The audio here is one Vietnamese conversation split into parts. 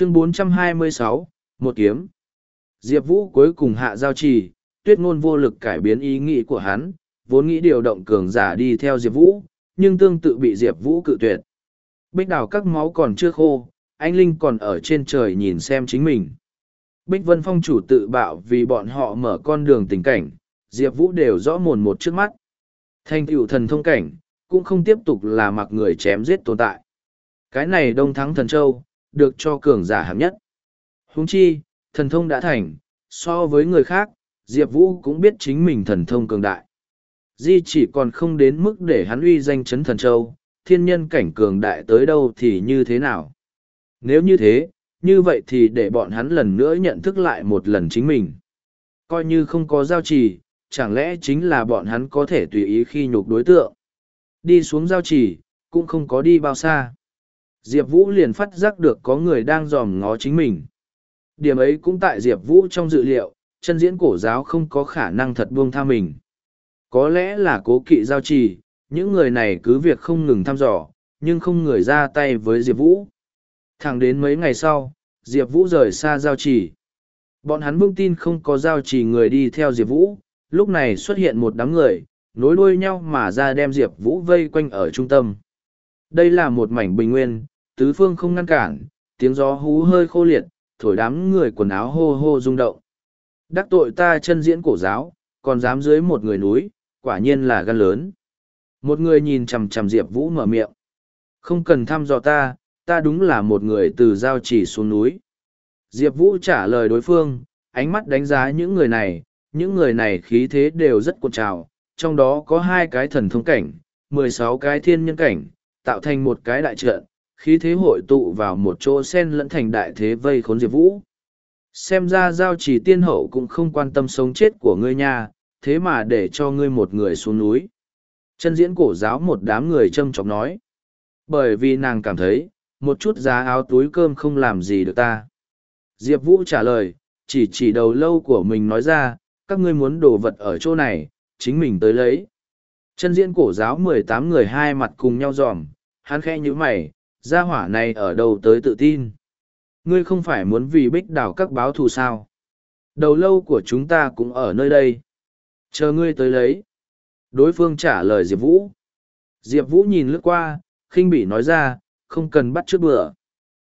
chương 426, một kiếm. Diệp vũ cuối cùng hạ giao trì tuyết ngôn vô lực cải biến ý nghĩ của hắn vốn nghĩ điều động cường giả đi theo diệp vũ nhưng tương tự bị diệp vũ cự tuyệt. Bích đào các máu còn chưa khô anh linh còn ở trên trời nhìn xem chính mình. Bích vân phong chủ tự bạo vì bọn họ mở con đường tình cảnh diệp vũ đều rõ mồn một trước mắt. Thành tựu thần thông cảnh cũng không tiếp tục là mặc người chém giết tồn tại. Cái này đông thắng thần châu được cho cường giả hạng nhất. Huống chi, thần thông đã thành, so với người khác, diệp vũ cũng biết chính mình thần thông cường đại. Di chỉ còn không đến mức để hắn uy danh chấn thần châu, thiên nhân cảnh cường đại tới đâu thì như thế nào. Nếu như thế, như vậy thì để bọn hắn lần nữa nhận thức lại một lần chính mình. Coi như không có giao trì, chẳng lẽ chính là bọn hắn có thể tùy ý khi nhục đối tượng. Đi xuống giao trì, cũng không có đi bao xa diệp vũ liền phát giác được có người đang dòm ngó chính mình. Điểm ấy cũng tại diệp vũ trong dự liệu, chân diễn cổ giáo không có khả năng thật buông tha mình. Có lẽ là cố kỵ giao trì, những người này cứ việc không ngừng thăm dò, nhưng không người ra tay với diệp vũ. Thẳng đến mấy ngày sau, diệp vũ rời xa giao trì. Bọn hắn vững tin không có giao trì người đi theo diệp vũ, lúc này xuất hiện một đám người, nối đuôi nhau mà ra đem diệp vũ vây quanh ở trung tâm. Đây là một mảnh bình nguyên tứ phương không ngăn cản, tiếng gió hú hơi khô liệt, thổi đám người quần áo hô hô rung động. Đắc tội ta chân diễn cổ giáo, còn dám dưới một người núi, quả nhiên là gan lớn. Một người nhìn chằm chằm diệp vũ mở miệng. Không cần thăm dò ta ta đúng là một người từ giao chỉ xuống núi. Diệp vũ trả lời đối phương, ánh mắt đánh giá những người này, những người này khí thế đều rất cuộn trào, trong đó có hai cái thần thông cảnh, mười sáu cái thiên nhân cảnh, tạo thành một cái đại trận khí thế hội tụ vào một chỗ sen lẫn thành đại thế vây khốn diệp vũ. Xem ra giao chỉ tiên hậu cũng không quan tâm sống chết của ngươi nha, thế mà để cho ngươi một người xuống núi. Chân diễn cổ giáo một đám người châm chọc nói. Bởi vì nàng cảm thấy, một chút giá áo túi cơm không làm gì được ta. Diệp vũ trả lời, chỉ chỉ đầu lâu của mình nói ra, các ngươi muốn đồ vật ở chỗ này, chính mình tới lấy. Chân diễn cổ giáo mười tám người hai mặt cùng nhau dòm, hắn khe nhữ mày gia hỏa này ở đâu tới tự tin? Ngươi không phải muốn vì bích đảo các báo thù sao? Đầu lâu của chúng ta cũng ở nơi đây. Chờ ngươi tới lấy. Đối phương trả lời diệp vũ. Diệp vũ nhìn lướt qua, khinh bỉ nói ra, không cần bắt trước bữa.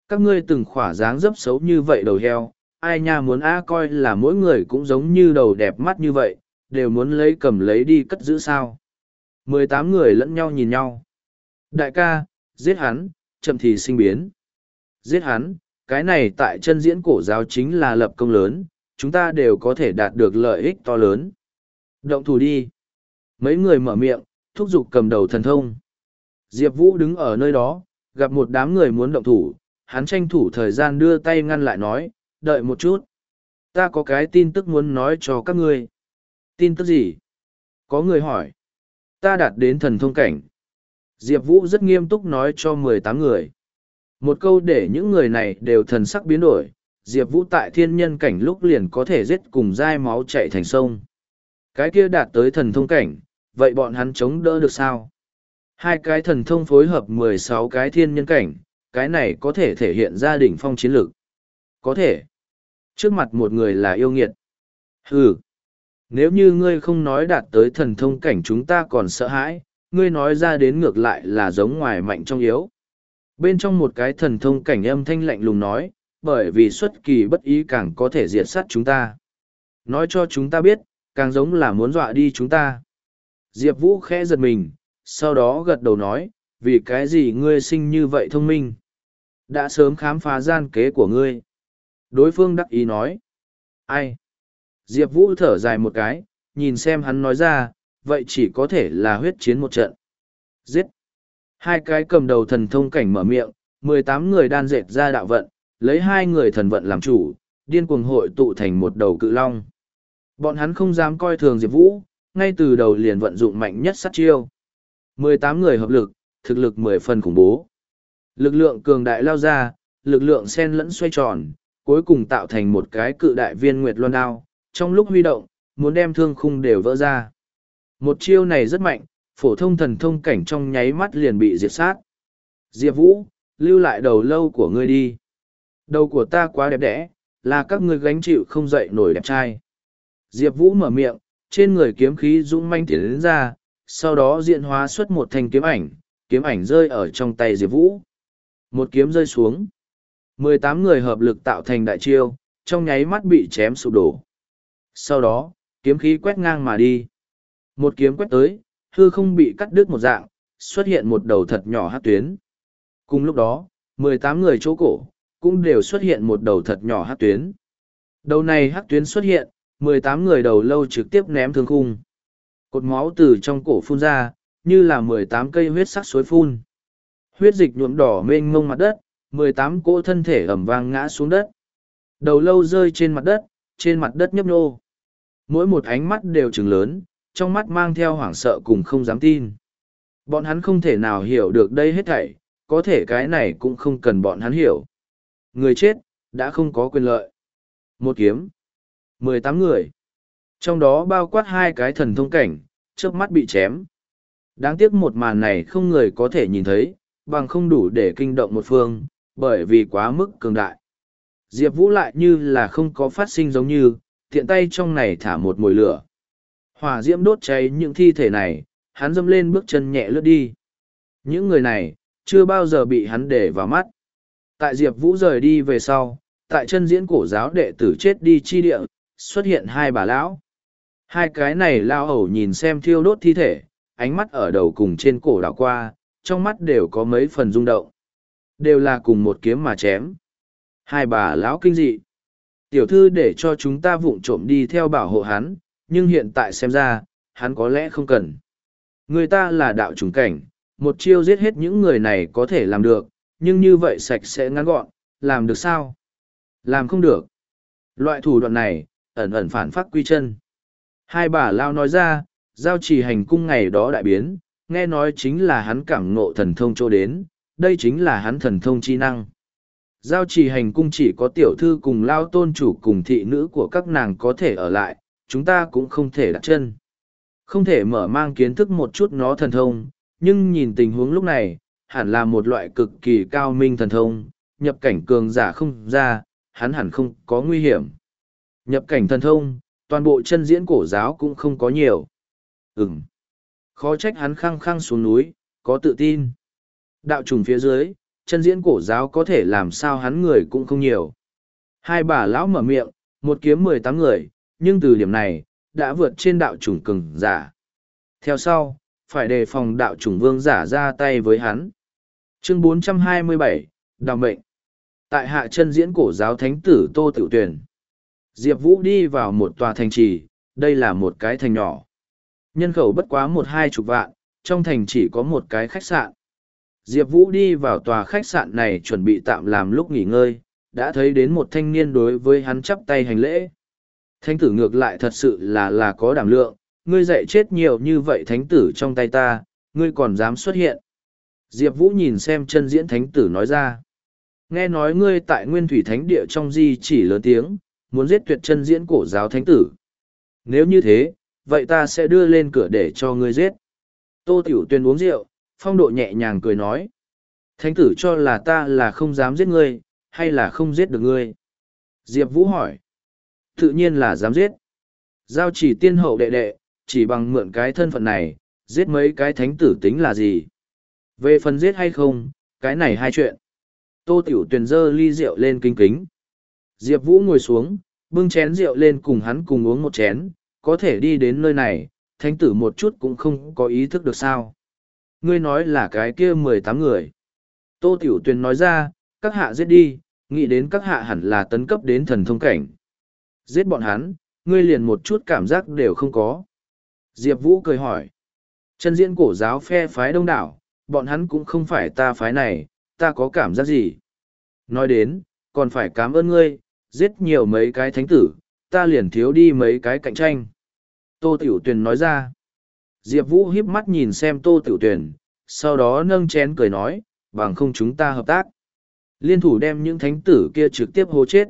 Các ngươi từng khỏa dáng dấp xấu như vậy đầu heo, ai nha muốn a coi là mỗi người cũng giống như đầu đẹp mắt như vậy, đều muốn lấy cầm lấy đi cất giữ sao? Mười tám người lẫn nhau nhìn nhau. Đại ca, giết hắn chậm thì sinh biến. Giết hắn, cái này tại chân diễn cổ giáo chính là lập công lớn, chúng ta đều có thể đạt được lợi ích to lớn. Động thủ đi. Mấy người mở miệng, thúc giục cầm đầu thần thông. Diệp Vũ đứng ở nơi đó, gặp một đám người muốn động thủ, hắn tranh thủ thời gian đưa tay ngăn lại nói, đợi một chút. Ta có cái tin tức muốn nói cho các ngươi. Tin tức gì? Có người hỏi. Ta đạt đến thần thông cảnh. Diệp Vũ rất nghiêm túc nói cho mười tám người. Một câu để những người này đều thần sắc biến đổi, Diệp Vũ tại thiên nhân cảnh lúc liền có thể giết cùng dai máu chạy thành sông. Cái kia đạt tới thần thông cảnh, vậy bọn hắn chống đỡ được sao? Hai cái thần thông phối hợp mười sáu cái thiên nhân cảnh, cái này có thể thể hiện gia đỉnh phong chiến lược. Có thể. Trước mặt một người là yêu nghiệt. Hừ. Nếu như ngươi không nói đạt tới thần thông cảnh chúng ta còn sợ hãi, ngươi nói ra đến ngược lại là giống ngoài mạnh trong yếu. Bên trong một cái thần thông cảnh âm thanh lạnh lùng nói, bởi vì xuất kỳ bất ý càng có thể diệt sát chúng ta. Nói cho chúng ta biết, càng giống là muốn dọa đi chúng ta. Diệp Vũ khẽ giật mình, sau đó gật đầu nói, vì cái gì ngươi sinh như vậy thông minh? Đã sớm khám phá gian kế của ngươi. Đối phương đắc ý nói. Ai? Diệp Vũ thở dài một cái, nhìn xem hắn nói ra, vậy chỉ có thể là huyết chiến một trận. Giết! Hai cái cầm đầu thần thông cảnh mở miệng, mười tám người đan dệt ra đạo vận, lấy hai người thần vận làm chủ, điên cuồng hội tụ thành một đầu cự long. Bọn hắn không dám coi thường Diệp Vũ, ngay từ đầu liền vận dụng mạnh nhất sát chiêu. mười tám người hợp lực, thực lực mười phần khủng bố. Lực lượng cường đại lao ra, lực lượng sen lẫn xoay tròn, cuối cùng tạo thành một cái cự đại viên nguyệt loan đao, trong lúc huy động, muốn đem thương khung đều vỡ ra. Một chiêu này rất mạnh, phổ thông thần thông cảnh trong nháy mắt liền bị diệt sát. Diệp Vũ, lưu lại đầu lâu của ngươi đi. Đầu của ta quá đẹp đẽ, là các ngươi gánh chịu không dậy nổi đẹp trai. Diệp Vũ mở miệng, trên người kiếm khí dũng manh tiến đến ra, sau đó diện hóa xuất một thanh kiếm ảnh, kiếm ảnh rơi ở trong tay Diệp Vũ. Một kiếm rơi xuống. mười tám người hợp lực tạo thành đại chiêu, trong nháy mắt bị chém sụp đổ. Sau đó, kiếm khí quét ngang mà đi. Một kiếm quét tới, hư không bị cắt đứt một dạng, xuất hiện một đầu thật nhỏ hát tuyến. Cùng lúc đó, mười tám người chỗ cổ, cũng đều xuất hiện một đầu thật nhỏ hát tuyến. Đầu này hát tuyến xuất hiện, mười tám người đầu lâu trực tiếp ném thương khung. Cột máu từ trong cổ phun ra, như là mười tám cây huyết sắc suối phun. Huyết dịch nhuộm đỏ mênh mông mặt đất, mười tám cỗ thân thể ẩm vang ngã xuống đất. Đầu lâu rơi trên mặt đất, trên mặt đất nhấp nô. Mỗi một ánh mắt đều trừng lớn, trong mắt mang theo hoảng sợ cùng không dám tin. Bọn hắn không thể nào hiểu được đây hết thảy, có thể cái này cũng không cần bọn hắn hiểu. Người chết, đã không có quyền lợi. Một kiếm. mười tám người. Trong đó bao quát hai cái thần thông cảnh, trước mắt bị chém. Đáng tiếc một màn này không người có thể nhìn thấy, bằng không đủ để kinh động một phương, bởi vì quá mức cường đại. Diệp Vũ lại như là không có phát sinh giống như, tiện tay trong này thả một mồi lửa. Hỏa diễm đốt cháy những thi thể này, hắn dâm lên bước chân nhẹ lướt đi. Những người này, chưa bao giờ bị hắn để vào mắt. Tại Diệp Vũ rời đi về sau, tại chân diễn cổ giáo đệ tử chết đi chi địa, xuất hiện hai bà lão. Hai cái này lao hầu nhìn xem thiêu đốt thi thể, ánh mắt ở đầu cùng trên cổ đảo qua, trong mắt đều có mấy phần rung động. Đều là cùng một kiếm mà chém. Hai bà lão kinh dị. Tiểu thư để cho chúng ta vụng trộm đi theo bảo hộ hắn, nhưng hiện tại xem ra, hắn có lẽ không cần. Người ta là đạo trùng cảnh, một chiêu giết hết những người này có thể làm được, nhưng như vậy sạch sẽ ngắn gọn, làm được sao? Làm không được. Loại thủ đoạn này, ẩn ẩn phản phát quy chân. Hai bà lao nói ra, giao trì hành cung ngày đó đại biến, nghe nói chính là hắn cảm ngộ thần thông chỗ đến, đây chính là hắn thần thông chi năng. Giao trì hành cung chỉ có tiểu thư cùng lao tôn chủ cùng thị nữ của các nàng có thể ở lại, chúng ta cũng không thể đặt chân. Không thể mở mang kiến thức một chút nó thần thông, nhưng nhìn tình huống lúc này, hẳn là một loại cực kỳ cao minh thần thông, nhập cảnh cường giả không ra, hắn hẳn không có nguy hiểm. Nhập cảnh thần thông, toàn bộ chân diễn cổ giáo cũng không có nhiều. Ừm. Khó trách hắn khăng khăng xuống núi, có tự tin. Đạo trùng phía dưới, chân diễn cổ giáo có thể làm sao hắn người cũng không nhiều. Hai bà lão mở miệng, một kiếm mười tám người, nhưng từ điểm này, đã vượt trên đạo trùng cường giả. Theo sau, phải đề phòng đạo trùng vương giả ra tay với hắn. Chương 427, Đào mệnh. Tại hạ chân diễn cổ giáo thánh tử Tô Tiểu Tuyền. Diệp Vũ đi vào một tòa thành trì, đây là một cái thành nhỏ. Nhân khẩu bất quá một hai chục vạn, trong thành chỉ có một cái khách sạn. Diệp Vũ đi vào tòa khách sạn này chuẩn bị tạm làm lúc nghỉ ngơi, đã thấy đến một thanh niên đối với hắn chắp tay hành lễ. Thánh tử ngược lại thật sự là là có đảm lượng, ngươi dạy chết nhiều như vậy thánh tử trong tay ta, ngươi còn dám xuất hiện. Diệp Vũ nhìn xem chân diễn thánh tử nói ra. Nghe nói ngươi tại nguyên thủy thánh địa trong di chỉ lớn tiếng, muốn giết tuyệt chân diễn cổ giáo thánh tử. Nếu như thế, vậy ta sẽ đưa lên cửa để cho ngươi giết. Tô Tiểu Tuyên uống rượu, phong độ nhẹ nhàng cười nói. Thánh tử cho là ta là không dám giết ngươi, hay là không giết được ngươi? Diệp Vũ hỏi. Tự nhiên là dám giết. Giao chỉ tiên hậu đệ đệ, chỉ bằng mượn cái thân phận này, giết mấy cái thánh tử tính là gì? Về phần giết hay không, cái này hai chuyện. Tô Tiểu Tuyền dơ ly rượu lên kinh kính. Diệp Vũ ngồi xuống, bưng chén rượu lên cùng hắn cùng uống một chén, có thể đi đến nơi này, thánh tử một chút cũng không có ý thức được sao. Ngươi nói là cái kia mười tám người. Tô Tiểu Tuyền nói ra, các hạ giết đi, nghĩ đến các hạ hẳn là tấn cấp đến thần thông cảnh. Giết bọn hắn, ngươi liền một chút cảm giác đều không có. Diệp Vũ cười hỏi. Chân diễn cổ giáo phe phái đông đảo, bọn hắn cũng không phải ta phái này, ta có cảm giác gì. Nói đến, còn phải cảm ơn ngươi, giết nhiều mấy cái thánh tử, ta liền thiếu đi mấy cái cạnh tranh. Tô Tiểu Tuyền nói ra. Diệp Vũ hiếp mắt nhìn xem Tô Tiểu Tuyền, sau đó nâng chén cười nói, bằng không chúng ta hợp tác. Liên thủ đem những thánh tử kia trực tiếp hô chết.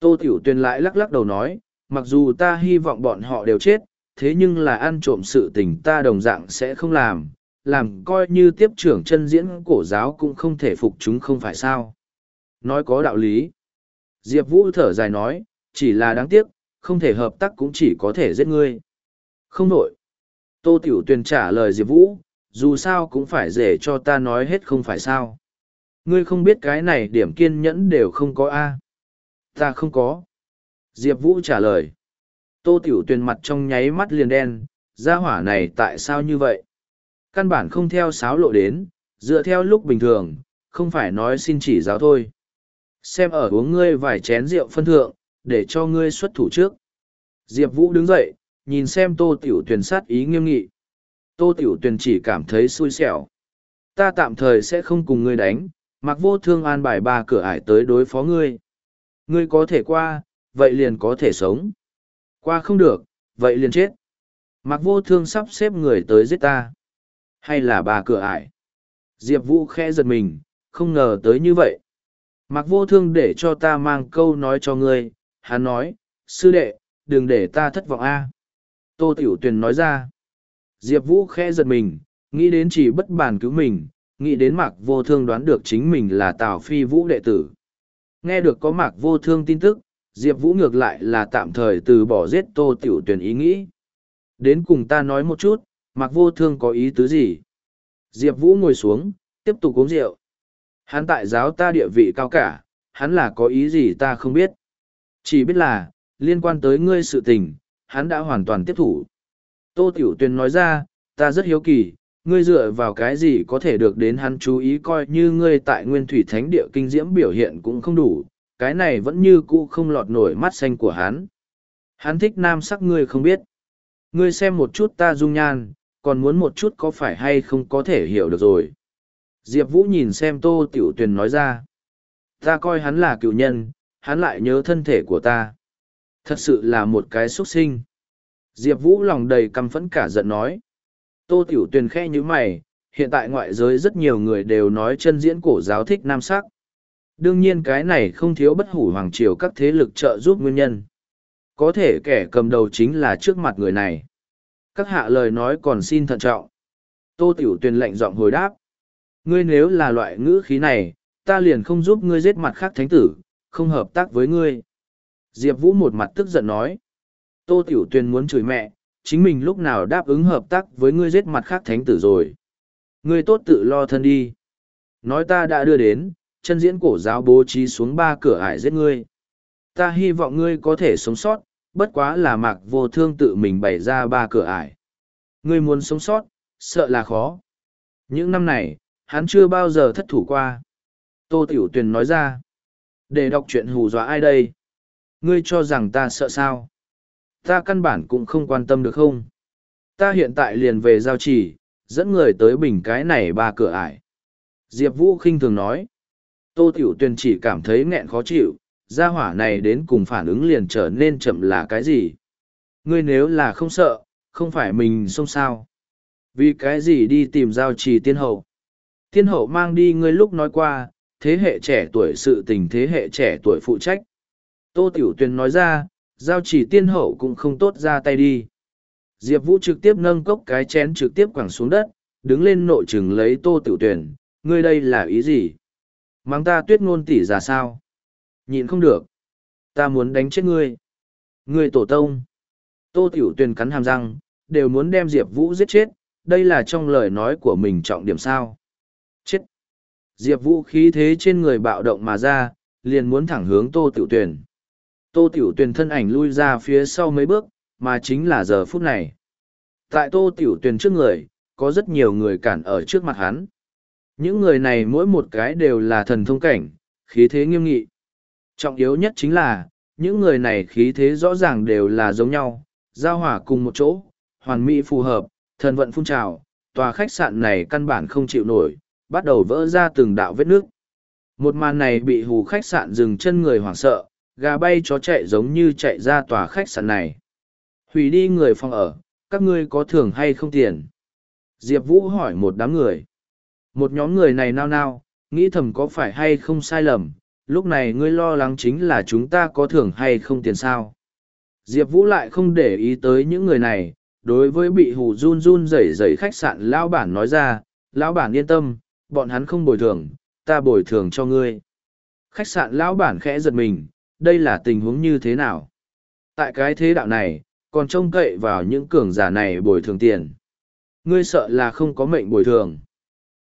Tô Tiểu Tuyền lại lắc lắc đầu nói, mặc dù ta hy vọng bọn họ đều chết, thế nhưng là ăn trộm sự tình ta đồng dạng sẽ không làm, làm coi như tiếp trưởng chân diễn cổ giáo cũng không thể phục chúng không phải sao. Nói có đạo lý. Diệp Vũ thở dài nói, chỉ là đáng tiếc, không thể hợp tác cũng chỉ có thể giết ngươi. Không nổi. Tô Tiểu Tuyền trả lời Diệp Vũ, dù sao cũng phải dễ cho ta nói hết không phải sao. Ngươi không biết cái này điểm kiên nhẫn đều không có A. Ta không có. Diệp Vũ trả lời. Tô Tiểu Tuyền mặt trong nháy mắt liền đen, gia hỏa này tại sao như vậy? Căn bản không theo sáo lộ đến, dựa theo lúc bình thường, không phải nói xin chỉ giáo thôi. Xem ở uống ngươi vài chén rượu phân thượng, để cho ngươi xuất thủ trước. Diệp Vũ đứng dậy, nhìn xem Tô Tiểu Tuyền sát ý nghiêm nghị. Tô Tiểu Tuyền chỉ cảm thấy xui xẻo. Ta tạm thời sẽ không cùng ngươi đánh, mặc vô thương an bài ba cửa ải tới đối phó ngươi. Ngươi có thể qua, vậy liền có thể sống. Qua không được, vậy liền chết. Mặc vô thương sắp xếp người tới giết ta. Hay là bà cửa ải. Diệp Vũ khẽ giật mình, không ngờ tới như vậy. Mặc vô thương để cho ta mang câu nói cho ngươi, hắn nói, sư đệ, đừng để ta thất vọng a Tô Tiểu Tuyền nói ra. Diệp Vũ khẽ giật mình, nghĩ đến chỉ bất bàn cứu mình, nghĩ đến Mạc Vô Thương đoán được chính mình là Tào Phi Vũ đệ tử. Nghe được có Mạc Vô Thương tin tức, Diệp Vũ ngược lại là tạm thời từ bỏ giết Tô Tiểu Tuyền ý nghĩ. Đến cùng ta nói một chút, Mạc Vô Thương có ý tứ gì? Diệp Vũ ngồi xuống, tiếp tục uống rượu. Hắn tại giáo ta địa vị cao cả, hắn là có ý gì ta không biết. Chỉ biết là, liên quan tới ngươi sự tình, hắn đã hoàn toàn tiếp thủ. Tô Tiểu Tuyền nói ra, ta rất hiếu kỳ, ngươi dựa vào cái gì có thể được đến hắn chú ý coi như ngươi tại nguyên thủy thánh địa kinh diễm biểu hiện cũng không đủ, cái này vẫn như cũ không lọt nổi mắt xanh của hắn. Hắn thích nam sắc ngươi không biết. Ngươi xem một chút ta dung nhan, còn muốn một chút có phải hay không có thể hiểu được rồi. Diệp Vũ nhìn xem Tô Tiểu Tuyền nói ra. Ta coi hắn là cựu nhân, hắn lại nhớ thân thể của ta. Thật sự là một cái xuất sinh. Diệp Vũ lòng đầy căm phẫn cả giận nói. Tô Tiểu Tuyền khe như mày, hiện tại ngoại giới rất nhiều người đều nói chân diễn cổ giáo thích nam sắc. Đương nhiên cái này không thiếu bất hủ hoàng triều các thế lực trợ giúp nguyên nhân. Có thể kẻ cầm đầu chính là trước mặt người này. Các hạ lời nói còn xin thận trọng. Tô Tiểu Tuyền lệnh giọng hồi đáp. Ngươi nếu là loại ngữ khí này, ta liền không giúp ngươi giết mặt khác thánh tử, không hợp tác với ngươi. Diệp Vũ một mặt tức giận nói. Tô Tiểu Tuyền muốn chửi mẹ, chính mình lúc nào đáp ứng hợp tác với ngươi giết mặt khác thánh tử rồi. Ngươi tốt tự lo thân đi. Nói ta đã đưa đến, chân diễn cổ giáo bố trí xuống ba cửa ải giết ngươi. Ta hy vọng ngươi có thể sống sót, bất quá là mạc vô thương tự mình bày ra ba cửa ải. Ngươi muốn sống sót, sợ là khó. Những năm này, hắn chưa bao giờ thất thủ qua. Tô Tiểu Tuyền nói ra. Để đọc chuyện hù dọa ai đây? Ngươi cho rằng ta sợ sao? Ta căn bản cũng không quan tâm được không? Ta hiện tại liền về giao chỉ, dẫn người tới bình cái này ba cửa ải. Diệp Vũ khinh thường nói. Tô Tiểu Tuyền chỉ cảm thấy nghẹn khó chịu, gia hỏa này đến cùng phản ứng liền trở nên chậm là cái gì? Ngươi nếu là không sợ, không phải mình xông sao? Vì cái gì đi tìm giao trì tiên hậu? Tiên hậu mang đi ngươi lúc nói qua, thế hệ trẻ tuổi sự tình thế hệ trẻ tuổi phụ trách. Tô Tiểu Tuyền nói ra, giao chỉ tiên hậu cũng không tốt ra tay đi. Diệp Vũ trực tiếp nâng cốc cái chén trực tiếp quẳng xuống đất, đứng lên nội trừng lấy Tô Tiểu Tuyền, ngươi đây là ý gì? Mang ta tuyết ngôn tỷ ra sao? Nhìn không được. Ta muốn đánh chết ngươi. Ngươi tổ tông. Tô Tiểu Tuyền cắn hàm răng, đều muốn đem Diệp Vũ giết chết, đây là trong lời nói của mình trọng điểm sao. Chết. Diệp Vũ khí thế trên người bạo động mà ra, liền muốn thẳng hướng Tô Tiểu Tuyền. Tô Tiểu Tuyền thân ảnh lui ra phía sau mấy bước, mà chính là giờ phút này. Tại Tô Tiểu Tuyền trước người, có rất nhiều người cản ở trước mặt hắn. Những người này mỗi một cái đều là thần thông cảnh, khí thế nghiêm nghị. Trọng yếu nhất chính là, những người này khí thế rõ ràng đều là giống nhau, giao hỏa cùng một chỗ, hoàn mỹ phù hợp, thần vận phun trào, tòa khách sạn này căn bản không chịu nổi, bắt đầu vỡ ra từng đạo vết nước. Một màn này bị hù khách sạn dừng chân người hoảng sợ, gà bay chó chạy giống như chạy ra tòa khách sạn này. Hủy đi người phòng ở, các ngươi có thưởng hay không tiền? Diệp Vũ hỏi một đám người. Một nhóm người này nao nao, nghĩ thầm có phải hay không sai lầm, lúc này ngươi lo lắng chính là chúng ta có thưởng hay không tiền sao. Diệp Vũ lại không để ý tới những người này, đối với bị hù run run rẩy rẩy khách sạn lão bản nói ra, lão bản yên tâm, bọn hắn không bồi thường, ta bồi thường cho ngươi. Khách sạn lão bản khẽ giật mình, đây là tình huống như thế nào? Tại cái thế đạo này, còn trông cậy vào những cường giả này bồi thường tiền. Ngươi sợ là không có mệnh bồi thường.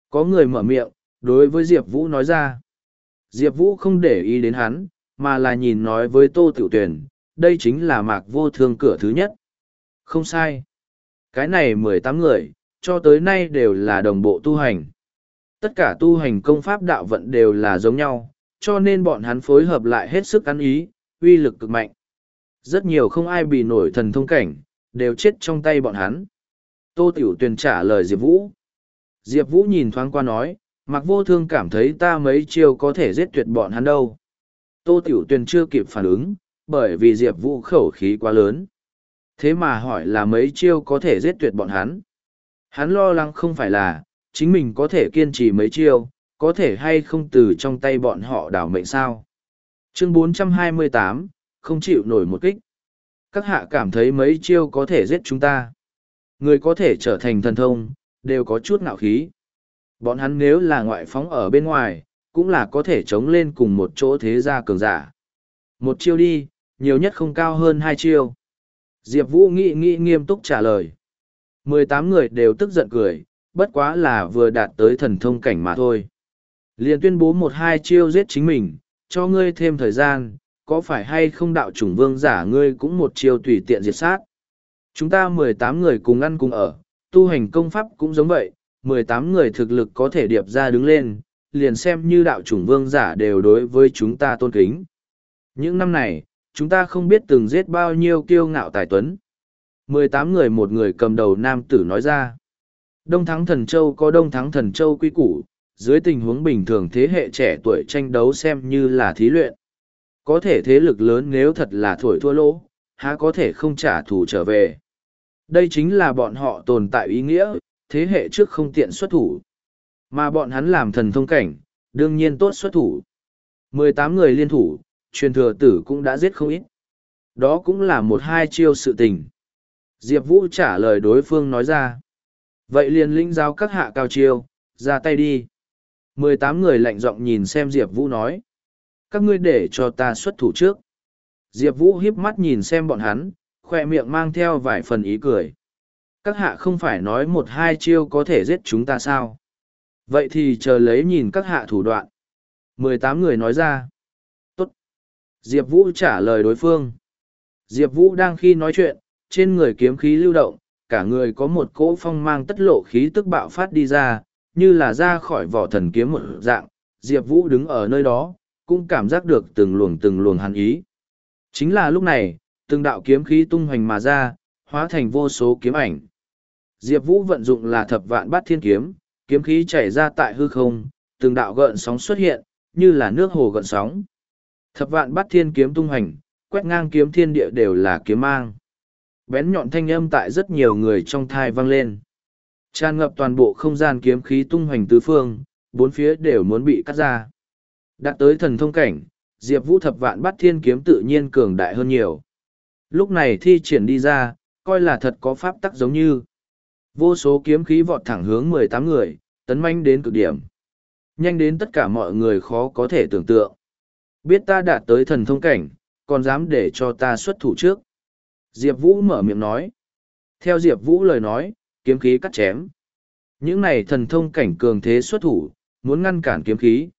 Có người mở miệng, đối với Diệp Vũ nói ra. Diệp Vũ không để ý đến hắn, mà là nhìn nói với Tô Tiểu Tuyển, đây chính là mạc vô thương cửa thứ nhất. Không sai. Cái này mười tám người, cho tới nay đều là đồng bộ tu hành. Tất cả tu hành công pháp đạo vận đều là giống nhau, cho nên bọn hắn phối hợp lại hết sức ăn ý, uy lực cực mạnh. Rất nhiều không ai bị nổi thần thông cảnh, đều chết trong tay bọn hắn. Tô Tiểu Tuyền trả lời Diệp Vũ. Diệp Vũ nhìn thoáng qua nói, mặc vô thương cảm thấy ta mấy chiêu có thể giết tuyệt bọn hắn đâu. Tô Tiểu Tuyền chưa kịp phản ứng, bởi vì Diệp Vũ khẩu khí quá lớn. Thế mà hỏi là mấy chiêu có thể giết tuyệt bọn hắn. Hắn lo lắng không phải là, chính mình có thể kiên trì mấy chiêu, có thể hay không từ trong tay bọn họ đảo mệnh sao. Chương 428, không chịu nổi một kích. Các hạ cảm thấy mấy chiêu có thể giết chúng ta. Người có thể trở thành thần thông, đều có chút ngạo khí. Bọn hắn nếu là ngoại phóng ở bên ngoài, cũng là có thể chống lên cùng một chỗ thế gia cường giả. Một chiêu đi, nhiều nhất không cao hơn hai chiêu. Diệp Vũ nghĩ nghĩ nghiêm túc trả lời. mười tám người đều tức giận cười, bất quá là vừa đạt tới thần thông cảnh mà thôi. Liền tuyên bố một hai chiêu giết chính mình, cho ngươi thêm thời gian, có phải hay không đạo chủng vương giả ngươi cũng một chiêu tùy tiện diệt sát. Chúng ta mười tám người cùng ăn cùng ở, tu hành công pháp cũng giống vậy, mười tám người thực lực có thể điệp ra đứng lên, liền xem như đạo chủng vương giả đều đối với chúng ta tôn kính. Những năm này, chúng ta không biết từng giết bao nhiêu kiêu ngạo tài tuấn. mười tám người một người cầm đầu nam tử nói ra. Đông Thắng Thần Châu có Đông Thắng Thần Châu quy củ, dưới tình huống bình thường thế hệ trẻ tuổi tranh đấu xem như là thí luyện. Có thể thế lực lớn nếu thật là thổi thua lỗ, há có thể không trả thù trở về. Đây chính là bọn họ tồn tại ý nghĩa, thế hệ trước không tiện xuất thủ. Mà bọn hắn làm thần thông cảnh, đương nhiên tốt xuất thủ. mười tám người liên thủ, truyền thừa tử cũng đã giết không ít. Đó cũng là một hai chiêu sự tình. Diệp Vũ trả lời đối phương nói ra. Vậy liền lĩnh giáo các hạ cao chiêu, ra tay đi mười tám người lạnh giọng nhìn xem Diệp Vũ nói. Các ngươi để cho ta xuất thủ trước. Diệp Vũ hiếp mắt nhìn xem bọn hắn, khoe miệng mang theo vài phần ý cười. Các hạ không phải nói một hai chiêu có thể giết chúng ta sao? Vậy thì chờ lấy nhìn các hạ thủ đoạn. mười tám người nói ra. Tốt. Diệp Vũ trả lời đối phương. Diệp Vũ đang khi nói chuyện, trên người kiếm khí lưu động, cả người có một cỗ phong mang tất lộ khí tức bạo phát đi ra, như là ra khỏi vỏ thần kiếm một dạng. Diệp Vũ đứng ở nơi đó, cũng cảm giác được từng luồng từng luồng hàn ý. Chính là lúc này, từng đạo kiếm khí tung hoành mà ra, hóa thành vô số kiếm ảnh. Diệp Vũ vận dụng là thập vạn bát thiên kiếm, kiếm khí chảy ra tại hư không, từng đạo gợn sóng xuất hiện, như là nước hồ gợn sóng. Thập vạn bát thiên kiếm tung hoành, quét ngang kiếm thiên địa đều là kiếm mang. Bén nhọn thanh âm tại rất nhiều người trong thai vang lên. Tràn ngập toàn bộ không gian kiếm khí tung hoành tứ phương, bốn phía đều muốn bị cắt ra. Đạt tới thần thông cảnh, Diệp Vũ thập vạn bát thiên kiếm tự nhiên cường đại hơn nhiều. Lúc này thi triển đi ra, coi là thật có pháp tắc giống như. Vô số kiếm khí vọt thẳng hướng mười tám người, tấn manh đến cực điểm. Nhanh đến tất cả mọi người khó có thể tưởng tượng. Biết ta đạt tới thần thông cảnh, còn dám để cho ta xuất thủ trước. Diệp Vũ mở miệng nói. Theo Diệp Vũ lời nói, kiếm khí cắt chém. Những này thần thông cảnh cường thế xuất thủ, muốn ngăn cản kiếm khí.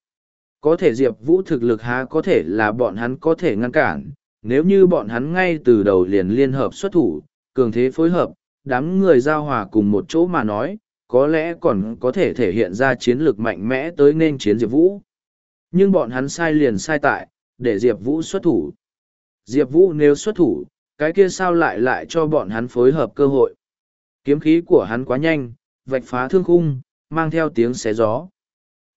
Có thể Diệp Vũ thực lực há có thể là bọn hắn có thể ngăn cản, nếu như bọn hắn ngay từ đầu liền liên hợp xuất thủ, cường thế phối hợp, đám người giao hòa cùng một chỗ mà nói, có lẽ còn có thể thể hiện ra chiến lược mạnh mẽ tới nên chiến Diệp Vũ. Nhưng bọn hắn sai liền sai tại, để Diệp Vũ xuất thủ. Diệp Vũ nếu xuất thủ, cái kia sao lại lại cho bọn hắn phối hợp cơ hội. Kiếm khí của hắn quá nhanh, vạch phá thương khung, mang theo tiếng xé gió.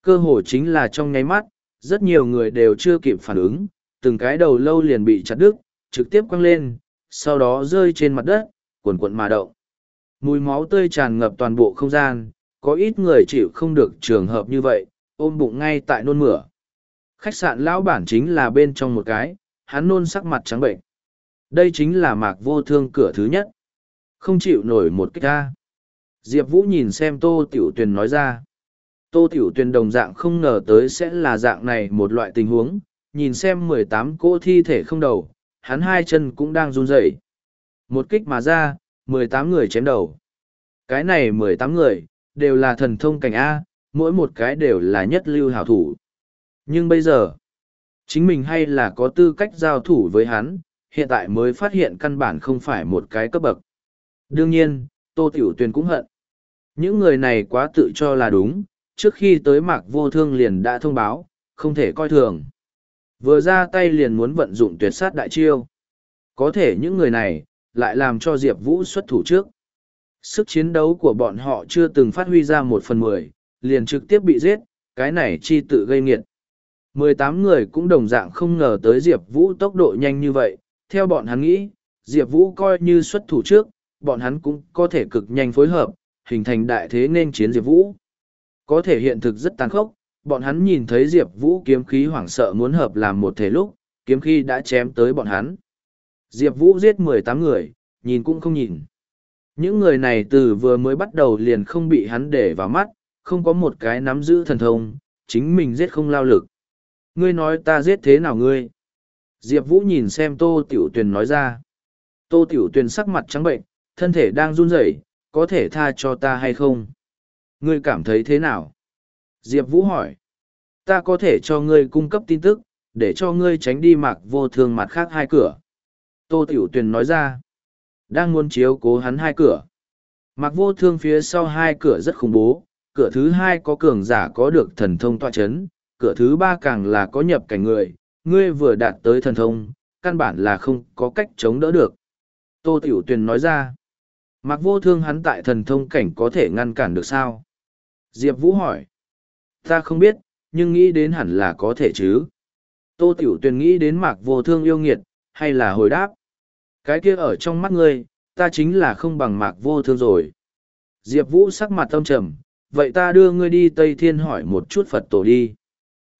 Cơ hội chính là trong nháy mắt, rất nhiều người đều chưa kịp phản ứng, từng cái đầu lâu liền bị chặt đứt, trực tiếp quăng lên, sau đó rơi trên mặt đất, cuộn cuộn mà động. Mùi máu tươi tràn ngập toàn bộ không gian, có ít người chịu không được trường hợp như vậy, ôm bụng ngay tại nôn mửa. Khách sạn lão bản chính là bên trong một cái, hắn nôn sắc mặt trắng bệnh. Đây chính là mạc vô thương cửa thứ nhất. Không chịu nổi một cách ta Diệp Vũ nhìn xem Tô Tiểu Tuyền nói ra. Tô Tiểu Tuyền đồng dạng không ngờ tới sẽ là dạng này một loại tình huống, nhìn xem mười tám cỗ thi thể không đầu, hắn hai chân cũng đang run rẩy. Một kích mà ra, mười tám người chém đầu. Cái này mười tám người, đều là thần thông cảnh A, mỗi một cái đều là nhất lưu hảo thủ. Nhưng bây giờ, chính mình hay là có tư cách giao thủ với hắn, hiện tại mới phát hiện căn bản không phải một cái cấp bậc. Đương nhiên, Tô Tiểu Tuyền cũng hận. Những người này quá tự cho là đúng, trước khi tới mạc vô thương liền đã thông báo, không thể coi thường. Vừa ra tay liền muốn vận dụng tuyệt sát đại chiêu. Có thể những người này, lại làm cho Diệp Vũ xuất thủ trước. Sức chiến đấu của bọn họ chưa từng phát huy ra một phần mười, liền trực tiếp bị giết, cái này chi tự gây nghiệt. mười tám người cũng đồng dạng không ngờ tới Diệp Vũ tốc độ nhanh như vậy, theo bọn hắn nghĩ, Diệp Vũ coi như xuất thủ trước, bọn hắn cũng có thể cực nhanh phối hợp, hình thành đại thế nên chiến Diệp Vũ. Có thể hiện thực rất tàn khốc, bọn hắn nhìn thấy Diệp Vũ kiếm khí hoảng sợ muốn hợp làm một thể lúc, kiếm khí đã chém tới bọn hắn. Diệp Vũ giết mười tám người, nhìn cũng không nhìn. Những người này từ vừa mới bắt đầu liền không bị hắn để vào mắt, không có một cái nắm giữ thần thông, chính mình giết không lao lực. Ngươi nói ta giết thế nào ngươi? Diệp Vũ nhìn xem Tô Tiểu Tuyền nói ra. Tô Tiểu Tuyền sắc mặt trắng bệnh, thân thể đang run rẩy, có thể tha cho ta hay không? Ngươi cảm thấy thế nào? Diệp Vũ hỏi. Ta có thể cho ngươi cung cấp tin tức, để cho ngươi tránh đi mặc vô thương mặt khác hai cửa. Tô Tiểu Tuyền nói ra. Đang muốn chiếu cố hắn hai cửa. Mặc vô thương phía sau hai cửa rất khủng bố, cửa thứ hai có cường giả có được thần thông tọa chấn, cửa thứ ba càng là có nhập cảnh người, ngươi vừa đạt tới thần thông, căn bản là không có cách chống đỡ được. Tô Tiểu Tuyền nói ra, Mạc vô thương hắn tại thần thông cảnh có thể ngăn cản được sao? Diệp Vũ hỏi, ta không biết, nhưng nghĩ đến hẳn là có thể chứ. Tô Tiểu Tuyền nghĩ đến mạc vô thương yêu nghiệt, hay là hồi đáp. Cái kia ở trong mắt ngươi, ta chính là không bằng mạc vô thương rồi. Diệp Vũ sắc mặt tâm trầm, vậy ta đưa ngươi đi Tây Thiên hỏi một chút Phật tổ đi.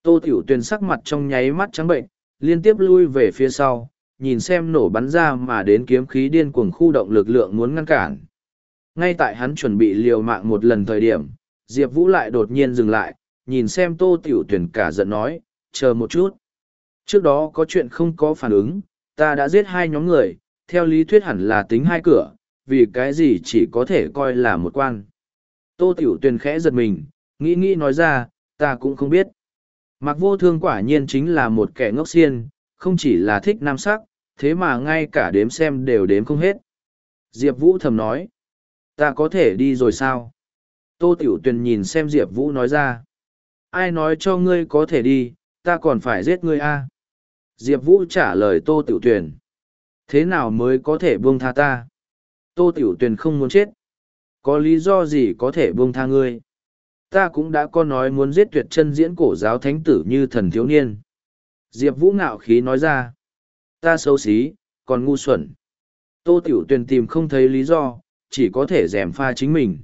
Tô Tiểu Tuyền sắc mặt trong nháy mắt trắng bệnh, liên tiếp lui về phía sau, nhìn xem nổ bắn ra mà đến kiếm khí điên cuồng khu động lực lượng muốn ngăn cản. Ngay tại hắn chuẩn bị liều mạng một lần thời điểm, Diệp Vũ lại đột nhiên dừng lại, nhìn xem Tô Tiểu Tuyền cả giận nói, chờ một chút. Trước đó có chuyện không có phản ứng, ta đã giết hai nhóm người, theo lý thuyết hẳn là tính hai cửa, vì cái gì chỉ có thể coi là một quan. Tô Tiểu Tuyền khẽ giật mình, nghĩ nghĩ nói ra, ta cũng không biết. Mặc vô thương quả nhiên chính là một kẻ ngốc xiên, không chỉ là thích nam sắc, thế mà ngay cả đếm xem đều đếm không hết. Diệp Vũ thầm nói, ta có thể đi rồi sao? Tô Tiểu Tuyền nhìn xem Diệp Vũ nói ra, ai nói cho ngươi có thể đi, ta còn phải giết ngươi a à? Diệp Vũ trả lời Tô Tiểu Tuyền, thế nào mới có thể buông tha ta? Tô Tiểu Tuyền không muốn chết. Có lý do gì có thể buông tha ngươi? Ta cũng đã có nói muốn giết tuyệt chân diễn cổ giáo thánh tử như thần thiếu niên. Diệp Vũ ngạo khí nói ra. Ta xấu xí, còn ngu xuẩn. Tô Tiểu Tuyền tìm không thấy lý do, chỉ có thể dèm pha chính mình.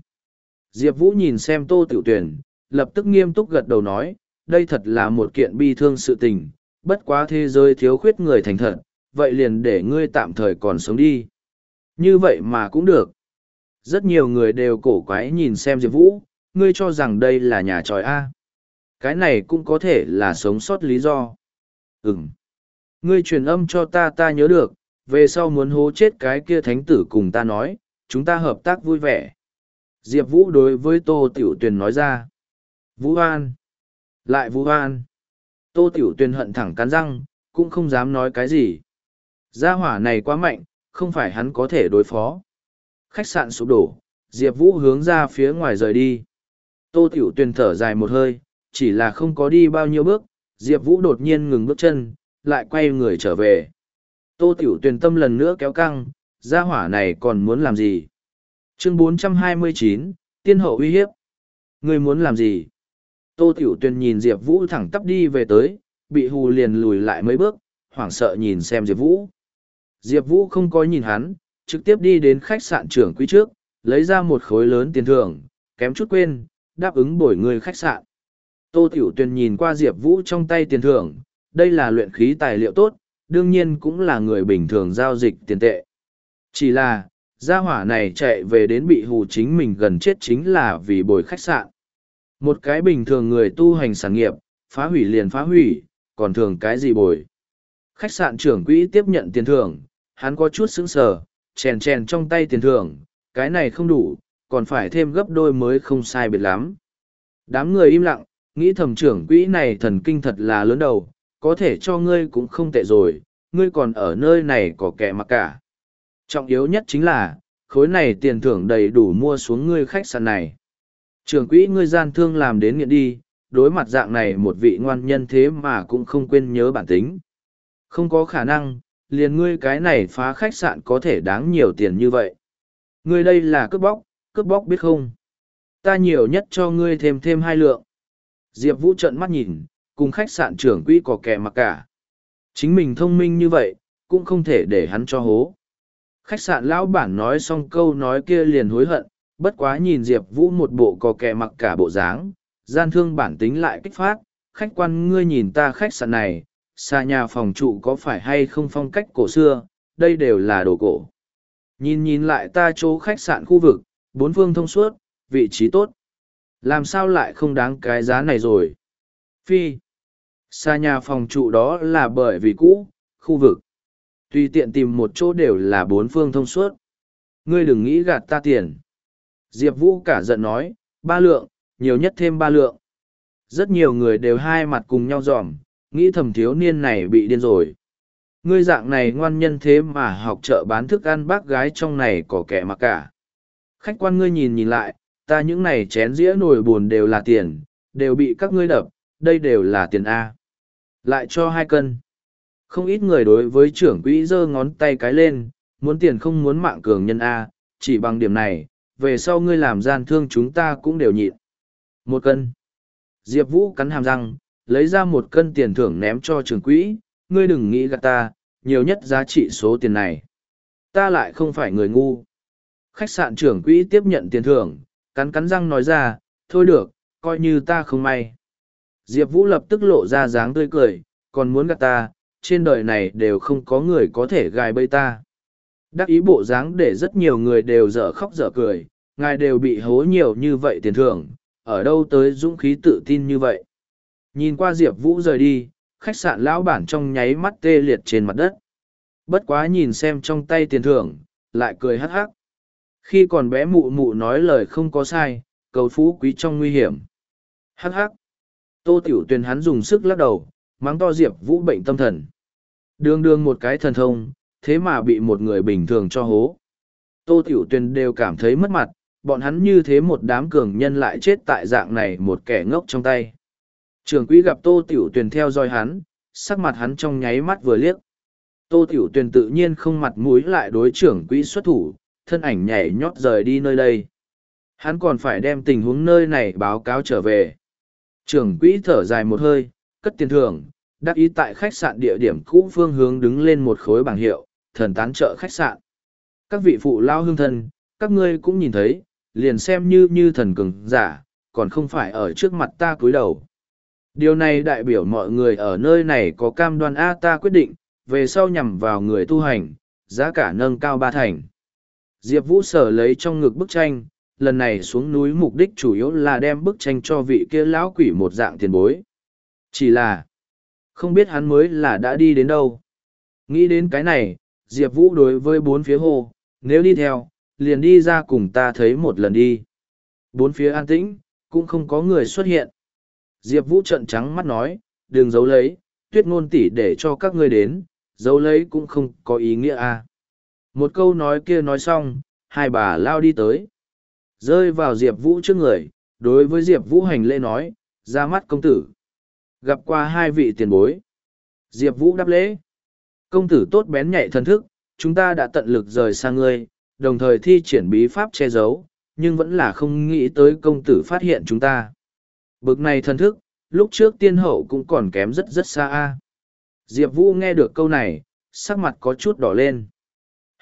Diệp Vũ nhìn xem Tô Tiểu Tuyền, lập tức nghiêm túc gật đầu nói, đây thật là một kiện bi thương sự tình, bất quá thế giới thiếu khuyết người thành thật, vậy liền để ngươi tạm thời còn sống đi. Như vậy mà cũng được. Rất nhiều người đều cổ quái nhìn xem Diệp Vũ, ngươi cho rằng đây là nhà tròi A. Cái này cũng có thể là sống sót lý do. Ừm. Ngươi truyền âm cho ta ta nhớ được, về sau muốn hố chết cái kia thánh tử cùng ta nói, chúng ta hợp tác vui vẻ. Diệp Vũ đối với Tô Tiểu Tuyền nói ra. Vũ An. Lại Vũ An. Tô Tiểu Tuyền hận thẳng cắn răng, cũng không dám nói cái gì. Gia hỏa này quá mạnh, không phải hắn có thể đối phó. Khách sạn sụp đổ, Diệp Vũ hướng ra phía ngoài rời đi. Tô Tiểu Tuyền thở dài một hơi, chỉ là không có đi bao nhiêu bước, Diệp Vũ đột nhiên ngừng bước chân, lại quay người trở về. Tô Tiểu Tuyền tâm lần nữa kéo căng, gia hỏa này còn muốn làm gì? Chương 429, Tiên hậu uy hiếp. Ngươi muốn làm gì? Tô Tiểu Tuyền nhìn Diệp Vũ thẳng tắp đi về tới, bị hù liền lùi lại mấy bước, hoảng sợ nhìn xem Diệp Vũ. Diệp Vũ không có nhìn hắn, trực tiếp đi đến khách sạn trưởng quý trước, lấy ra một khối lớn tiền thưởng, kém chút quên, đáp ứng bồi người khách sạn. Tô Tiểu Tuyền nhìn qua Diệp Vũ trong tay tiền thưởng, đây là luyện khí tài liệu tốt, đương nhiên cũng là người bình thường giao dịch tiền tệ. Chỉ là, gia hỏa này chạy về đến bị hù chính mình gần chết chính là vì bồi khách sạn. Một cái bình thường người tu hành sản nghiệp, phá hủy liền phá hủy, còn thường cái gì bồi. Khách sạn trưởng quỹ tiếp nhận tiền thưởng, hắn có chút sững sờ, chèn chèn trong tay tiền thưởng, cái này không đủ, còn phải thêm gấp đôi mới không sai biệt lắm. Đám người im lặng, nghĩ thầm trưởng quỹ này thần kinh thật là lớn đầu, có thể cho ngươi cũng không tệ rồi, ngươi còn ở nơi này có kẻ mặc cả. Trọng yếu nhất chính là, khối này tiền thưởng đầy đủ mua xuống ngươi khách sạn này. Trưởng quỹ ngươi gian thương làm đến nghiện đi, đối mặt dạng này một vị ngoan nhân thế mà cũng không quên nhớ bản tính. Không có khả năng, liền ngươi cái này phá khách sạn có thể đáng nhiều tiền như vậy. Ngươi đây là cướp bóc, cướp bóc biết không? Ta nhiều nhất cho ngươi thêm thêm hai lượng. Diệp Vũ trận mắt nhìn, cùng khách sạn trưởng quỹ có kẻ mặc cả. Chính mình thông minh như vậy, cũng không thể để hắn cho hố. Khách sạn lão bản nói xong câu nói kia liền hối hận, bất quá nhìn Diệp Vũ một bộ có kẻ mặc cả bộ dáng, gian thương bản tính lại kích phát, khách quan ngươi nhìn ta khách sạn này, xa nhà phòng trụ có phải hay không phong cách cổ xưa, đây đều là đồ cổ. Nhìn nhìn lại ta chỗ khách sạn khu vực, bốn phương thông suốt, vị trí tốt. Làm sao lại không đáng cái giá này rồi? Phi. Xa nhà phòng trụ đó là bởi vì cũ, khu vực. Tùy tiện tìm một chỗ đều là bốn phương thông suốt. Ngươi đừng nghĩ gạt ta tiền. Diệp Vũ cả giận nói, ba lượng, nhiều nhất thêm ba lượng. Rất nhiều người đều hai mặt cùng nhau dòm, nghĩ thầm thiếu niên này bị điên rồi. Ngươi dạng này ngoan nhân thế mà học chợ bán thức ăn bác gái trong này có kẻ mặc cả. Khách quan ngươi nhìn nhìn lại, ta những này chén dĩa nồi buồn đều là tiền, đều bị các ngươi đập, đây đều là tiền A. Lại cho hai cân. Không ít người đối với trưởng quỹ giơ ngón tay cái lên, muốn tiền không muốn mạng cường nhân A, chỉ bằng điểm này, về sau ngươi làm gian thương chúng ta cũng đều nhịn. Một cân. Diệp Vũ cắn hàm răng, lấy ra một cân tiền thưởng ném cho trưởng quỹ, ngươi đừng nghĩ gạt ta, nhiều nhất giá trị số tiền này. Ta lại không phải người ngu. Khách sạn trưởng quỹ tiếp nhận tiền thưởng, cắn cắn răng nói ra, thôi được, coi như ta không may. Diệp Vũ lập tức lộ ra dáng tươi cười, còn muốn gạt ta, trên đời này đều không có người có thể gài bẫy ta. Đắc ý bộ dáng để rất nhiều người đều dở khóc dở cười, ngài đều bị hố nhiều như vậy tiền thưởng, ở đâu tới dũng khí tự tin như vậy. Nhìn qua Diệp Vũ rời đi, khách sạn lão bản trong nháy mắt tê liệt trên mặt đất. Bất quá nhìn xem trong tay tiền thưởng, lại cười hắc hắc. Khi còn bé mụ mụ nói lời không có sai, cầu phú quý trong nguy hiểm. Hắc hắc. Tô Tiểu Tuyền hắn dùng sức lắc đầu, mắng to Diệp Vũ bệnh tâm thần. đương đương một cái thần thông, thế mà bị một người bình thường cho hố. Tô Tiểu Tuyền đều cảm thấy mất mặt, bọn hắn như thế một đám cường nhân lại chết tại dạng này một kẻ ngốc trong tay. Trường quỹ gặp Tô Tiểu Tuyền theo dõi hắn, sắc mặt hắn trong nháy mắt vừa liếc. Tô Tiểu Tuyền tự nhiên không mặt mũi lại đối trưởng quỹ xuất thủ, thân ảnh nhảy nhót rời đi nơi đây. Hắn còn phải đem tình huống nơi này báo cáo trở về. Trưởng quỹ thở dài một hơi, cất tiền thưởng, đắc ý tại khách sạn địa điểm cũ phương hướng đứng lên một khối bảng hiệu, thần tán trợ khách sạn. Các vị phụ lao hương thân, các ngươi cũng nhìn thấy, liền xem như như thần cường giả, còn không phải ở trước mặt ta cúi đầu. Điều này đại biểu mọi người ở nơi này có cam đoan A ta quyết định, về sau nhằm vào người tu hành, giá cả nâng cao ba thành. Diệp Vũ sở lấy trong ngực bức tranh, lần này xuống núi mục đích chủ yếu là đem bức tranh cho vị kia lão quỷ một dạng tiền bối. Chỉ là, không biết hắn mới là đã đi đến đâu. Nghĩ đến cái này, Diệp Vũ đối với bốn phía hồ, nếu đi theo, liền đi ra cùng ta thấy một lần đi. Bốn phía an tĩnh, cũng không có người xuất hiện. Diệp Vũ trận trắng mắt nói, đừng giấu lấy, tuyết ngôn tỷ để cho các ngươi đến, giấu lấy cũng không có ý nghĩa à. Một câu nói kia nói xong, hai bà lao đi tới. Rơi vào Diệp Vũ trước người, đối với Diệp Vũ hành lễ nói, ra mắt công tử. Gặp qua hai vị tiền bối. Diệp Vũ đáp lễ. Công tử tốt bén nhạy thân thức, chúng ta đã tận lực rời xa ngươi, đồng thời thi triển bí pháp che giấu, nhưng vẫn là không nghĩ tới công tử phát hiện chúng ta. Bực này thân thức, lúc trước tiên hậu cũng còn kém rất rất xa. a Diệp Vũ nghe được câu này, sắc mặt có chút đỏ lên.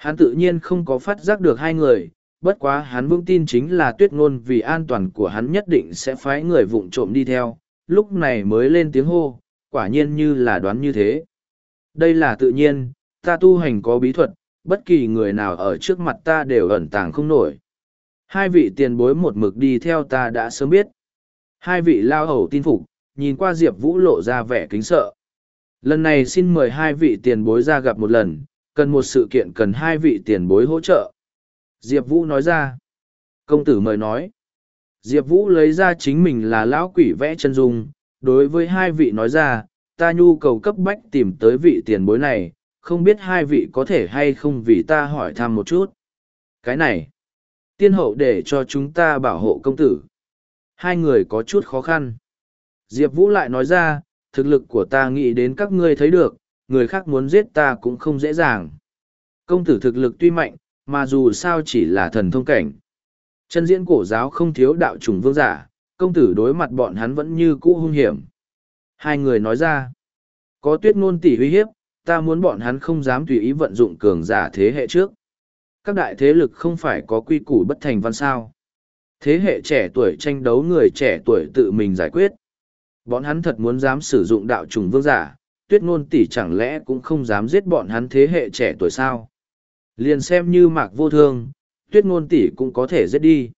Hắn tự nhiên không có phát giác được hai người, bất quá hắn vững tin chính là tuyết ngôn vì an toàn của hắn nhất định sẽ phái người vụng trộm đi theo, lúc này mới lên tiếng hô, quả nhiên như là đoán như thế. Đây là tự nhiên, ta tu hành có bí thuật, bất kỳ người nào ở trước mặt ta đều ẩn tàng không nổi. Hai vị tiền bối một mực đi theo ta đã sớm biết. Hai vị lao hầu tin phục, nhìn qua Diệp Vũ lộ ra vẻ kính sợ. Lần này xin mời hai vị tiền bối ra gặp một lần, cần một sự kiện cần hai vị tiền bối hỗ trợ. Diệp Vũ nói ra. Công tử mời nói. Diệp Vũ lấy ra chính mình là lão quỷ vẽ chân dung, đối với hai vị nói ra, ta nhu cầu cấp bách tìm tới vị tiền bối này, không biết hai vị có thể hay không vì ta hỏi thăm một chút. Cái này, tiên hậu để cho chúng ta bảo hộ công tử. Hai người có chút khó khăn. Diệp Vũ lại nói ra, thực lực của ta nghĩ đến các ngươi thấy được, người khác muốn giết ta cũng không dễ dàng. Công tử thực lực tuy mạnh, mà dù sao chỉ là thần thông cảnh. Chân diễn cổ giáo không thiếu đạo trùng vương giả, công tử đối mặt bọn hắn vẫn như cũ hung hiểm. Hai người nói ra, có tuyết ngôn tỷ uy hiếp, ta muốn bọn hắn không dám tùy ý vận dụng cường giả thế hệ trước. Các đại thế lực không phải có quy củ bất thành văn sao. Thế hệ trẻ tuổi tranh đấu người trẻ tuổi tự mình giải quyết. Bọn hắn thật muốn dám sử dụng đạo trùng vương giả, tuyết ngôn tỷ chẳng lẽ cũng không dám giết bọn hắn thế hệ trẻ tuổi sao. Liền xem như mạc vô thương, tuyết ngôn tỷ cũng có thể giết đi.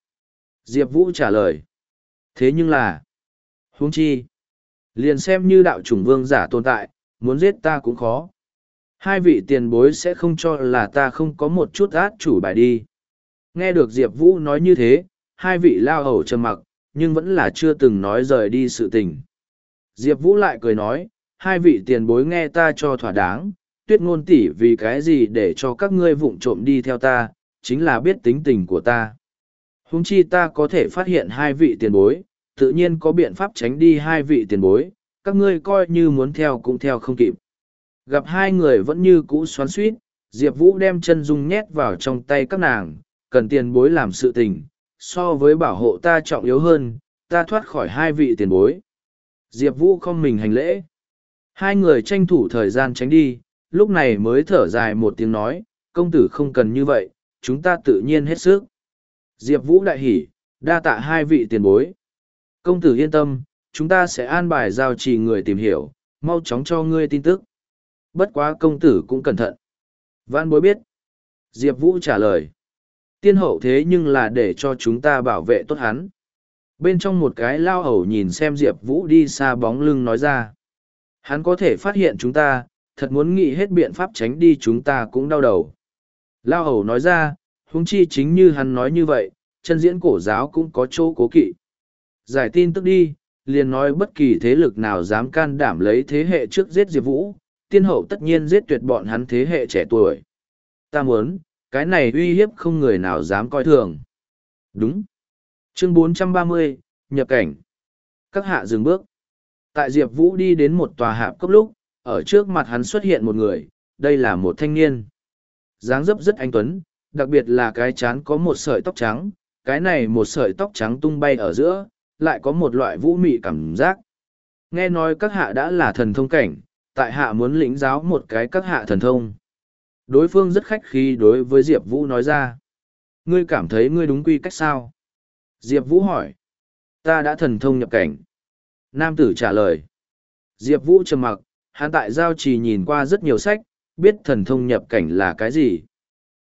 Diệp Vũ trả lời. Thế nhưng là, huống chi, liền xem như đạo chủng vương giả tồn tại, muốn giết ta cũng khó. Hai vị tiền bối sẽ không cho là ta không có một chút át chủ bài đi. Nghe được Diệp Vũ nói như thế, hai vị lao hầu trầm mặc, nhưng vẫn là chưa từng nói rời đi sự tình. Diệp Vũ lại cười nói, hai vị tiền bối nghe ta cho thỏa đáng, tuyết ngôn tỷ vì cái gì để cho các ngươi vụng trộm đi theo ta, chính là biết tính tình của ta. Húng chi ta có thể phát hiện hai vị tiền bối, tự nhiên có biện pháp tránh đi hai vị tiền bối, các ngươi coi như muốn theo cũng theo không kịp. Gặp hai người vẫn như cũ xoắn suýt, Diệp Vũ đem chân dung nhét vào trong tay các nàng, cần tiền bối làm sự tình, so với bảo hộ ta trọng yếu hơn, ta thoát khỏi hai vị tiền bối. Diệp Vũ không mình hành lễ. Hai người tranh thủ thời gian tránh đi, lúc này mới thở dài một tiếng nói, công tử không cần như vậy, chúng ta tự nhiên hết sức. Diệp Vũ đại hỉ, đa tạ hai vị tiền bối. Công tử yên tâm, chúng ta sẽ an bài giao trì người tìm hiểu, mau chóng cho ngươi tin tức. Bất quá công tử cũng cẩn thận. Văn bối biết. Diệp Vũ trả lời. Tiên hậu thế nhưng là để cho chúng ta bảo vệ tốt hắn. Bên trong một cái lao hầu nhìn xem Diệp Vũ đi xa bóng lưng nói ra. Hắn có thể phát hiện chúng ta, thật muốn nghĩ hết biện pháp tránh đi chúng ta cũng đau đầu. Lao hầu nói ra, huống chi chính như hắn nói như vậy, chân diễn cổ giáo cũng có chỗ cố kỵ. Giải tin tức đi, liền nói bất kỳ thế lực nào dám can đảm lấy thế hệ trước giết Diệp Vũ, tiên hậu tất nhiên giết tuyệt bọn hắn thế hệ trẻ tuổi. Ta muốn, cái này uy hiếp không người nào dám coi thường. Đúng. Chương 430, nhập cảnh. Các hạ dừng bước. Tại Diệp Vũ đi đến một tòa hạp cấp lúc, ở trước mặt hắn xuất hiện một người, đây là một thanh niên. dáng dấp rất anh tuấn, đặc biệt là cái chán có một sợi tóc trắng, cái này một sợi tóc trắng tung bay ở giữa, lại có một loại vũ mị cảm giác. Nghe nói các hạ đã là thần thông cảnh, tại hạ muốn lĩnh giáo một cái các hạ thần thông. Đối phương rất khách khí đối với Diệp Vũ nói ra. Ngươi cảm thấy ngươi đúng quy cách sao? Diệp Vũ hỏi. Ta đã thần thông nhập cảnh. Nam tử trả lời. Diệp Vũ trầm mặc, hắn tại giao trì nhìn qua rất nhiều sách, biết thần thông nhập cảnh là cái gì.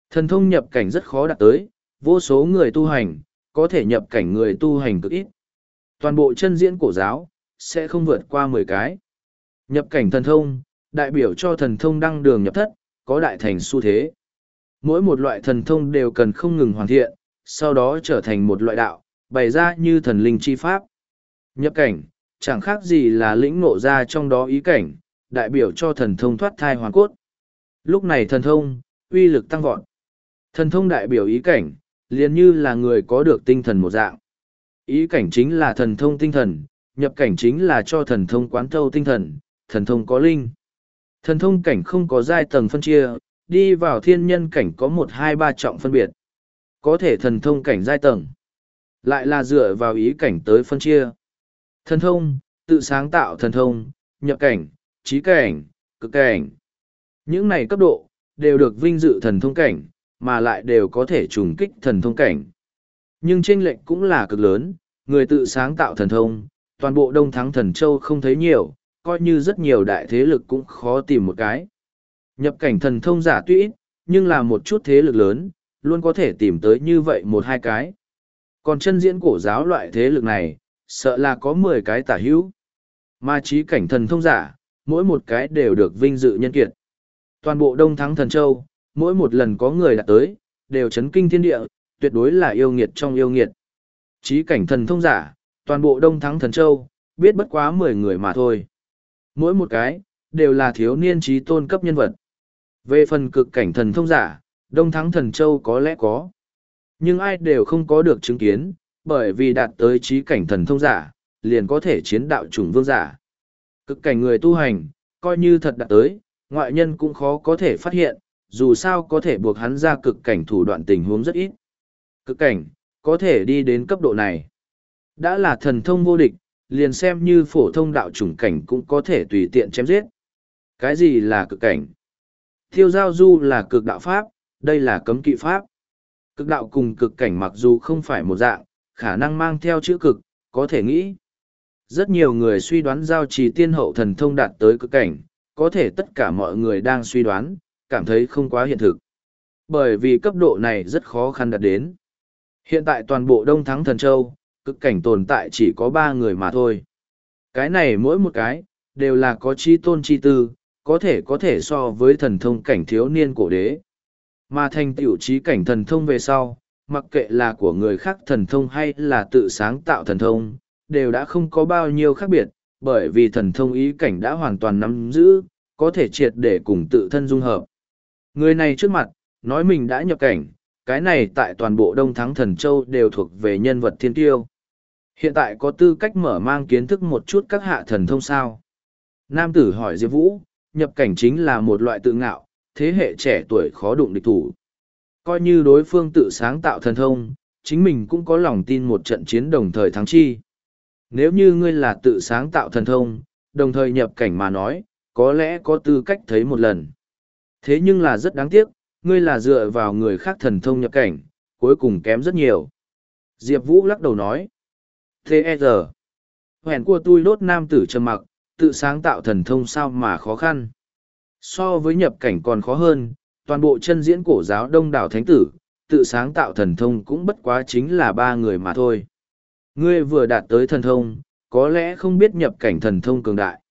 Thần thông nhập cảnh rất khó đạt tới, vô số người tu hành, có thể nhập cảnh người tu hành cực ít. Toàn bộ chân diễn cổ giáo, sẽ không vượt qua mười cái. Nhập cảnh thần thông, đại biểu cho thần thông đăng đường nhập thất, có đại thành xu thế. Mỗi một loại thần thông đều cần không ngừng hoàn thiện, sau đó trở thành một loại đạo, bày ra như thần linh chi pháp. Nhập cảnh, chẳng khác gì là lĩnh ngộ ra trong đó ý cảnh, đại biểu cho thần thông thoát thai hoàn cốt. Lúc này thần thông, uy lực tăng vọt. Thần thông đại biểu ý cảnh, liền như là người có được tinh thần một dạng. Ý cảnh chính là thần thông tinh thần, nhập cảnh chính là cho thần thông quán thâu tinh thần, thần thông có linh. Thần thông cảnh không có giai tầng phân chia, đi vào thiên nhân cảnh có một hai ba trọng phân biệt. Có thể thần thông cảnh giai tầng. Lại là dựa vào ý cảnh tới phân chia. Thần thông, tự sáng tạo thần thông, nhập cảnh, trí cảnh, cực cảnh. Những này cấp độ, đều được vinh dự thần thông cảnh, mà lại đều có thể trùng kích thần thông cảnh. Nhưng tranh lệnh cũng là cực lớn, người tự sáng tạo thần thông, toàn bộ Đông Thắng Thần Châu không thấy nhiều, coi như rất nhiều đại thế lực cũng khó tìm một cái. Nhập cảnh thần thông giả tuy ít, nhưng là một chút thế lực lớn, luôn có thể tìm tới như vậy một hai cái. Còn chân diễn cổ giáo loại thế lực này, sợ là có mười cái tả hữu. Mà trí cảnh thần thông giả, mỗi một cái đều được vinh dự nhân kiệt. Toàn bộ Đông Thắng Thần Châu, mỗi một lần có người đạt tới, đều chấn kinh thiên địa, tuyệt đối là yêu nghiệt trong yêu nghiệt. Chí cảnh thần thông giả, toàn bộ Đông Thắng Thần Châu, biết bất quá mười người mà thôi. Mỗi một cái, đều là thiếu niên trí tôn cấp nhân vật. Về phần cực cảnh thần thông giả, Đông Thắng Thần Châu có lẽ có. Nhưng ai đều không có được chứng kiến, bởi vì đạt tới trí cảnh thần thông giả, liền có thể chiến đạo chủng vương giả. Cực cảnh người tu hành, coi như thật đạt tới, ngoại nhân cũng khó có thể phát hiện, dù sao có thể buộc hắn ra cực cảnh thủ đoạn tình huống rất ít. Cực cảnh, có thể đi đến cấp độ này. Đã là thần thông vô địch, liền xem như phổ thông đạo chủng cảnh cũng có thể tùy tiện chém giết. Cái gì là cực cảnh? Thiêu giao du là cực đạo pháp, đây là cấm kỵ pháp. Cực đạo cùng cực cảnh mặc dù không phải một dạng, khả năng mang theo chữ cực, có thể nghĩ. Rất nhiều người suy đoán giao trì tiên hậu thần thông đạt tới cực cảnh, có thể tất cả mọi người đang suy đoán, cảm thấy không quá hiện thực. Bởi vì cấp độ này rất khó khăn đạt đến. Hiện tại toàn bộ Đông Thắng Thần Châu, cực cảnh tồn tại chỉ có ba người mà thôi. Cái này mỗi một cái, đều là có chi tôn chi tư, có thể có thể so với thần thông cảnh thiếu niên cổ đế. Mà thành tiểu trí cảnh thần thông về sau, mặc kệ là của người khác thần thông hay là tự sáng tạo thần thông, đều đã không có bao nhiêu khác biệt, bởi vì thần thông ý cảnh đã hoàn toàn nắm giữ, có thể triệt để cùng tự thân dung hợp. Người này trước mặt, nói mình đã nhập cảnh, cái này tại toàn bộ Đông Thắng Thần Châu đều thuộc về nhân vật thiên tiêu. Hiện tại có tư cách mở mang kiến thức một chút các hạ thần thông sao. Nam tử hỏi Diệp Vũ, nhập cảnh chính là một loại tự ngạo, thế hệ trẻ tuổi khó đụng địch thủ. Coi như đối phương tự sáng tạo thần thông, chính mình cũng có lòng tin một trận chiến đồng thời thắng chi. Nếu như ngươi là tự sáng tạo thần thông, đồng thời nhập cảnh mà nói, có lẽ có tư cách thấy một lần. Thế nhưng là rất đáng tiếc, ngươi là dựa vào người khác thần thông nhập cảnh, cuối cùng kém rất nhiều. Diệp Vũ lắc đầu nói. T.E.R. Hẹn của tôi đốt nam tử trầm mặc, tự sáng tạo thần thông sao mà khó khăn. So với nhập cảnh còn khó hơn, toàn bộ chân diễn cổ giáo đông đảo thánh tử, tự sáng tạo thần thông cũng bất quá chính là ba người mà thôi. Ngươi vừa đạt tới thần thông, có lẽ không biết nhập cảnh thần thông cường đại.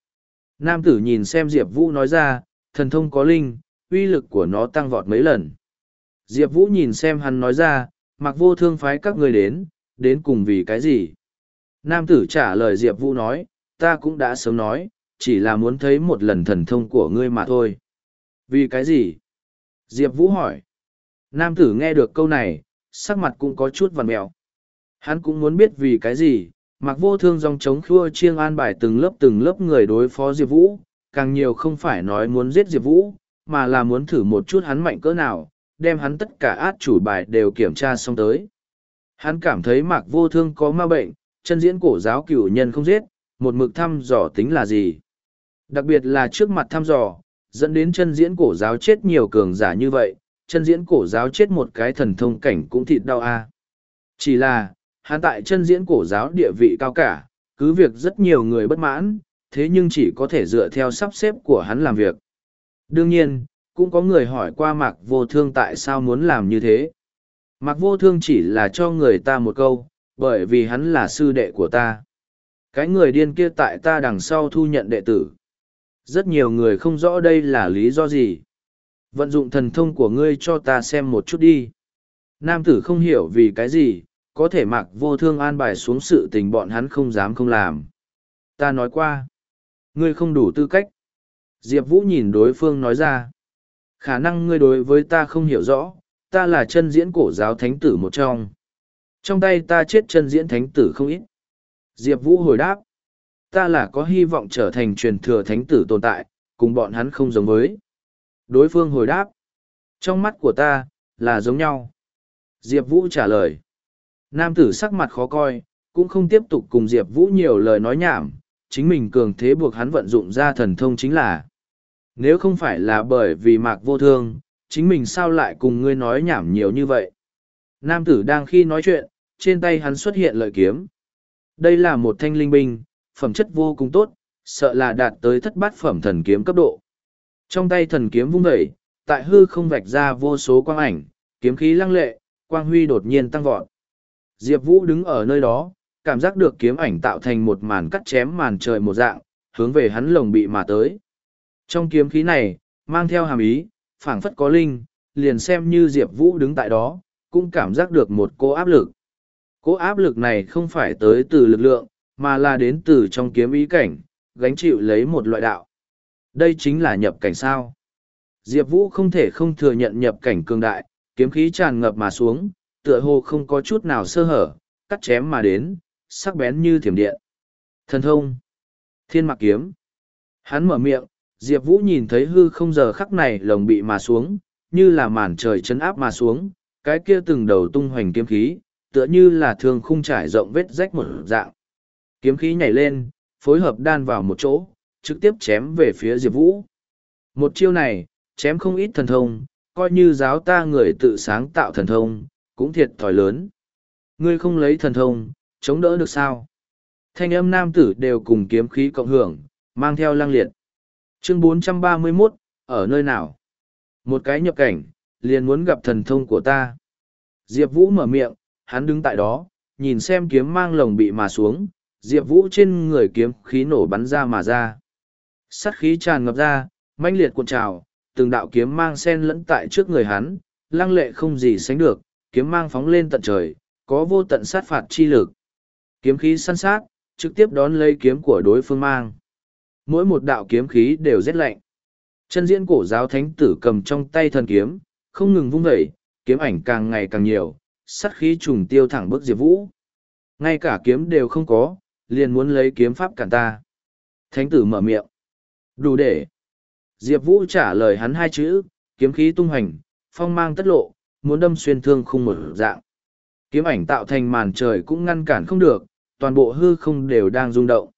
Nam tử nhìn xem Diệp Vũ nói ra, thần thông có linh, uy lực của nó tăng vọt mấy lần. Diệp Vũ nhìn xem hắn nói ra, mặc vô thương phái các người đến, đến cùng vì cái gì? Nam tử trả lời Diệp Vũ nói, ta cũng đã sớm nói, chỉ là muốn thấy một lần thần thông của ngươi mà thôi. Vì cái gì? Diệp Vũ hỏi. Nam tử nghe được câu này, sắc mặt cũng có chút vằn mẹo. Hắn cũng muốn biết vì cái gì, mặc vô thương dòng chống khua chiêng an bài từng lớp từng lớp người đối phó Diệp Vũ, càng nhiều không phải nói muốn giết Diệp Vũ, mà là muốn thử một chút hắn mạnh cỡ nào, đem hắn tất cả át chủ bài đều kiểm tra xong tới. Hắn cảm thấy mạc vô thương có ma bệnh, chân diễn cổ giáo cửu nhân không giết, một mực thăm dò tính là gì. Đặc biệt là trước mặt thăm dò, dẫn đến chân diễn cổ giáo chết nhiều cường giả như vậy, chân diễn cổ giáo chết một cái thần thông cảnh cũng thịt đau a. Chỉ là, hắn tại chân diễn cổ giáo địa vị cao cả, cứ việc rất nhiều người bất mãn, thế nhưng chỉ có thể dựa theo sắp xếp của hắn làm việc. Đương nhiên, cũng có người hỏi qua Mạc Vô Thương tại sao muốn làm như thế. Mạc Vô Thương chỉ là cho người ta một câu, bởi vì hắn là sư đệ của ta. Cái người điên kia tại ta đằng sau thu nhận đệ tử. Rất nhiều người không rõ đây là lý do gì. Vận dụng thần thông của ngươi cho ta xem một chút đi. Nam tử không hiểu vì cái gì, có thể mặc vô thương an bài xuống sự tình bọn hắn không dám không làm. Ta nói qua, ngươi không đủ tư cách. Diệp Vũ nhìn đối phương nói ra, khả năng ngươi đối với ta không hiểu rõ, ta là chân diễn cổ giáo thánh tử một trong. Trong tay ta chết chân diễn thánh tử không ít. Diệp Vũ hồi đáp, ta là có hy vọng trở thành truyền thừa thánh tử tồn tại, cùng bọn hắn không giống với. Đối phương hồi đáp, trong mắt của ta, là giống nhau. Diệp Vũ trả lời, nam tử sắc mặt khó coi, cũng không tiếp tục cùng Diệp Vũ nhiều lời nói nhảm, chính mình cường thế buộc hắn vận dụng ra thần thông chính là. Nếu không phải là bởi vì mạc vô thương, chính mình sao lại cùng ngươi nói nhảm nhiều như vậy. Nam tử đang khi nói chuyện, trên tay hắn xuất hiện lợi kiếm. Đây là một thanh linh binh, phẩm chất vô cùng tốt, sợ là đạt tới thất bát phẩm thần kiếm cấp độ. Trong tay thần kiếm vung dậy, tại hư không vạch ra vô số quang ảnh, kiếm khí lăng lệ, quang huy đột nhiên tăng vọt. Diệp Vũ đứng ở nơi đó, cảm giác được kiếm ảnh tạo thành một màn cắt chém màn trời một dạng, hướng về hắn lồng bị mà tới. Trong kiếm khí này, mang theo hàm ý, phảng phất có linh, liền xem như Diệp Vũ đứng tại đó, cũng cảm giác được một cô áp lực. Cô áp lực này không phải tới từ lực lượng, mà là đến từ trong kiếm ý cảnh, gánh chịu lấy một loại đạo. Đây chính là nhập cảnh sao. Diệp Vũ không thể không thừa nhận nhập cảnh cường đại, kiếm khí tràn ngập mà xuống, tựa hồ không có chút nào sơ hở, cắt chém mà đến, sắc bén như thiểm điện. Thần thông. Thiên mạc kiếm. Hắn mở miệng, Diệp Vũ nhìn thấy hư không giờ khắc này lồng bị mà xuống, như là màn trời chấn áp mà xuống, cái kia từng đầu tung hoành kiếm khí, tựa như là thường khung trải rộng vết rách một dạng. Kiếm khí nhảy lên, phối hợp đan vào một chỗ, trực tiếp chém về phía Diệp Vũ. Một chiêu này, chém không ít thần thông, coi như giáo ta người tự sáng tạo thần thông, cũng thiệt thòi lớn. Ngươi không lấy thần thông, chống đỡ được sao? Thanh âm nam tử đều cùng kiếm khí cộng hưởng, mang theo lang liệt. Chương 431, ở nơi nào? Một cái nhập cảnh, liền muốn gặp thần thông của ta. Diệp Vũ mở miệng, hắn đứng tại đó, nhìn xem kiếm mang lồng bị mà xuống, Diệp Vũ trên người kiếm khí nổ bắn ra mà ra. Sắt khí tràn ngập ra, mãnh liệt cuộn trào, từng đạo kiếm mang sen lẫn tại trước người hắn, lăng lệ không gì sánh được, kiếm mang phóng lên tận trời, có vô tận sát phạt chi lực. Kiếm khí săn sát, trực tiếp đón lấy kiếm của đối phương mang. Mỗi một đạo kiếm khí đều rét lạnh. Chân diễn cổ giáo thánh tử cầm trong tay thần kiếm, không ngừng vung vẩy, kiếm ảnh càng ngày càng nhiều, sát khí trùng tiêu thẳng bước Diệp Vũ. Ngay cả kiếm đều không có, liền muốn lấy kiếm pháp cản ta. Thánh tử mở miệng. Đủ để. Diệp Vũ trả lời hắn hai chữ, kiếm khí tung hành, phong mang tất lộ, muốn đâm xuyên thương khung một dạng. Kiếm ảnh tạo thành màn trời cũng ngăn cản không được, toàn bộ hư không đều đang rung động.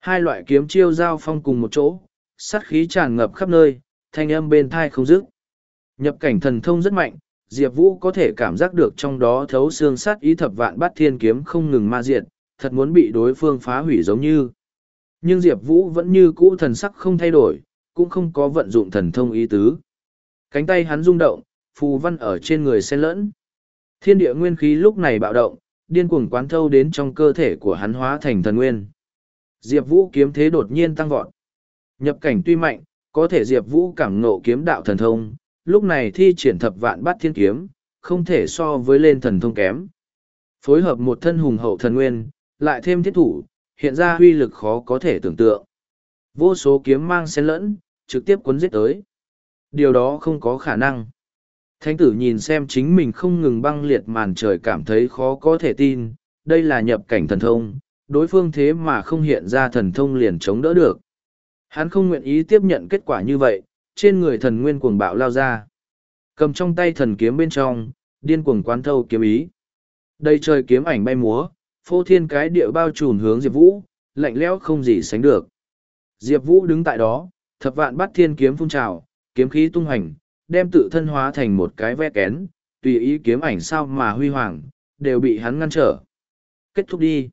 Hai loại kiếm chiêu giao phong cùng một chỗ, sát khí tràn ngập khắp nơi, thanh âm bên thai không dứt. Nhập cảnh thần thông rất mạnh, Diệp Vũ có thể cảm giác được trong đó thấu xương sát ý thập vạn bát thiên kiếm không ngừng ma diệt, thật muốn bị đối phương phá hủy giống như. Nhưng Diệp Vũ vẫn như cũ thần sắc không thay đổi, cũng không có vận dụng thần thông ý tứ. Cánh tay hắn rung động, phù văn ở trên người xen lẫn. Thiên địa nguyên khí lúc này bạo động, điên cuồng quán thâu đến trong cơ thể của hắn hóa thành thần nguyên. Diệp Vũ kiếm thế đột nhiên tăng vọt. Nhập cảnh tuy mạnh, có thể Diệp Vũ cảm ngộ kiếm đạo thần thông, lúc này thi triển thập vạn bát thiên kiếm, không thể so với lên thần thông kém. Phối hợp một thân hùng hậu thần nguyên, lại thêm thiết thủ, hiện ra huy lực khó có thể tưởng tượng. Vô số kiếm mang xen lẫn, trực tiếp cuốn giết tới. Điều đó không có khả năng. Thánh tử nhìn xem chính mình không ngừng băng liệt màn trời cảm thấy khó có thể tin, đây là nhập cảnh thần thông, đối phương thế mà không hiện ra thần thông liền chống đỡ được. Hắn không nguyện ý tiếp nhận kết quả như vậy, trên người thần nguyên cuồng bạo lao ra. Cầm trong tay thần kiếm bên trong, điên cuồng quán thâu kiếm ý. Đây trời kiếm ảnh bay múa, phô thiên cái địa bao trùn hướng Diệp Vũ, lạnh lẽo không gì sánh được. Diệp Vũ đứng tại đó, thập vạn bắt thiên kiếm phun trào, kiếm khí tung hành, đem tự thân hóa thành một cái ve kén, tùy ý kiếm ảnh sao mà huy hoàng, đều bị hắn ngăn trở. Kết thúc đi.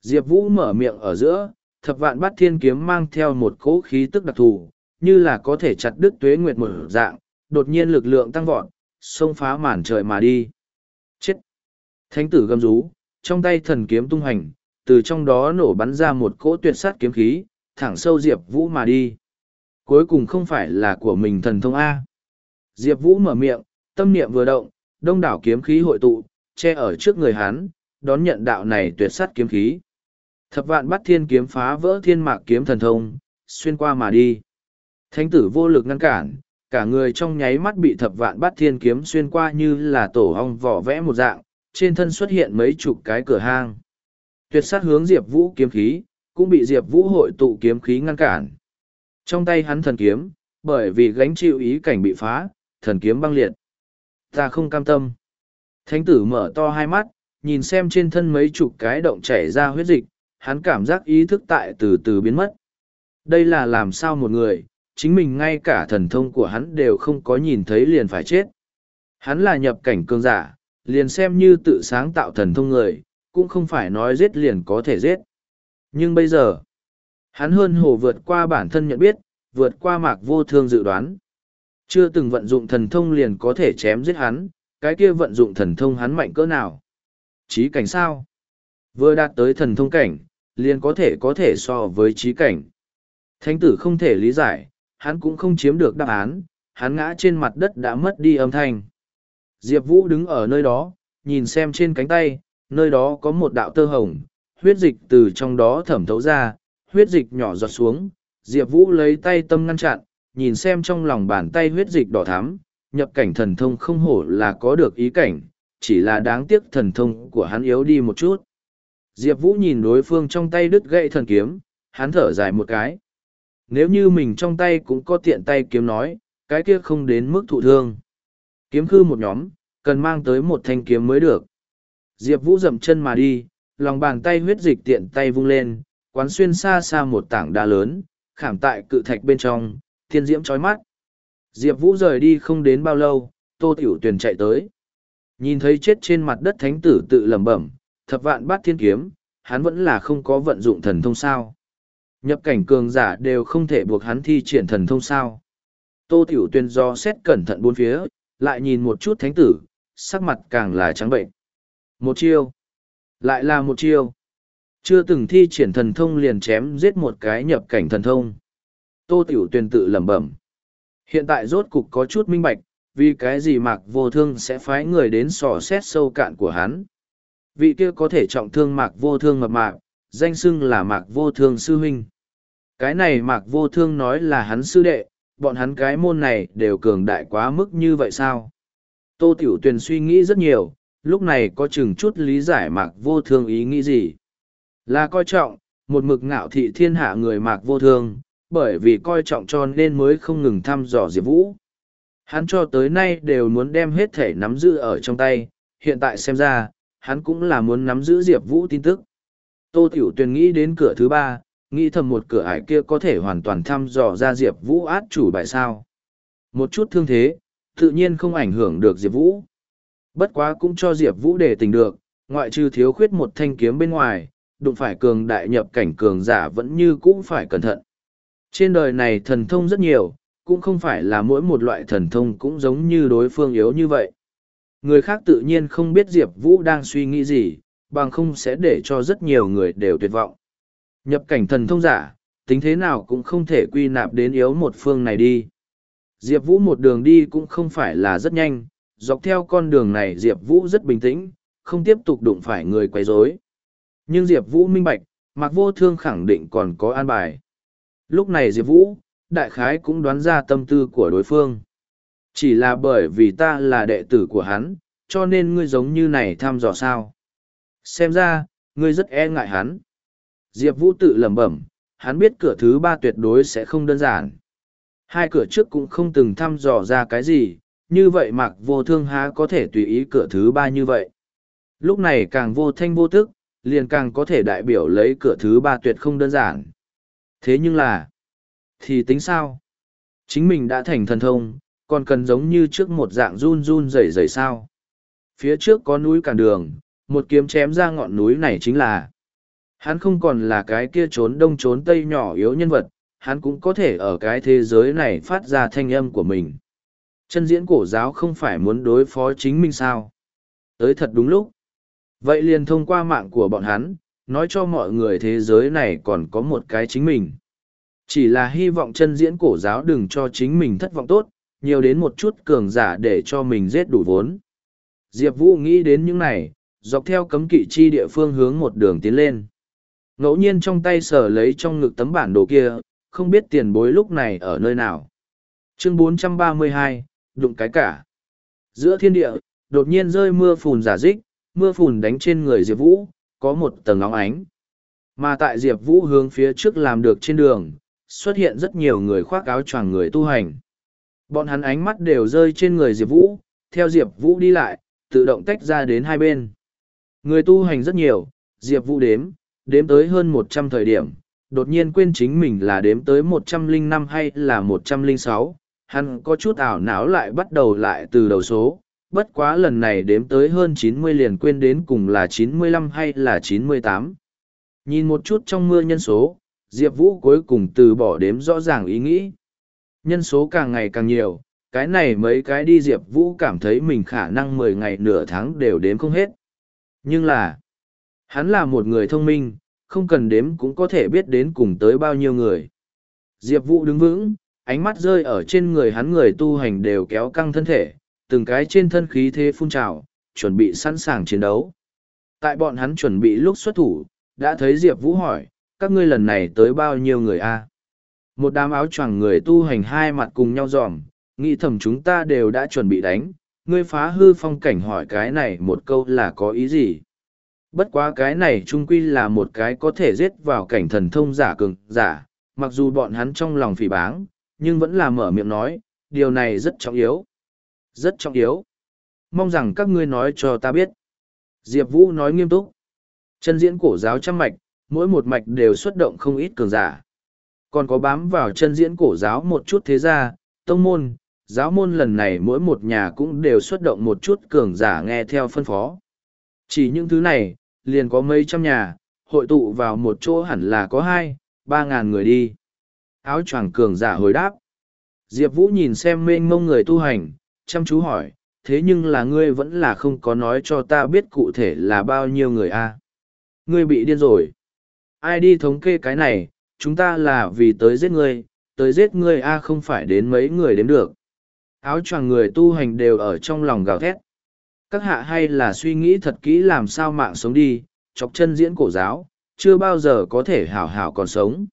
Diệp Vũ mở miệng ở giữa, thập vạn bát thiên kiếm mang theo một cỗ khí tức đặc thù, như là có thể chặt đứt tuế nguyệt một dạng, đột nhiên lực lượng tăng vọt, xông phá màn trời mà đi. Chết! Thánh tử gầm rú, trong tay thần kiếm tung hành, từ trong đó nổ bắn ra một cỗ tuyệt sát kiếm khí, thẳng sâu Diệp Vũ mà đi. Cuối cùng không phải là của mình thần thông A. Diệp Vũ mở miệng, tâm niệm vừa động, đông đảo kiếm khí hội tụ, che ở trước người hắn, đón nhận đạo này tuyệt sát kiếm khí. Thập vạn bắt thiên kiếm phá vỡ thiên mạc kiếm thần thông, xuyên qua mà đi. Thánh tử vô lực ngăn cản, cả người trong nháy mắt bị thập vạn bắt thiên kiếm xuyên qua như là tổ hong vỏ vẽ một dạng, trên thân xuất hiện mấy chục cái cửa hang. Tuyệt sát hướng Diệp Vũ kiếm khí, cũng bị Diệp Vũ hội tụ kiếm khí ngăn cản. Trong tay hắn thần kiếm, bởi vì gánh chịu ý cảnh bị phá, thần kiếm băng liệt. Ta không cam tâm. Thánh tử mở to hai mắt, nhìn xem trên thân mấy chục cái động chảy ra huyết dịch, hắn cảm giác ý thức tại từ từ biến mất. Đây là làm sao một người, chính mình ngay cả thần thông của hắn đều không có nhìn thấy liền phải chết. Hắn là nhập cảnh cương giả, liền xem như tự sáng tạo thần thông người, cũng không phải nói giết liền có thể giết. Nhưng bây giờ, hắn hơn hồ vượt qua bản thân nhận biết, vượt qua mạc vô thương dự đoán. Chưa từng vận dụng thần thông liền có thể chém giết hắn, cái kia vận dụng thần thông hắn mạnh cỡ nào. Trí cảnh sao? Vừa đạt tới thần thông cảnh, liền có thể có thể so với trí cảnh. Thánh tử không thể lý giải, hắn cũng không chiếm được đáp án, hắn ngã trên mặt đất đã mất đi âm thanh. Diệp Vũ đứng ở nơi đó, nhìn xem trên cánh tay, nơi đó có một đạo tơ hồng, huyết dịch từ trong đó thẩm thấu ra, huyết dịch nhỏ giọt xuống, Diệp Vũ lấy tay tâm ngăn chặn, nhìn xem trong lòng bàn tay huyết dịch đỏ thắm, nhập cảnh thần thông không hổ là có được ý cảnh, chỉ là đáng tiếc thần thông của hắn yếu đi một chút. Diệp Vũ nhìn đối phương trong tay đứt gãy thần kiếm, hắn thở dài một cái. Nếu như mình trong tay cũng có tiện tay kiếm nói, cái kia không đến mức thụ thương. Kiếm khư một nhóm, cần mang tới một thanh kiếm mới được. Diệp Vũ dậm chân mà đi, lòng bàn tay huyết dịch tiện tay vung lên, quán xuyên xa xa một tảng đá lớn, khảm tại cự thạch bên trong, thiên diễm chói mắt. Diệp Vũ rời đi không đến bao lâu, Tô Tiểu Tuyền chạy tới. Nhìn thấy chết trên mặt đất thánh tử tự lẩm bẩm, thập vạn bát thiên kiếm, hắn vẫn là không có vận dụng thần thông sao. Nhập cảnh cường giả đều không thể buộc hắn thi triển thần thông sao. Tô Tiểu Tuyền do xét cẩn thận bốn phía, lại nhìn một chút thánh tử, sắc mặt càng là trắng bệnh. Một chiêu. Lại là một chiêu. Chưa từng thi triển thần thông liền chém giết một cái nhập cảnh thần thông. Tô Tiểu Tuyền tự lẩm bẩm. Hiện tại rốt cục có chút minh bạch, vì cái gì mạc vô thương sẽ phái người đến sò xét sâu cạn của hắn. Vị kia có thể trọng thương mạc vô thương mập mạc, danh xưng là mạc vô thương sư huynh. Cái này mạc vô thương nói là hắn sư đệ, bọn hắn cái môn này đều cường đại quá mức như vậy sao? Tô Tiểu Tuyền suy nghĩ rất nhiều, lúc này có chừng chút lý giải mạc vô thương ý nghĩ gì. Là coi trọng, một mực ngạo thị thiên hạ người mạc vô thương, bởi vì coi trọng cho nên mới không ngừng thăm dò Diệp Vũ. Hắn cho tới nay đều muốn đem hết thể nắm giữ ở trong tay, hiện tại xem ra, hắn cũng là muốn nắm giữ Diệp Vũ tin tức. Tô Tiểu Tuyền nghĩ đến cửa thứ ba, nghĩ thầm một cửa ải kia có thể hoàn toàn thăm dò ra Diệp Vũ át chủ bài sao. Một chút thương thế, tự nhiên không ảnh hưởng được Diệp Vũ. Bất quá cũng cho Diệp Vũ để tình được, ngoại trừ thiếu khuyết một thanh kiếm bên ngoài, đụng phải cường đại nhập cảnh cường giả vẫn như cũng phải cẩn thận. Trên đời này thần thông rất nhiều, cũng không phải là mỗi một loại thần thông cũng giống như đối phương yếu như vậy. Người khác tự nhiên không biết Diệp Vũ đang suy nghĩ gì, bằng không sẽ để cho rất nhiều người đều tuyệt vọng. Nhập cảnh thần thông giả, tính thế nào cũng không thể quy nạp đến yếu một phương này đi. Diệp Vũ một đường đi cũng không phải là rất nhanh, dọc theo con đường này Diệp Vũ rất bình tĩnh, không tiếp tục đụng phải người quấy rối. Nhưng Diệp Vũ minh bạch, Mạc Vô Thương khẳng định còn có an bài. Lúc này Diệp Vũ, đại khái cũng đoán ra tâm tư của đối phương. Chỉ là bởi vì ta là đệ tử của hắn, cho nên ngươi giống như này thăm dò sao. Xem ra, ngươi rất e ngại hắn. Diệp Vũ tự lẩm bẩm, hắn biết cửa thứ ba tuyệt đối sẽ không đơn giản. Hai cửa trước cũng không từng thăm dò ra cái gì, như vậy mặc Vô Thương há có thể tùy ý cửa thứ ba như vậy. Lúc này càng vô thanh vô tức, liền càng có thể đại biểu lấy cửa thứ ba tuyệt không đơn giản. Thế nhưng là, thì tính sao? Chính mình đã thành thần thông, còn cần giống như trước một dạng run run rẩy rẩy sao? Phía trước có núi cản đường, một kiếm chém ra ngọn núi này chính là hắn không còn là cái kia trốn đông trốn tây nhỏ yếu nhân vật, hắn cũng có thể ở cái thế giới này phát ra thanh âm của mình. Chân diễn cổ giáo không phải muốn đối phó chính mình sao? Tới thật đúng lúc. Vậy liền thông qua mạng của bọn hắn, nói cho mọi người thế giới này còn có một cái chính mình. Chỉ là hy vọng chân diễn cổ giáo đừng cho chính mình thất vọng tốt, nhiều đến một chút cường giả để cho mình giết đủ vốn. Diệp Vũ nghĩ đến những này, dọc theo cấm kỵ chi địa phương hướng một đường tiến lên. Ngẫu nhiên trong tay sở lấy trong ngực tấm bản đồ kia, không biết tiền bối lúc này ở nơi nào. Chương 432, đụng cái cả. Giữa thiên địa, đột nhiên rơi mưa phùn giả dích, mưa phùn đánh trên người Diệp Vũ, có một tầng óng ánh. Mà tại Diệp Vũ hướng phía trước làm được trên đường, xuất hiện rất nhiều người khoác áo choàng người tu hành. Bọn hắn ánh mắt đều rơi trên người Diệp Vũ, theo Diệp Vũ đi lại, tự động tách ra đến hai bên. Người tu hành rất nhiều, Diệp Vũ đếm, đếm tới hơn một trăm thời điểm, đột nhiên quên chính mình là đếm tới một trăm linh năm hay là một trăm linh sáu hắn có chút ảo não lại bắt đầu lại từ đầu số, bất quá lần này đếm tới hơn chín mươi liền quên đến cùng là chín mươi lăm hay là chín mươi tám Nhìn một chút trong mưa nhân số, Diệp Vũ cuối cùng từ bỏ đếm rõ ràng ý nghĩ. Nhân số càng ngày càng nhiều, cái này mấy cái đi Diệp Vũ cảm thấy mình khả năng mười ngày nửa tháng đều đếm không hết. Nhưng là, hắn là một người thông minh, không cần đếm cũng có thể biết đến cùng tới bao nhiêu người. Diệp Vũ đứng vững, ánh mắt rơi ở trên người hắn người tu hành đều kéo căng thân thể, từng cái trên thân khí thế phun trào, chuẩn bị sẵn sàng chiến đấu. Tại bọn hắn chuẩn bị lúc xuất thủ, đã thấy Diệp Vũ hỏi, các ngươi lần này tới bao nhiêu người a Một đám áo choàng người tu hành hai mặt cùng nhau dòm, nghĩ thầm chúng ta đều đã chuẩn bị đánh, ngươi phá hư phong cảnh hỏi cái này một câu là có ý gì? Bất quá cái này trung quy là một cái có thể giết vào cảnh thần thông giả cường giả, mặc dù bọn hắn trong lòng phỉ báng, nhưng vẫn là mở miệng nói, điều này rất trọng yếu. Rất trọng yếu. Mong rằng các ngươi nói cho ta biết. Diệp Vũ nói nghiêm túc. Chân diễn cổ giáo trăm mạch, mỗi một mạch đều xuất động không ít cường giả. Còn có bám vào chân diễn cổ giáo một chút thế gia, tông môn, giáo môn lần này mỗi một nhà cũng đều xuất động một chút cường giả nghe theo phân phó. Chỉ những thứ này, liền có mấy trăm nhà, hội tụ vào một chỗ hẳn là có hai, ba ngàn người đi. Áo choàng cường giả hồi đáp. Diệp Vũ nhìn xem mênh mông người tu hành, chăm chú hỏi, thế nhưng là ngươi vẫn là không có nói cho ta biết cụ thể là bao nhiêu người a Ngươi bị điên rồi. Ai đi thống kê cái này, chúng ta là vì tới giết ngươi, tới giết ngươi a không phải đến mấy người đếm được. Áo choàng người tu hành đều ở trong lòng gào thét. Các hạ hay là suy nghĩ thật kỹ làm sao mạng sống đi, chọc chân diễn cổ giáo, chưa bao giờ có thể hảo hảo còn sống.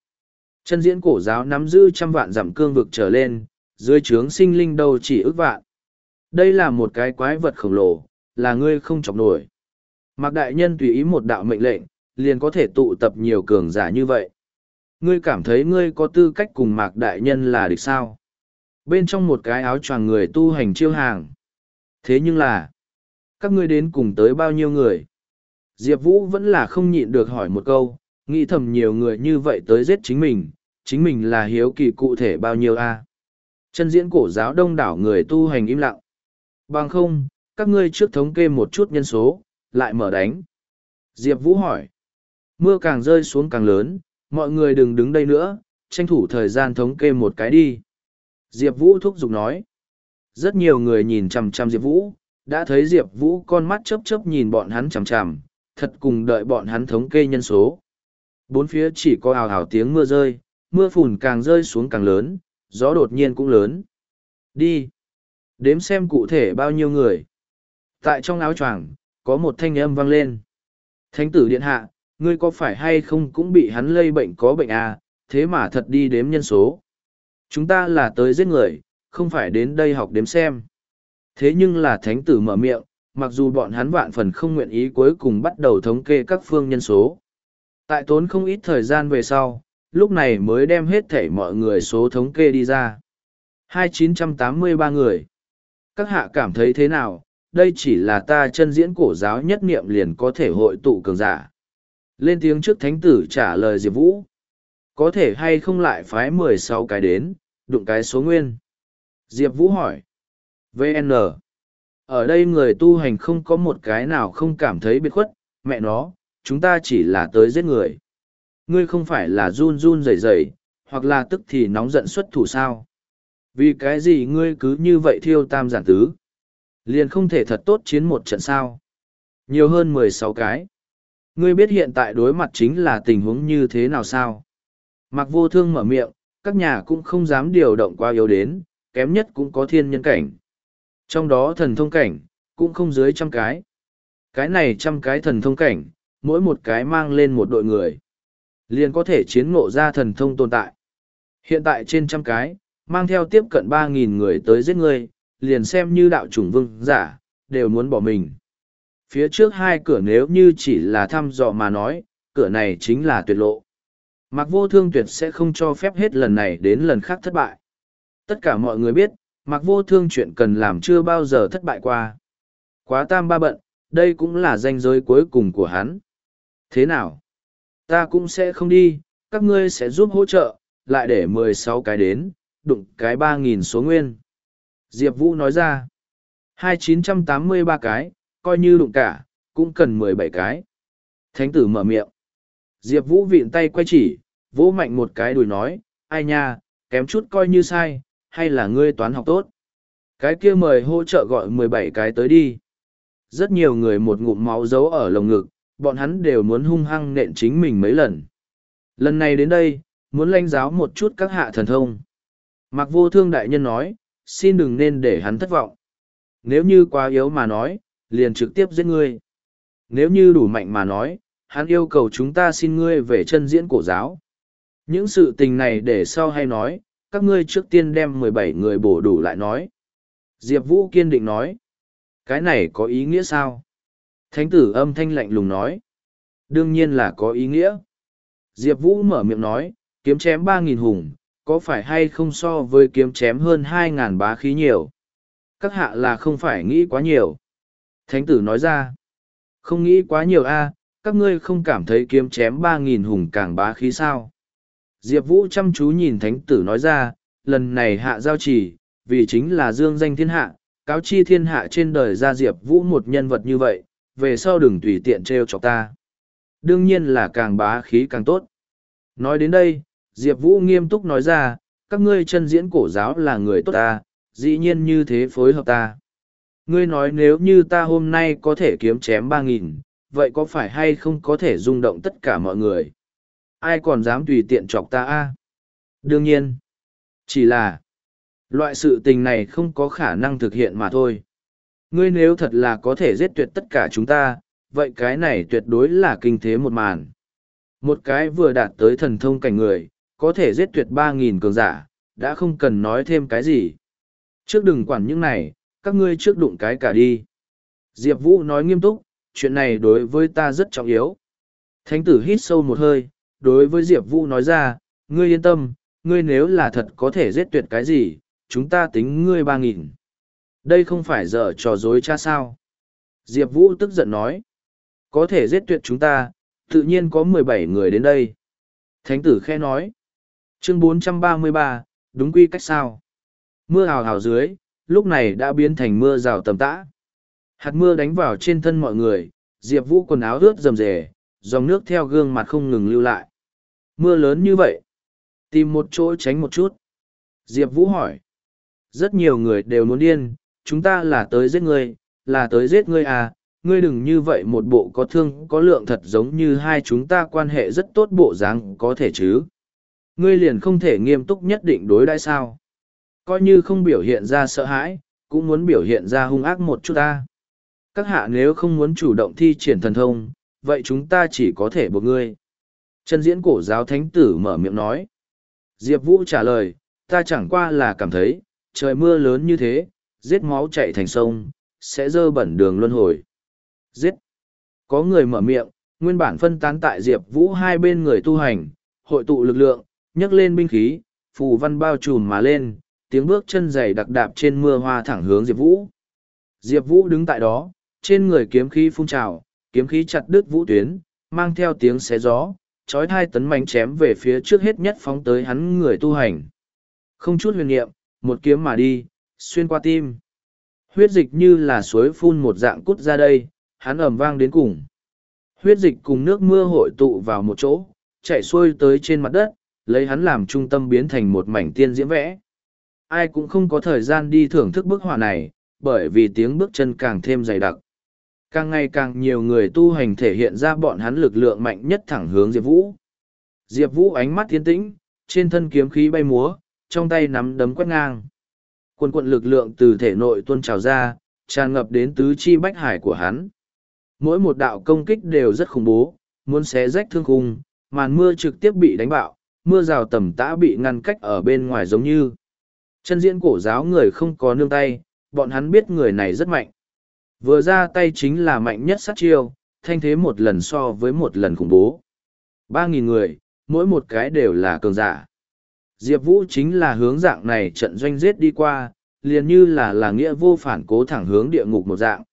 Chân diễn cổ giáo nắm giữ trăm vạn giảm cương vực trở lên, dưới trướng sinh linh đâu chỉ ước vạn. Đây là một cái quái vật khổng lồ, là ngươi không chọc nổi. Mạc Đại Nhân tùy ý một đạo mệnh lệnh, liền có thể tụ tập nhiều cường giả như vậy. Ngươi cảm thấy ngươi có tư cách cùng Mạc Đại Nhân là địch sao? Bên trong một cái áo choàng người tu hành chiêu hàng. Thế nhưng là, các ngươi đến cùng tới bao nhiêu người? Diệp Vũ vẫn là không nhịn được hỏi một câu, nghĩ thầm nhiều người như vậy tới giết chính mình, chính mình là hiếu kỳ cụ thể bao nhiêu a Chân diễn cổ giáo đông đảo người tu hành im lặng. Bằng không, các ngươi trước thống kê một chút nhân số, lại mở đánh. Diệp Vũ hỏi. Mưa càng rơi xuống càng lớn, mọi người đừng đứng đây nữa, tranh thủ thời gian thống kê một cái đi. Diệp Vũ thúc giục nói. Rất nhiều người nhìn chằm chằm Diệp Vũ, đã thấy Diệp Vũ con mắt chớp chớp nhìn bọn hắn chằm chằm, thật cùng đợi bọn hắn thống kê nhân số. Bốn phía chỉ có ào ào tiếng mưa rơi, mưa phùn càng rơi xuống càng lớn, gió đột nhiên cũng lớn. Đi! Đếm xem cụ thể bao nhiêu người. Tại trong áo choàng có một thanh âm vang lên. Thánh tử điện hạ, ngươi có phải hay không cũng bị hắn lây bệnh có bệnh à, thế mà thật đi đếm nhân số. Chúng ta là tới giết người, không phải đến đây học đếm xem. Thế nhưng là thánh tử mở miệng, mặc dù bọn hắn vạn phần không nguyện ý cuối cùng bắt đầu thống kê các phương nhân số. Tại tốn không ít thời gian về sau, lúc này mới đem hết thảy mọi người số thống kê đi ra. 2983 người. Các hạ cảm thấy thế nào, đây chỉ là ta chân diễn cổ giáo nhất niệm liền có thể hội tụ cường giả. Lên tiếng trước thánh tử trả lời Diệp Vũ. Có thể hay không lại phái mười sáu cái đến, đụng cái số nguyên. Diệp Vũ hỏi. VN. Ở đây người tu hành không có một cái nào không cảm thấy biệt khuất, mẹ nó, chúng ta chỉ là tới giết người. Ngươi không phải là run run rẩy rẩy, hoặc là tức thì nóng giận xuất thủ sao. Vì cái gì ngươi cứ như vậy thiêu tam giản tứ? Liền không thể thật tốt chiến một trận sao? Nhiều hơn mười sáu cái. Ngươi biết hiện tại đối mặt chính là tình huống như thế nào sao? Mặc vô thương mở miệng, các nhà cũng không dám điều động qua yếu đến, kém nhất cũng có thiên nhân cảnh. Trong đó thần thông cảnh, cũng không dưới trăm cái. Cái này trăm cái thần thông cảnh, mỗi một cái mang lên một đội người. Liền có thể chiến ngộ ra thần thông tồn tại. Hiện tại trên trăm cái, mang theo tiếp cận ba nghìn người tới giết người, liền xem như đạo chủng vương giả, đều muốn bỏ mình. Phía trước hai cửa nếu như chỉ là thăm dò mà nói, cửa này chính là tuyệt lộ. mặc vô thương tuyệt sẽ không cho phép hết lần này đến lần khác thất bại. Tất cả mọi người biết, mặc vô thương chuyện cần làm chưa bao giờ thất bại qua. Quá tam ba bận, đây cũng là danh giới cuối cùng của hắn. Thế nào? Ta cũng sẽ không đi, các ngươi sẽ giúp hỗ trợ, lại để mười sáu cái đến, đụng cái ba nghìn số nguyên. Diệp Vũ nói ra, hai chín trăm tám mươi ba cái, coi như đụng cả, cũng cần mười bảy cái. Thánh tử mở miệng. Diệp Vũ vịn tay quay chỉ, vỗ mạnh một cái đùi nói, ai nha, kém chút coi như sai, hay là ngươi toán học tốt. Cái kia mời hỗ trợ gọi mười bảy cái tới đi. Rất nhiều người một ngụm máu giấu ở lồng ngực, bọn hắn đều muốn hung hăng nện chính mình mấy lần. Lần này đến đây, muốn lanh giáo một chút các hạ thần thông. Mặc vô thương đại nhân nói, xin đừng nên để hắn thất vọng. Nếu như quá yếu mà nói, liền trực tiếp giết ngươi. Nếu như đủ mạnh mà nói, hắn yêu cầu chúng ta xin ngươi về chân diễn cổ giáo. Những sự tình này để sau hay nói, các ngươi trước tiên đem mười bảy người bổ đủ lại nói. Diệp Vũ kiên định nói. Cái này có ý nghĩa sao? Thánh tử âm thanh lạnh lùng nói. Đương nhiên là có ý nghĩa. Diệp Vũ mở miệng nói, kiếm chém ba nghìn hùng, có phải hay không so với kiếm chém hơn hai ngàn bá khí nhiều? Các hạ là không phải nghĩ quá nhiều. Thánh tử nói ra, không nghĩ quá nhiều a các ngươi không cảm thấy kiếm chém ba nghìn hùng càng bá khí sao? Diệp Vũ chăm chú nhìn thánh tử nói ra, lần này hạ giao chỉ, vì chính là dương danh thiên hạ, cáo chi thiên hạ trên đời ra Diệp Vũ một nhân vật như vậy, về sau đừng tùy tiện trêu chọc ta. Đương nhiên là càng bá khí càng tốt. Nói đến đây, Diệp Vũ nghiêm túc nói ra, các ngươi chân diễn cổ giáo là người tốt ta, dĩ nhiên như thế phối hợp ta. Ngươi nói nếu như ta hôm nay có thể kiếm chém ba nghìn, vậy có phải hay không có thể rung động tất cả mọi người? Ai còn dám tùy tiện chọc ta a? Đương nhiên. Chỉ là, loại sự tình này không có khả năng thực hiện mà thôi. Ngươi nếu thật là có thể giết tuyệt tất cả chúng ta, vậy cái này tuyệt đối là kinh thế một màn. Một cái vừa đạt tới thần thông cảnh người, có thể giết tuyệt ba nghìn cường giả, đã không cần nói thêm cái gì. Trước đừng quản những này, các ngươi trước đụng cái cả đi. Diệp Vũ nói nghiêm túc, chuyện này đối với ta rất trọng yếu. Thánh tử hít sâu một hơi, đối với Diệp Vũ nói ra, ngươi yên tâm, ngươi nếu là thật có thể giết tuyệt cái gì, chúng ta tính ngươi ba nghìn. Đây không phải giờ trò dối cha sao. Diệp Vũ tức giận nói, có thể giết tuyệt chúng ta, tự nhiên có mười bảy người đến đây. Thánh tử khe nói, chương 433, đúng quy cách sao. Mưa hào hào dưới, lúc này đã biến thành mưa rào tầm tã. Hạt mưa đánh vào trên thân mọi người, Diệp Vũ quần áo ướt rầm rề, dòng nước theo gương mặt không ngừng lưu lại. Mưa lớn như vậy. Tìm một chỗ tránh một chút. Diệp Vũ hỏi. Rất nhiều người đều muốn điên, chúng ta là tới giết ngươi, là tới giết ngươi à, ngươi đừng như vậy một bộ có thương có lượng thật giống như hai chúng ta quan hệ rất tốt bộ dáng có thể chứ. Ngươi liền không thể nghiêm túc nhất định đối đãi sao. Coi như không biểu hiện ra sợ hãi, cũng muốn biểu hiện ra hung ác một chút ta. Các hạ nếu không muốn chủ động thi triển thần thông, vậy chúng ta chỉ có thể buộc ngươi. Chân diễn cổ giáo thánh tử mở miệng nói. Diệp Vũ trả lời, ta chẳng qua là cảm thấy, trời mưa lớn như thế, giết máu chạy thành sông, sẽ dơ bẩn đường luân hồi. Giết! Có người mở miệng, nguyên bản phân tán tại Diệp Vũ hai bên người tu hành, hội tụ lực lượng, nhấc lên binh khí, phù văn bao trùm mà lên, tiếng bước chân dày đặc đạp trên mưa hoa thẳng hướng Diệp Vũ. Diệp Vũ đứng tại đó, trên người kiếm khí phun trào, kiếm khí chặt đứt vũ tuyến, mang theo tiếng xé gió, chói thai tấn mảnh chém về phía trước hết nhất phóng tới hắn người tu hành. Không chút huyền niệm, một kiếm mà đi, xuyên qua tim. Huyết dịch như là suối phun một dạng cút ra đây, hắn ầm vang đến cùng. Huyết dịch cùng nước mưa hội tụ vào một chỗ, chạy xuôi tới trên mặt đất, lấy hắn làm trung tâm biến thành một mảnh tiên diễm vẽ. Ai cũng không có thời gian đi thưởng thức bức họa này, bởi vì tiếng bước chân càng thêm dày đặc. Càng ngày càng nhiều người tu hành thể hiện ra bọn hắn lực lượng mạnh nhất thẳng hướng Diệp Vũ. Diệp Vũ ánh mắt tiến tĩnh, trên thân kiếm khí bay múa, trong tay nắm đấm quét ngang. Quân quận lực lượng từ thể nội tuôn trào ra, tràn ngập đến tứ chi bách hải của hắn. Mỗi một đạo công kích đều rất khủng bố, muốn xé rách thương khung, màn mưa trực tiếp bị đánh bạo, mưa rào tầm tã bị ngăn cách ở bên ngoài giống như. Chân diễn cổ giáo người không có nương tay, bọn hắn biết người này rất mạnh. Vừa ra tay chính là mạnh nhất sát chiêu, thanh thế một lần so với một lần khủng bố. Ba nghìn người, mỗi một cái đều là cường giả. Diệp Vũ chính là hướng dạng này trận doanh giết đi qua, liền như là là nghĩa vô phản cố thẳng hướng địa ngục một dạng.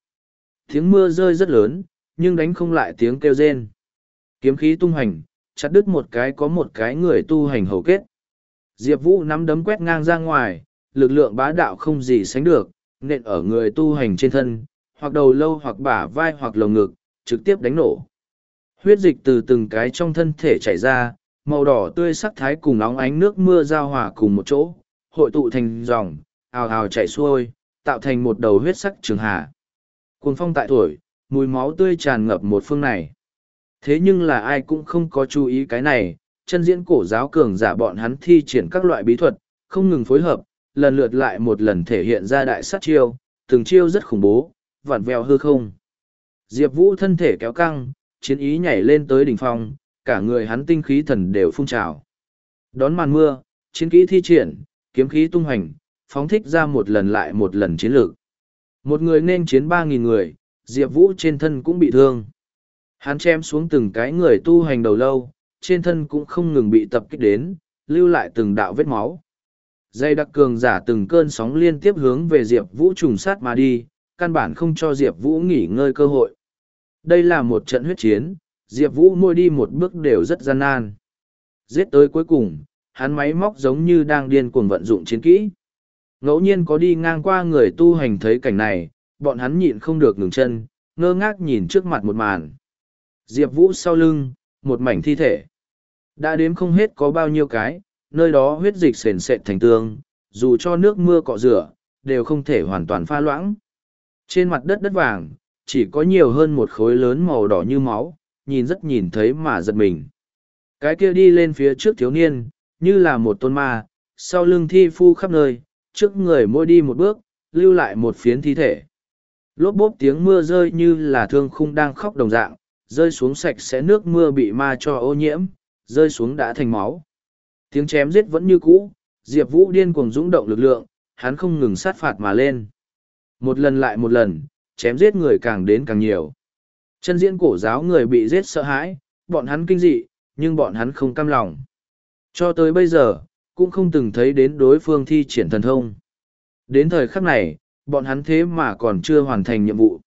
Tiếng mưa rơi rất lớn, nhưng đánh không lại tiếng kêu rên. Kiếm khí tung hành, chặt đứt một cái có một cái người tu hành hầu kết. Diệp Vũ nắm đấm quét ngang ra ngoài, lực lượng bá đạo không gì sánh được, nện ở người tu hành trên thân, hoặc đầu lâu hoặc bả vai hoặc lồng ngực, trực tiếp đánh nổ. Huyết dịch từ từng cái trong thân thể chảy ra, màu đỏ tươi sắc thái cùng nóng ánh nước mưa giao hòa cùng một chỗ, hội tụ thành dòng, ào ào chảy xuôi, tạo thành một đầu huyết sắc trường hà. Cuồng phong tại tuổi, mùi máu tươi tràn ngập một phương này. Thế nhưng là ai cũng không có chú ý cái này, chân diễn cổ giáo cường giả bọn hắn thi triển các loại bí thuật, không ngừng phối hợp, lần lượt lại một lần thể hiện ra đại sát chiêu, từng chiêu rất khủng bố, vặn vẹo hư không. Diệp Vũ thân thể kéo căng, chiến ý nhảy lên tới đỉnh phong, cả người hắn tinh khí thần đều phun trào. Đón màn mưa, chiến kỹ thi triển, kiếm khí tung hành, phóng thích ra một lần lại một lần chiến lược. Một người nên chiến ba nghìn người, Diệp Vũ trên thân cũng bị thương. Hắn chém xuống từng cái người tu hành đầu lâu, trên thân cũng không ngừng bị tập kích đến, lưu lại từng đạo vết máu. Dây đặc cường giả từng cơn sóng liên tiếp hướng về Diệp Vũ trùng sát mà đi, căn bản không cho Diệp Vũ nghỉ ngơi cơ hội. Đây là một trận huyết chiến, Diệp Vũ môi đi một bước đều rất gian nan. Giết tới cuối cùng, hắn máy móc giống như đang điên cuồng vận dụng chiến kỹ. Ngẫu nhiên có đi ngang qua người tu hành thấy cảnh này, bọn hắn nhịn không được ngừng chân, ngơ ngác nhìn trước mặt một màn. Diệp Vũ sau lưng, một mảnh thi thể. Đã đếm không hết có bao nhiêu cái, nơi đó huyết dịch sền sệt thành tương, dù cho nước mưa cọ rửa, đều không thể hoàn toàn pha loãng. Trên mặt đất đất vàng, chỉ có nhiều hơn một khối lớn màu đỏ như máu, nhìn rất nhìn thấy mà giật mình. Cái kia đi lên phía trước thiếu niên, như là một tôn ma, sau lưng thi phu khắp nơi, trước người mỗi đi một bước, lưu lại một phiến thi thể. Lốp bốp tiếng mưa rơi như là thương khung đang khóc đồng dạng, rơi xuống sạch sẽ nước mưa bị ma cho ô nhiễm, rơi xuống đã thành máu. Tiếng chém giết vẫn như cũ, Diệp Vũ điên cuồng dũng động lực lượng, hắn không ngừng sát phạt mà lên. Một lần lại một lần, chém giết người càng đến càng nhiều. Chân diễn cổ giáo người bị giết sợ hãi, bọn hắn kinh dị, nhưng bọn hắn không cam lòng. Cho tới bây giờ, cũng không từng thấy đến đối phương thi triển thần thông. Đến thời khắc này, bọn hắn thế mà còn chưa hoàn thành nhiệm vụ.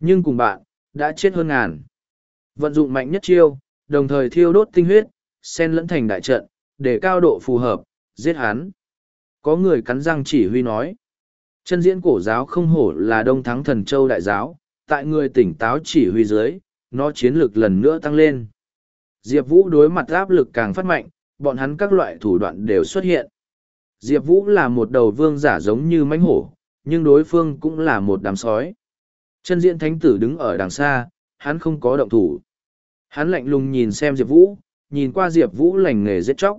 Nhưng cùng bạn, đã chết hơn ngàn. Vận dụng mạnh nhất chiêu, đồng thời thiêu đốt tinh huyết, sen lẫn thành đại trận, để cao độ phù hợp, giết hắn. Có người cắn răng chỉ huy nói. Chân diễn cổ giáo không hổ là đông thắng thần châu đại giáo, tại người tỉnh táo chỉ huy dưới, nó chiến lược lần nữa tăng lên. Diệp Vũ đối mặt áp lực càng phát mạnh, bọn hắn các loại thủ đoạn đều xuất hiện. Diệp Vũ là một đầu vương giả giống như mãnh hổ, nhưng đối phương cũng là một đám sói. Chân diện thánh tử đứng ở đằng xa, hắn không có động thủ. Hắn lạnh lùng nhìn xem Diệp Vũ, nhìn qua Diệp Vũ lành nghề giết chóc.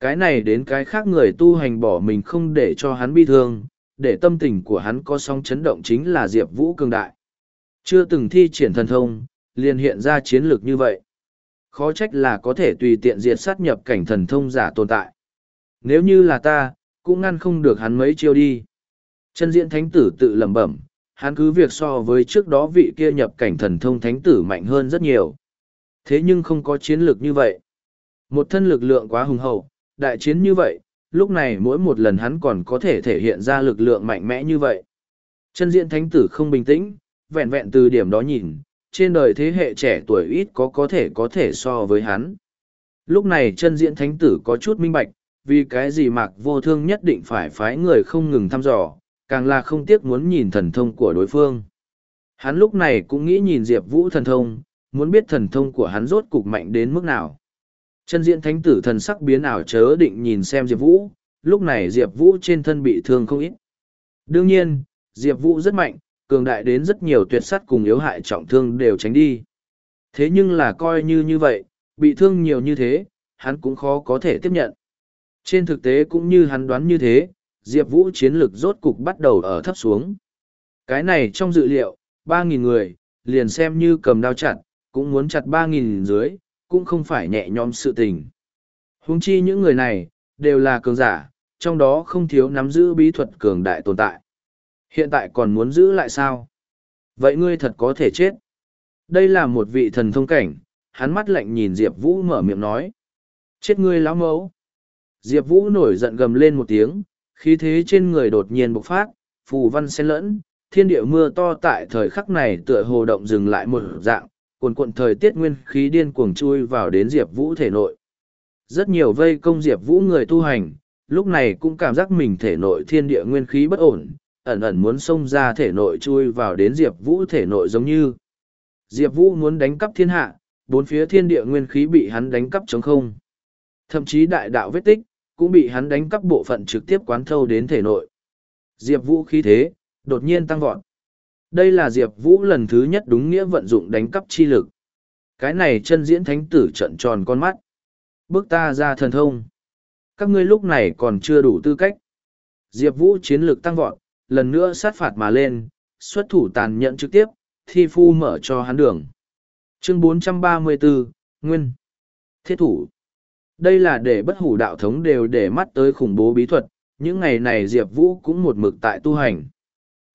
Cái này đến cái khác người tu hành bỏ mình không để cho hắn bi thương, để tâm tình của hắn có song chấn động chính là Diệp Vũ cường đại. Chưa từng thi triển thần thông, liền hiện ra chiến lược như vậy. Khó trách là có thể tùy tiện diệt sát nhập cảnh thần thông giả tồn tại. Nếu như là ta, cũng ngăn không được hắn mấy chiêu đi. Chân diện thánh tử tự lẩm bẩm, hắn cứ việc so với trước đó vị kia nhập cảnh thần thông thánh tử mạnh hơn rất nhiều. Thế nhưng không có chiến lược như vậy. Một thân lực lượng quá hùng hậu, đại chiến như vậy, lúc này mỗi một lần hắn còn có thể thể hiện ra lực lượng mạnh mẽ như vậy. Chân diện thánh tử không bình tĩnh, vẹn vẹn từ điểm đó nhìn, trên đời thế hệ trẻ tuổi ít có có thể có thể so với hắn. Lúc này chân diện thánh tử có chút minh bạch, vì cái gì mạc vô thương nhất định phải phái người không ngừng thăm dò, càng là không tiếc muốn nhìn thần thông của đối phương. Hắn lúc này cũng nghĩ nhìn Diệp Vũ thần thông, muốn biết thần thông của hắn rốt cục mạnh đến mức nào. Chân diện thánh tử thần sắc biến ảo chớ định nhìn xem Diệp Vũ, lúc này Diệp Vũ trên thân bị thương không ít. Đương nhiên, Diệp Vũ rất mạnh, cường đại đến rất nhiều tuyệt sắt cùng yếu hại trọng thương đều tránh đi. Thế nhưng là coi như như vậy, bị thương nhiều như thế, hắn cũng khó có thể tiếp nhận. Trên thực tế cũng như hắn đoán như thế, Diệp Vũ chiến lực rốt cục bắt đầu ở thấp xuống. Cái này trong dự liệu, 3.000 người, liền xem như cầm đao chặt, cũng muốn chặt 3.000 dưới, cũng không phải nhẹ nhõm sự tình. Huống chi những người này, đều là cường giả, trong đó không thiếu nắm giữ bí thuật cường đại tồn tại. Hiện tại còn muốn giữ lại sao? Vậy ngươi thật có thể chết. Đây là một vị thần thông cảnh, hắn mắt lạnh nhìn Diệp Vũ mở miệng nói. Chết ngươi lão mẫu. Diệp Vũ nổi giận gầm lên một tiếng, khí thế trên người đột nhiên bộc phát, phù văn xen lẫn, thiên địa mưa to tại thời khắc này tựa hồ động dừng lại một dạng, cuồn cuộn thời tiết nguyên khí điên cuồng chui vào đến Diệp Vũ thể nội. Rất nhiều vây công Diệp Vũ người tu hành, lúc này cũng cảm giác mình thể nội thiên địa nguyên khí bất ổn, ẩn ẩn muốn xông ra thể nội chui vào đến Diệp Vũ thể nội giống như. Diệp Vũ muốn đánh cắp thiên hạ, bốn phía thiên địa nguyên khí bị hắn đánh cắp trống không. Thậm chí đại đạo vết tích, cũng bị hắn đánh cắp bộ phận trực tiếp quán thâu đến thể nội. Diệp Vũ khí thế, đột nhiên tăng vọt. Đây là Diệp Vũ lần thứ nhất đúng nghĩa vận dụng đánh cắp chi lực. Cái này chân diễn thánh tử trận tròn con mắt. Bước ta ra thần thông. các ngươi lúc này còn chưa đủ tư cách. Diệp Vũ chiến lược tăng vọt, lần nữa sát phạt mà lên, xuất thủ tàn nhẫn trực tiếp, thi phu mở cho hắn đường. Chương 434, Nguyên Thiết thủ Đây là để bất hủ đạo thống đều để mắt tới khủng bố bí thuật, những ngày này Diệp Vũ cũng một mực tại tu hành.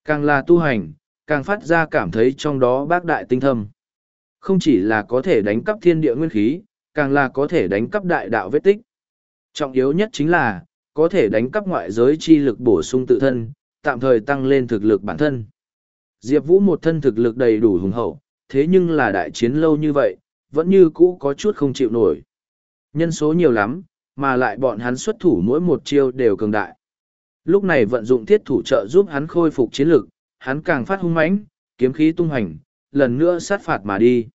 Càng là tu hành, càng phát ra cảm thấy trong đó bác đại tinh thâm. Không chỉ là có thể đánh cắp thiên địa nguyên khí, càng là có thể đánh cắp đại đạo vết tích. Trọng yếu nhất chính là, có thể đánh cắp ngoại giới chi lực bổ sung tự thân, tạm thời tăng lên thực lực bản thân. Diệp Vũ một thân thực lực đầy đủ hùng hậu, thế nhưng là đại chiến lâu như vậy, vẫn như cũ có chút không chịu nổi. Nhân số nhiều lắm, mà lại bọn hắn xuất thủ mỗi một chiêu đều cường đại. Lúc này vận dụng thiết thủ trợ giúp hắn khôi phục chiến lực, hắn càng phát hung mãnh, kiếm khí tung hành, lần nữa sát phạt mà đi.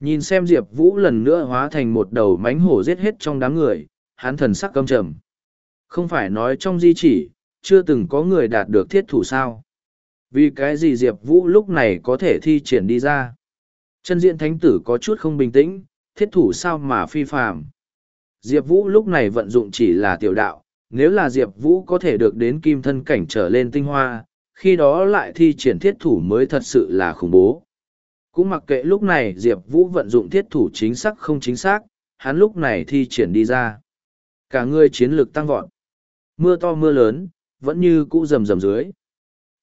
Nhìn xem Diệp Vũ lần nữa hóa thành một đầu mánh hổ giết hết trong đám người, hắn thần sắc căm trầm. Không phải nói trong di chỉ, chưa từng có người đạt được thiết thủ sao. Vì cái gì Diệp Vũ lúc này có thể thi triển đi ra? Chân diện thánh tử có chút không bình tĩnh, thiết thủ sao mà phi phạm? Diệp Vũ lúc này vận dụng chỉ là tiểu đạo, nếu là Diệp Vũ có thể được đến kim thân cảnh trở lên tinh hoa, khi đó lại thi triển thiết thủ mới thật sự là khủng bố. Cũng mặc kệ lúc này Diệp Vũ vận dụng thiết thủ chính xác không chính xác, hắn lúc này thi triển đi ra. Cả người chiến lược tăng vọt. Mưa to mưa lớn, vẫn như cũ rầm rầm dưới.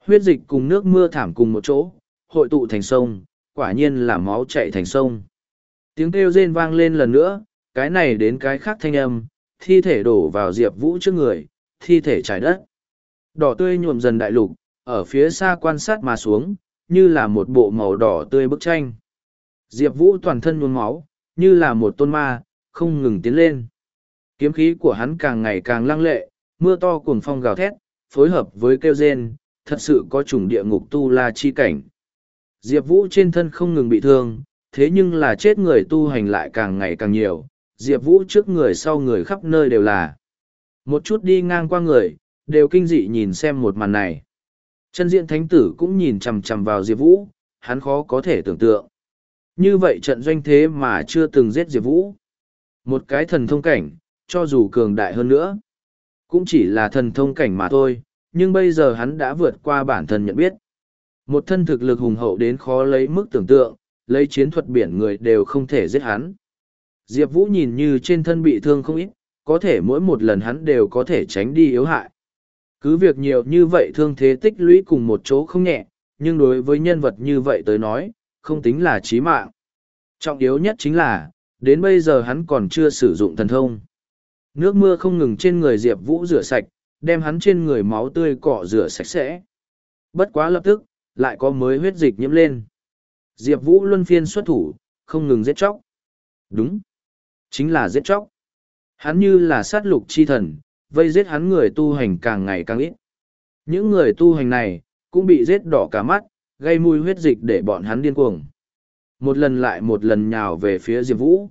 Huyết dịch cùng nước mưa thảm cùng một chỗ, hội tụ thành sông, quả nhiên là máu chạy thành sông. Tiếng kêu rên vang lên lần nữa, cái này đến cái khác thanh âm, thi thể đổ vào Diệp Vũ trước người, thi thể trải đất. Đỏ tươi nhuộm dần đại lục, ở phía xa quan sát mà xuống, như là một bộ màu đỏ tươi bức tranh. Diệp Vũ toàn thân nhuôn máu, như là một tôn ma, không ngừng tiến lên. Kiếm khí của hắn càng ngày càng lăng lệ, mưa to cuồng phong gào thét, phối hợp với kêu rên, thật sự có chủng địa ngục tu la chi cảnh. Diệp Vũ trên thân không ngừng bị thương, thế nhưng là chết người tu hành lại càng ngày càng nhiều, Diệp Vũ trước người sau người khắp nơi đều là. Một chút đi ngang qua người, đều kinh dị nhìn xem một màn này. Chân diện thánh tử cũng nhìn chằm chằm vào Diệp Vũ, hắn khó có thể tưởng tượng. Như vậy trận doanh thế mà chưa từng giết Diệp Vũ. Một cái thần thông cảnh, cho dù cường đại hơn nữa, cũng chỉ là thần thông cảnh mà thôi, nhưng bây giờ hắn đã vượt qua bản thân nhận biết. Một thân thực lực hùng hậu đến khó lấy mức tưởng tượng, lấy chiến thuật biển người đều không thể giết hắn. Diệp Vũ nhìn như trên thân bị thương không ít, có thể mỗi một lần hắn đều có thể tránh đi yếu hại. Cứ việc nhiều như vậy thương thế tích lũy cùng một chỗ không nhẹ, nhưng đối với nhân vật như vậy tới nói, không tính là chí mạng. Trọng yếu nhất chính là, đến bây giờ hắn còn chưa sử dụng thần thông. Nước mưa không ngừng trên người Diệp Vũ rửa sạch, đem hắn trên người máu tươi cọ rửa sạch sẽ. Bất quá lập tức, lại có mới huyết dịch nhiễm lên. Diệp Vũ luân phiên xuất thủ, không ngừng giết chóc. Đúng, chính là giết chóc. Hắn như là sát lục chi thần, vây giết hắn người tu hành càng ngày càng ít. Những người tu hành này, cũng bị giết đỏ cả mắt, gây mùi huyết dịch để bọn hắn điên cuồng. Một lần lại một lần nhào về phía Diệp Vũ.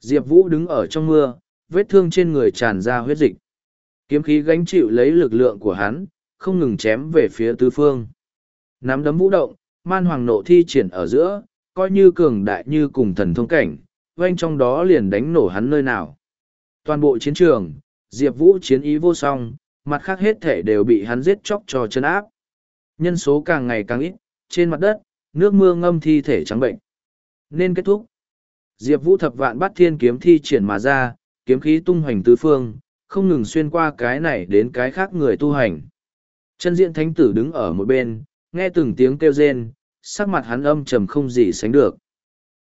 Diệp Vũ đứng ở trong mưa, vết thương trên người tràn ra huyết dịch. Kiếm khí gánh chịu lấy lực lượng của hắn, không ngừng chém về phía tứ phương. Nắm đấm vũ động, man hoàng nộ thi triển ở giữa, coi như cường đại như cùng thần thông cảnh, quanh trong đó liền đánh nổ hắn nơi nào. Toàn bộ chiến trường, Diệp Vũ chiến ý vô song, mặt khác hết thể đều bị hắn giết chóc cho chân áp. Nhân số càng ngày càng ít, trên mặt đất, nước mưa ngâm thi thể trắng bệnh. Nên kết thúc. Diệp Vũ thập vạn bắt thiên kiếm thi triển mà ra, kiếm khí tung hoành tứ phương, không ngừng xuyên qua cái này đến cái khác người tu hành. Chân diện thánh tử đứng ở một bên, nghe từng tiếng kêu rên, sắc mặt hắn âm trầm không gì sánh được.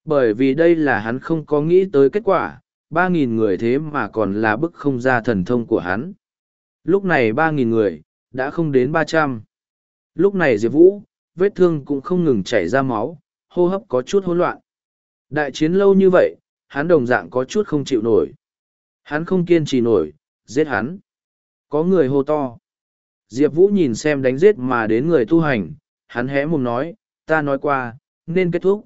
Bởi vì đây là hắn không có nghĩ tới kết quả, ba nghìn người thế mà còn là bức không ra thần thông của hắn. Lúc này ba nghìn người, đã không đến ba trăm. Lúc này Diệp Vũ, vết thương cũng không ngừng chảy ra máu, hô hấp có chút hỗn loạn. Đại chiến lâu như vậy, hắn đồng dạng có chút không chịu nổi. Hắn không kiên trì nổi, giết hắn. Có người hô to. Diệp Vũ nhìn xem đánh giết mà đến người tu hành, hắn hé mồm nói, ta nói qua, nên kết thúc.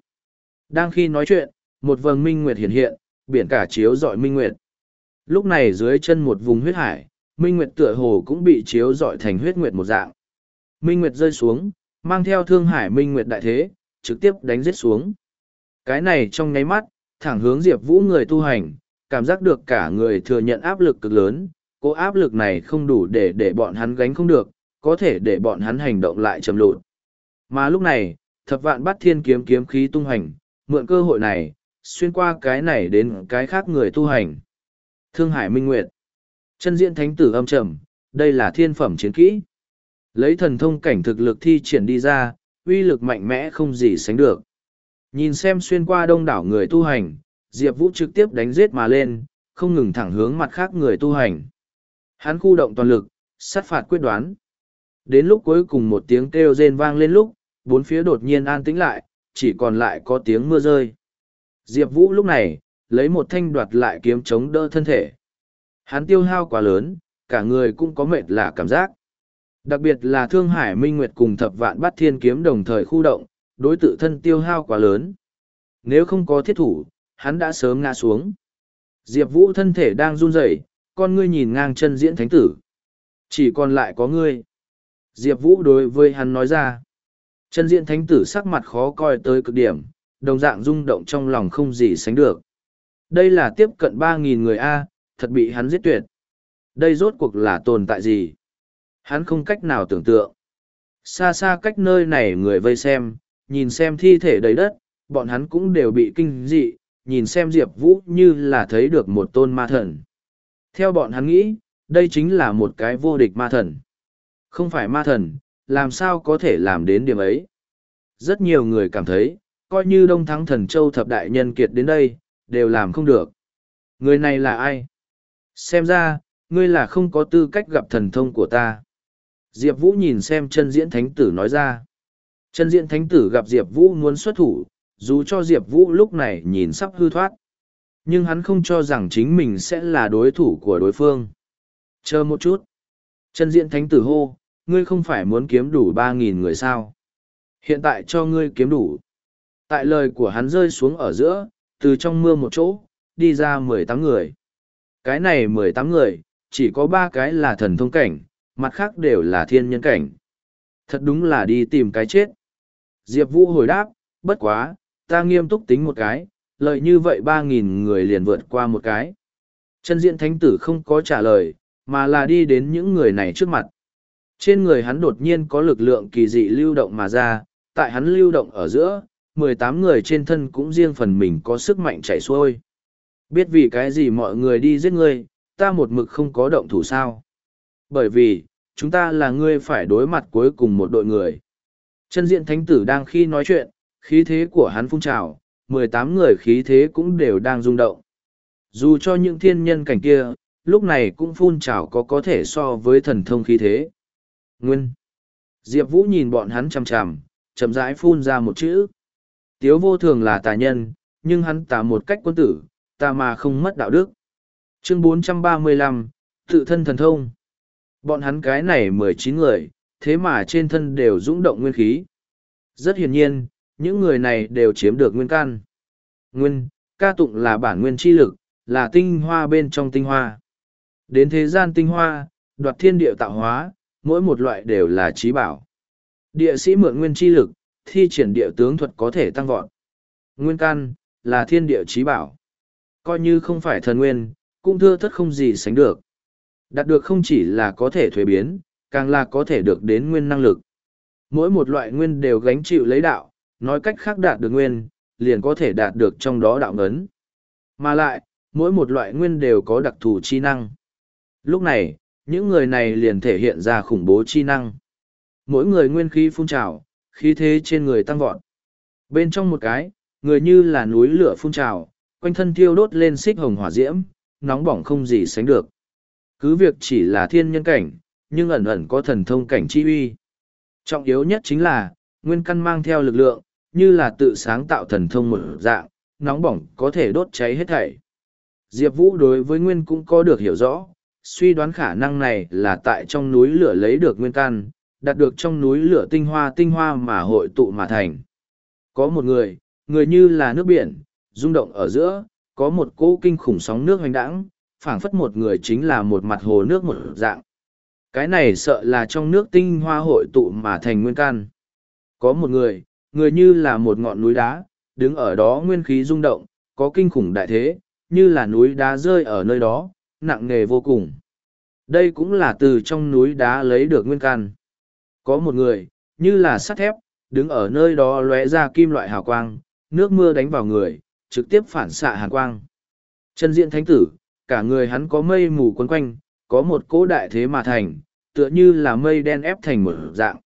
Đang khi nói chuyện, một vầng minh nguyệt hiện hiện, biển cả chiếu dọi minh nguyệt. Lúc này dưới chân một vùng huyết hải, minh nguyệt tựa hồ cũng bị chiếu dọi thành huyết nguyệt một dạng. Minh nguyệt rơi xuống, mang theo thương hải minh nguyệt đại thế, trực tiếp đánh giết xuống. Cái này trong nháy mắt, thẳng hướng Diệp Vũ người tu hành, cảm giác được cả người thừa nhận áp lực cực lớn, Cố áp lực này không đủ để để bọn hắn gánh không được, có thể để bọn hắn hành động lại chậm lụt. Mà lúc này, thập vạn bắt thiên kiếm kiếm khí tung hành, mượn cơ hội này, xuyên qua cái này đến cái khác người tu hành. Thương Hải Minh Nguyệt Chân diện thánh tử âm trầm, đây là thiên phẩm chiến kỹ. Lấy thần thông cảnh thực lực thi triển đi ra, uy lực mạnh mẽ không gì sánh được. Nhìn xem xuyên qua đông đảo người tu hành, Diệp Vũ trực tiếp đánh giết mà lên, không ngừng thẳng hướng mặt khác người tu hành. Hắn khu động toàn lực, sát phạt quyết đoán. Đến lúc cuối cùng một tiếng kêu rên vang lên lúc, bốn phía đột nhiên an tĩnh lại, chỉ còn lại có tiếng mưa rơi. Diệp Vũ lúc này, lấy một thanh đoạt lại kiếm chống đỡ thân thể. Hắn tiêu hao quá lớn, cả người cũng có mệt lạ cảm giác. Đặc biệt là Thương Hải Minh Nguyệt cùng thập vạn bát thiên kiếm đồng thời khu động, đối tự thân tiêu hao quá lớn. Nếu không có thiết thủ, hắn đã sớm ngã xuống. Diệp Vũ thân thể đang run rẩy, con ngươi nhìn ngang chân diễn thánh tử. Chỉ còn lại có ngươi. Diệp Vũ đối với hắn nói ra. Chân diễn thánh tử sắc mặt khó coi tới cực điểm, đồng dạng rung động trong lòng không gì sánh được. Đây là tiếp cận 3.000 người A, thật bị hắn giết tuyệt. Đây rốt cuộc là tồn tại gì? Hắn không cách nào tưởng tượng. Xa xa cách nơi này người vây xem, nhìn xem thi thể đầy đất, bọn hắn cũng đều bị kinh dị, nhìn xem Diệp Vũ như là thấy được một tôn ma thần. Theo bọn hắn nghĩ, đây chính là một cái vô địch ma thần. Không phải ma thần, làm sao có thể làm đến điểm ấy? Rất nhiều người cảm thấy, coi như Đông Thắng Thần Châu thập đại nhân kiệt đến đây, đều làm không được. Người này là ai? Xem ra, ngươi là không có tư cách gặp thần thông của ta. Diệp Vũ nhìn xem chân diễn thánh tử nói ra. Chân diễn thánh tử gặp Diệp Vũ muốn xuất thủ, dù cho Diệp Vũ lúc này nhìn sắp hư thoát. Nhưng hắn không cho rằng chính mình sẽ là đối thủ của đối phương. Chờ một chút. Chân diễn thánh tử hô, ngươi không phải muốn kiếm đủ ba nghìn người sao. Hiện tại cho ngươi kiếm đủ. Tại lời của hắn rơi xuống ở giữa, từ trong mưa một chỗ, đi ra mười tám người. Cái này mười tám người, chỉ có ba cái là thần thông cảnh, mặt khác đều là thiên nhân cảnh. Thật đúng là đi tìm cái chết. Diệp Vũ hồi đáp, bất quá, ta nghiêm túc tính một cái, lợi như vậy ba nghìn người liền vượt qua một cái. Chân diện thánh tử không có trả lời, mà là đi đến những người này trước mặt. Trên người hắn đột nhiên có lực lượng kỳ dị lưu động mà ra, tại hắn lưu động ở giữa, mười tám người trên thân cũng riêng phần mình có sức mạnh chảy xuôi. Biết vì cái gì mọi người đi giết ngươi, ta một mực không có động thủ sao. Bởi vì, chúng ta là ngươi phải đối mặt cuối cùng một đội người. Chân diện thánh tử đang khi nói chuyện, khí thế của hắn phun trào, mười tám người khí thế cũng đều đang rung động. Dù cho những thiên nhân cảnh kia, lúc này cũng phun trào có có thể so với thần thông khí thế. Nguyên. Diệp Vũ nhìn bọn hắn chằm chằm, chậm rãi phun ra một chữ. Tiếu vô thường là tà nhân, nhưng hắn tà một cách quân tử, tà mà không mất đạo đức. Chương 435, tự thân thần thông. Bọn hắn cái này mười chín người, thế mà trên thân đều dũng động nguyên khí. Rất hiển nhiên, những người này đều chiếm được nguyên can. Nguyên, ca tụng là bản nguyên chi lực, là tinh hoa bên trong tinh hoa. Đến thế gian tinh hoa, đoạt thiên địa tạo hóa, mỗi một loại đều là trí bảo. Địa sĩ mượn nguyên chi lực, thi triển địa tướng thuật có thể tăng vọt. Nguyên căn, là thiên địa trí bảo. Coi như không phải thần nguyên, cũng thưa thất không gì sánh được. Đạt được không chỉ là có thể thuế biến, càng là có thể được đến nguyên năng lực. Mỗi một loại nguyên đều gánh chịu lấy đạo, nói cách khác đạt được nguyên, liền có thể đạt được trong đó đạo ngấn. Mà lại, mỗi một loại nguyên đều có đặc thù chi năng. Lúc này, những người này liền thể hiện ra khủng bố chi năng. Mỗi người nguyên khí phun trào, khí thế trên người tăng vọt. Bên trong một cái, người như là núi lửa phun trào, quanh thân thiêu đốt lên xích hồng hỏa diễm, nóng bỏng không gì sánh được. Cứ việc chỉ là thiên nhân cảnh, nhưng ẩn ẩn có thần thông cảnh chi uy. Trọng yếu nhất chính là, nguyên căn mang theo lực lượng, như là tự sáng tạo thần thông một dạng, nóng bỏng có thể đốt cháy hết thảy. Diệp Vũ đối với nguyên cũng có được hiểu rõ, suy đoán khả năng này là tại trong núi lửa lấy được nguyên căn, đạt được trong núi lửa tinh hoa tinh hoa mà hội tụ mà thành. Có một người, người như là nước biển, rung động ở giữa, có một cỗ kinh khủng sóng nước hoành đãng, phảng phất một người chính là một mặt hồ nước một dạng. Cái này sợ là trong nước tinh hoa hội tụ mà thành nguyên can Có một người, người như là một ngọn núi đá, đứng ở đó nguyên khí rung động, có kinh khủng đại thế, như là núi đá rơi ở nơi đó, nặng nề vô cùng. Đây cũng là từ trong núi đá lấy được nguyên can có một người, như là sắt thép, đứng ở nơi đó lóe ra kim loại hào quang, nước mưa đánh vào người, trực tiếp phản xạ hàn quang. Chân diện thánh tử, cả người hắn có mây mù quấn quanh, có một cỗ đại thế mà thành, tựa như là mây đen ép thành một dạng.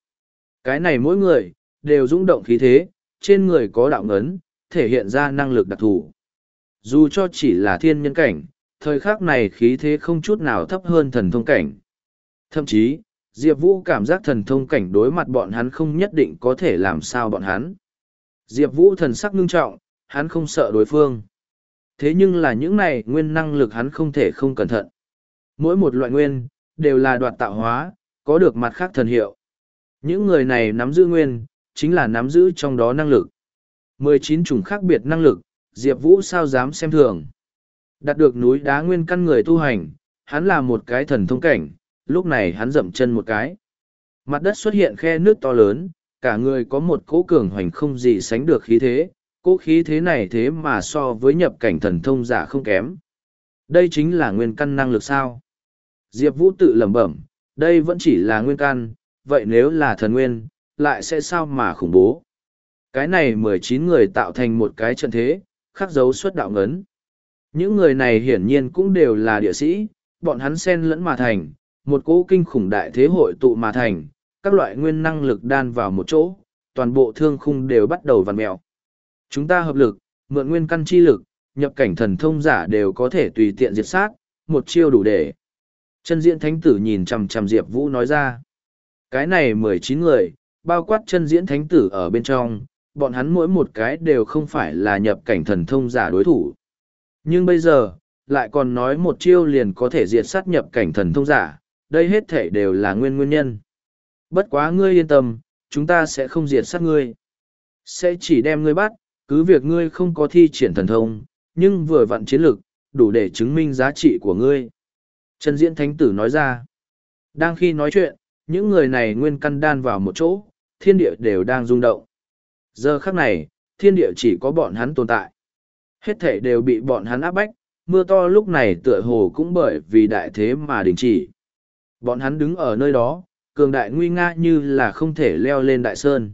Cái này mỗi người, đều rung động khí thế, trên người có đạo ngấn, thể hiện ra năng lực đặc thù. Dù cho chỉ là thiên nhân cảnh, thời khắc này khí thế không chút nào thấp hơn thần thông cảnh. Thậm chí, Diệp Vũ cảm giác thần thông cảnh đối mặt bọn hắn không nhất định có thể làm sao bọn hắn. Diệp Vũ thần sắc ngưng trọng, hắn không sợ đối phương. Thế nhưng là những này nguyên năng lực hắn không thể không cẩn thận. Mỗi một loại nguyên, đều là đoạt tạo hóa, có được mặt khác thần hiệu. Những người này nắm giữ nguyên, chính là nắm giữ trong đó năng lực. 19 chủng khác biệt năng lực, Diệp Vũ sao dám xem thường. Đạt được núi đá nguyên căn người tu hành, hắn là một cái thần thông cảnh, lúc này hắn dậm chân một cái. Mặt đất xuất hiện khe nước to lớn, cả người có một cỗ cường hoành không gì sánh được khí thế, cỗ khí thế này thế mà so với nhập cảnh thần thông giả không kém. Đây chính là nguyên căn năng lực sao. Diệp Vũ tự lẩm bẩm, đây vẫn chỉ là nguyên căn, vậy nếu là thần nguyên, lại sẽ sao mà khủng bố. Cái này mười chín người tạo thành một cái trận thế, khắc dấu xuất đạo ngấn. Những người này hiển nhiên cũng đều là địa sĩ, bọn hắn xen lẫn mà thành, một cỗ kinh khủng đại thế hội tụ mà thành, các loại nguyên năng lực đan vào một chỗ, toàn bộ thương khung đều bắt đầu vằn mèo Chúng ta hợp lực, mượn nguyên căn chi lực, nhập cảnh thần thông giả đều có thể tùy tiện diệt sát, một chiêu đủ để. Chân diễn thánh tử nhìn chằm chằm Diệp Vũ nói ra. Cái này mười chín người, bao quát chân diễn thánh tử ở bên trong, bọn hắn mỗi một cái đều không phải là nhập cảnh thần thông giả đối thủ. Nhưng bây giờ, lại còn nói một chiêu liền có thể diệt sát nhập cảnh thần thông giả, đây hết thể đều là nguyên nguyên nhân. Bất quá ngươi yên tâm, chúng ta sẽ không diệt sát ngươi. Sẽ chỉ đem ngươi bắt, cứ việc ngươi không có thi triển thần thông, nhưng vừa vặn chiến lực, đủ để chứng minh giá trị của ngươi. Trần Diễn Thánh Tử nói ra. Đang khi nói chuyện, những người này nguyên căn đan vào một chỗ, thiên địa đều đang rung động. Giờ khắc này, thiên địa chỉ có bọn hắn tồn tại. Hết thể đều bị bọn hắn áp bách, mưa to lúc này tựa hồ cũng bởi vì đại thế mà đình chỉ. Bọn hắn đứng ở nơi đó, cường đại nguy nga như là không thể leo lên đại sơn.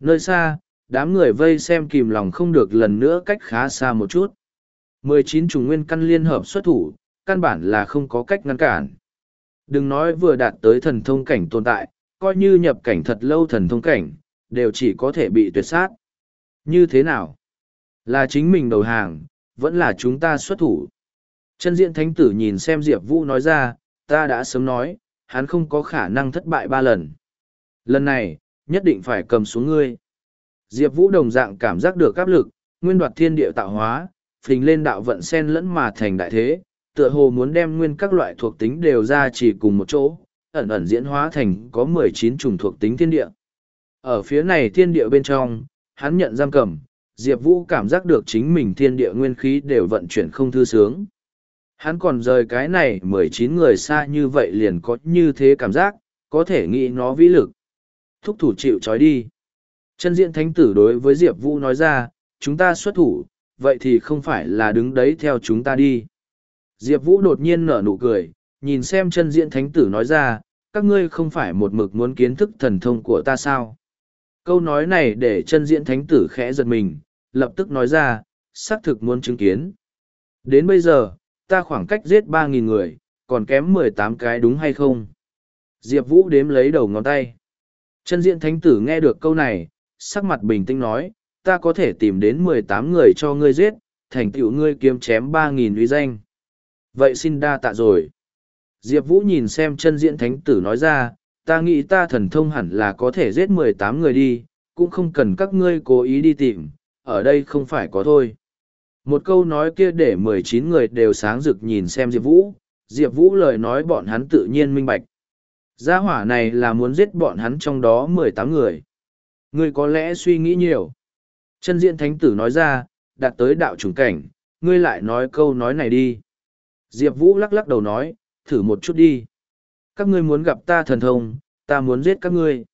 Nơi xa, đám người vây xem kìm lòng không được lần nữa cách khá xa một chút. mười chín chủng nguyên căn liên hợp xuất thủ, căn bản là không có cách ngăn cản. Đừng nói vừa đạt tới thần thông cảnh tồn tại, coi như nhập cảnh thật lâu thần thông cảnh, đều chỉ có thể bị tuyệt sát. Như thế nào? Là chính mình đầu hàng, vẫn là chúng ta xuất thủ. Chân diện thánh tử nhìn xem Diệp Vũ nói ra, ta đã sớm nói, hắn không có khả năng thất bại ba lần. Lần này, nhất định phải cầm xuống ngươi. Diệp Vũ đồng dạng cảm giác được áp lực, nguyên đoạt thiên địa tạo hóa, phình lên đạo vận sen lẫn mà thành đại thế, tựa hồ muốn đem nguyên các loại thuộc tính đều ra chỉ cùng một chỗ, ẩn ẩn diễn hóa thành có mười chín chủng thuộc tính thiên địa. Ở phía này thiên địa bên trong, hắn nhận giam cầm, Diệp Vũ cảm giác được chính mình thiên địa nguyên khí đều vận chuyển không thư sướng. Hắn còn rời cái này mười chín người xa như vậy liền có như thế cảm giác, có thể nghĩ nó vĩ lực. Thúc thủ chịu trói đi. Chân diện thánh tử đối với Diệp Vũ nói ra, chúng ta xuất thủ, vậy thì không phải là đứng đấy theo chúng ta đi. Diệp Vũ đột nhiên nở nụ cười, nhìn xem chân diện thánh tử nói ra, các ngươi không phải một mực muốn kiến thức thần thông của ta sao. Câu nói này để chân diện thánh tử khẽ giật mình, lập tức nói ra, xác thực muốn chứng kiến. Đến bây giờ, ta khoảng cách giết ba nghìn người, còn kém mười tám cái đúng hay không? Diệp Vũ đếm lấy đầu ngón tay. Chân diện thánh tử nghe được câu này, sắc mặt bình tĩnh nói, ta có thể tìm đến mười tám người cho ngươi giết, thành tựu ngươi kiếm chém ba nghìn uy danh. Vậy xin đa tạ rồi. Diệp Vũ nhìn xem chân diện thánh tử nói ra, ta nghĩ ta thần thông hẳn là có thể giết mười tám người đi, cũng không cần các ngươi cố ý đi tìm, ở đây không phải có thôi. Một câu nói kia để mười chín người đều sáng rực nhìn xem Diệp Vũ, Diệp Vũ lời nói bọn hắn tự nhiên minh bạch. Gia hỏa này là muốn giết bọn hắn trong đó mười tám người. Ngươi có lẽ suy nghĩ nhiều. Chân diện thánh tử nói ra, đạt tới đạo trùng cảnh, ngươi lại nói câu nói này đi. Diệp Vũ lắc lắc đầu nói, thử một chút đi. Các ngươi muốn gặp ta thần thông, ta muốn giết các ngươi.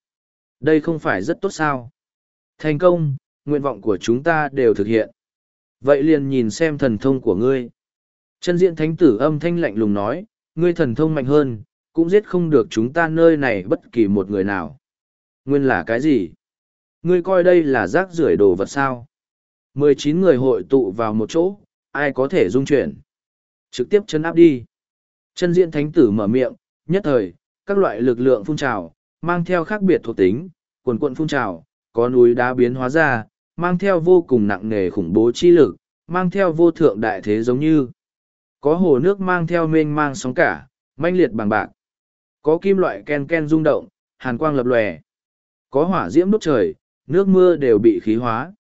Đây không phải rất tốt sao. Thành công, nguyện vọng của chúng ta đều thực hiện. Vậy liền nhìn xem thần thông của ngươi. Chân diện thánh tử âm thanh lạnh lùng nói, ngươi thần thông mạnh hơn, cũng giết không được chúng ta nơi này bất kỳ một người nào. Nguyên là cái gì? Ngươi coi đây là rác rưởi đồ vật sao? Mười chín người hội tụ vào một chỗ, ai có thể dung chuyển? Trực tiếp chân áp đi. Chân diện thánh tử mở miệng, nhất thời, các loại lực lượng phun trào, mang theo khác biệt thuộc tính, quần quận phun trào, có núi đá biến hóa ra, mang theo vô cùng nặng nề khủng bố chi lực, mang theo vô thượng đại thế giống như. Có hồ nước mang theo mênh mang sóng cả, manh liệt bằng bạc. Có kim loại ken ken rung động, hàn quang lập lòe. Có hỏa diễm đốt trời, nước mưa đều bị khí hóa.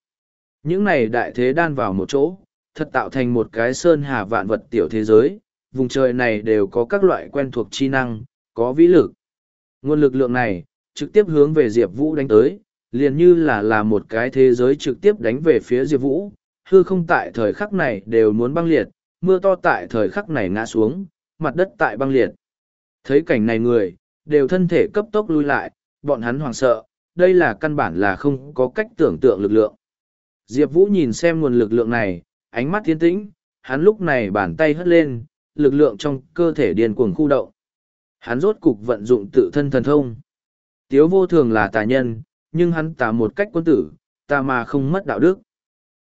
Những này đại thế đan vào một chỗ, thật tạo thành một cái sơn hà vạn vật tiểu thế giới, vùng trời này đều có các loại quen thuộc chi năng, có vĩ lực. Nguồn lực lượng này, trực tiếp hướng về Diệp Vũ đánh tới, liền như là là một cái thế giới trực tiếp đánh về phía Diệp Vũ, hư không tại thời khắc này đều muốn băng liệt, mưa to tại thời khắc này ngã xuống, mặt đất tại băng liệt. Thấy cảnh này người, đều thân thể cấp tốc lui lại, bọn hắn hoảng sợ, đây là căn bản là không có cách tưởng tượng lực lượng. Diệp Vũ nhìn xem nguồn lực lượng này, ánh mắt tiến tĩnh, hắn lúc này bàn tay hất lên, lực lượng trong cơ thể điên cuồng khu động. Hắn rốt cục vận dụng tự thân thần thông. Tiếu vô thường là tà nhân, nhưng hắn tà một cách quân tử, tà mà không mất đạo đức.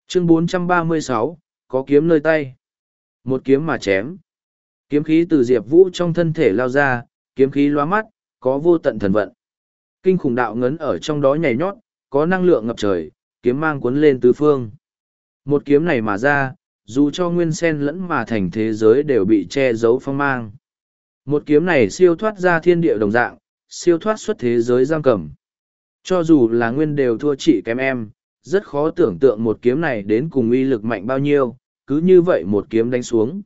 Chương 436, có kiếm nơi tay. Một kiếm mà chém. Kiếm khí từ Diệp Vũ trong thân thể lao ra, kiếm khí loa mắt, có vô tận thần vận. Kinh khủng đạo ngấn ở trong đó nhảy nhót, có năng lượng ngập trời, kiếm mang cuốn lên tứ phương. Một kiếm này mà ra, dù cho nguyên sen lẫn mà thành thế giới đều bị che giấu phong mang. Một kiếm này siêu thoát ra thiên địa đồng dạng, siêu thoát xuất thế giới giam cầm. Cho dù là nguyên đều thua chị kém em, rất khó tưởng tượng một kiếm này đến cùng uy lực mạnh bao nhiêu, cứ như vậy một kiếm đánh xuống.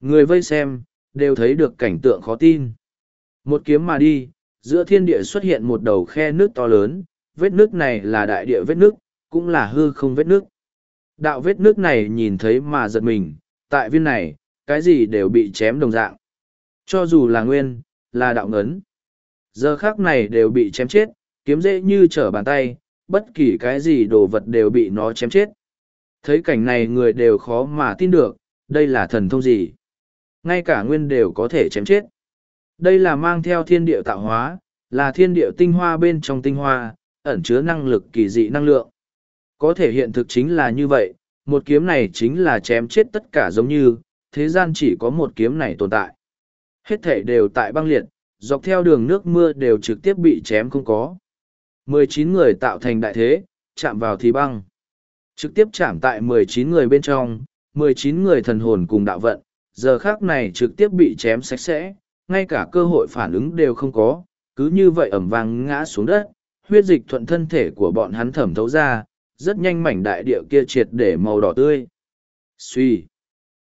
Người vây xem, đều thấy được cảnh tượng khó tin. Một kiếm mà đi, giữa thiên địa xuất hiện một đầu khe nước to lớn, vết nước này là đại địa vết nước, cũng là hư không vết nước. Đạo vết nước này nhìn thấy mà giật mình, tại viên này, cái gì đều bị chém đồng dạng. Cho dù là nguyên, là đạo ngấn. Giờ khác này đều bị chém chết, kiếm dễ như trở bàn tay, bất kỳ cái gì đồ vật đều bị nó chém chết. Thấy cảnh này người đều khó mà tin được, đây là thần thông gì. Ngay cả nguyên đều có thể chém chết. Đây là mang theo thiên địa tạo hóa, là thiên địa tinh hoa bên trong tinh hoa, ẩn chứa năng lực kỳ dị năng lượng. Có thể hiện thực chính là như vậy, một kiếm này chính là chém chết tất cả giống như, thế gian chỉ có một kiếm này tồn tại. Hết thể đều tại băng liệt, dọc theo đường nước mưa đều trực tiếp bị chém không có mười chín người tạo thành đại thế, chạm vào thì băng. Trực tiếp chạm tại mười chín người bên trong, mười chín người thần hồn cùng đạo vận, giờ khác này trực tiếp bị chém sạch sẽ, ngay cả cơ hội phản ứng đều không có, cứ như vậy ẩm vang ngã xuống đất, huyết dịch thuận thân thể của bọn hắn thẩm thấu ra, rất nhanh mảnh đại địa kia triệt để màu đỏ tươi. Suy.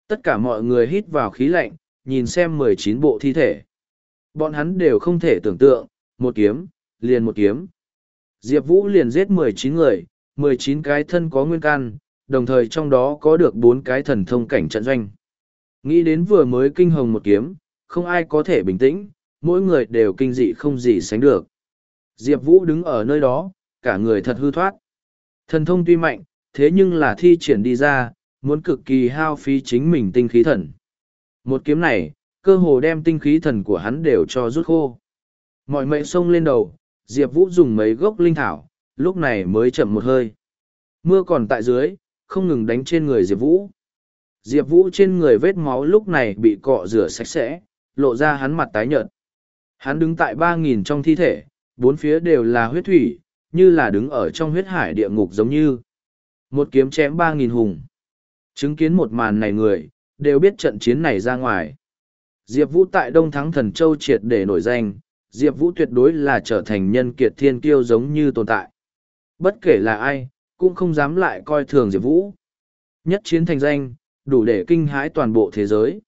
Tất cả mọi người hít vào khí lạnh, nhìn xem mười chín bộ thi thể. Bọn hắn đều không thể tưởng tượng, một kiếm, liền một kiếm. Diệp Vũ liền giết mười chín người, mười chín cái thân có nguyên can, đồng thời trong đó có được bốn cái thần thông cảnh trận doanh. Nghĩ đến vừa mới kinh hồng một kiếm, không ai có thể bình tĩnh, mỗi người đều kinh dị không gì sánh được. Diệp Vũ đứng ở nơi đó, cả người thật hư thoát. Thần thông tuy mạnh, thế nhưng là thi triển đi ra, muốn cực kỳ hao phí chính mình tinh khí thần. Một kiếm này, cơ hồ đem tinh khí thần của hắn đều cho rút khô. Mọi mệnh sông lên đầu, Diệp Vũ dùng mấy gốc linh thảo, lúc này mới chậm một hơi. Mưa còn tại dưới, không ngừng đánh trên người Diệp Vũ. Diệp Vũ trên người vết máu lúc này bị cọ rửa sạch sẽ, lộ ra hắn mặt tái nhợt. Hắn đứng tại ba nghìn trong thi thể, bốn phía đều là huyết thủy, như là đứng ở trong huyết hải địa ngục giống như. Một kiếm chém ba nghìn hùng. Chứng kiến một màn này người, đều biết trận chiến này ra ngoài. Diệp Vũ tại Đông Thắng Thần Châu triệt để nổi danh, Diệp Vũ tuyệt đối là trở thành nhân kiệt thiên kiêu giống như tồn tại. Bất kể là ai, cũng không dám lại coi thường Diệp Vũ. Nhất chiến thành danh, đủ để kinh hãi toàn bộ thế giới.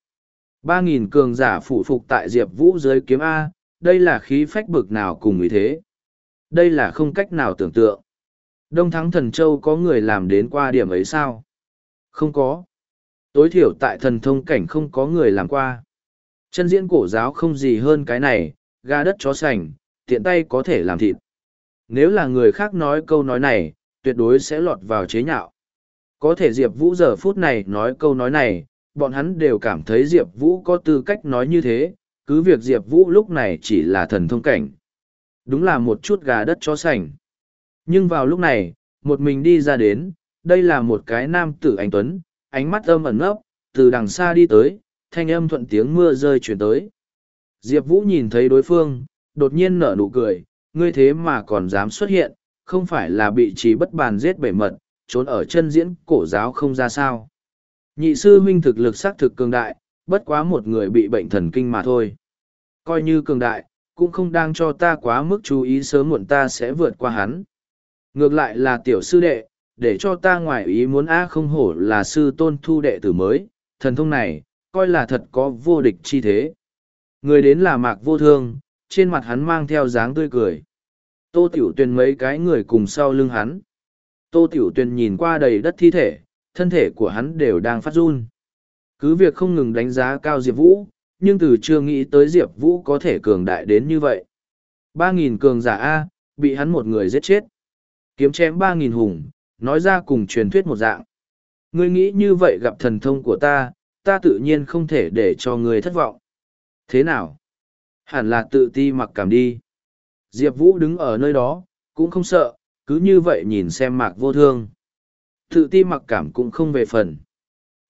Ba nghìn cường giả phụ phục tại Diệp Vũ dưới kiếm A, đây là khí phách bực nào cùng ý thế. Đây là không cách nào tưởng tượng. Đông Thắng Thần Châu có người làm đến qua điểm ấy sao? Không có. Tối thiểu tại thần thông cảnh không có người làm qua. Chân diễn cổ giáo không gì hơn cái này, ga đất chó sành, tiện tay có thể làm thịt. Nếu là người khác nói câu nói này, tuyệt đối sẽ lọt vào chế nhạo. Có thể Diệp Vũ giờ phút này nói câu nói này, bọn hắn đều cảm thấy Diệp Vũ có tư cách nói như thế, cứ việc Diệp Vũ lúc này chỉ là thần thông cảnh. Đúng là một chút gà đất chó sành. Nhưng vào lúc này, một mình đi ra đến, đây là một cái nam tử anh Tuấn, ánh mắt âm ẩn ngốc, từ đằng xa đi tới, thanh âm thuận tiếng mưa rơi chuyển tới. Diệp Vũ nhìn thấy đối phương, đột nhiên nở nụ cười, ngươi thế mà còn dám xuất hiện, không phải là bị trí bất bàn giết bể mật, trốn ở chân diễn cổ giáo không ra sao. Nhị sư huynh thực lực xác thực cường đại, bất quá một người bị bệnh thần kinh mà thôi. Coi như cường đại, cũng không đang cho ta quá mức chú ý sớm muộn ta sẽ vượt qua hắn. Ngược lại là tiểu sư đệ, để cho ta ngoài ý muốn A không hổ là sư tôn thu đệ tử mới, thần thông này, coi là thật có vô địch chi thế. Người đến là mạc vô thương, trên mặt hắn mang theo dáng tươi cười. Tô Tiểu Tuyền mấy cái người cùng sau lưng hắn. Tô Tiểu Tuyền nhìn qua đầy đất thi thể, thân thể của hắn đều đang phát run. Cứ việc không ngừng đánh giá cao Diệp Vũ, nhưng từ chưa nghĩ tới Diệp Vũ có thể cường đại đến như vậy. Ba nghìn cường giả A, bị hắn một người giết chết. Kiếm chém ba nghìn hùng, nói ra cùng truyền thuyết một dạng. Ngươi nghĩ như vậy gặp thần thông của ta, ta tự nhiên không thể để cho ngươi thất vọng. Thế nào? Hẳn là tự ti mặc cảm đi. Diệp Vũ đứng ở nơi đó, cũng không sợ, cứ như vậy nhìn xem mạc vô thương. Tự ti mặc cảm cũng không về phần.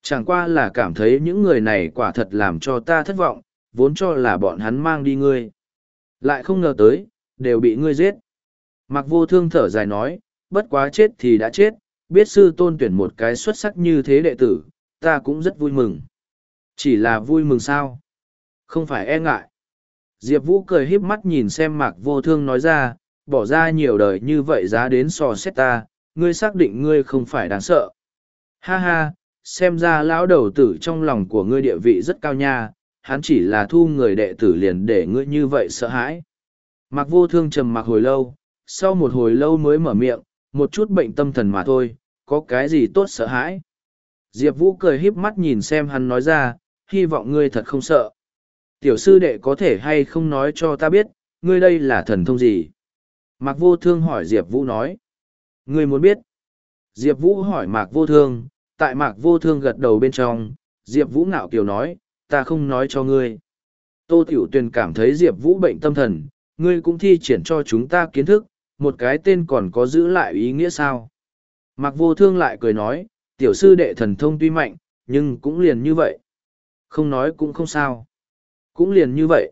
Chẳng qua là cảm thấy những người này quả thật làm cho ta thất vọng, vốn cho là bọn hắn mang đi ngươi. Lại không ngờ tới, đều bị ngươi giết. Mạc vô thương thở dài nói, bất quá chết thì đã chết, biết sư tôn tuyển một cái xuất sắc như thế đệ tử, ta cũng rất vui mừng. Chỉ là vui mừng sao? Không phải e ngại. Diệp Vũ cười híp mắt nhìn xem mạc vô thương nói ra, bỏ ra nhiều đời như vậy giá đến sò xét ta, ngươi xác định ngươi không phải đáng sợ. Ha ha, xem ra lão đầu tử trong lòng của ngươi địa vị rất cao nha, hắn chỉ là thu người đệ tử liền để ngươi như vậy sợ hãi. Mạc vô thương trầm mặc hồi lâu, sau một hồi lâu mới mở miệng, một chút bệnh tâm thần mà thôi, có cái gì tốt sợ hãi. Diệp Vũ cười híp mắt nhìn xem hắn nói ra, hy vọng ngươi thật không sợ. Tiểu sư đệ có thể hay không nói cho ta biết, ngươi đây là thần thông gì? Mạc Vô Thương hỏi Diệp Vũ nói. Ngươi muốn biết? Diệp Vũ hỏi Mạc Vô Thương, tại Mạc Vô Thương gật đầu bên trong, Diệp Vũ ngạo kiều nói, ta không nói cho ngươi. Tô Tiểu Tuyền cảm thấy Diệp Vũ bệnh tâm thần, ngươi cũng thi triển cho chúng ta kiến thức, một cái tên còn có giữ lại ý nghĩa sao? Mạc Vô Thương lại cười nói, tiểu sư đệ thần thông tuy mạnh, nhưng cũng liền như vậy. Không nói cũng không sao. Cũng liền như vậy.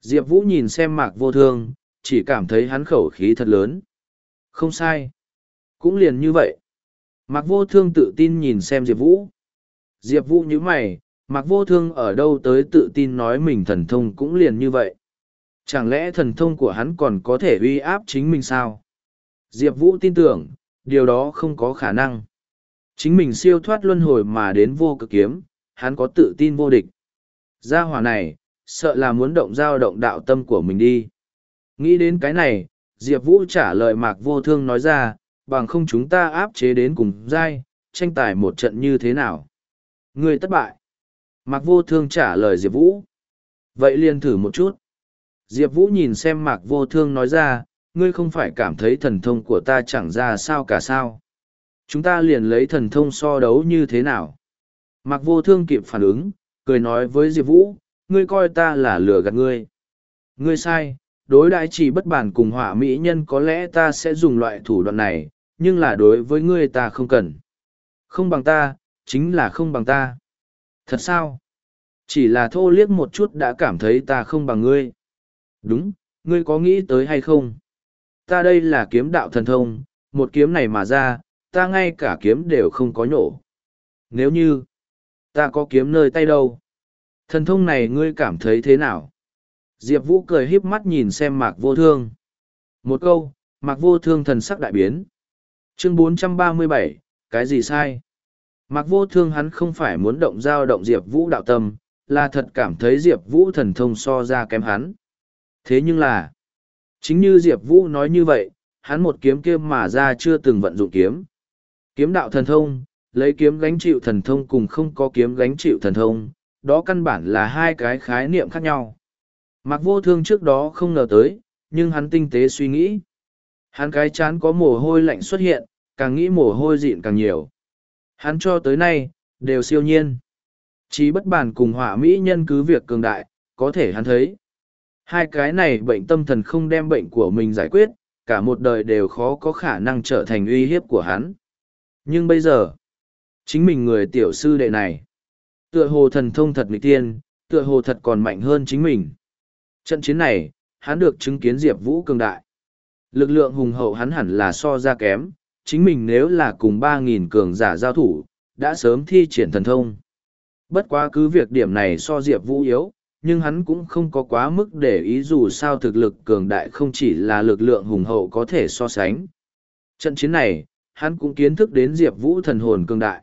Diệp Vũ nhìn xem Mạc Vô Thương, chỉ cảm thấy hắn khẩu khí thật lớn. Không sai. Cũng liền như vậy. Mạc Vô Thương tự tin nhìn xem Diệp Vũ. Diệp Vũ như mày, Mạc Vô Thương ở đâu tới tự tin nói mình thần thông cũng liền như vậy. Chẳng lẽ thần thông của hắn còn có thể uy áp chính mình sao? Diệp Vũ tin tưởng, điều đó không có khả năng. Chính mình siêu thoát luân hồi mà đến vô cực kiếm, hắn có tự tin vô địch. Gia hỏa này, sợ là muốn động dao động đạo tâm của mình đi. Nghĩ đến cái này, Diệp Vũ trả lời Mạc Vô Thương nói ra, bằng không chúng ta áp chế đến cùng dai, tranh tài một trận như thế nào. Người thất bại. Mạc Vô Thương trả lời Diệp Vũ. Vậy liền thử một chút. Diệp Vũ nhìn xem Mạc Vô Thương nói ra, ngươi không phải cảm thấy thần thông của ta chẳng ra sao cả sao. Chúng ta liền lấy thần thông so đấu như thế nào. Mạc Vô Thương kịp phản ứng, cười nói với Diệp Vũ, ngươi coi ta là lừa gạt ngươi. Ngươi sai, đối đại chỉ bất bản cùng họa mỹ nhân có lẽ ta sẽ dùng loại thủ đoạn này, nhưng là đối với ngươi ta không cần. Không bằng ta, chính là không bằng ta. Thật sao? Chỉ là thô liếc một chút đã cảm thấy ta không bằng ngươi. Đúng, ngươi có nghĩ tới hay không? Ta đây là kiếm đạo thần thông, một kiếm này mà ra, ta ngay cả kiếm đều không có nhổ. Nếu như, ta có kiếm nơi tay đâu? Thần thông này ngươi cảm thấy thế nào? Diệp Vũ cười híp mắt nhìn xem Mạc Vô Thương. Một câu, Mạc Vô Thương thần sắc đại biến. Chương 437, cái gì sai? Mạc Vô Thương hắn không phải muốn động giao động Diệp Vũ đạo tâm, là thật cảm thấy Diệp Vũ thần thông so ra kém hắn. Thế nhưng là, chính như Diệp Vũ nói như vậy, hắn một kiếm kia mà ra chưa từng vận dụng kiếm. Kiếm đạo thần thông, lấy kiếm gánh chịu thần thông cùng không có kiếm gánh chịu thần thông, đó căn bản là hai cái khái niệm khác nhau. Mặc vô thương trước đó không ngờ tới, nhưng hắn tinh tế suy nghĩ. Hắn cái chán có mồ hôi lạnh xuất hiện, càng nghĩ mồ hôi dịn càng nhiều. Hắn cho tới nay, đều siêu nhiên. Chí bất bản cùng hỏa mỹ nhân cứ việc cường đại, có thể hắn thấy. Hai cái này bệnh tâm thần không đem bệnh của mình giải quyết, cả một đời đều khó có khả năng trở thành uy hiếp của hắn. Nhưng bây giờ, chính mình người tiểu sư đệ này, tựa hồ thần thông thật nghịch tiên, tựa hồ thật còn mạnh hơn chính mình. Trận chiến này, hắn được chứng kiến Diệp Vũ cường đại. Lực lượng hùng hậu hắn hẳn là so ra kém, chính mình nếu là cùng ba nghìn cường giả giao thủ, đã sớm thi triển thần thông. Bất quá cứ việc điểm này so Diệp Vũ yếu, nhưng hắn cũng không có quá mức để ý dù sao thực lực cường đại không chỉ là lực lượng hùng hậu có thể so sánh. Trận chiến này, hắn cũng kiến thức đến Diệp Vũ thần hồn cường đại.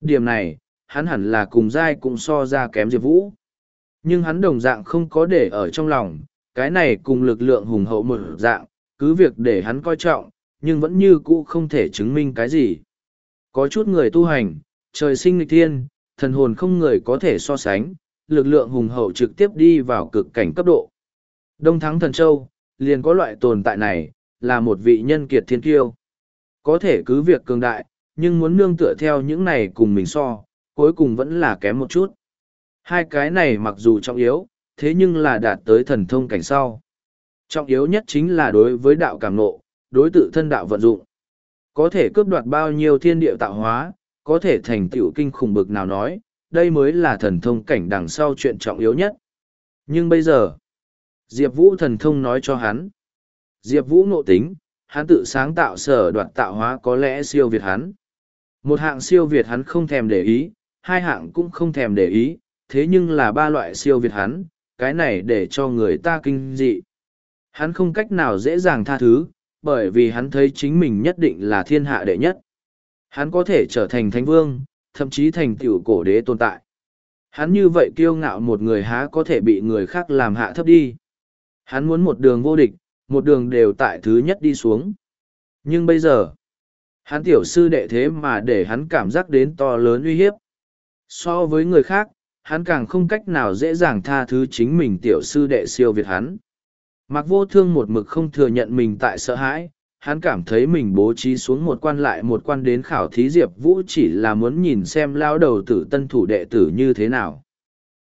Điểm này, hắn hẳn là cùng giai cũng so ra kém Diệp Vũ. Nhưng hắn đồng dạng không có để ở trong lòng, cái này cùng lực lượng hùng hậu một dạng, cứ việc để hắn coi trọng, nhưng vẫn như cũ không thể chứng minh cái gì. Có chút người tu hành, trời sinh nghịch thiên, thần hồn không người có thể so sánh, lực lượng hùng hậu trực tiếp đi vào cực cảnh cấp độ. Đông Thắng Thần Châu, liền có loại tồn tại này, là một vị nhân kiệt thiên kiêu. Có thể cứ việc cường đại, nhưng muốn nương tựa theo những này cùng mình so, cuối cùng vẫn là kém một chút. Hai cái này mặc dù trọng yếu, thế nhưng là đạt tới thần thông cảnh sau. Trọng yếu nhất chính là đối với đạo cảm nộ, đối tự thân đạo vận dụng. Có thể cướp đoạt bao nhiêu thiên địa tạo hóa, có thể thành tựu kinh khủng bực nào nói, đây mới là thần thông cảnh đằng sau chuyện trọng yếu nhất. Nhưng bây giờ, Diệp Vũ thần thông nói cho hắn. Diệp Vũ nộ tính, hắn tự sáng tạo sở đoạt tạo hóa có lẽ siêu việt hắn. Một hạng siêu việt hắn không thèm để ý, hai hạng cũng không thèm để ý, thế nhưng là ba loại siêu việt hắn, cái này để cho người ta kinh dị. Hắn không cách nào dễ dàng tha thứ, bởi vì hắn thấy chính mình nhất định là thiên hạ đệ nhất. Hắn có thể trở thành thánh vương, thậm chí thành tiểu cổ đế tồn tại. Hắn như vậy kiêu ngạo một người há có thể bị người khác làm hạ thấp đi. Hắn muốn một đường vô địch, một đường đều tại thứ nhất đi xuống. Nhưng bây giờ, hắn tiểu sư đệ thế mà để hắn cảm giác đến to lớn uy hiếp. So với người khác, hắn càng không cách nào dễ dàng tha thứ chính mình tiểu sư đệ siêu việt hắn. Mặc vô thương một mực không thừa nhận mình tại sợ hãi, hắn cảm thấy mình bố trí xuống một quan lại một quan đến khảo thí Diệp Vũ chỉ là muốn nhìn xem lao đầu tử tân thủ đệ tử như thế nào.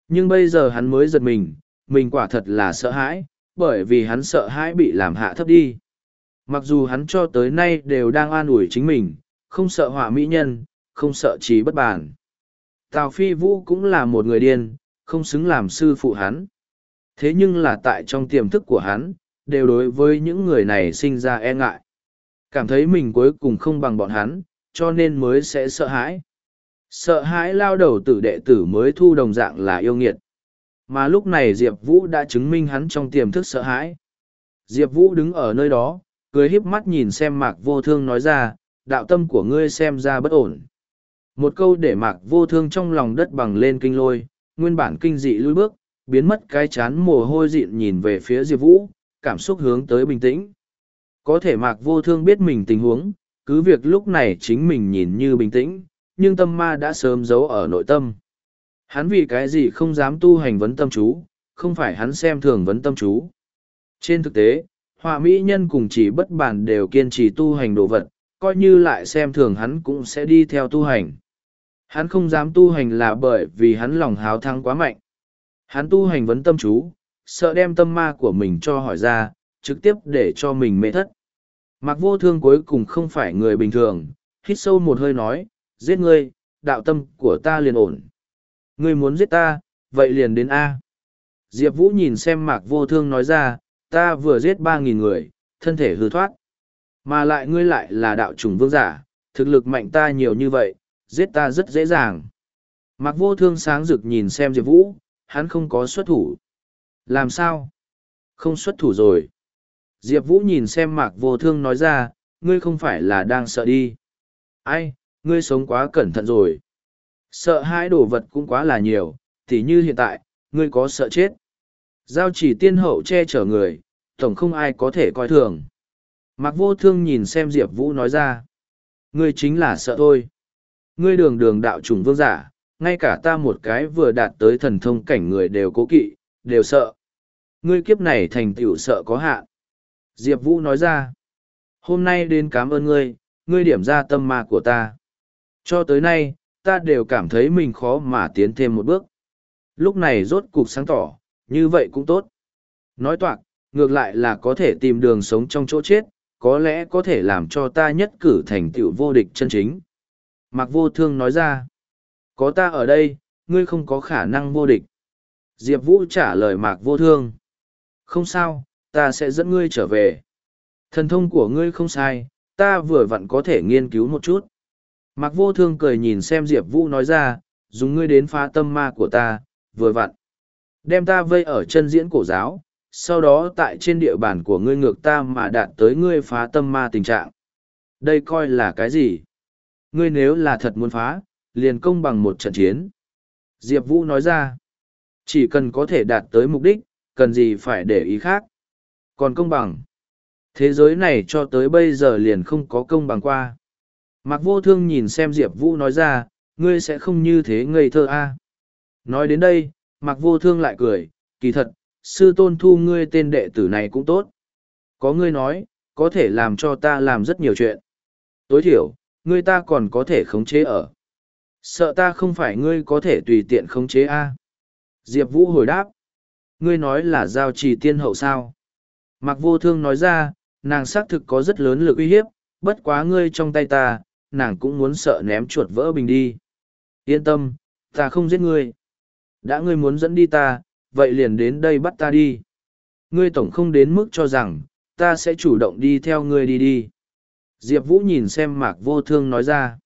Nhưng bây giờ hắn mới giật mình, mình quả thật là sợ hãi, bởi vì hắn sợ hãi bị làm hạ thấp đi. Mặc dù hắn cho tới nay đều đang an ủi chính mình, không sợ họa mỹ nhân, không sợ trí bất bản. Tào Phi Vũ cũng là một người điên, không xứng làm sư phụ hắn. Thế nhưng là tại trong tiềm thức của hắn, đều đối với những người này sinh ra e ngại. Cảm thấy mình cuối cùng không bằng bọn hắn, cho nên mới sẽ sợ hãi. Sợ hãi lao đầu tử đệ tử mới thu đồng dạng là yêu nghiệt. Mà lúc này Diệp Vũ đã chứng minh hắn trong tiềm thức sợ hãi. Diệp Vũ đứng ở nơi đó, cười híp mắt nhìn xem mạc vô thương nói ra, đạo tâm của ngươi xem ra bất ổn. Một câu để mạc vô thương trong lòng đất bằng lên kinh lôi, nguyên bản kinh dị lui bước, biến mất cái chán mồ hôi dịn nhìn về phía Diệp Vũ, cảm xúc hướng tới bình tĩnh. Có thể mạc vô thương biết mình tình huống, cứ việc lúc này chính mình nhìn như bình tĩnh, nhưng tâm ma đã sớm giấu ở nội tâm. Hắn vì cái gì không dám tu hành vấn tâm chú, không phải hắn xem thường vấn tâm chú. Trên thực tế, họa mỹ nhân cùng chỉ bất bản đều kiên trì tu hành đồ vật, coi như lại xem thường hắn cũng sẽ đi theo tu hành. Hắn không dám tu hành là bởi vì hắn lòng háo thắng quá mạnh. Hắn tu hành vấn tâm chú, sợ đem tâm ma của mình cho hỏi ra, trực tiếp để cho mình mê thất. Mặc vô thương cuối cùng không phải người bình thường, hít sâu một hơi nói, giết ngươi, đạo tâm của ta liền ổn. Ngươi muốn giết ta, vậy liền đến A. Diệp Vũ nhìn xem mạc vô thương nói ra, ta vừa giết ba nghìn người, thân thể hư thoát. Mà lại ngươi lại là đạo chủng vương giả, thực lực mạnh ta nhiều như vậy, giết ta rất dễ dàng. Mạc vô thương sáng rực nhìn xem Diệp Vũ, hắn không có xuất thủ. Làm sao? Không xuất thủ rồi. Diệp Vũ nhìn xem mạc vô thương nói ra, ngươi không phải là đang sợ đi. Ai, ngươi sống quá cẩn thận rồi. Sợ hai đồ vật cũng quá là nhiều, tỉ như hiện tại, ngươi có sợ chết. Giao chỉ tiên hậu che chở người, tổng không ai có thể coi thường. Mạc vô thương nhìn xem Diệp Vũ nói ra. Ngươi chính là sợ thôi. Ngươi đường đường đạo trùng vương giả, ngay cả ta một cái vừa đạt tới thần thông cảnh người đều cố kỵ, đều sợ. Ngươi kiếp này thành tựu sợ có hạn. Diệp Vũ nói ra, hôm nay đến cảm ơn ngươi, ngươi điểm ra tâm ma của ta. Cho tới nay, ta đều cảm thấy mình khó mà tiến thêm một bước. Lúc này rốt cục sáng tỏ, như vậy cũng tốt. Nói toạc, ngược lại là có thể tìm đường sống trong chỗ chết, có lẽ có thể làm cho ta nhất cử thành tựu vô địch chân chính. Mạc vô thương nói ra, có ta ở đây, ngươi không có khả năng vô địch. Diệp Vũ trả lời Mạc vô thương. Không sao, ta sẽ dẫn ngươi trở về. Thần thông của ngươi không sai, ta vừa vặn có thể nghiên cứu một chút. Mạc vô thương cười nhìn xem Diệp Vũ nói ra, dùng ngươi đến phá tâm ma của ta, vừa vặn. Đem ta vây ở chân diễn cổ giáo, sau đó tại trên địa bàn của ngươi ngược ta mà đạt tới ngươi phá tâm ma tình trạng. Đây coi là cái gì? Ngươi nếu là thật muốn phá, liền công bằng một trận chiến. Diệp Vũ nói ra, chỉ cần có thể đạt tới mục đích, cần gì phải để ý khác. Còn công bằng, thế giới này cho tới bây giờ liền không có công bằng qua. Mạc vô thương nhìn xem Diệp Vũ nói ra, ngươi sẽ không như thế ngây thơ a à? Nói đến đây, Mạc vô thương lại cười, kỳ thật, sư tôn thu ngươi tên đệ tử này cũng tốt. Có ngươi nói, có thể làm cho ta làm rất nhiều chuyện. Tối thiểu, ngươi ta còn có thể khống chế ở. Sợ ta không phải ngươi có thể tùy tiện khống chế a Diệp Vũ hồi đáp. Ngươi nói là giao trì tiên hậu sao? Mạc vô thương nói ra, nàng xác thực có rất lớn lực uy hiếp, bất quá ngươi trong tay ta, nàng cũng muốn sợ ném chuột vỡ bình đi. Yên tâm, ta không giết ngươi. Đã ngươi muốn dẫn đi ta, vậy liền đến đây bắt ta đi. Ngươi tổng không đến mức cho rằng, ta sẽ chủ động đi theo ngươi đi đi. Diệp Vũ nhìn xem Mạc Vô Thương nói ra.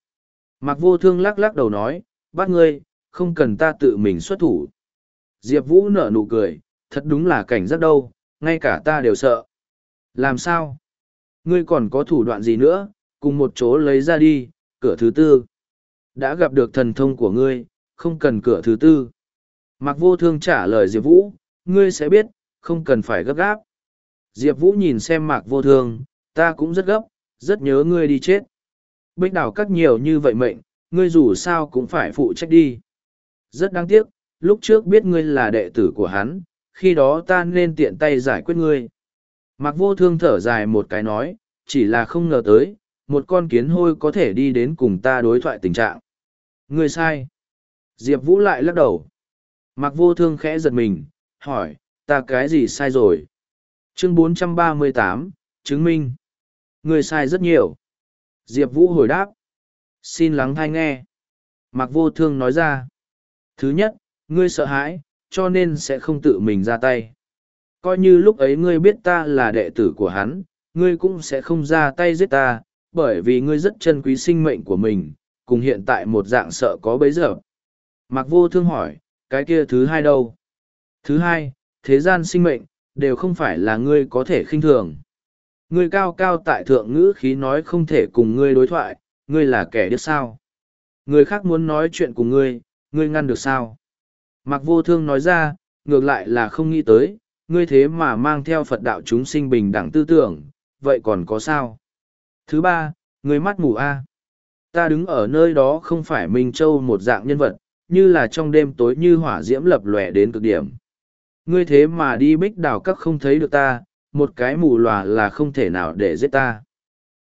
Mạc Vô Thương lắc lắc đầu nói, bắt ngươi, không cần ta tự mình xuất thủ. Diệp Vũ nở nụ cười, thật đúng là cảnh rất đâu, ngay cả ta đều sợ. Làm sao? Ngươi còn có thủ đoạn gì nữa, cùng một chỗ lấy ra đi, cửa thứ tư. Đã gặp được thần thông của ngươi, không cần cửa thứ tư. Mạc vô thương trả lời Diệp Vũ, ngươi sẽ biết, không cần phải gấp gáp. Diệp Vũ nhìn xem mạc vô thương, ta cũng rất gấp, rất nhớ ngươi đi chết. Bích đảo các nhiều như vậy mệnh, ngươi dù sao cũng phải phụ trách đi. Rất đáng tiếc, lúc trước biết ngươi là đệ tử của hắn, khi đó ta nên tiện tay giải quyết ngươi. Mạc vô thương thở dài một cái nói, chỉ là không ngờ tới, một con kiến hôi có thể đi đến cùng ta đối thoại tình trạng. Ngươi sai. Diệp Vũ lại lắc đầu. Mạc vô thương khẽ giật mình, hỏi, ta cái gì sai rồi? Chương 438, chứng minh. Người sai rất nhiều. Diệp Vũ hồi đáp. Xin lắng thai nghe. Mạc vô thương nói ra. Thứ nhất, ngươi sợ hãi, cho nên sẽ không tự mình ra tay. Coi như lúc ấy ngươi biết ta là đệ tử của hắn, ngươi cũng sẽ không ra tay giết ta, bởi vì ngươi rất trân quý sinh mệnh của mình, cùng hiện tại một dạng sợ có bấy giờ. Mạc vô thương hỏi, cái kia thứ hai đâu? Thứ hai, thế gian sinh mệnh, đều không phải là ngươi có thể khinh thường. Ngươi cao cao tại thượng ngữ khí nói không thể cùng ngươi đối thoại, ngươi là kẻ điếc sao. Người khác muốn nói chuyện cùng ngươi, ngươi ngăn được sao? Mặc vô thương nói ra, ngược lại là không nghĩ tới, ngươi thế mà mang theo Phật đạo chúng sinh bình đẳng tư tưởng, vậy còn có sao? Thứ ba, ngươi mắt mù A. Ta đứng ở nơi đó không phải Minh Châu một dạng nhân vật, như là trong đêm tối như hỏa diễm lập lòe đến cực điểm. Ngươi thế mà đi bích đào các không thấy được ta, một cái mù lòa là không thể nào để giết ta.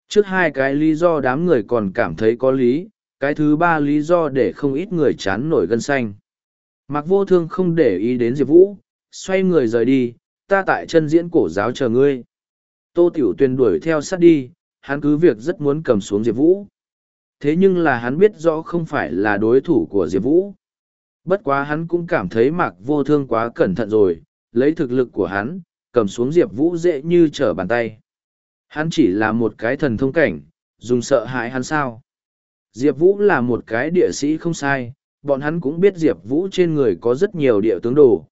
Trước hai cái lý do đám người còn cảm thấy có lý, cái thứ ba lý do để không ít người chán nổi gân xanh. Mặc vô thương không để ý đến Diệp Vũ, xoay người rời đi, ta tại chân diễn cổ giáo chờ ngươi. Tô Tiểu Tuyền đuổi theo sát đi, hắn cứ việc rất muốn cầm xuống Diệp Vũ thế nhưng là hắn biết rõ không phải là đối thủ của diệp vũ bất quá hắn cũng cảm thấy mạc vô thương quá cẩn thận rồi lấy thực lực của hắn cầm xuống diệp vũ dễ như trở bàn tay. Hắn chỉ là một cái thần thông cảnh dùng sợ hãi hắn sao? Diệp vũ là một cái địa sĩ không sai bọn hắn cũng biết diệp vũ trên người có rất nhiều địa tướng đồ.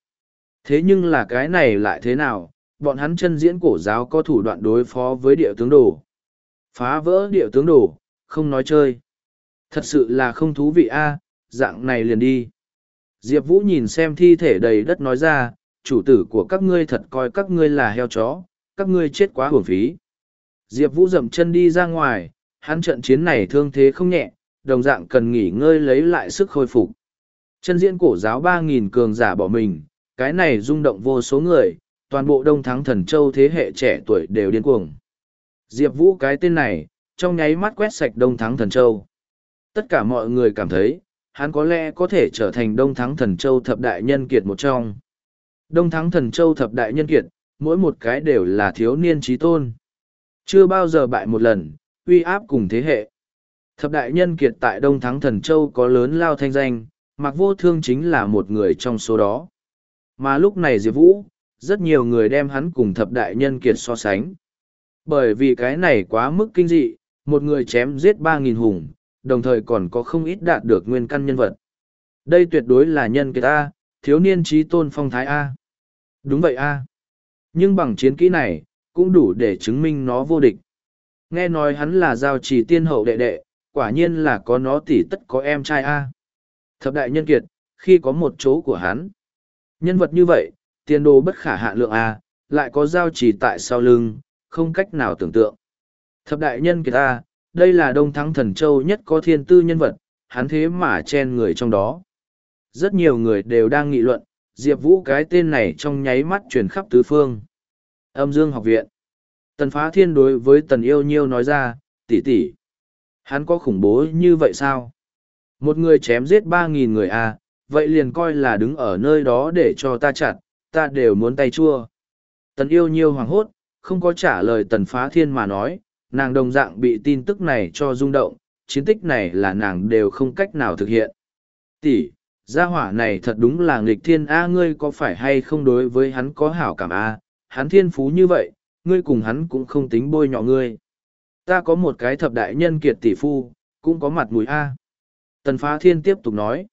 Thế nhưng là cái này lại thế nào? Bọn hắn chân diễn cổ giáo có thủ đoạn đối phó với địa tướng đồ. Phá vỡ địa tướng đồ không nói chơi. Thật sự là không thú vị a dạng này liền đi. Diệp Vũ nhìn xem thi thể đầy đất nói ra, chủ tử của các ngươi thật coi các ngươi là heo chó, các ngươi chết quá hưởng phí. Diệp Vũ dậm chân đi ra ngoài, hắn trận chiến này thương thế không nhẹ, đồng dạng cần nghỉ ngơi lấy lại sức khôi phục. Chân diễn cổ giáo ba nghìn cường giả bỏ mình, cái này rung động vô số người, toàn bộ đông thắng thần châu thế hệ trẻ tuổi đều điên cuồng. Diệp Vũ cái tên này, trong nháy mắt quét sạch đông thắng thần châu. Tất cả mọi người cảm thấy, hắn có lẽ có thể trở thành Đông Thắng Thần Châu thập đại nhân kiệt một trong. Đông Thắng Thần Châu thập đại nhân kiệt, mỗi một cái đều là thiếu niên trí tôn. Chưa bao giờ bại một lần, uy áp cùng thế hệ. Thập đại nhân kiệt tại Đông Thắng Thần Châu có lớn lao thanh danh, Mạc Vô Thương chính là một người trong số đó. Mà lúc này Diệp Vũ, rất nhiều người đem hắn cùng thập đại nhân kiệt so sánh. Bởi vì cái này quá mức kinh dị, một người chém giết ba nghìn hùng, đồng thời còn có không ít đạt được nguyên căn nhân vật. Đây tuyệt đối là nhân kiệt A, thiếu niên trí tôn phong thái A. Đúng vậy A. Nhưng bằng chiến kỹ này, cũng đủ để chứng minh nó vô địch. Nghe nói hắn là giao trì tiên hậu đệ đệ, quả nhiên là có nó tỷ tất có em trai A. Thập đại nhân kiệt, khi có một chỗ của hắn. Nhân vật như vậy, tiền đồ bất khả hạ lượng A, lại có giao trì tại sau lưng, không cách nào tưởng tượng. Thập đại nhân kiệt A, đây là đông thắng thần châu nhất có thiên tư nhân vật, hắn thế mà chen người trong đó. Rất nhiều người đều đang nghị luận, Diệp Vũ cái tên này trong nháy mắt truyền khắp tứ phương. Âm Dương học viện. Tần Phá Thiên đối với Tần Yêu Nhiêu nói ra, tỷ tỷ, Hắn có khủng bố như vậy sao? Một người chém giết ba nghìn người à, vậy liền coi là đứng ở nơi đó để cho ta chặt, ta đều muốn tay chua. Tần Yêu Nhiêu hoàng hốt, không có trả lời Tần Phá Thiên mà nói, nàng đồng dạng bị tin tức này cho rung động, chiến tích này là nàng đều không cách nào thực hiện. Tỷ, gia hỏa này thật đúng là nghịch thiên A ngươi có phải hay không đối với hắn có hảo cảm A, hắn thiên phú như vậy, ngươi cùng hắn cũng không tính bôi nhọ ngươi. Ta có một cái thập đại nhân kiệt tỷ phu, cũng có mặt mũi A. Tần Phá Thiên tiếp tục nói.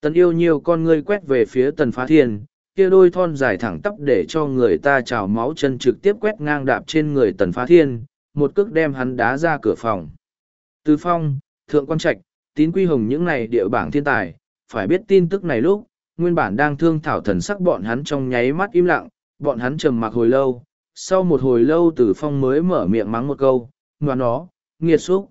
Tần yêu nhiều con ngươi quét về phía Tần Phá Thiên, kia đôi thon dài thẳng tắp để cho người ta trào máu chân trực tiếp quét ngang đạp trên người Tần Phá Thiên, một cước đem hắn đá ra cửa phòng. Từ phong, thượng quan trạch, tín quy hồng những này địa bảng thiên tài, phải biết tin tức này lúc, nguyên bản đang thương thảo thần sắc bọn hắn trong nháy mắt im lặng, bọn hắn trầm mặc hồi lâu, sau một hồi lâu Tử phong mới mở miệng mắng một câu, ngoan nó, nghiệt xúc.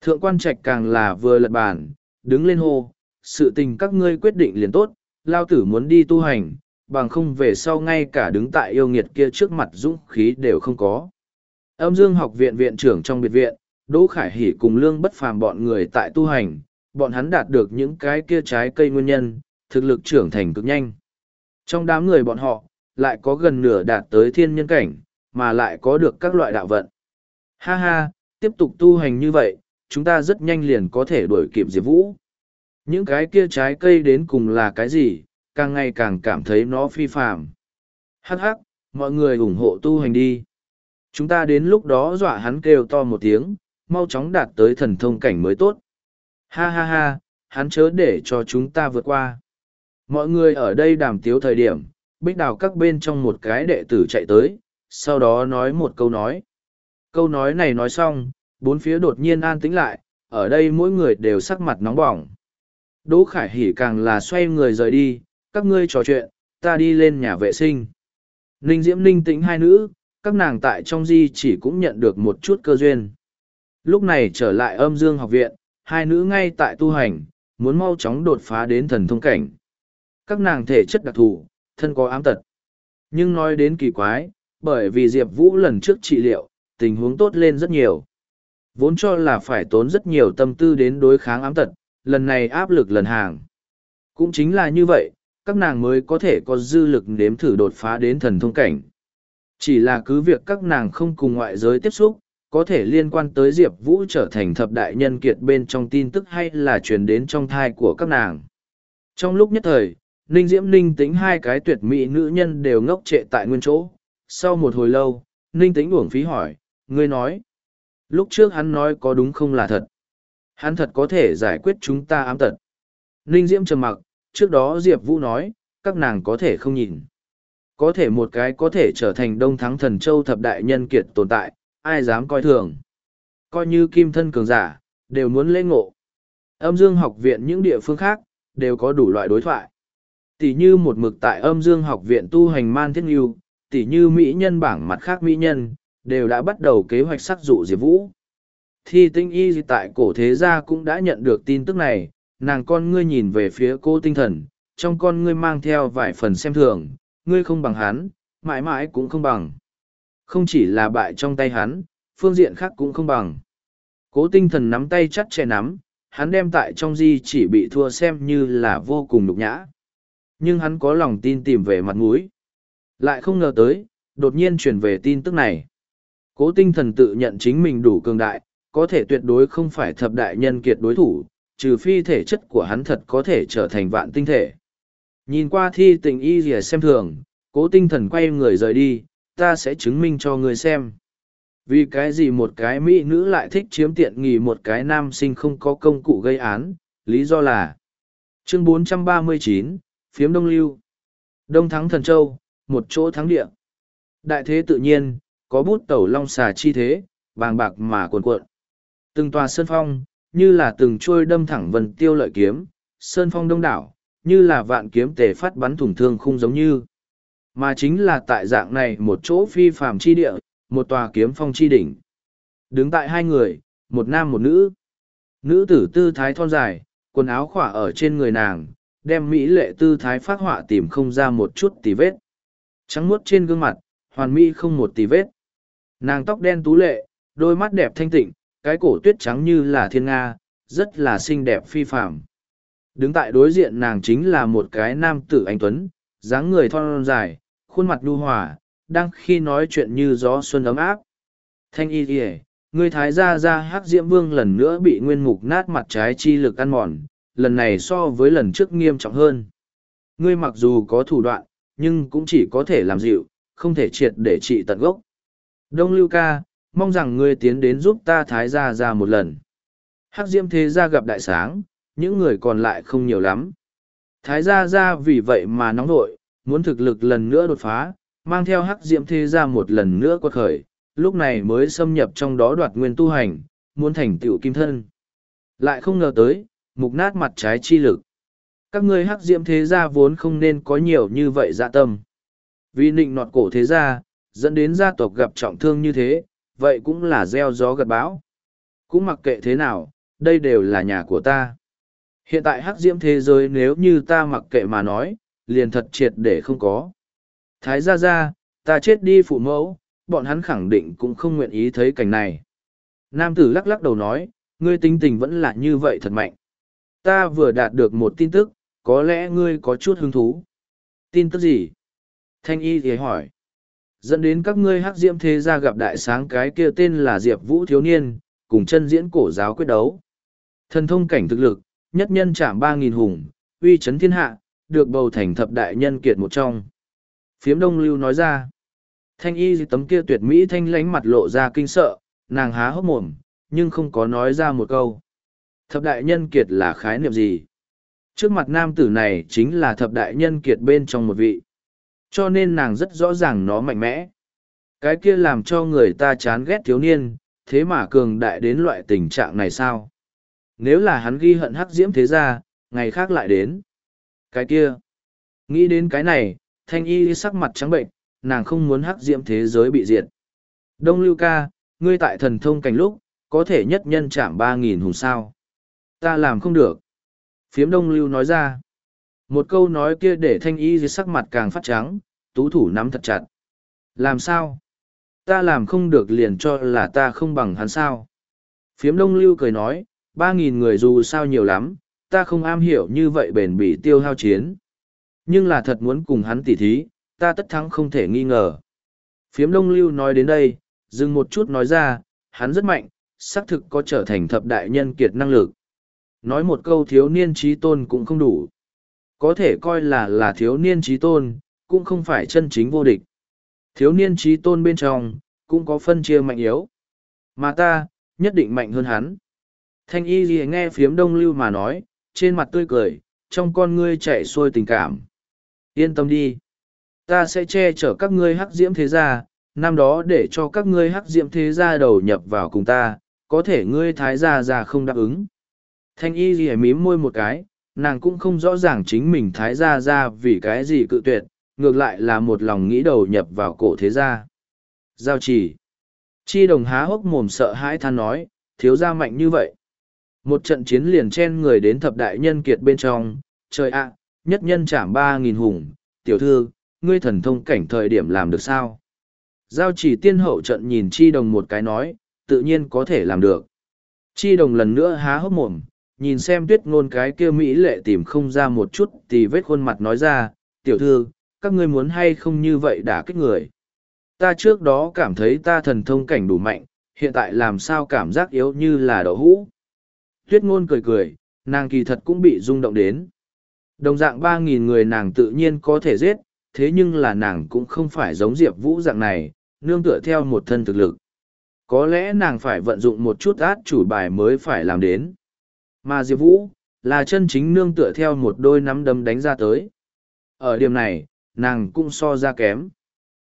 Thượng quan trạch càng là vừa lật bàn, đứng lên hô, sự tình các ngươi quyết định liền tốt, lao tử muốn đi tu hành, bằng không về sau ngay cả đứng tại yêu nghiệt kia trước mặt dũng khí đều không có. Âm Dương học viện viện trưởng trong biệt viện, Đỗ Khải Hỷ cùng Lương Bất Phàm bọn người tại tu hành, bọn hắn đạt được những cái kia trái cây nguyên nhân, thực lực trưởng thành cực nhanh. Trong đám người bọn họ, lại có gần nửa đạt tới thiên nhân cảnh, mà lại có được các loại đạo vận. Ha ha, tiếp tục tu hành như vậy, chúng ta rất nhanh liền có thể đuổi kịp Diệp Vũ. Những cái kia trái cây đến cùng là cái gì, càng ngày càng cảm thấy nó phi phạm. Hắc hắc, mọi người ủng hộ tu hành đi. Chúng ta đến lúc đó dọa hắn kêu to một tiếng, mau chóng đạt tới thần thông cảnh mới tốt. Ha ha ha, hắn chớ để cho chúng ta vượt qua. Mọi người ở đây đàm tiếu thời điểm, bích đào các bên trong một cái đệ tử chạy tới, sau đó nói một câu nói. Câu nói này nói xong, bốn phía đột nhiên an tĩnh lại, ở đây mỗi người đều sắc mặt nóng bỏng. Đỗ Khải Hỉ càng là xoay người rời đi, các ngươi trò chuyện, ta đi lên nhà vệ sinh. Ninh Diễm Ninh tĩnh hai nữ, các nàng tại trong di chỉ cũng nhận được một chút cơ duyên. Lúc này trở lại âm dương học viện, hai nữ ngay tại tu hành, muốn mau chóng đột phá đến thần thông cảnh. Các nàng thể chất đặc thù, thân có ám tật. Nhưng nói đến kỳ quái, bởi vì Diệp Vũ lần trước trị liệu, tình huống tốt lên rất nhiều. Vốn cho là phải tốn rất nhiều tâm tư đến đối kháng ám tật, lần này áp lực lần hàng. Cũng chính là như vậy, các nàng mới có thể có dư lực nếm thử đột phá đến thần thông cảnh. Chỉ là cứ việc các nàng không cùng ngoại giới tiếp xúc, có thể liên quan tới Diệp Vũ trở thành thập đại nhân kiệt bên trong tin tức hay là truyền đến trong thai của các nàng. Trong lúc nhất thời, Ninh Diễm Ninh tính hai cái tuyệt mỹ nữ nhân đều ngốc trệ tại nguyên chỗ. Sau một hồi lâu, Ninh tính uổng phí hỏi, ngươi nói. Lúc trước hắn nói có đúng không là thật. Hắn thật có thể giải quyết chúng ta ám tật. Ninh Diễm trầm mặc, trước đó Diệp Vũ nói, các nàng có thể không nhìn. Có thể một cái có thể trở thành đông thắng thần châu thập đại nhân kiệt tồn tại, ai dám coi thường. Coi như kim thân cường giả, đều muốn lễ ngộ. Âm dương học viện những địa phương khác, đều có đủ loại đối thoại. Tỷ như một mực tại âm dương học viện tu hành man thiết nghiêu, tỷ như mỹ nhân bảng mặt khác mỹ nhân, đều đã bắt đầu kế hoạch sắc dụ Diệp Vũ. Thi tinh y tại cổ thế gia cũng đã nhận được tin tức này, nàng con ngươi nhìn về phía cô tinh thần, trong con ngươi mang theo vài phần xem thường, ngươi không bằng hắn, mãi mãi cũng không bằng. Không chỉ là bại trong tay hắn, phương diện khác cũng không bằng. Cố tinh thần nắm tay chắt che nắm, hắn đem tại trong di chỉ bị thua xem như là vô cùng nhục nhã. Nhưng hắn có lòng tin tìm về mặt mũi. Lại không ngờ tới, đột nhiên truyền về tin tức này. Cố tinh thần tự nhận chính mình đủ cường đại, có thể tuyệt đối không phải thập đại nhân kiệt đối thủ, trừ phi thể chất của hắn thật có thể trở thành vạn tinh thể. Nhìn qua thi tình y rìa xem thường, cố tinh thần quay người rời đi, ta sẽ chứng minh cho người xem. Vì cái gì một cái mỹ nữ lại thích chiếm tiện nghỉ một cái nam sinh không có công cụ gây án, lý do là Chương 439, Phiếm Đông Lưu Đông Thắng Thần Châu, một chỗ thắng địa. Đại thế tự nhiên, có bút tẩu long xà chi thế, vàng bạc mà cuồn cuộn. Từng tòa sơn phong, như là từng trôi đâm thẳng vần tiêu lợi kiếm, sơn phong đông đảo, như là vạn kiếm tề phát bắn thủng thương không giống như. Mà chính là tại dạng này một chỗ phi phàm chi địa, một tòa kiếm phong chi đỉnh. Đứng tại hai người, một nam một nữ. Nữ tử tư thái thon dài, quần áo khỏa ở trên người nàng, đem mỹ lệ tư thái phát họa tìm không ra một chút tì vết. Trắng muốt trên gương mặt, hoàn mỹ không một tì vết. Nàng tóc đen tú lệ, đôi mắt đẹp thanh tịnh, cái cổ tuyết trắng như là thiên nga, rất là xinh đẹp phi phàm Đứng tại đối diện nàng chính là một cái nam tử anh Tuấn, dáng người thon dài, khuôn mặt nhu hòa, đang khi nói chuyện như gió xuân ấm áp. Thanh y kìa, người thái gia ra hắc diễm vương lần nữa bị nguyên mục nát mặt trái chi lực ăn mòn, lần này so với lần trước nghiêm trọng hơn. Ngươi mặc dù có thủ đoạn, nhưng cũng chỉ có thể làm dịu, không thể triệt để trị tận gốc. Đông Lưu Ca, mong rằng ngươi tiến đến giúp ta thái gia ra một lần. Hắc diễm thế gia gặp đại sáng, những người còn lại không nhiều lắm. Thái gia ra vì vậy mà nóng nội, muốn thực lực lần nữa đột phá, mang theo hắc diễm thế gia một lần nữa quật khởi, lúc này mới xâm nhập trong đó đoạt nguyên tu hành, muốn thành tựu kim thân. Lại không ngờ tới, mục nát mặt trái chi lực. Các ngươi hắc diễm thế gia vốn không nên có nhiều như vậy dạ tâm. Vì nịnh nọt cổ thế gia, dẫn đến gia tộc gặp trọng thương như thế, vậy cũng là gieo gió gật bão. Cũng mặc kệ thế nào, đây đều là nhà của ta. Hiện tại hắc diễm thế giới nếu như ta mặc kệ mà nói, liền thật triệt để không có. Thái gia gia, ta chết đi phụ mẫu, bọn hắn khẳng định cũng không nguyện ý thấy cảnh này. Nam tử lắc lắc đầu nói, ngươi tính tình vẫn là như vậy thật mạnh. Ta vừa đạt được một tin tức, có lẽ ngươi có chút hứng thú. Tin tức gì? Thanh y thì hỏi. Dẫn đến các ngươi hắc diễm thế gia gặp đại sáng cái kia tên là Diệp Vũ Thiếu Niên, cùng chân diễn cổ giáo quyết đấu. Thần thông cảnh thực lực, nhất nhân chạm ba nghìn hùng, uy chấn thiên hạ, được bầu thành thập đại nhân kiệt một trong. Phiếm đông lưu nói ra. Thanh y tấm kia tuyệt mỹ thanh lánh mặt lộ ra kinh sợ, nàng há hốc mồm, nhưng không có nói ra một câu. Thập đại nhân kiệt là khái niệm gì? Trước mặt nam tử này chính là thập đại nhân kiệt bên trong một vị. Cho nên nàng rất rõ ràng nó mạnh mẽ. Cái kia làm cho người ta chán ghét thiếu niên, thế mà cường đại đến loại tình trạng này sao? Nếu là hắn ghi hận hắc diễm thế ra, ngày khác lại đến. Cái kia. Nghĩ đến cái này, thanh y sắc mặt trắng bệnh, nàng không muốn hắc diễm thế giới bị diệt. Đông Lưu ca, ngươi tại thần thông cảnh lúc, có thể nhất nhân chạm ba nghìn hùng sao. Ta làm không được. Phiếm Đông Lưu nói ra. Một câu nói kia để thanh y dưới sắc mặt càng phát trắng, tú thủ nắm thật chặt. Làm sao? Ta làm không được liền cho là ta không bằng hắn sao. Phiếm Đông Lưu cười nói, ba nghìn người dù sao nhiều lắm, ta không am hiểu như vậy bền bỉ tiêu hao chiến. Nhưng là thật muốn cùng hắn tỉ thí, ta tất thắng không thể nghi ngờ. Phiếm đông lưu nói đến đây, dừng một chút nói ra, hắn rất mạnh, xác thực có trở thành thập đại nhân kiệt năng lực. Nói một câu thiếu niên trí tôn cũng không đủ. Có thể coi là là thiếu niên trí tôn, cũng không phải chân chính vô địch. Thiếu niên trí tôn bên trong, cũng có phân chia mạnh yếu. Mà ta, nhất định mạnh hơn hắn. Thanh y gì nghe phiếm đông lưu mà nói, trên mặt tươi cười, trong con ngươi chạy xuôi tình cảm. Yên tâm đi. Ta sẽ che chở các ngươi hắc diễm thế gia, năm đó để cho các ngươi hắc diễm thế gia đầu nhập vào cùng ta, có thể ngươi thái gia già không đáp ứng. Thanh y gì mím môi một cái, nàng cũng không rõ ràng chính mình thái gia ra vì cái gì cự tuyệt, ngược lại là một lòng nghĩ đầu nhập vào cổ thế gia. Giao chỉ. Chi đồng há hốc mồm sợ hãi than nói, thiếu gia mạnh như vậy. Một trận chiến liền chen người đến thập đại nhân kiệt bên trong, trời ạ, nhất nhân chạm ba nghìn hùng, tiểu thư, ngươi thần thông cảnh thời điểm làm được sao? Giao chỉ tiên hậu trận nhìn chi đồng một cái nói, tự nhiên có thể làm được. Chi đồng lần nữa há hốc mồm, nhìn xem tuyết ngôn cái kia mỹ lệ tìm không ra một chút thì vết khuôn mặt nói ra, tiểu thư, các ngươi muốn hay không như vậy đã kích người. Ta trước đó cảm thấy ta thần thông cảnh đủ mạnh, hiện tại làm sao cảm giác yếu như là đậu hũ. Tuyết ngôn cười cười, nàng kỳ thật cũng bị rung động đến. Đồng dạng ba nghìn người nàng tự nhiên có thể giết, thế nhưng là nàng cũng không phải giống Diệp Vũ dạng này, nương tựa theo một thân thực lực. Có lẽ nàng phải vận dụng một chút át chủ bài mới phải làm đến. Mà Diệp Vũ, là chân chính nương tựa theo một đôi nắm đấm đánh ra tới. Ở điểm này, nàng cũng so ra kém.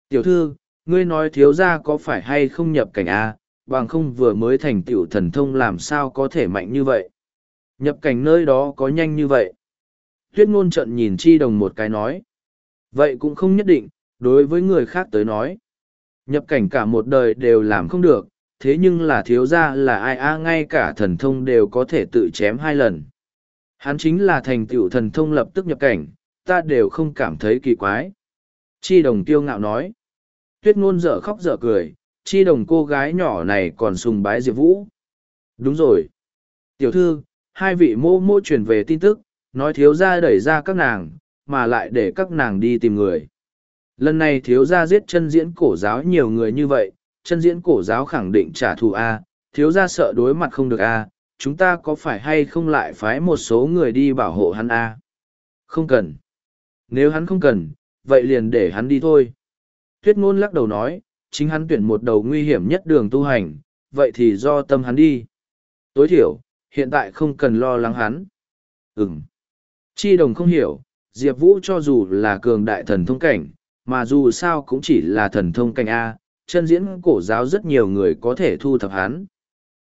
Tiểu thư, ngươi nói thiếu gia có phải hay không nhập cảnh A, bằng không vừa mới thành tiểu thần thông làm sao có thể mạnh như vậy. Nhập cảnh nơi đó có nhanh như vậy. Tuyết ngôn trận nhìn chi đồng một cái nói. Vậy cũng không nhất định, đối với người khác tới nói. Nhập cảnh cả một đời đều làm không được, thế nhưng là thiếu gia là ai a ngay cả thần thông đều có thể tự chém hai lần. Hắn chính là thành tựu thần thông lập tức nhập cảnh, ta đều không cảm thấy kỳ quái. Chi đồng tiêu ngạo nói. Tuyết ngôn dở khóc dở cười, chi đồng cô gái nhỏ này còn sùng bái Diệp Vũ. Đúng rồi. Tiểu thư, hai vị mô mô truyền về tin tức, nói thiếu gia đẩy ra các nàng, mà lại để các nàng đi tìm người. Lần này thiếu gia giết chân diễn cổ giáo nhiều người như vậy, chân diễn cổ giáo khẳng định trả thù A, thiếu gia sợ đối mặt không được A, chúng ta có phải hay không lại phái một số người đi bảo hộ hắn A? Không cần. Nếu hắn không cần, vậy liền để hắn đi thôi. Tuyết ngôn lắc đầu nói, chính hắn tuyển một đầu nguy hiểm nhất đường tu hành, vậy thì do tâm hắn đi. Tối thiểu, hiện tại không cần lo lắng hắn. Ừm. Chi đồng không hiểu, Diệp Vũ cho dù là cường đại thần thông cảnh, mà dù sao cũng chỉ là thần thông cảnh A, chân diễn cổ giáo rất nhiều người có thể thu thập hắn.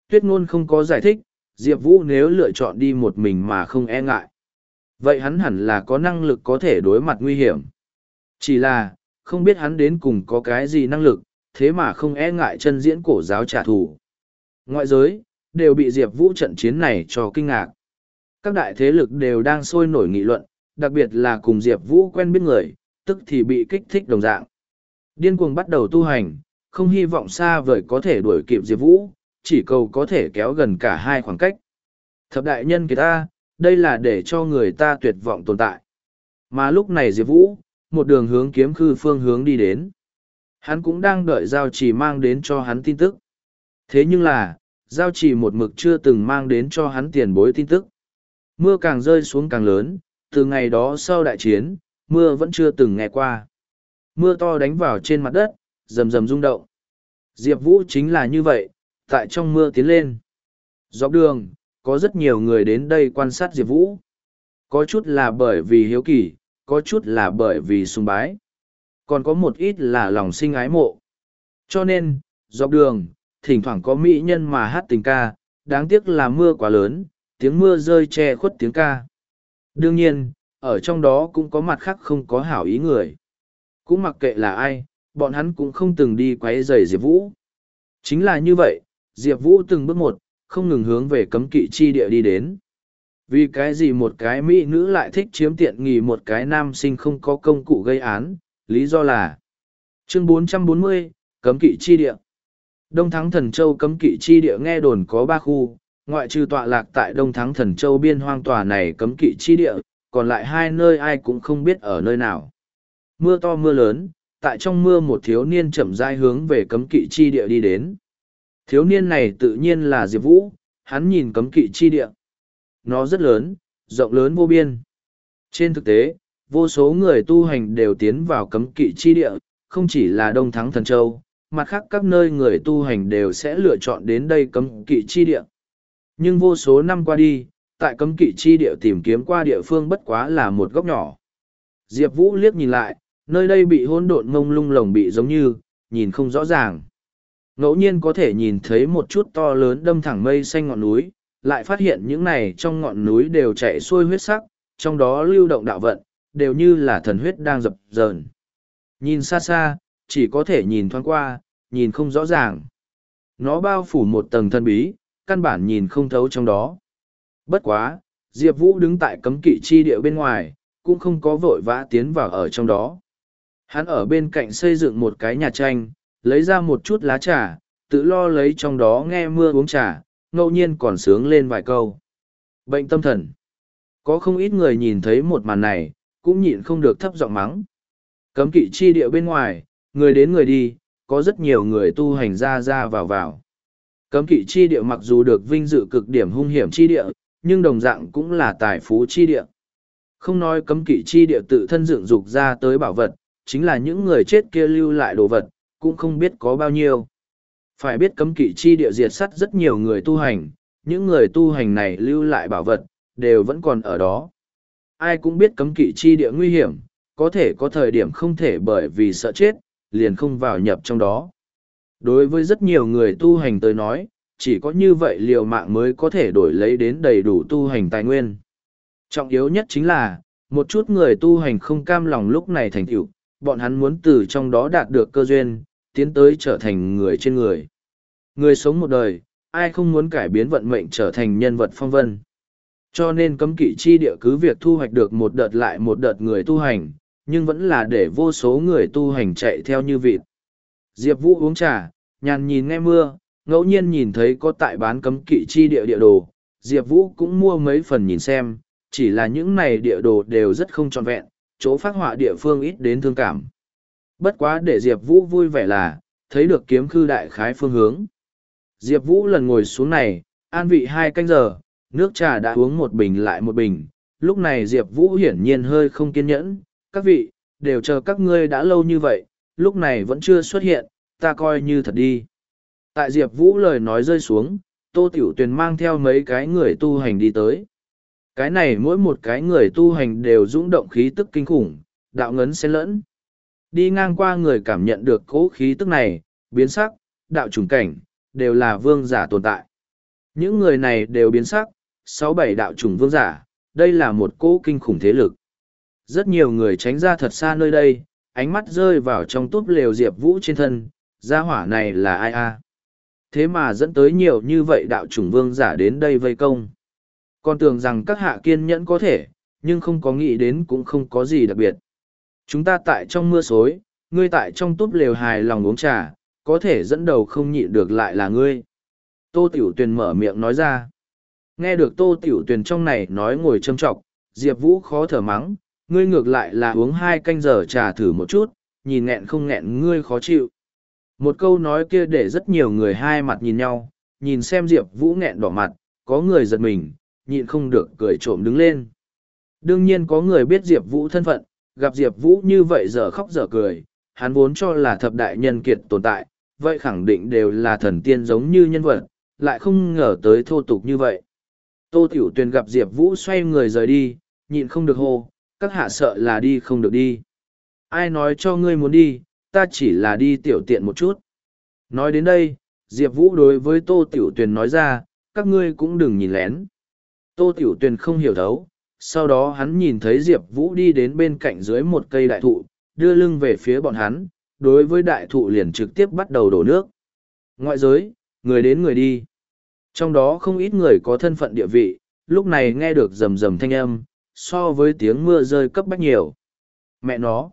Tuyết ngôn không có giải thích, Diệp Vũ nếu lựa chọn đi một mình mà không e ngại. Vậy hắn hẳn là có năng lực có thể đối mặt nguy hiểm. Chỉ là, không biết hắn đến cùng có cái gì năng lực, thế mà không e ngại chân diễn cổ giáo trả thù. Ngoại giới, đều bị Diệp Vũ trận chiến này cho kinh ngạc. Các đại thế lực đều đang sôi nổi nghị luận, đặc biệt là cùng Diệp Vũ quen biết người, tức thì bị kích thích đồng dạng. Điên cuồng bắt đầu tu hành, không hy vọng xa vời có thể đuổi kịp Diệp Vũ, chỉ cầu có thể kéo gần cả hai khoảng cách. Thập đại nhân kiệt ta, đây là để cho người ta tuyệt vọng tồn tại. Mà lúc này Diệp Vũ, một đường hướng kiếm khư phương hướng đi đến. Hắn cũng đang đợi giao chỉ mang đến cho hắn tin tức. Thế nhưng là, giao chỉ một mực chưa từng mang đến cho hắn tiền bối tin tức. Mưa càng rơi xuống càng lớn, từ ngày đó sau đại chiến, mưa vẫn chưa từng nghe qua. Mưa to đánh vào trên mặt đất, rầm rầm rung động. Diệp Vũ chính là như vậy, tại trong mưa tiến lên. Dọc đường, có rất nhiều người đến đây quan sát Diệp Vũ. Có chút là bởi vì hiếu kỳ, có chút là bởi vì sùng bái. Còn có một ít là lòng sinh ái mộ. Cho nên, dọc đường, thỉnh thoảng có mỹ nhân mà hát tình ca, đáng tiếc là mưa quá lớn, tiếng mưa rơi che khuất tiếng ca. Đương nhiên, ở trong đó cũng có mặt khác không có hảo ý người. Cũng mặc kệ là ai, bọn hắn cũng không từng đi quấy rầy Diệp Vũ. Chính là như vậy, Diệp Vũ từng bước một, không ngừng hướng về cấm kỵ chi địa đi đến. Vì cái gì một cái mỹ nữ lại thích chiếm tiện nghỉ một cái nam sinh không có công cụ gây án, lý do là Chương 440, Cấm kỵ chi địa Đông Thắng Thần Châu cấm kỵ chi địa nghe đồn có ba khu, ngoại trừ tọa lạc tại Đông Thắng Thần Châu biên hoang tòa này cấm kỵ chi địa, còn lại hai nơi ai cũng không biết ở nơi nào. Mưa to mưa lớn, tại trong mưa một thiếu niên chậm rãi hướng về cấm kỵ chi địa đi đến. Thiếu niên này tự nhiên là Diệp Vũ, hắn nhìn cấm kỵ chi địa. Nó rất lớn, rộng lớn vô biên. Trên thực tế, vô số người tu hành đều tiến vào cấm kỵ chi địa, không chỉ là Đông Thắng Thần Châu, mặt khác các nơi người tu hành đều sẽ lựa chọn đến đây cấm kỵ chi địa. Nhưng vô số năm qua đi, tại cấm kỵ chi địa tìm kiếm qua địa phương bất quá là một góc nhỏ. Diệp Vũ liếc nhìn lại, nơi đây bị hỗn độn mông lung lồng bị giống như, nhìn không rõ ràng. Ngẫu nhiên có thể nhìn thấy một chút to lớn đâm thẳng mây xanh ngọn núi, lại phát hiện những này trong ngọn núi đều chạy xuôi huyết sắc, trong đó lưu động đạo vận, đều như là thần huyết đang dập dờn. Nhìn xa xa, chỉ có thể nhìn thoáng qua, nhìn không rõ ràng. Nó bao phủ một tầng thân bí, căn bản nhìn không thấu trong đó. Bất quá, Diệp Vũ đứng tại cấm kỵ chi địa bên ngoài, cũng không có vội vã tiến vào ở trong đó. Hắn ở bên cạnh xây dựng một cái nhà tranh, lấy ra một chút lá trà, tự lo lấy trong đó nghe mưa uống trà, ngẫu nhiên còn sướng lên vài câu. Bệnh tâm thần. Có không ít người nhìn thấy một màn này, cũng nhịn không được thấp giọng mắng. Cấm kỵ chi địa bên ngoài, người đến người đi, có rất nhiều người tu hành ra ra vào vào. Cấm kỵ chi địa mặc dù được vinh dự cực điểm hung hiểm chi địa, nhưng đồng dạng cũng là tài phú chi địa. Không nói cấm kỵ chi địa tự thân dựng dục ra tới bảo vật, chính là những người chết kia lưu lại đồ vật, cũng không biết có bao nhiêu. Phải biết cấm kỵ chi địa diệt sắt rất nhiều người tu hành, những người tu hành này lưu lại bảo vật, đều vẫn còn ở đó. Ai cũng biết cấm kỵ chi địa nguy hiểm, có thể có thời điểm không thể bởi vì sợ chết, liền không vào nhập trong đó. Đối với rất nhiều người tu hành tới nói, chỉ có như vậy liều mạng mới có thể đổi lấy đến đầy đủ tu hành tài nguyên. Trọng yếu nhất chính là, một chút người tu hành không cam lòng lúc này thành tựu, bọn hắn muốn từ trong đó đạt được cơ duyên, tiến tới trở thành người trên người. Người sống một đời, ai không muốn cải biến vận mệnh trở thành nhân vật phong vân. Cho nên cấm kỵ chi địa cứ việc thu hoạch được một đợt lại một đợt người tu hành, nhưng vẫn là để vô số người tu hành chạy theo như vịt. Diệp Vũ uống trà, nhàn nhìn nghe mưa, ngẫu nhiên nhìn thấy có tại bán cấm kỵ chi địa địa đồ. Diệp Vũ cũng mua mấy phần nhìn xem, chỉ là những này địa đồ đều rất không trọn vẹn, chỗ phát họa địa phương ít đến thương cảm. Bất quá để Diệp Vũ vui vẻ là, thấy được kiếm khư đại khái phương hướng. Diệp Vũ lần ngồi xuống này, an vị hai canh giờ, nước trà đã uống một bình lại một bình. Lúc này Diệp Vũ hiển nhiên hơi không kiên nhẫn, các vị, đều chờ các ngươi đã lâu như vậy, lúc này vẫn chưa xuất hiện, ta coi như thật đi. Tại Diệp Vũ lời nói rơi xuống, Tô Tiểu Tuyền mang theo mấy cái người tu hành đi tới. Cái này mỗi một cái người tu hành đều dũng động khí tức kinh khủng, đạo ngấn xen lẫn. Đi ngang qua người cảm nhận được cố khí tức này, biến sắc, đạo trùng cảnh, đều là vương giả tồn tại. Những người này đều biến sắc, sáu bảy đạo trùng vương giả, đây là một cỗ kinh khủng thế lực. Rất nhiều người tránh ra thật xa nơi đây, ánh mắt rơi vào trong túp lều Diệp Vũ trên thân, gia hỏa này là ai a Thế mà dẫn tới nhiều như vậy đạo trùng vương giả đến đây vây công. Con tưởng rằng các hạ kiên nhẫn có thể, nhưng không có nghĩ đến cũng không có gì đặc biệt. Chúng ta tại trong mưa xối, ngươi tại trong túp lều hài lòng uống trà, có thể dẫn đầu không nhịn được lại là ngươi. Tô Tiểu Tuyền mở miệng nói ra. Nghe được Tô Tiểu Tuyền trong này nói ngồi châm trọng, Diệp Vũ khó thở mắng, ngươi ngược lại là uống hai canh giờ trà thử một chút, nhìn nghẹn không nghẹn ngươi khó chịu. Một câu nói kia để rất nhiều người hai mặt nhìn nhau, nhìn xem Diệp Vũ nghẹn đỏ mặt, có người giật mình, nhịn không được cười trộm đứng lên. Đương nhiên có người biết Diệp Vũ thân phận, gặp Diệp Vũ như vậy giờ khóc giờ cười, hắn vốn cho là thập đại nhân kiệt tồn tại, vậy khẳng định đều là thần tiên giống như nhân vật, lại không ngờ tới thô tục như vậy. Tô Tiểu Tuyền gặp Diệp Vũ xoay người rời đi, nhịn không được hô, các hạ sợ là đi không được đi. Ai nói cho ngươi muốn đi, ta chỉ là đi tiểu tiện một chút. Nói đến đây, Diệp Vũ đối với Tô Tiểu Tuyền nói ra, các ngươi cũng đừng nhìn lén. Tô Tiểu Tuyền không hiểu thấu, sau đó hắn nhìn thấy Diệp Vũ đi đến bên cạnh dưới một cây đại thụ, đưa lưng về phía bọn hắn, đối với đại thụ liền trực tiếp bắt đầu đổ nước. Ngoại giới, người đến người đi. Trong đó không ít người có thân phận địa vị, lúc này nghe được rầm rầm thanh âm, so với tiếng mưa rơi cấp bách nhiều. Mẹ nó!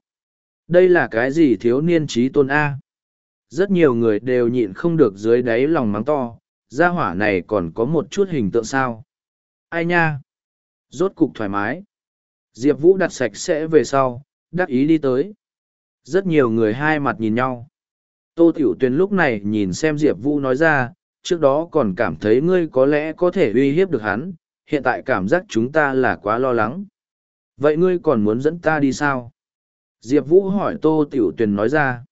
Đây là cái gì thiếu niên trí tôn A? Rất nhiều người đều nhịn không được dưới đáy lòng mắng to, gia hỏa này còn có một chút hình tượng sao. Ai nha? Rốt cục thoải mái. Diệp Vũ đặt sạch sẽ về sau, đắc ý đi tới. Rất nhiều người hai mặt nhìn nhau. Tô Tiểu Tuyền lúc này nhìn xem Diệp Vũ nói ra, trước đó còn cảm thấy ngươi có lẽ có thể uy hiếp được hắn, hiện tại cảm giác chúng ta là quá lo lắng. Vậy ngươi còn muốn dẫn ta đi sao? Diệp Vũ hỏi Tô Tiểu Tuyền nói ra.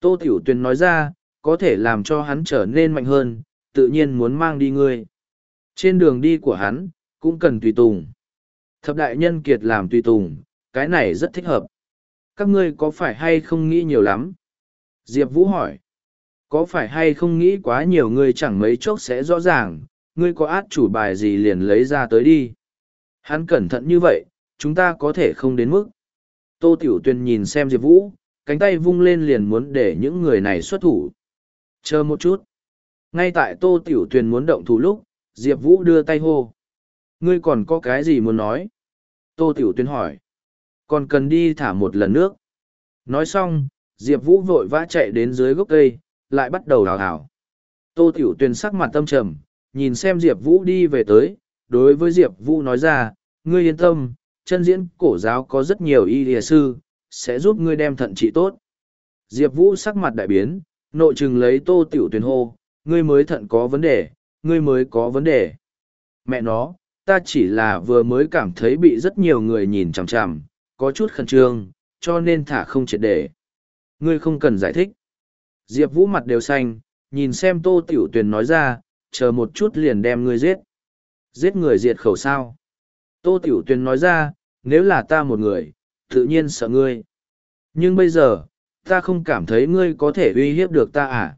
Tô Tiểu Tuyền nói ra, có thể làm cho hắn trở nên mạnh hơn, tự nhiên muốn mang đi ngươi. Trên đường đi của hắn, cũng cần tùy tùng. Thập đại nhân kiệt làm tùy tùng, cái này rất thích hợp. Các ngươi có phải hay không nghĩ nhiều lắm? Diệp Vũ hỏi. Có phải hay không nghĩ quá nhiều người chẳng mấy chốc sẽ rõ ràng, ngươi có át chủ bài gì liền lấy ra tới đi. Hắn cẩn thận như vậy, chúng ta có thể không đến mức. Tô Tiểu Tuyền nhìn xem Diệp Vũ, cánh tay vung lên liền muốn để những người này xuất thủ. Chờ một chút. Ngay tại Tô Tiểu Tuyền muốn động thủ lúc, Diệp Vũ đưa tay hô. Ngươi còn có cái gì muốn nói? Tô Tiểu Tuyền hỏi. Còn cần đi thả một lần nước. Nói xong, Diệp Vũ vội vã chạy đến dưới gốc cây, lại bắt đầu đào thảo. Tô Tiểu Tuyền sắc mặt tâm trầm, nhìn xem Diệp Vũ đi về tới, đối với Diệp Vũ nói ra, ngươi yên tâm, chân diễn cổ giáo có rất nhiều y địa sư, sẽ giúp ngươi đem thận trị tốt. Diệp Vũ sắc mặt đại biến, nội trừng lấy tô tiểu Tuyền hô, ngươi mới thận có vấn đề, ngươi mới có vấn đề. Mẹ nó, ta chỉ là vừa mới cảm thấy bị rất nhiều người nhìn chằm chằm, có chút khẩn trương, cho nên thả không triệt để. Ngươi không cần giải thích. Diệp Vũ mặt đều xanh, nhìn xem tô tiểu Tuyền nói ra, chờ một chút liền đem ngươi giết. Giết người diệt khẩu sao. Tô tiểu Tuyền nói ra, nếu là ta một người, tự nhiên sợ ngươi. Nhưng bây giờ, ta không cảm thấy ngươi có thể uy hiếp được ta à.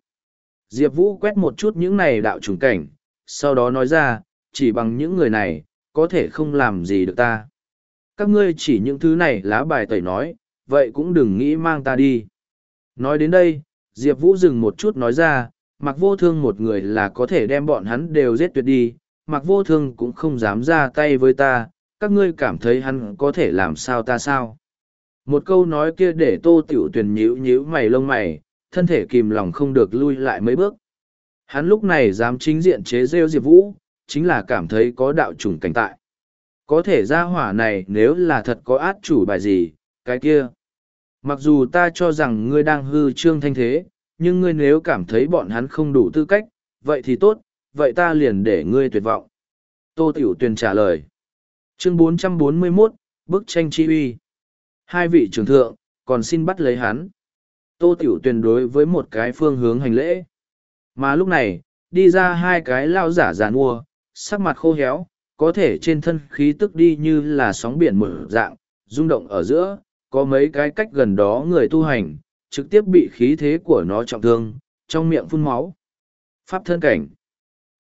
Diệp Vũ quét một chút những này đạo trùng cảnh, sau đó nói ra, chỉ bằng những người này, có thể không làm gì được ta. Các ngươi chỉ những thứ này lá bài tẩy nói, vậy cũng đừng nghĩ mang ta đi. Nói đến đây, Diệp Vũ dừng một chút nói ra, mặc vô thương một người là có thể đem bọn hắn đều giết tuyệt đi, mặc vô thương cũng không dám ra tay với ta, các ngươi cảm thấy hắn có thể làm sao ta sao. Một câu nói kia để tô tiểu tuyền nhíu nhíu mày lông mày, thân thể kìm lòng không được lui lại mấy bước. Hắn lúc này dám chính diện chế rêu Diệp Vũ, chính là cảm thấy có đạo chủng cảnh tại. Có thể ra hỏa này nếu là thật có át chủ bài gì, cái kia. Mặc dù ta cho rằng ngươi đang hư trương thanh thế, nhưng ngươi nếu cảm thấy bọn hắn không đủ tư cách, vậy thì tốt, vậy ta liền để ngươi tuyệt vọng. Tô Tiểu Tuyền trả lời. Chương 441, Bức tranh chi uy. Hai vị trưởng thượng, còn xin bắt lấy hắn. Tô Tiểu Tuyền đối với một cái phương hướng hành lễ. Mà lúc này, đi ra hai cái lao giả giàn mua, sắc mặt khô héo, có thể trên thân khí tức đi như là sóng biển mở dạng, rung động ở giữa, có mấy cái cách gần đó người tu hành, trực tiếp bị khí thế của nó trọng thương, trong miệng phun máu. Pháp thân cảnh.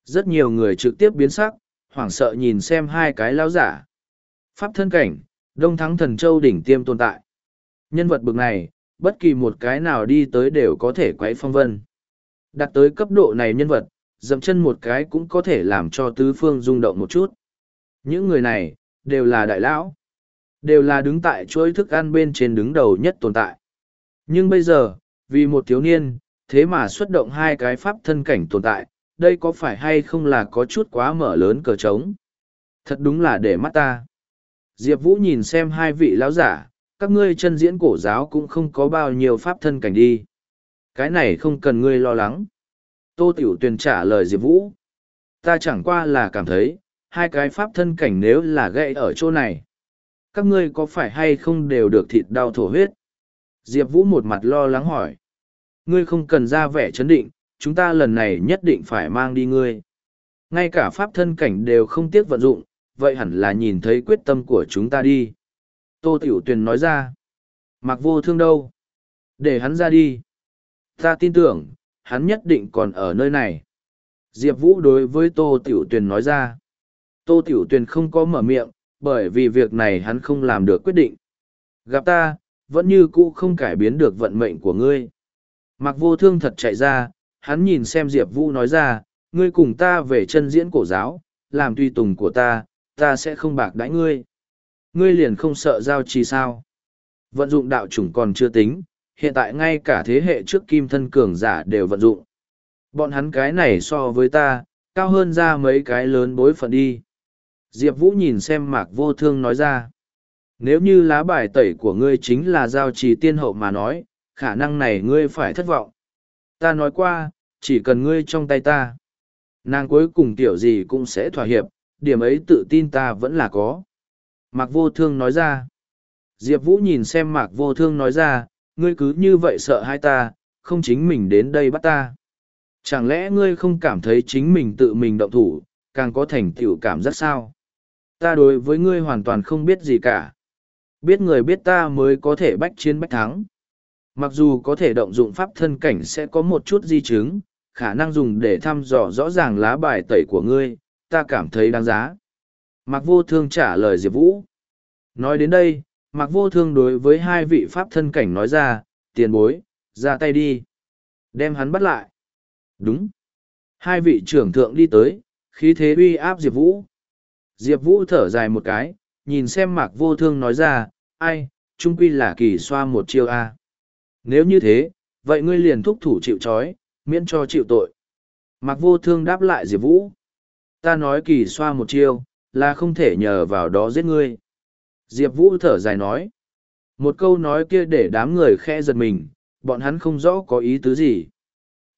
Rất nhiều người trực tiếp biến sắc, hoảng sợ nhìn xem hai cái lao giả. Pháp thân cảnh, đông thắng thần châu đỉnh tiêm tồn tại. Nhân vật bực này, bất kỳ một cái nào đi tới đều có thể quấy phong vân. Đặt tới cấp độ này nhân vật, dậm chân một cái cũng có thể làm cho tứ phương rung động một chút. Những người này, đều là đại lão. Đều là đứng tại chuỗi thức ăn bên trên đứng đầu nhất tồn tại. Nhưng bây giờ, vì một thiếu niên, thế mà xuất động hai cái pháp thân cảnh tồn tại, đây có phải hay không là có chút quá mở lớn cờ trống? Thật đúng là để mắt ta. Diệp Vũ nhìn xem hai vị lão giả, các ngươi chân diễn cổ giáo cũng không có bao nhiêu pháp thân cảnh đi. Cái này không cần ngươi lo lắng. Tô Tiểu Tuyền trả lời Diệp Vũ. Ta chẳng qua là cảm thấy, hai cái pháp thân cảnh nếu là gậy ở chỗ này. Các ngươi có phải hay không đều được thịt đau thổ huyết? Diệp Vũ một mặt lo lắng hỏi. Ngươi không cần ra vẻ chấn định, chúng ta lần này nhất định phải mang đi ngươi. Ngay cả pháp thân cảnh đều không tiếc vận dụng, vậy hẳn là nhìn thấy quyết tâm của chúng ta đi. Tô Tiểu Tuyền nói ra. Mặc vô thương đâu? Để hắn ra đi. Ta tin tưởng, hắn nhất định còn ở nơi này. Diệp Vũ đối với Tô Tiểu Tuyền nói ra. Tô Tiểu Tuyền không có mở miệng, bởi vì việc này hắn không làm được quyết định. Gặp ta, vẫn như cũ không cải biến được vận mệnh của ngươi. Mặc vô thương thật chạy ra, hắn nhìn xem Diệp Vũ nói ra, ngươi cùng ta về chân diễn cổ giáo, làm tùy tùng của ta, ta sẽ không bạc đãi ngươi. Ngươi liền không sợ giao trì sao. Vận dụng đạo chủng còn chưa tính, hiện tại ngay cả thế hệ trước kim thân cường giả đều vận dụng. Bọn hắn cái này so với ta, cao hơn ra mấy cái lớn bối phận đi. Diệp Vũ nhìn xem mạc vô thương nói ra. Nếu như lá bài tẩy của ngươi chính là giao trì tiên hậu mà nói, khả năng này ngươi phải thất vọng. Ta nói qua, chỉ cần ngươi trong tay ta. Nàng cuối cùng tiểu gì cũng sẽ thỏa hiệp, điểm ấy tự tin ta vẫn là có. Mạc vô thương nói ra. Diệp Vũ nhìn xem mạc vô thương nói ra, ngươi cứ như vậy sợ hai ta, không chính mình đến đây bắt ta. Chẳng lẽ ngươi không cảm thấy chính mình tự mình động thủ, càng có thành tựu cảm giác sao? Ta đối với ngươi hoàn toàn không biết gì cả. Biết người biết ta mới có thể bách chiến bách thắng. Mặc dù có thể động dụng pháp thân cảnh sẽ có một chút di chứng, khả năng dùng để thăm dò rõ ràng lá bài tẩy của ngươi, ta cảm thấy đáng giá. Mạc Vô Thương trả lời Diệp Vũ. Nói đến đây, Mạc Vô Thương đối với hai vị pháp thân cảnh nói ra, tiền bối, ra tay đi. Đem hắn bắt lại. Đúng. Hai vị trưởng thượng đi tới, khí thế uy áp Diệp Vũ. Diệp Vũ thở dài một cái, nhìn xem Mạc Vô Thương nói ra, ai, trung quy là kỳ xoa một chiêu A. Nếu như thế, vậy ngươi liền thúc thủ chịu trói, miễn cho chịu tội. Mạc Vô Thương đáp lại Diệp Vũ ta nói kỳ xoa một chiêu, là không thể nhờ vào đó giết ngươi. Diệp Vũ thở dài nói. Một câu nói kia để đám người khẽ giật mình, bọn hắn không rõ có ý tứ gì.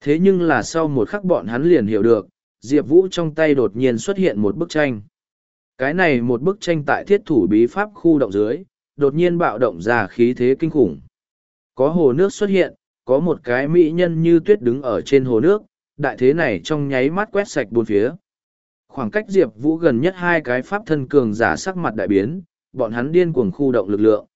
Thế nhưng là sau một khắc bọn hắn liền hiểu được, Diệp Vũ trong tay đột nhiên xuất hiện một bức tranh. Cái này một bức tranh tại thiết thủ bí pháp khu động dưới, đột nhiên bạo động ra khí thế kinh khủng. Có hồ nước xuất hiện, có một cái mỹ nhân như tuyết đứng ở trên hồ nước, đại thế này trong nháy mắt quét sạch bốn phía. Khoảng cách Diệp Vũ gần nhất hai cái pháp thân cường giả sắc mặt đại biến, bọn hắn điên cuồng khu động lực lượng.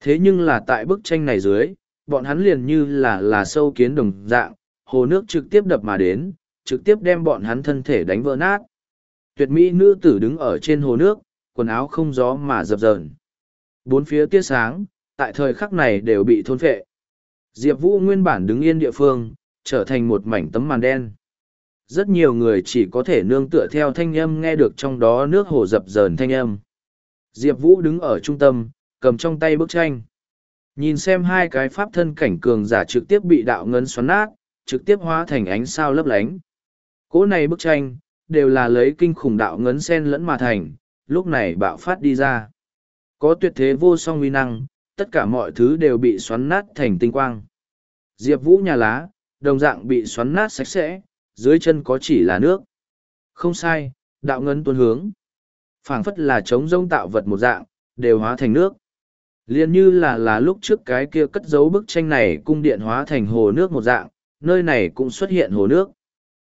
Thế nhưng là tại bức tranh này dưới, bọn hắn liền như là là sâu kiến đồng dạng, hồ nước trực tiếp đập mà đến, trực tiếp đem bọn hắn thân thể đánh vỡ nát. Tuyệt mỹ nữ tử đứng ở trên hồ nước, quần áo không gió mà dập dờn. Bốn phía tia sáng, tại thời khắc này đều bị thôn phệ. Diệp Vũ nguyên bản đứng yên địa phương, trở thành một mảnh tấm màn đen. Rất nhiều người chỉ có thể nương tựa theo thanh âm nghe được trong đó nước hồ dập dờn thanh âm. Diệp Vũ đứng ở trung tâm, cầm trong tay bức tranh. Nhìn xem hai cái pháp thân cảnh cường giả trực tiếp bị đạo ngân xoắn nát, trực tiếp hóa thành ánh sao lấp lánh. Cỗ này bức tranh, đều là lấy kinh khủng đạo ngấn sen lẫn mà thành, lúc này bạo phát đi ra. Có tuyệt thế vô song uy năng, tất cả mọi thứ đều bị xoắn nát thành tinh quang. Diệp Vũ nhà lá, đồng dạng bị xoắn nát sạch sẽ, dưới chân có chỉ là nước. Không sai, đạo ngấn tuôn hướng. phảng phất là chống rông tạo vật một dạng, đều hóa thành nước. Liên như là là lúc trước cái kia cất giấu bức tranh này cung điện hóa thành hồ nước một dạng, nơi này cũng xuất hiện hồ nước.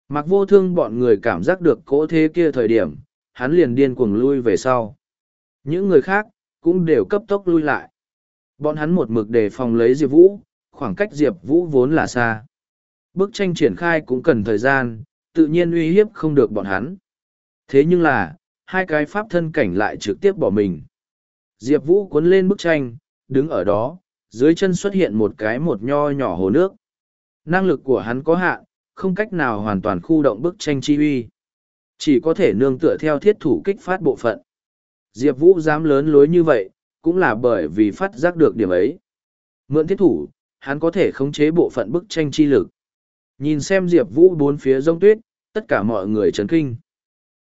Mặc vô thương bọn người cảm giác được cỗ thế kia thời điểm, hắn liền điên cuồng lui về sau. Những người khác, cũng đều cấp tốc lui lại. Bọn hắn một mực đề phòng lấy Diệp Vũ, khoảng cách Diệp Vũ vốn là xa. Bức tranh triển khai cũng cần thời gian, tự nhiên uy hiếp không được bọn hắn. Thế nhưng là, hai cái pháp thân cảnh lại trực tiếp bỏ mình. Diệp Vũ cuốn lên bức tranh, đứng ở đó, dưới chân xuất hiện một cái một nho nhỏ hồ nước. Năng lực của hắn có hạn, không cách nào hoàn toàn khu động bức tranh chi uy. Chỉ có thể nương tựa theo thiết thủ kích phát bộ phận. Diệp Vũ dám lớn lối như vậy, cũng là bởi vì phát giác được điểm ấy. Mượn thiết thủ, hắn có thể khống chế bộ phận bức tranh chi lực. Nhìn xem Diệp Vũ bốn phía rông tuyết, tất cả mọi người chấn kinh.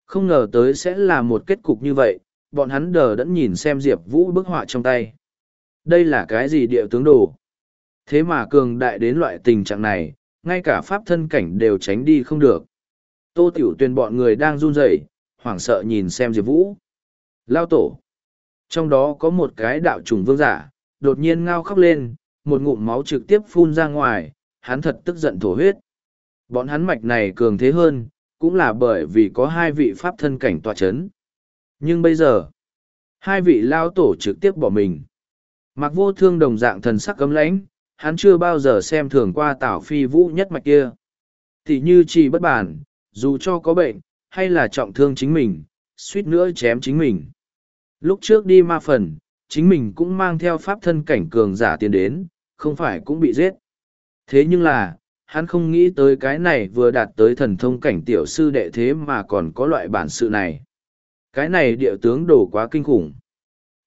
Không ngờ tới sẽ là một kết cục như vậy, bọn hắn đờ đẫn nhìn xem Diệp Vũ bức họa trong tay. Đây là cái gì địa tướng đồ? Thế mà cường đại đến loại tình trạng này, ngay cả pháp thân cảnh đều tránh đi không được. Tô Tiểu Tuyền bọn người đang run rẩy, hoảng sợ nhìn xem Diệp Vũ. Lao tổ. Trong đó có một cái đạo trùng vương giả, đột nhiên ngao khóc lên, một ngụm máu trực tiếp phun ra ngoài, hắn thật tức giận thổ huyết. Bọn hắn mạch này cường thế hơn, cũng là bởi vì có hai vị pháp thân cảnh tòa chấn. Nhưng bây giờ, hai vị lao tổ trực tiếp bỏ mình. Mặc vô thương đồng dạng thần sắc cấm lãnh, hắn chưa bao giờ xem thường qua tảo phi vũ nhất mạch kia. Thì như chỉ bất bản, dù cho có bệnh, hay là trọng thương chính mình, suýt nữa chém chính mình. Lúc trước đi ma phần, chính mình cũng mang theo pháp thân cảnh cường giả tiền đến, không phải cũng bị giết. Thế nhưng là, hắn không nghĩ tới cái này vừa đạt tới thần thông cảnh tiểu sư đệ thế mà còn có loại bản sự này. Cái này địa tướng đổ quá kinh khủng.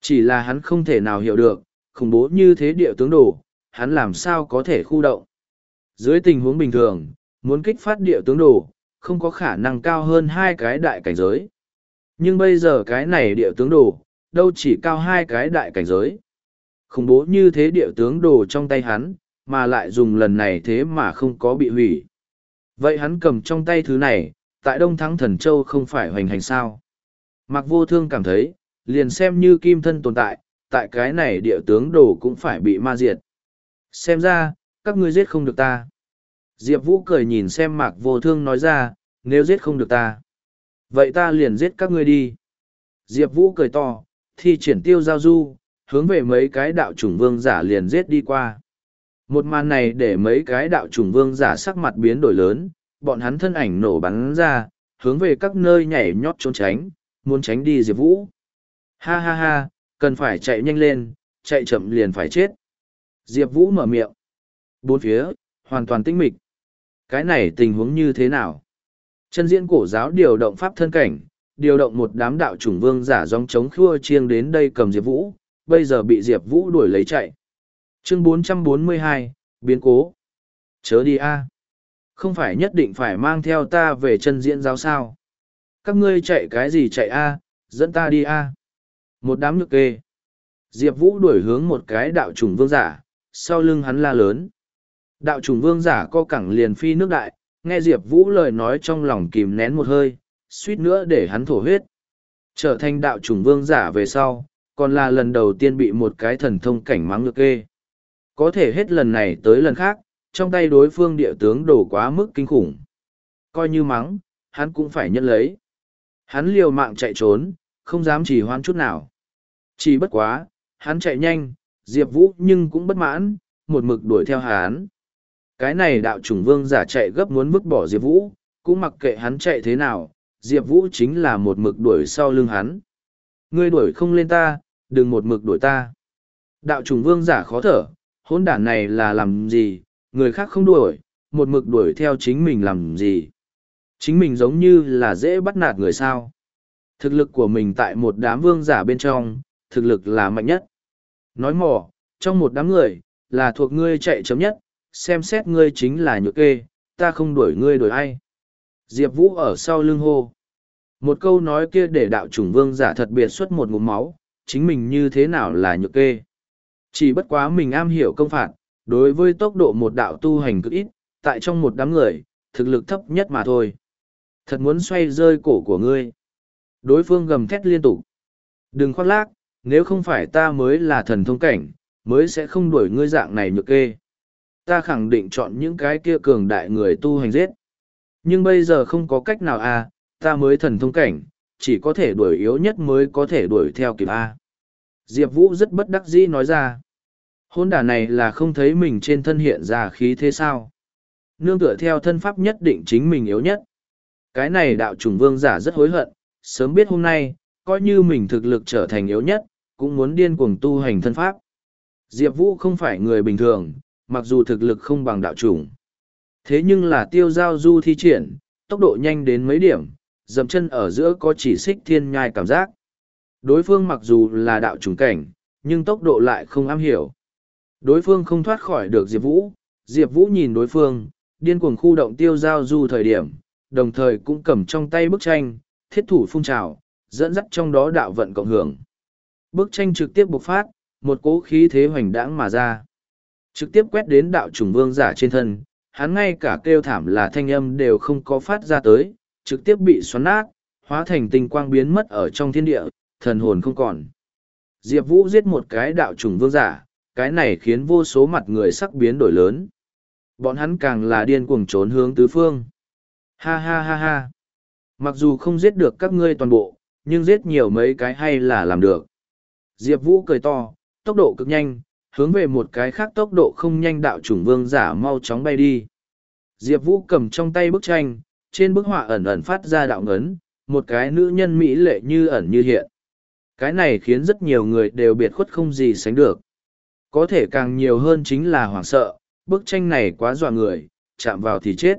Chỉ là hắn không thể nào hiểu được, khủng bố như thế địa tướng đổ, hắn làm sao có thể khu động. Dưới tình huống bình thường, muốn kích phát địa tướng đồ, không có khả năng cao hơn hai cái đại cảnh giới. Nhưng bây giờ cái này địa tướng đồ, đâu chỉ cao hai cái đại cảnh giới. Khủng bố như thế địa tướng đồ trong tay hắn, mà lại dùng lần này thế mà không có bị hủy. Vậy hắn cầm trong tay thứ này, tại Đông Thắng Thần Châu không phải hoành hành sao. Mặc vô thương cảm thấy, liền xem như kim thân tồn tại, tại cái này địa tướng đồ cũng phải bị ma diệt. Xem ra, các ngươi giết không được ta. Diệp Vũ cười nhìn xem mạc vô thương nói ra, nếu giết không được ta. Vậy ta liền giết các ngươi đi. Diệp Vũ cười to, thi triển tiêu giao du, hướng về mấy cái đạo chủng vương giả liền giết đi qua. Một màn này để mấy cái đạo chủng vương giả sắc mặt biến đổi lớn, bọn hắn thân ảnh nổ bắn ra, hướng về các nơi nhảy nhót trốn tránh, muốn tránh đi Diệp Vũ. Ha ha ha, cần phải chạy nhanh lên, chạy chậm liền phải chết. Diệp Vũ mở miệng. Bốn phía, hoàn toàn tinh mịch. Cái này tình huống như thế nào? Chân diễn cổ giáo điều động pháp thân cảnh, điều động một đám đạo chủng vương giả dòng chống khua chiêng đến đây cầm Diệp Vũ, bây giờ bị Diệp Vũ đuổi lấy chạy. Chương 442, biến cố. Chớ đi a Không phải nhất định phải mang theo ta về chân diễn giáo sao. Các ngươi chạy cái gì chạy a dẫn ta đi a một đám nhược kê diệp vũ đuổi hướng một cái đạo trùng vương giả sau lưng hắn la lớn. Đạo trùng vương giả co cẳng liền phi nước đại, nghe diệp vũ lời nói trong lòng kìm nén một hơi, suýt nữa để hắn thổ huyết. Trở thành đạo trùng vương giả về sau, còn là lần đầu tiên bị một cái thần thông cảnh mắng ngược kê có thể hết lần này tới lần khác, trong tay đối phương địa tướng đổ quá mức kinh khủng. Coi như mắng, hắn cũng phải nhận lấy. Hắn liều mạng chạy trốn, không dám chỉ hoan chút nào. Chỉ bất quá, hắn chạy nhanh diệp vũ nhưng cũng bất mãn, một mực đuổi theo hắn cái này đạo chủng vương giả chạy gấp muốn vứt bỏ diệp vũ, cũng mặc kệ hắn chạy thế nào, diệp vũ chính là một mực đuổi sau lưng hắn. Ngươi đuổi không lên ta, đừng một mực đuổi ta. Đạo chủng vương giả khó thở hôn đản này là làm gì, người khác không đuổi, một mực đuổi theo chính mình làm gì? Chính mình giống như là dễ bắt nạt người sao? Thực lực của mình tại một đám vương giả bên trong, thực lực là mạnh nhất nói mỏ trong một đám người, là thuộc ngươi chạy chấm nhất, xem xét ngươi chính là nhược kê, ta không đuổi ngươi đuổi ai. Diệp vũ ở sau lưng hô. Một câu nói kia để đạo chủng vương giả thật biệt xuất một ngụm máu, chính mình như thế nào là nhược kê? Chỉ bất quá mình am hiểu công phạt, đối với tốc độ một đạo tu hành cực ít, tại trong một đám người, thực lực thấp nhất mà thôi. Thật muốn xoay rơi cổ của ngươi. Đối phương gầm thét liên tục. Đừng khoác lác nếu không phải ta mới là thần thông cảnh, mới sẽ không đuổi ngươi dạng này nhược kê. Ta khẳng định chọn những cái kia cường đại người tu hành giết. Nhưng bây giờ không có cách nào à ta mới thần thông cảnh, chỉ có thể đuổi yếu nhất mới có thể đuổi theo kịp a. Diệp vũ rất bất đắc dĩ nói ra. Hôn đả này là không thấy mình trên thân hiện ra khí thế sao? Nương tựa theo thân pháp nhất định chính mình yếu nhất. Cái này đạo trùng vương giả rất hối hận, sớm biết hôm nay coi như mình thực lực trở thành yếu nhất, cũng muốn điên cuồng tu hành thân pháp. Diệp vũ không phải người bình thường, mặc dù thực lực không bằng đạo chủng. thế nhưng là tiêu giao du thi triển, tốc độ nhanh đến mấy điểm dầm chân ở giữa có chỉ xích thiên nhai cảm giác. Đối phương mặc dù là đạo chủng cảnh, nhưng tốc độ lại không am hiểu. Đối phương không thoát khỏi được diệp vũ diệp vũ nhìn đối phương, điên cuồng khu động tiêu giao du thời điểm, đồng thời cũng cầm trong tay bức tranh, thiết thủ phun trào dẫn dắt trong đó đạo vận cộng hưởng. Bức tranh trực tiếp bộc phát, một cỗ khí thế hoành đãng mà ra. Trực tiếp quét đến đạo trùng vương giả trên thân, hắn ngay cả kêu thảm là thanh âm đều không có phát ra tới, trực tiếp bị xoắn nát, hóa thành tinh quang biến mất ở trong thiên địa, thần hồn không còn. Diệp vũ giết một cái đạo trùng vương giả, cái này khiến vô số mặt người sắc biến đổi lớn. Bọn hắn càng là điên cuồng trốn hướng tứ phương. Ha ha ha ha. Mặc dù không giết được các ngươi toàn bộ nhưng giết nhiều mấy cái hay là làm được. Diệp vũ cười to, tốc độ cực nhanh, hướng về một cái khác tốc độ không nhanh đạo chủng vương giả mau chóng bay đi. Diệp vũ cầm trong tay bức tranh, trên bức họa ẩn ẩn phát ra đạo ngấn, một cái nữ nhân mỹ lệ như ẩn như hiện. Cái này khiến rất nhiều người đều biệt khuất không gì sánh được. Có thể càng nhiều hơn chính là hoảng sợ, bức tranh này quá dọa người, chạm vào thì chết.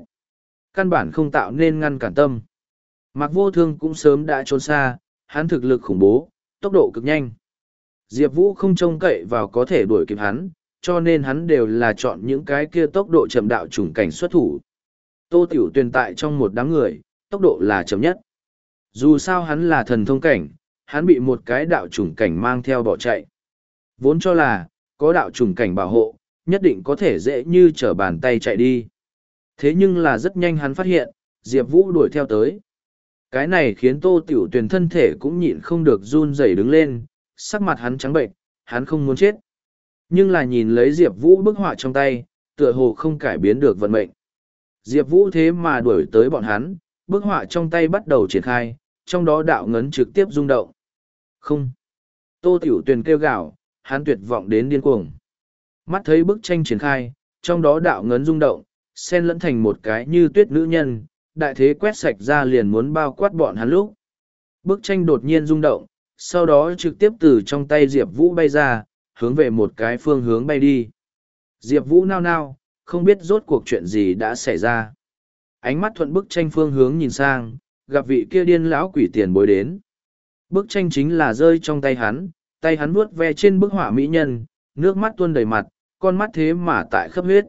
Căn bản không tạo nên ngăn cản tâm mặc vô thương cũng sớm đã trốn xa, hắn thực lực khủng bố, tốc độ cực nhanh. Diệp vũ không trông cậy vào có thể đuổi kịp hắn, cho nên hắn đều là chọn những cái kia tốc độ chậm đạo chủng cảnh xuất thủ. Tô tiểu tuyền tại trong một đám người, tốc độ là chậm nhất. Dù sao hắn là thần thông cảnh, hắn bị một cái đạo chủng cảnh mang theo bỏ chạy. Vốn cho là, có đạo chủng cảnh bảo hộ, nhất định có thể dễ như trở bàn tay chạy đi. Thế nhưng là rất nhanh hắn phát hiện, diệp vũ đuổi theo tới cái này khiến tô tiểu tuyền thân thể cũng nhịn không được run rẩy đứng lên, sắc mặt hắn trắng bệnh, hắn không muốn chết. Nhưng là nhìn lấy diệp vũ bức họa trong tay, tựa hồ không cải biến được vận mệnh. Diệp vũ thế mà đuổi tới bọn hắn, bức họa trong tay bắt đầu triển khai, trong đó đạo ngấn trực tiếp rung động. Không. Tô tiểu tuyền kêu gào, hắn tuyệt vọng đến điên cuồng. Mắt thấy bức tranh triển khai, trong đó đạo ngấn rung động, xen lẫn thành một cái như tuyết nữ nhân đại thế quét sạch ra liền muốn bao quát bọn hắn lúc. Bức tranh đột nhiên rung động, sau đó trực tiếp từ trong tay diệp vũ bay ra, hướng về một cái phương hướng bay đi. Diệp vũ nao nao, không biết rốt cuộc chuyện gì đã xảy ra. Ánh mắt thuận bức tranh phương hướng nhìn sang, gặp vị kia điên lão quỷ tiền bối đến. Bức tranh chính là rơi trong tay hắn tay hắn vuốt ve trên bức họa mỹ nhân, nước mắt tuôn đầy mặt, con mắt thế mà tại khắp huyết.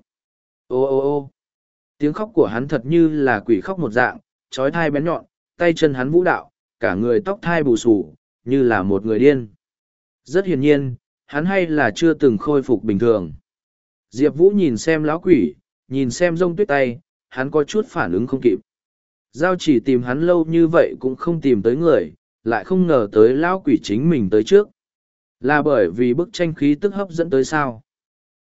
Ô ô ô tiếng khóc của hắn thật như là quỷ khóc một dạng trói thai bén nhọn tay chân hắn vũ đạo cả người tóc thai bù sù, như là một người điên. Rất hiển nhiên, hắn hay là chưa từng khôi phục bình thường. Diệp Vũ nhìn xem lão quỷ, nhìn xem rông tuyết tay, hắn có chút phản ứng không kịp. Giao chỉ tìm hắn lâu như vậy cũng không tìm tới người, lại không ngờ tới lão quỷ chính mình tới trước. Là bởi vì bức tranh khí tức hấp dẫn tới sao.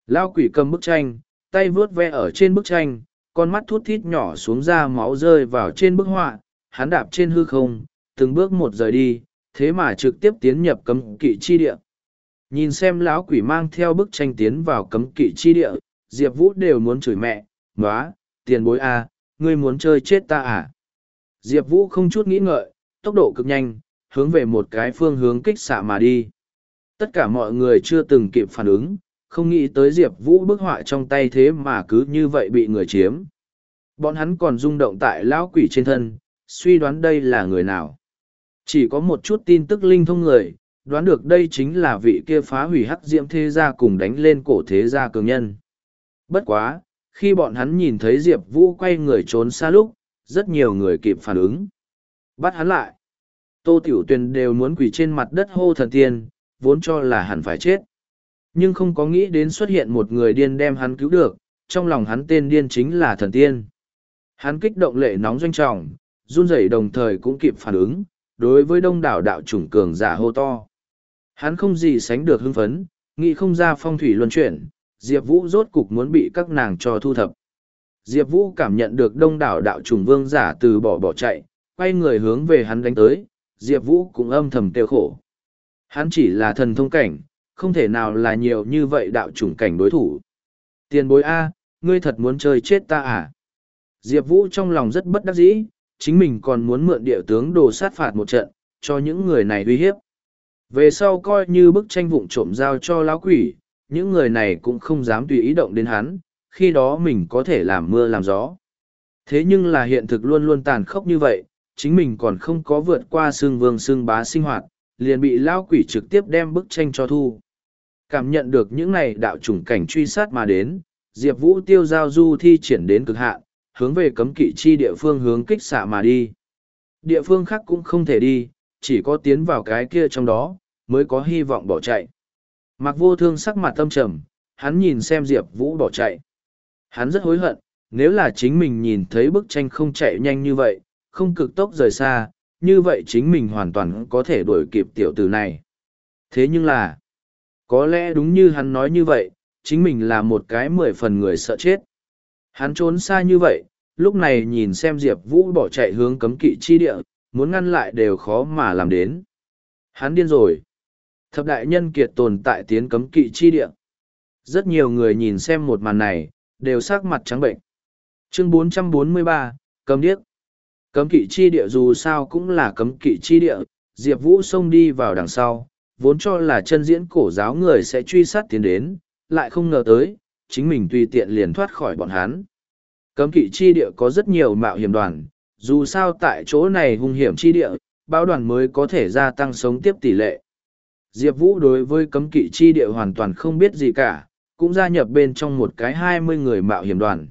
Lão quỷ cầm bức tranh, tay vuốt ve ở trên bức tranh, con mắt thút thít nhỏ xuống ra máu rơi vào trên bức họa, hắn đạp trên hư không, từng bước một rời đi, thế mà trực tiếp tiến nhập cấm kỵ chi địa. Nhìn xem lão quỷ mang theo bức tranh tiến vào cấm kỵ chi địa, Diệp Vũ đều muốn chửi mẹ, nóa, tiền bối a à, ngươi muốn chơi chết ta à? Diệp Vũ không chút nghĩ ngợi, tốc độ cực nhanh, hướng về một cái phương hướng kích xạ mà đi. Tất cả mọi người chưa từng kịp phản ứng, không nghĩ tới Diệp Vũ bức họa trong tay thế mà cứ như vậy bị người chiếm. Bọn hắn còn rung động tại lão quỷ trên thân, suy đoán đây là người nào. Chỉ có một chút tin tức linh thông người, đoán được đây chính là vị kia phá hủy hắc diễm thế gia cùng đánh lên cổ thế gia cường nhân. Bất quá, khi bọn hắn nhìn thấy Diệp Vũ quay người trốn xa lúc, rất nhiều người kịp phản ứng. Bắt hắn lại. Tô Tiểu Tuyền đều muốn quỳ trên mặt đất hô thần tiên, vốn cho là hẳn phải chết. Nhưng không có nghĩ đến xuất hiện một người điên đem hắn cứu được, trong lòng hắn tên điên chính là thần tiên. Hắn kích động lệ nóng doanh trọng, run rẩy đồng thời cũng kịp phản ứng, đối với đông đảo đạo chủng cường giả hô to. Hắn không gì sánh được hưng phấn, nghĩ không ra phong thủy luân chuyển, Diệp Vũ rốt cục muốn bị các nàng cho thu thập. Diệp Vũ cảm nhận được đông đảo đạo chủng vương giả từ bỏ bỏ chạy, quay người hướng về hắn đánh tới, Diệp Vũ cũng âm thầm tiêu khổ. Hắn chỉ là thần thông cảnh, không thể nào là nhiều như vậy đạo chủng cảnh đối thủ. Tiền bối A, ngươi thật muốn chơi chết ta à? Diệp Vũ trong lòng rất bất đắc dĩ, chính mình còn muốn mượn địa tướng đồ sát phạt một trận, cho những người này uy hiếp. Về sau coi như bức tranh vụng trộm giao cho lão quỷ, những người này cũng không dám tùy ý động đến hắn, khi đó mình có thể làm mưa làm gió. Thế nhưng là hiện thực luôn luôn tàn khốc như vậy, chính mình còn không có vượt qua xương vương xương bá sinh hoạt, liền bị lão quỷ trực tiếp đem bức tranh cho thu. Cảm nhận được những này đạo chủng cảnh truy sát mà đến, Diệp Vũ tiêu giao du thi triển đến cực hạn, hướng về cấm kỵ chi địa phương hướng kích xạ mà đi. Địa phương khác cũng không thể đi, chỉ có tiến vào cái kia trong đó, mới có hy vọng bỏ chạy. Mặc vô thương sắc mặt tâm trầm, hắn nhìn xem Diệp Vũ bỏ chạy. Hắn rất hối hận, nếu là chính mình nhìn thấy bức tranh không chạy nhanh như vậy, không cực tốc rời xa, như vậy chính mình hoàn toàn có thể đuổi kịp tiểu tử này. Thế nhưng là, có lẽ đúng như hắn nói như vậy, chính mình là một cái mười phần người sợ chết. Hắn trốn xa như vậy, lúc này nhìn xem Diệp Vũ bỏ chạy hướng cấm kỵ chi địa, muốn ngăn lại đều khó mà làm đến. Hắn điên rồi. Thập đại nhân kiệt tồn tại tiến cấm kỵ chi địa. Rất nhiều người nhìn xem một màn này, đều sắc mặt trắng bệnh. Chương 443, Cấm Điếc. Cấm kỵ chi địa dù sao cũng là cấm kỵ chi địa, Diệp Vũ xông đi vào đằng sau, vốn cho là chân diễn cổ giáo người sẽ truy sát tiến đến, lại không ngờ tới, chính mình tùy tiện liền thoát khỏi bọn hắn. Cấm kỵ chi địa có rất nhiều mạo hiểm đoàn, dù sao tại chỗ này hung hiểm chi địa, báo đoàn mới có thể gia tăng sống tiếp tỷ lệ. Diệp Vũ đối với cấm kỵ chi địa hoàn toàn không biết gì cả, cũng gia nhập bên trong một cái hai mươi người mạo hiểm đoàn.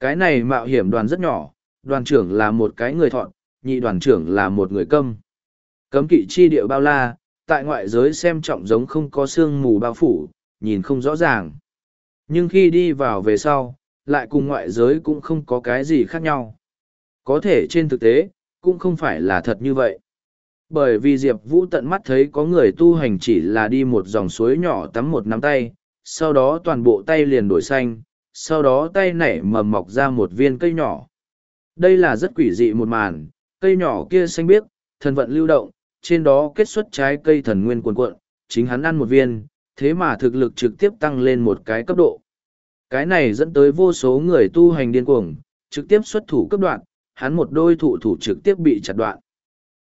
Cái này mạo hiểm đoàn rất nhỏ, đoàn trưởng là một cái người thọn, nhị đoàn trưởng là một người câm. Cấm kỵ chi địa bao la, tại ngoại giới xem trọng giống không có sương mù bao phủ, nhìn không rõ ràng. Nhưng khi đi vào về sau, lại cùng ngoại giới cũng không có cái gì khác nhau. Có thể trên thực tế, cũng không phải là thật như vậy. Bởi vì Diệp Vũ tận mắt thấy có người tu hành chỉ là đi một dòng suối nhỏ tắm một nắm tay, sau đó toàn bộ tay liền đổi xanh, sau đó tay nảy mầm mọc ra một viên cây nhỏ. Đây là rất quỷ dị một màn, cây nhỏ kia xanh biếc, thần vận lưu động, trên đó kết xuất trái cây thần nguyên cuồn cuộn, chính hắn ăn một viên, thế mà thực lực trực tiếp tăng lên một cái cấp độ. Cái này dẫn tới vô số người tu hành điên cuồng, trực tiếp xuất thủ cấp đoạn, hắn một đôi thụ thủ trực tiếp bị chặt đoạn.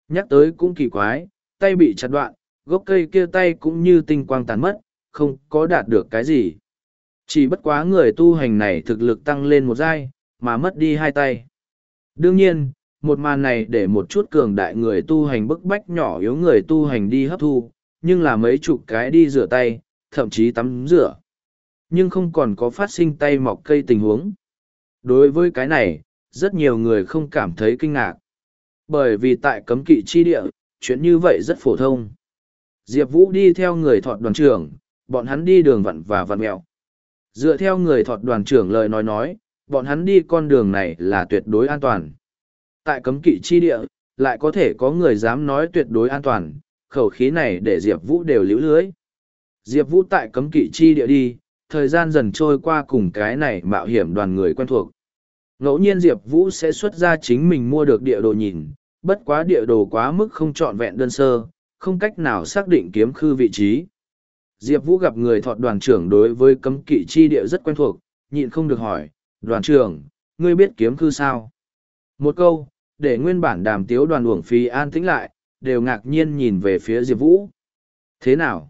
Nhắc tới cũng kỳ quái, tay bị chặt đoạn, gốc cây kia tay cũng như tinh quang tàn mất, không có đạt được cái gì. Chỉ bất quá người tu hành này thực lực tăng lên một giai, mà mất đi hai tay. Đương nhiên, một màn này để một chút cường đại người tu hành bức bách nhỏ yếu người tu hành đi hấp thu, nhưng là mấy chục cái đi rửa tay, thậm chí tắm rửa. Nhưng không còn có phát sinh tay mọc cây tình huống. Đối với cái này, rất nhiều người không cảm thấy kinh ngạc. Bởi vì tại cấm kỵ chi địa, chuyện như vậy rất phổ thông. Diệp Vũ đi theo người thọt đoàn trưởng, bọn hắn đi đường vặn và vặn mẹo. Dựa theo người thọt đoàn trưởng lời nói nói, bọn hắn đi con đường này là tuyệt đối an toàn. Tại cấm kỵ chi địa, lại có thể có người dám nói tuyệt đối an toàn, khẩu khí này để Diệp Vũ đều liễu lưới. Diệp Vũ tại cấm kỵ chi địa đi, thời gian dần trôi qua cùng cái này mạo hiểm đoàn người quen thuộc. Ngẫu nhiên Diệp Vũ sẽ xuất ra chính mình mua được địa đồ nhìn, bất quá địa đồ quá mức không trọn vẹn đơn sơ, không cách nào xác định kiếm khư vị trí. Diệp Vũ gặp người thọt đoàn trưởng đối với cấm kỵ chi địa rất quen thuộc, nhịn không được hỏi, đoàn trưởng, ngươi biết kiếm khư sao? Một câu, để nguyên bản đàm tiếu đoàn uổng phí an tĩnh lại, đều ngạc nhiên nhìn về phía Diệp Vũ. Thế nào?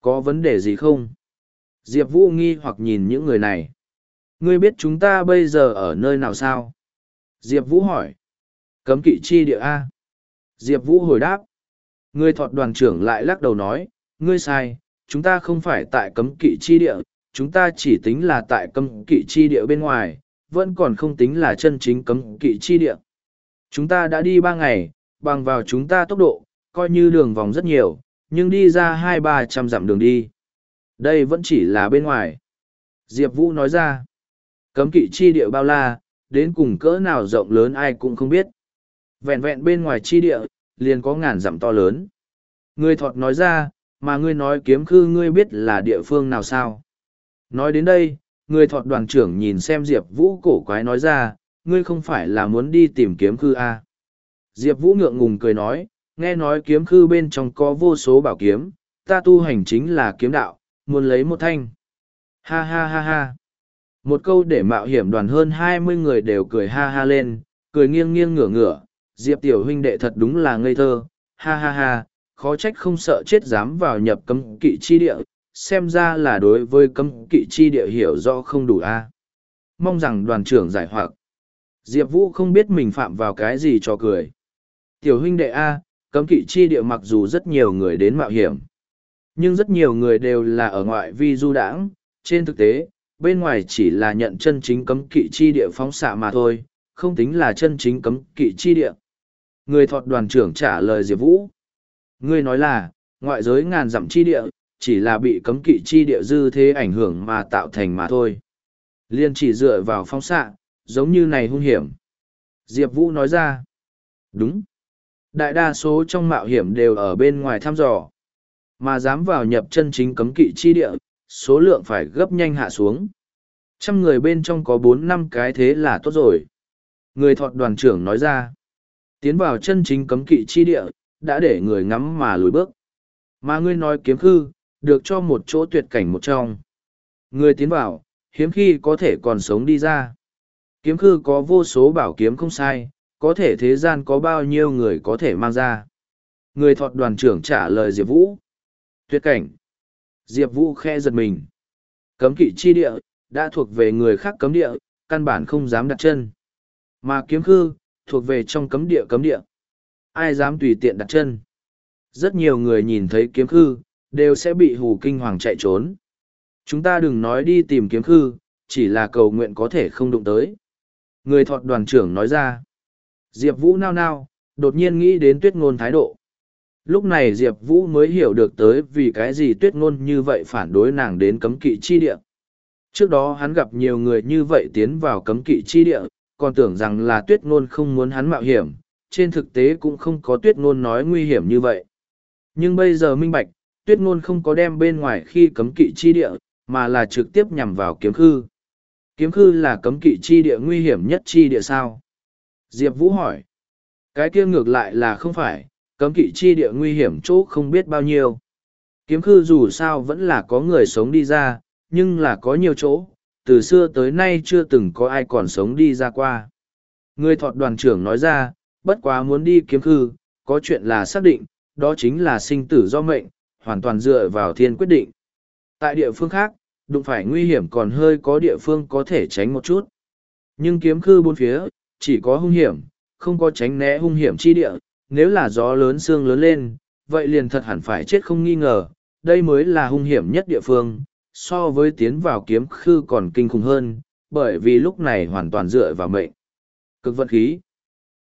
Có vấn đề gì không? Diệp Vũ nghi hoặc nhìn những người này. Ngươi biết chúng ta bây giờ ở nơi nào sao? Diệp Vũ hỏi. Cấm kỵ chi địa A. Diệp Vũ hồi đáp. ngươi thọt đoàn trưởng lại lắc đầu nói, ngươi sai, chúng ta không phải tại cấm kỵ chi địa, chúng ta chỉ tính là tại cấm kỵ chi địa bên ngoài, vẫn còn không tính là chân chính cấm kỵ chi địa. Chúng ta đã đi ba ngày, bằng vào chúng ta tốc độ, coi như đường vòng rất nhiều, nhưng đi ra hai ba trăm dặm đường đi. Đây vẫn chỉ là bên ngoài. Diệp Vũ nói ra, cấm kỵ chi địa bao la, đến cùng cỡ nào rộng lớn ai cũng không biết. Vẹn vẹn bên ngoài chi địa, liền có ngàn dặm to lớn. Người thọt nói ra, mà ngươi nói kiếm khư ngươi biết là địa phương nào sao? Nói đến đây, người thọt đoàn trưởng nhìn xem Diệp Vũ cổ quái nói ra, ngươi không phải là muốn đi tìm kiếm khư à? Diệp Vũ ngượng ngùng cười nói, nghe nói kiếm khư bên trong có vô số bảo kiếm, ta tu hành chính là kiếm đạo, muốn lấy một thanh. Ha ha ha ha. Một câu để mạo hiểm đoàn hơn hai mươi người đều cười ha ha lên, cười nghiêng nghiêng ngửa ngửa, Diệp tiểu huynh đệ thật đúng là ngây thơ, ha ha ha, khó trách không sợ chết dám vào nhập cấm kỵ chi địa, xem ra là đối với cấm kỵ chi địa hiểu rõ không đủ a. Mong rằng đoàn trưởng giải hoặc. Diệp Vũ không biết mình phạm vào cái gì cho cười. Tiểu huynh đệ A, cấm kỵ chi địa mặc dù rất nhiều người đến mạo hiểm. Nhưng rất nhiều người đều là ở ngoại vi du đãng, trên thực tế, bên ngoài chỉ là nhận chân chính cấm kỵ chi địa phóng xạ mà thôi, không tính là chân chính cấm kỵ chi địa. Người thọt đoàn trưởng trả lời Diệp Vũ. Ngươi nói là, ngoại giới ngàn dặm chi địa, chỉ là bị cấm kỵ chi địa dư thế ảnh hưởng mà tạo thành mà thôi. Liên chỉ dựa vào phóng xạ, giống như này hung hiểm. Diệp Vũ nói ra. Đúng. Đại đa số trong mạo hiểm đều ở bên ngoài thăm dò. Mà dám vào nhập chân chính cấm kỵ chi địa, số lượng phải gấp nhanh hạ xuống. Trăm người bên trong có bốn năm cái thế là tốt rồi. Người thọt đoàn trưởng nói ra. Tiến vào chân chính cấm kỵ chi địa, đã để người ngắm mà lùi bước. Mà ngươi nói kiếm khư, được cho một chỗ tuyệt cảnh một trong. Người tiến vào, hiếm khi có thể còn sống đi ra. Kiếm khư có vô số bảo kiếm không sai, có thể thế gian có bao nhiêu người có thể mang ra. Người thọt đoàn trưởng trả lời Diệp Vũ. Tuyệt cảnh. Diệp Vũ khe giật mình. Cấm kỵ chi địa, đã thuộc về người khác cấm địa, căn bản không dám đặt chân. Mà kiếm khư, thuộc về trong cấm địa cấm địa. Ai dám tùy tiện đặt chân. Rất nhiều người nhìn thấy kiếm khư, đều sẽ bị hù kinh hoàng chạy trốn. Chúng ta đừng nói đi tìm kiếm khư, chỉ là cầu nguyện có thể không đụng tới. Người thọt đoàn trưởng nói ra. Diệp Vũ nao nao, đột nhiên nghĩ đến tuyết ngôn thái độ. Lúc này Diệp Vũ mới hiểu được tới vì cái gì tuyết ngôn như vậy phản đối nàng đến cấm kỵ chi địa. Trước đó hắn gặp nhiều người như vậy tiến vào cấm kỵ chi địa, còn tưởng rằng là tuyết ngôn không muốn hắn mạo hiểm, trên thực tế cũng không có tuyết ngôn nói nguy hiểm như vậy. Nhưng bây giờ minh bạch, tuyết ngôn không có đem bên ngoài khi cấm kỵ chi địa, mà là trực tiếp nhằm vào kiếm khư. Kiếm khư là cấm kỵ chi địa nguy hiểm nhất chi địa sao? Diệp Vũ hỏi. Cái kia ngược lại là không phải, cấm kỵ chi địa nguy hiểm chỗ không biết bao nhiêu. Kiếm khư dù sao vẫn là có người sống đi ra, nhưng là có nhiều chỗ, từ xưa tới nay chưa từng có ai còn sống đi ra qua. Người thọt đoàn trưởng nói ra, bất quá muốn đi kiếm khư, có chuyện là xác định, đó chính là sinh tử do mệnh, hoàn toàn dựa vào thiên quyết định. Tại địa phương khác, đụng phải nguy hiểm còn hơi có địa phương có thể tránh một chút. Nhưng kiếm khư bốn phía, chỉ có hung hiểm, không có tránh né hung hiểm chi địa, nếu là gió lớn xương lớn lên, vậy liền thật hẳn phải chết không nghi ngờ, đây mới là hung hiểm nhất địa phương, so với tiến vào kiếm khư còn kinh khủng hơn, bởi vì lúc này hoàn toàn dựa vào mệnh. Cực vận khí.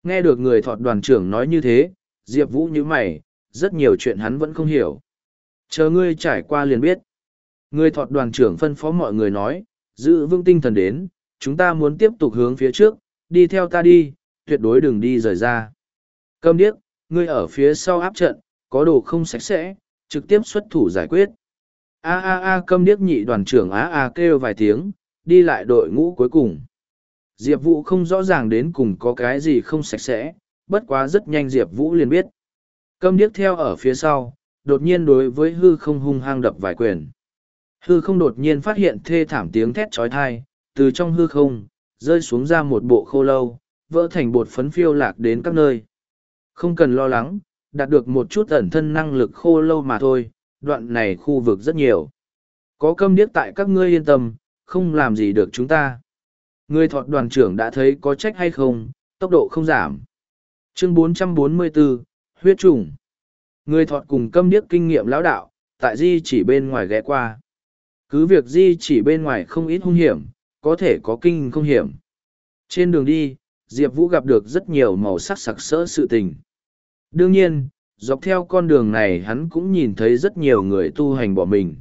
Nghe được người thọt đoàn trưởng nói như thế, Diệp Vũ như mày, rất nhiều chuyện hắn vẫn không hiểu. Chờ ngươi trải qua liền biết. Người thọt đoàn trưởng phân phó mọi người nói, giữ vững tinh thần đến, chúng ta muốn tiếp tục hướng phía trước, đi theo ta đi, tuyệt đối đừng đi rời ra. Câm điếc, ngươi ở phía sau áp trận, có đồ không sạch sẽ, trực tiếp xuất thủ giải quyết. A a a câm điếc nhị đoàn trưởng á a kêu vài tiếng, đi lại đội ngũ cuối cùng. Diệp Vũ không rõ ràng đến cùng có cái gì không sạch sẽ, bất quá rất nhanh Diệp Vũ liền biết. Câm điếc theo ở phía sau, đột nhiên đối với hư không hung hăng đập vài quyền. Hư không đột nhiên phát hiện thê thảm tiếng thét trói thai, từ trong hư không, rơi xuống ra một bộ khô lâu, vỡ thành bột phấn phiêu lạc đến các nơi. Không cần lo lắng, đạt được một chút ẩn thân năng lực khô lâu mà thôi, đoạn này khu vực rất nhiều. Có câm điếc tại các ngươi yên tâm, không làm gì được chúng ta. Người thọt đoàn trưởng đã thấy có trách hay không, tốc độ không giảm. Chương 444, Huyết trùng. Người thọt cùng câm điếc kinh nghiệm lão đạo, tại di chỉ bên ngoài ghé qua. Cứ việc di chỉ bên ngoài không ít hung hiểm, có thể có kinh không hiểm. Trên đường đi, Diệp Vũ gặp được rất nhiều màu sắc sặc sỡ sự tình. Đương nhiên, dọc theo con đường này hắn cũng nhìn thấy rất nhiều người tu hành bỏ mình.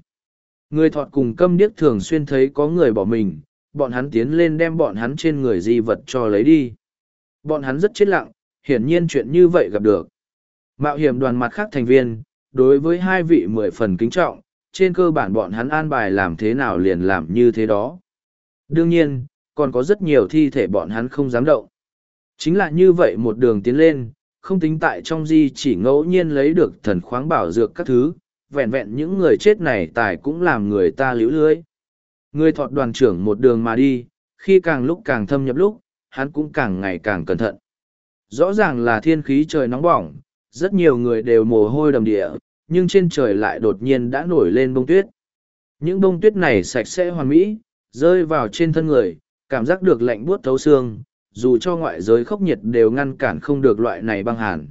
Người thọt cùng câm điếc thường xuyên thấy có người bỏ mình, bọn hắn tiến lên đem bọn hắn trên người di vật cho lấy đi. Bọn hắn rất chết lặng, hiển nhiên chuyện như vậy gặp được. Mạo hiểm đoàn mặt khác thành viên, đối với hai vị mười phần kính trọng, trên cơ bản bọn hắn an bài làm thế nào liền làm như thế đó. Đương nhiên, còn có rất nhiều thi thể bọn hắn không dám động. Chính là như vậy một đường tiến lên, không tính tại trong di chỉ ngẫu nhiên lấy được thần khoáng bảo dược các thứ, vẹn vẹn những người chết này tài cũng làm người ta liễu lưới. Người thọt đoàn trưởng một đường mà đi, khi càng lúc càng thâm nhập lúc, hắn cũng càng ngày càng cẩn thận. Rõ ràng là thiên khí trời nóng bỏng, rất nhiều người đều mồ hôi đầm địa, nhưng trên trời lại đột nhiên đã nổi lên bông tuyết. Những bông tuyết này sạch sẽ hoàn mỹ, rơi vào trên thân người, cảm giác được lạnh buốt thấu xương, dù cho ngoại giới khốc nhiệt đều ngăn cản không được loại này băng hàn.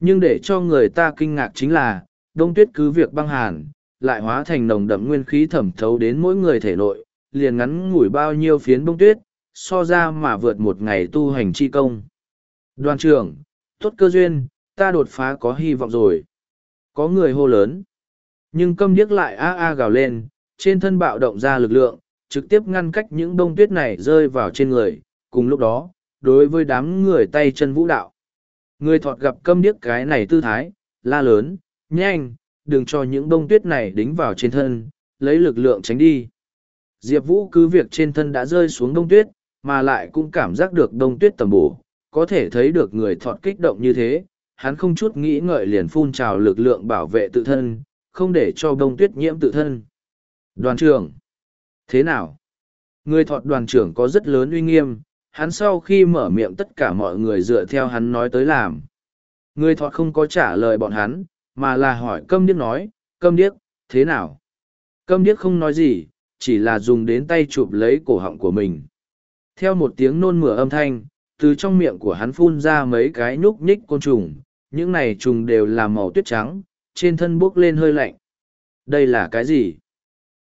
Nhưng để cho người ta kinh ngạc chính là, đông tuyết cứ việc băng hàn, lại hóa thành nồng đậm nguyên khí thẩm thấu đến mỗi người thể nội, liền ngắn ngủi bao nhiêu phiến bông tuyết, so ra mà vượt một ngày tu hành chi công. Đoàn trưởng, tốt cơ duyên, ta đột phá có hy vọng rồi. Có người hô lớn. Nhưng câm điếc lại a a gào lên, trên thân bạo động ra lực lượng, trực tiếp ngăn cách những bông tuyết này rơi vào trên người. Cùng lúc đó, đối với đám người tay chân vũ đạo. Người thọt gặp câm điếc cái này tư thái, la lớn, nhanh, đừng cho những bông tuyết này đính vào trên thân, lấy lực lượng tránh đi. Diệp Vũ cứ việc trên thân đã rơi xuống đông tuyết, mà lại cũng cảm giác được đông tuyết tầm bổ, có thể thấy được người thọt kích động như thế, hắn không chút nghĩ ngợi liền phun trào lực lượng bảo vệ tự thân, không để cho đông tuyết nhiễm tự thân. Đoàn trưởng! Thế nào? Người thọt đoàn trưởng có rất lớn uy nghiêm, hắn sau khi mở miệng tất cả mọi người dựa theo hắn nói tới làm. Người thọt không có trả lời bọn hắn, mà là hỏi câm điếc nói, câm điếc, thế nào? Câm điếc không nói gì, chỉ là dùng đến tay chụp lấy cổ họng của mình. Theo một tiếng nôn mửa âm thanh, từ trong miệng của hắn phun ra mấy cái nhúc nhích côn trùng, những này trùng đều là màu tuyết trắng, trên thân bốc lên hơi lạnh. Đây là cái gì?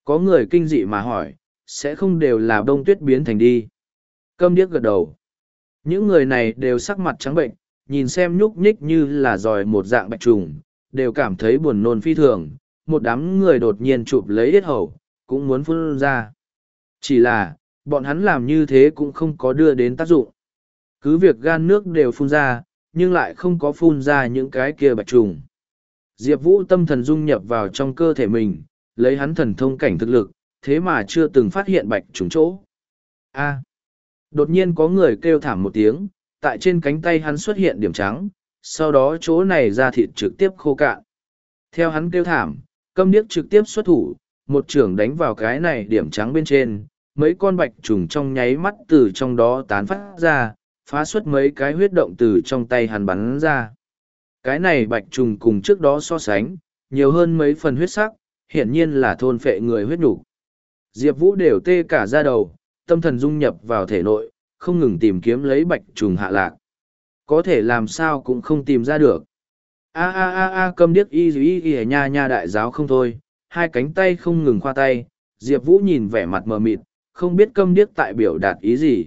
Có người kinh dị mà hỏi, sẽ không đều là bông tuyết biến thành đi. Câm điếc gật đầu. Những người này đều sắc mặt trắng bệnh, nhìn xem nhúc nhích như là giòi một dạng bạch trùng, đều cảm thấy buồn nôn phi thường. Một đám người đột nhiên chụp lấy yết hầu, cũng muốn phun ra. Chỉ là, bọn hắn làm như thế cũng không có đưa đến tác dụng. Cứ việc gan nước đều phun ra, nhưng lại không có phun ra những cái kia bạch trùng. Diệp Vũ tâm thần dung nhập vào trong cơ thể mình, lấy hắn thần thông cảnh thực lực, thế mà chưa từng phát hiện bạch trùng chỗ. A. Đột nhiên có người kêu thảm một tiếng, tại trên cánh tay hắn xuất hiện điểm trắng, sau đó chỗ này ra thịt trực tiếp khô cạn. Theo hắn kêu thảm, câm điếc trực tiếp xuất thủ, một trưởng đánh vào cái này điểm trắng bên trên, mấy con bạch trùng trong nháy mắt từ trong đó tán phát ra, phá xuất mấy cái huyết động từ trong tay hắn bắn ra. Cái này bạch trùng cùng trước đó so sánh, nhiều hơn mấy phần huyết sắc, hiển nhiên là thôn phệ người huyết đủ. Diệp Vũ đều tê cả ra đầu, tâm thần dung nhập vào thể nội, không ngừng tìm kiếm lấy bạch trùng hạ lạc. Có thể làm sao cũng không tìm ra được. A a a a câm điếc y y y nha nha đại giáo không thôi, hai cánh tay không ngừng khoa tay, Diệp Vũ nhìn vẻ mặt mờ mịt, không biết câm điếc tại biểu đạt ý gì.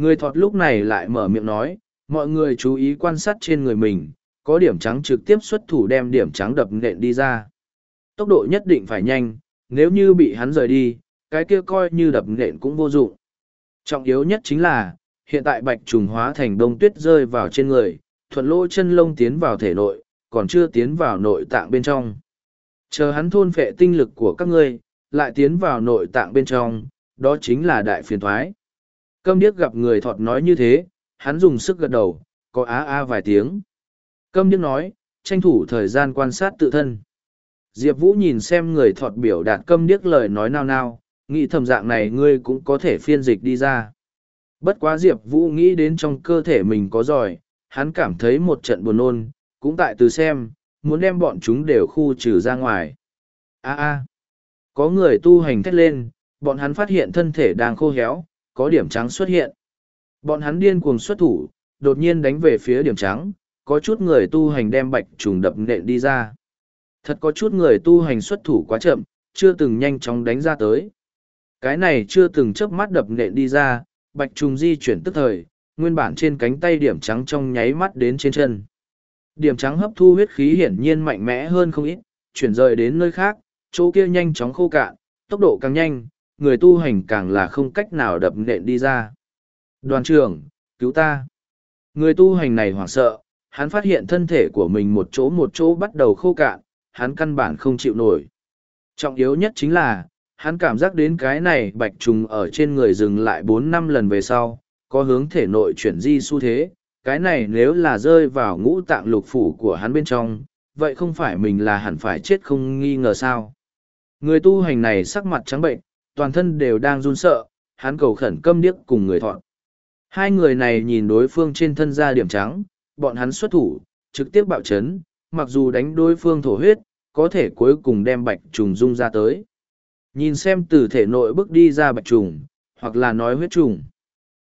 Người thọt lúc này lại mở miệng nói, Mọi người chú ý quan sát trên người mình, có điểm trắng trực tiếp xuất thủ đem điểm trắng đập nện đi ra. Tốc độ nhất định phải nhanh, nếu như bị hắn rời đi, cái kia coi như đập nện cũng vô dụng. Trọng yếu nhất chính là, hiện tại bạch trùng hóa thành đông tuyết rơi vào trên người, thuận lỗ chân lông tiến vào thể nội, còn chưa tiến vào nội tạng bên trong. Chờ hắn thôn phệ tinh lực của các ngươi, lại tiến vào nội tạng bên trong, đó chính là đại phiền thoái. Câm điếc gặp người thọt nói như thế, hắn dùng sức gật đầu, có á a vài tiếng. Câm điếc nói, tranh thủ thời gian quan sát tự thân. Diệp Vũ nhìn xem người thọt biểu đạt câm điếc lời nói nao nao, nghĩ thầm dạng này ngươi cũng có thể phiên dịch đi ra. Bất quá Diệp Vũ nghĩ đến trong cơ thể mình có giỏi, hắn cảm thấy một trận buồn nôn, cũng tại từ xem, muốn đem bọn chúng đều khu trừ ra ngoài. A a, có người tu hành thét lên, bọn hắn phát hiện thân thể đang khô héo, có điểm trắng xuất hiện. Bọn hắn điên cuồng xuất thủ, đột nhiên đánh về phía điểm trắng, có chút người tu hành đem bạch trùng đập nện đi ra. Thật có chút người tu hành xuất thủ quá chậm, chưa từng nhanh chóng đánh ra tới. Cái này chưa từng chớp mắt đập nện đi ra, bạch trùng di chuyển tức thời, nguyên bản trên cánh tay điểm trắng trong nháy mắt đến trên chân. Điểm trắng hấp thu huyết khí hiển nhiên mạnh mẽ hơn không ít, chuyển rời đến nơi khác, chỗ kia nhanh chóng khô cạn, tốc độ càng nhanh, người tu hành càng là không cách nào đập nện đi ra. Đoàn trưởng, cứu ta. Người tu hành này hoảng sợ, hắn phát hiện thân thể của mình một chỗ một chỗ bắt đầu khô cạn, hắn căn bản không chịu nổi. Trọng yếu nhất chính là, hắn cảm giác đến cái này bạch trùng ở trên người dừng lại bốn năm lần về sau, có hướng thể nội chuyển di xu thế, cái này nếu là rơi vào ngũ tạng lục phủ của hắn bên trong, vậy không phải mình là hẳn phải chết không nghi ngờ sao. Người tu hành này sắc mặt trắng bệnh, toàn thân đều đang run sợ, hắn cầu khẩn câm điếc cùng người thọn. Hai người này nhìn đối phương trên thân ra điểm trắng, bọn hắn xuất thủ, trực tiếp bạo chấn, mặc dù đánh đối phương thổ huyết, có thể cuối cùng đem bạch trùng dung ra tới. Nhìn xem từ thể nội bước đi ra bạch trùng, hoặc là nói huyết trùng.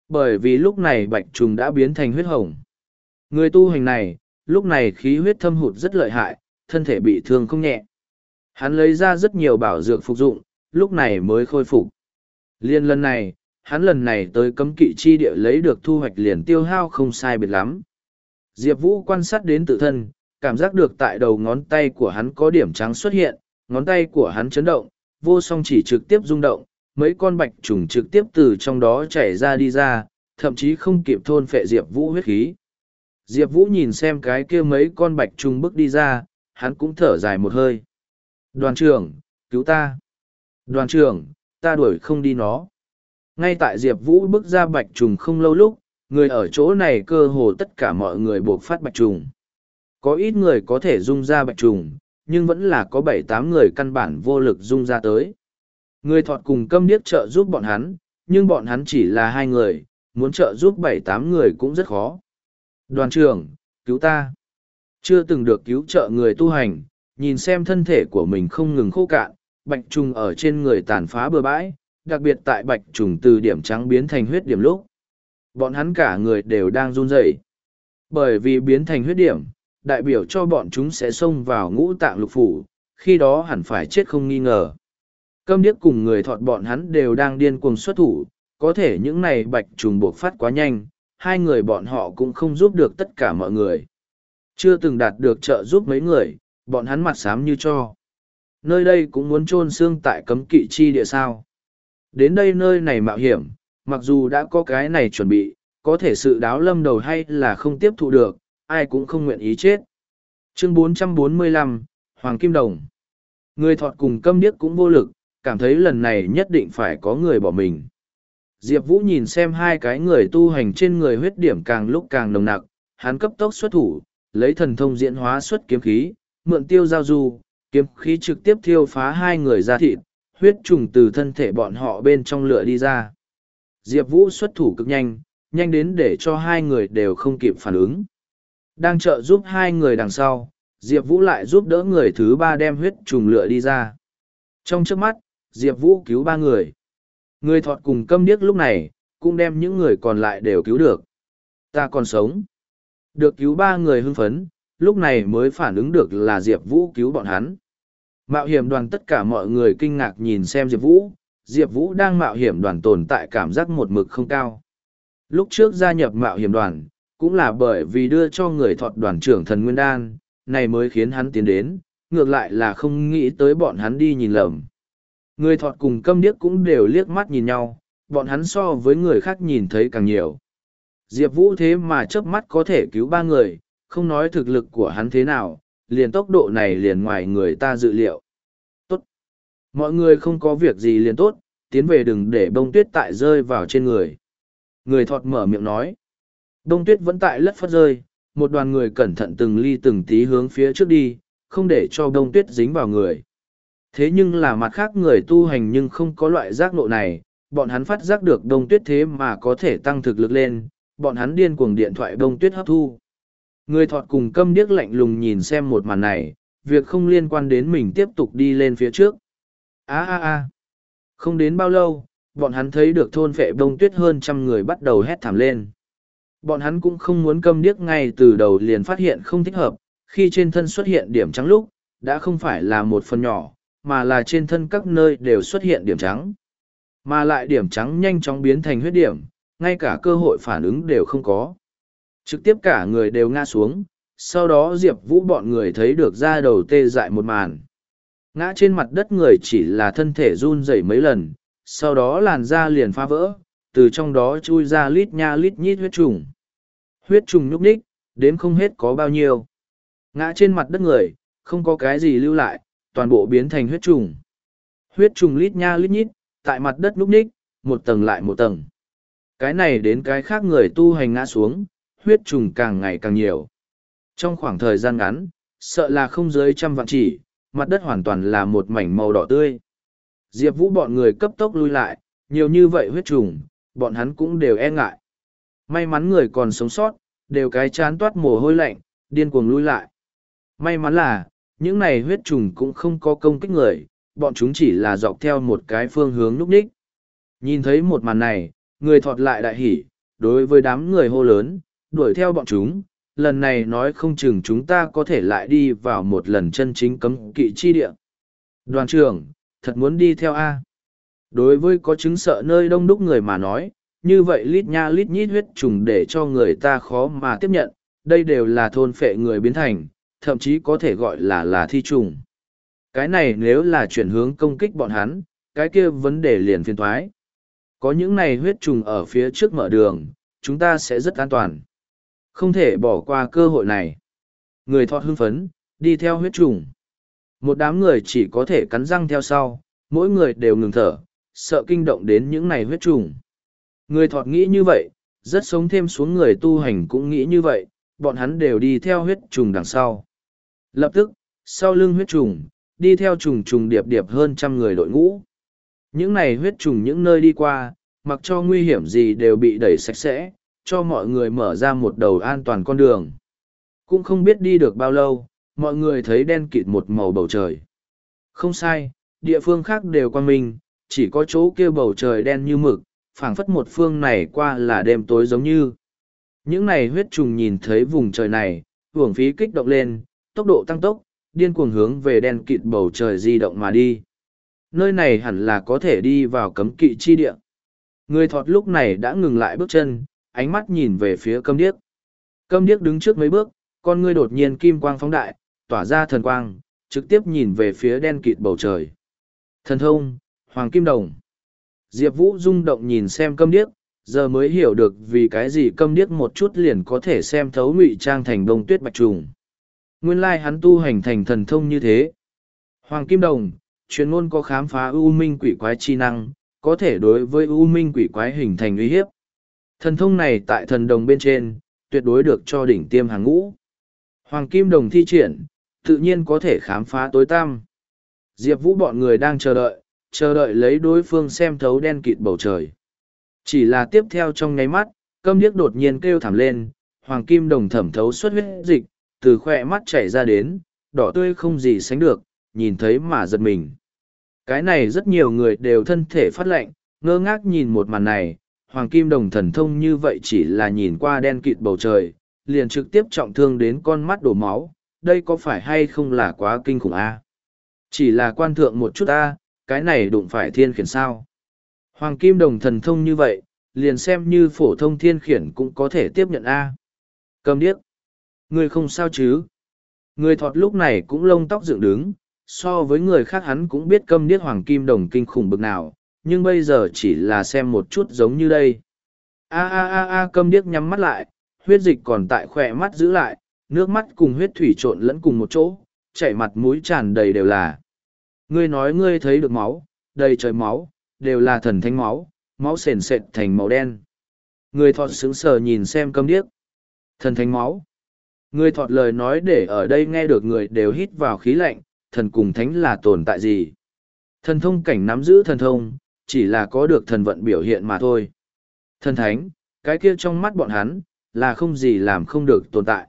Bởi vì lúc này bạch trùng đã biến thành huyết hồng. Người tu hành này, lúc này khí huyết thâm hụt rất lợi hại, thân thể bị thương không nhẹ. Hắn lấy ra rất nhiều bảo dược phục dụng, lúc này mới khôi phục. Liên lần này, hắn lần này tới cấm kỵ chi địa lấy được thu hoạch liền tiêu hao không sai biệt lắm. Diệp Vũ quan sát đến tự thân, cảm giác được tại đầu ngón tay của hắn có điểm trắng xuất hiện, ngón tay của hắn chấn động, vô song chỉ trực tiếp rung động, mấy con bạch trùng trực tiếp từ trong đó chảy ra đi ra, thậm chí không kịp thôn phệ Diệp Vũ huyết khí. Diệp Vũ nhìn xem cái kia mấy con bạch trùng bước đi ra, hắn cũng thở dài một hơi. Đoàn trưởng, cứu ta. Đoàn trưởng, ta đuổi không đi nó. Ngay tại Diệp Vũ bước ra bạch trùng không lâu lúc, người ở chỗ này cơ hồ tất cả mọi người buộc phát bạch trùng. Có ít người có thể dung ra bạch trùng, nhưng vẫn là có bảy tám người căn bản vô lực dung ra tới. Người thọt cùng câm điếc trợ giúp bọn hắn, nhưng bọn hắn chỉ là hai người, muốn trợ giúp bảy tám người cũng rất khó. Đoàn trưởng, cứu ta. Chưa từng được cứu trợ người tu hành, nhìn xem thân thể của mình không ngừng khô cạn, bạch trùng ở trên người tàn phá bừa bãi, đặc biệt tại bạch trùng từ điểm trắng biến thành huyết điểm lúc. Bọn hắn cả người đều đang run rẩy. Bởi vì biến thành huyết điểm, đại biểu cho bọn chúng sẽ xông vào ngũ tạng lục phủ, khi đó hẳn phải chết không nghi ngờ. Câm điếc cùng người thọt bọn hắn đều đang điên cuồng xuất thủ, có thể những này bạch trùng buộc phát quá nhanh, hai người bọn họ cũng không giúp được tất cả mọi người. Chưa từng đạt được trợ giúp mấy người, bọn hắn mặt xám như cho. Nơi đây cũng muốn chôn xương tại cấm kỵ chi địa sao. Đến đây nơi này mạo hiểm, mặc dù đã có cái này chuẩn bị, có thể sự đáo lâm đầu hay là không tiếp thụ được, ai cũng không nguyện ý chết. Chương 445, Hoàng Kim Đồng Người thọt cùng câm điếc cũng vô lực, cảm thấy lần này nhất định phải có người bỏ mình. Diệp Vũ nhìn xem hai cái người tu hành trên người huyết điểm càng lúc càng nồng nặc, hắn cấp tốc xuất thủ, lấy thần thông diễn hóa xuất kiếm khí, mượn tiêu giao du, kiếm khí trực tiếp thiêu phá hai người ra thịt, huyết trùng từ thân thể bọn họ bên trong lửa đi ra. Diệp Vũ xuất thủ cực nhanh, nhanh đến để cho hai người đều không kịp phản ứng. Đang trợ giúp hai người đằng sau, Diệp Vũ lại giúp đỡ người thứ ba đem huyết trùng lửa đi ra. Trong trước mắt, Diệp Vũ cứu ba người. Người thọt cùng câm điếc lúc này, cũng đem những người còn lại đều cứu được. Ta còn sống. Được cứu ba người hưng phấn, lúc này mới phản ứng được là Diệp Vũ cứu bọn hắn. Mạo hiểm đoàn tất cả mọi người kinh ngạc nhìn xem Diệp Vũ, Diệp Vũ đang mạo hiểm đoàn tồn tại cảm giác một mực không cao. Lúc trước gia nhập mạo hiểm đoàn, cũng là bởi vì đưa cho người thọt đoàn trưởng thần Nguyên Đan, này mới khiến hắn tiến đến, ngược lại là không nghĩ tới bọn hắn đi nhìn lầm. Người thọt cùng câm điếc cũng đều liếc mắt nhìn nhau, bọn hắn so với người khác nhìn thấy càng nhiều. Diệp Vũ thế mà chớp mắt có thể cứu ba người, không nói thực lực của hắn thế nào, liền tốc độ này liền ngoài người ta dự liệu. Tốt. Mọi người không có việc gì liền tốt, tiến về đừng để bông tuyết tại rơi vào trên người. Người thọt mở miệng nói. Đông tuyết vẫn tại lất phất rơi, một đoàn người cẩn thận từng ly từng tí hướng phía trước đi, không để cho đông tuyết dính vào người. Thế nhưng là mặt khác người tu hành nhưng không có loại giác nộ này, bọn hắn phát giác được đông tuyết thế mà có thể tăng thực lực lên, bọn hắn điên cuồng điện thoại đông tuyết hấp thu. Người thọt cùng câm điếc lạnh lùng nhìn xem một màn này, việc không liên quan đến mình tiếp tục đi lên phía trước. a a a Không đến bao lâu, bọn hắn thấy được thôn phệ bông tuyết hơn trăm người bắt đầu hét thảm lên. Bọn hắn cũng không muốn câm điếc ngay từ đầu liền phát hiện không thích hợp, khi trên thân xuất hiện điểm trắng lúc, đã không phải là một phần nhỏ, mà là trên thân các nơi đều xuất hiện điểm trắng. Mà lại điểm trắng nhanh chóng biến thành huyết điểm, ngay cả cơ hội phản ứng đều không có. Trực tiếp cả người đều ngã xuống, sau đó Diệp Vũ bọn người thấy được ra đầu tê dại một màn. Ngã trên mặt đất người chỉ là thân thể run rẩy mấy lần, sau đó làn da liền phá vỡ, từ trong đó chui ra lít nha lít nhít huyết trùng. Huyết trùng nhúc ních, đếm không hết có bao nhiêu. Ngã trên mặt đất người, không có cái gì lưu lại, toàn bộ biến thành huyết trùng. Huyết trùng lít nha lít nhít, tại mặt đất nhúc ních, một tầng lại một tầng. Cái này đến cái khác người tu hành ngã xuống, huyết trùng càng ngày càng nhiều. Trong khoảng thời gian ngắn, sợ là không dưới trăm vạn chỉ, mặt đất hoàn toàn là một mảnh màu đỏ tươi. Diệp Vũ bọn người cấp tốc lui lại, nhiều như vậy huyết trùng, bọn hắn cũng đều e ngại. May mắn người còn sống sót, đều cái chán toát mồ hôi lạnh, điên cuồng lui lại. May mắn là, những này huyết trùng cũng không có công kích người, bọn chúng chỉ là dọc theo một cái phương hướng núp đích Nhìn thấy một màn này, người thọt lại đại hỉ, đối với đám người hô lớn, đuổi theo bọn chúng, lần này nói không chừng chúng ta có thể lại đi vào một lần chân chính cấm kỵ chi địa. Đoàn trưởng, thật muốn đi theo A. Đối với có chứng sợ nơi đông đúc người mà nói, như vậy lít nha lít nhít huyết trùng để cho người ta khó mà tiếp nhận, đây đều là thôn phệ người biến thành, thậm chí có thể gọi là là thi trùng. Cái này nếu là chuyển hướng công kích bọn hắn, cái kia vấn đề liền phiền thoái. Có những này huyết trùng ở phía trước mở đường, chúng ta sẽ rất an toàn. Không thể bỏ qua cơ hội này. Người thọt hưng phấn, đi theo huyết trùng. Một đám người chỉ có thể cắn răng theo sau, mỗi người đều ngừng thở, sợ kinh động đến những này huyết trùng. Người thọt nghĩ như vậy, rất sống thêm xuống người tu hành cũng nghĩ như vậy, bọn hắn đều đi theo huyết trùng đằng sau. Lập tức, sau lưng huyết trùng, đi theo trùng trùng điệp điệp hơn trăm người đội ngũ. Những này huyết trùng những nơi đi qua, mặc cho nguy hiểm gì đều bị đẩy sạch sẽ, cho mọi người mở ra một đầu an toàn con đường. Cũng không biết đi được bao lâu, mọi người thấy đen kịt một màu bầu trời. Không sai, địa phương khác đều quan minh, chỉ có chỗ kia bầu trời đen như mực, phảng phất một phương này qua là đêm tối giống như. Những này huyết trùng nhìn thấy vùng trời này, hưởng phí kích động lên, tốc độ tăng tốc, điên cuồng hướng về đen kịt bầu trời di động mà đi. Nơi này hẳn là có thể đi vào cấm kỵ chi địa. Người thọt lúc này đã ngừng lại bước chân, ánh mắt nhìn về phía câm điếc. Câm điếc đứng trước mấy bước, con ngươi đột nhiên kim quang phóng đại, tỏa ra thần quang, trực tiếp nhìn về phía đen kịt bầu trời. Thần thông, Hoàng Kim Đồng. Diệp Vũ rung động nhìn xem câm điếc, giờ mới hiểu được vì cái gì câm điếc một chút liền có thể xem thấu ngụy trang thành đông tuyết bạch trùng. Nguyên lai hắn tu hành thành thần thông như thế. Hoàng Kim Đồng, chuyên ngôn có khám phá u minh quỷ quái chi năng, có thể đối với u minh quỷ quái hình thành uy hiếp. Thần thông này tại thần đồng bên trên, tuyệt đối được cho đỉnh tiêm hàng ngũ. Hoàng Kim Đồng thi triển, tự nhiên có thể khám phá tối tăm. Diệp Vũ bọn người đang chờ đợi, chờ đợi lấy đối phương xem thấu đen kịt bầu trời. Chỉ là tiếp theo trong nháy mắt, câm điếc đột nhiên kêu thảm lên, Hoàng Kim Đồng thẩm thấu xuất huyết dịch, từ khỏe mắt chảy ra đến, đỏ tươi không gì sánh được, nhìn thấy mà giật mình. Cái này rất nhiều người đều thân thể phát lạnh, ngơ ngác nhìn một màn này, hoàng kim đồng thần thông như vậy chỉ là nhìn qua đen kịt bầu trời, liền trực tiếp trọng thương đến con mắt đổ máu, đây có phải hay không là quá kinh khủng a? Chỉ là quan thượng một chút a, cái này đụng phải thiên khiển sao? Hoàng kim đồng thần thông như vậy, liền xem như phổ thông thiên khiển cũng có thể tiếp nhận a. Cầm điếc. người không sao chứ? Người thọt lúc này cũng lông tóc dựng đứng, so với người khác hắn cũng biết câm điếc hoàng kim đồng kinh khủng bực nào, nhưng bây giờ chỉ là xem một chút giống như đây. A a a a câm điếc nhắm mắt lại, huyết dịch còn tại khỏe mắt giữ lại, nước mắt cùng huyết thủy trộn lẫn cùng một chỗ, chảy mặt mũi tràn đầy đều là. Ngươi nói ngươi thấy được máu, đầy trời máu, đều là thần thánh máu, máu sền sệt thành màu đen. Người thọt sững sờ nhìn xem câm điếc. Thần thánh máu. Người thọt lời nói để ở đây nghe được người đều hít vào khí lạnh, thần cùng thánh là tồn tại gì. Thần thông cảnh nắm giữ thần thông, chỉ là có được thần vận biểu hiện mà thôi. Thần thánh, cái kia trong mắt bọn hắn, là không gì làm không được tồn tại.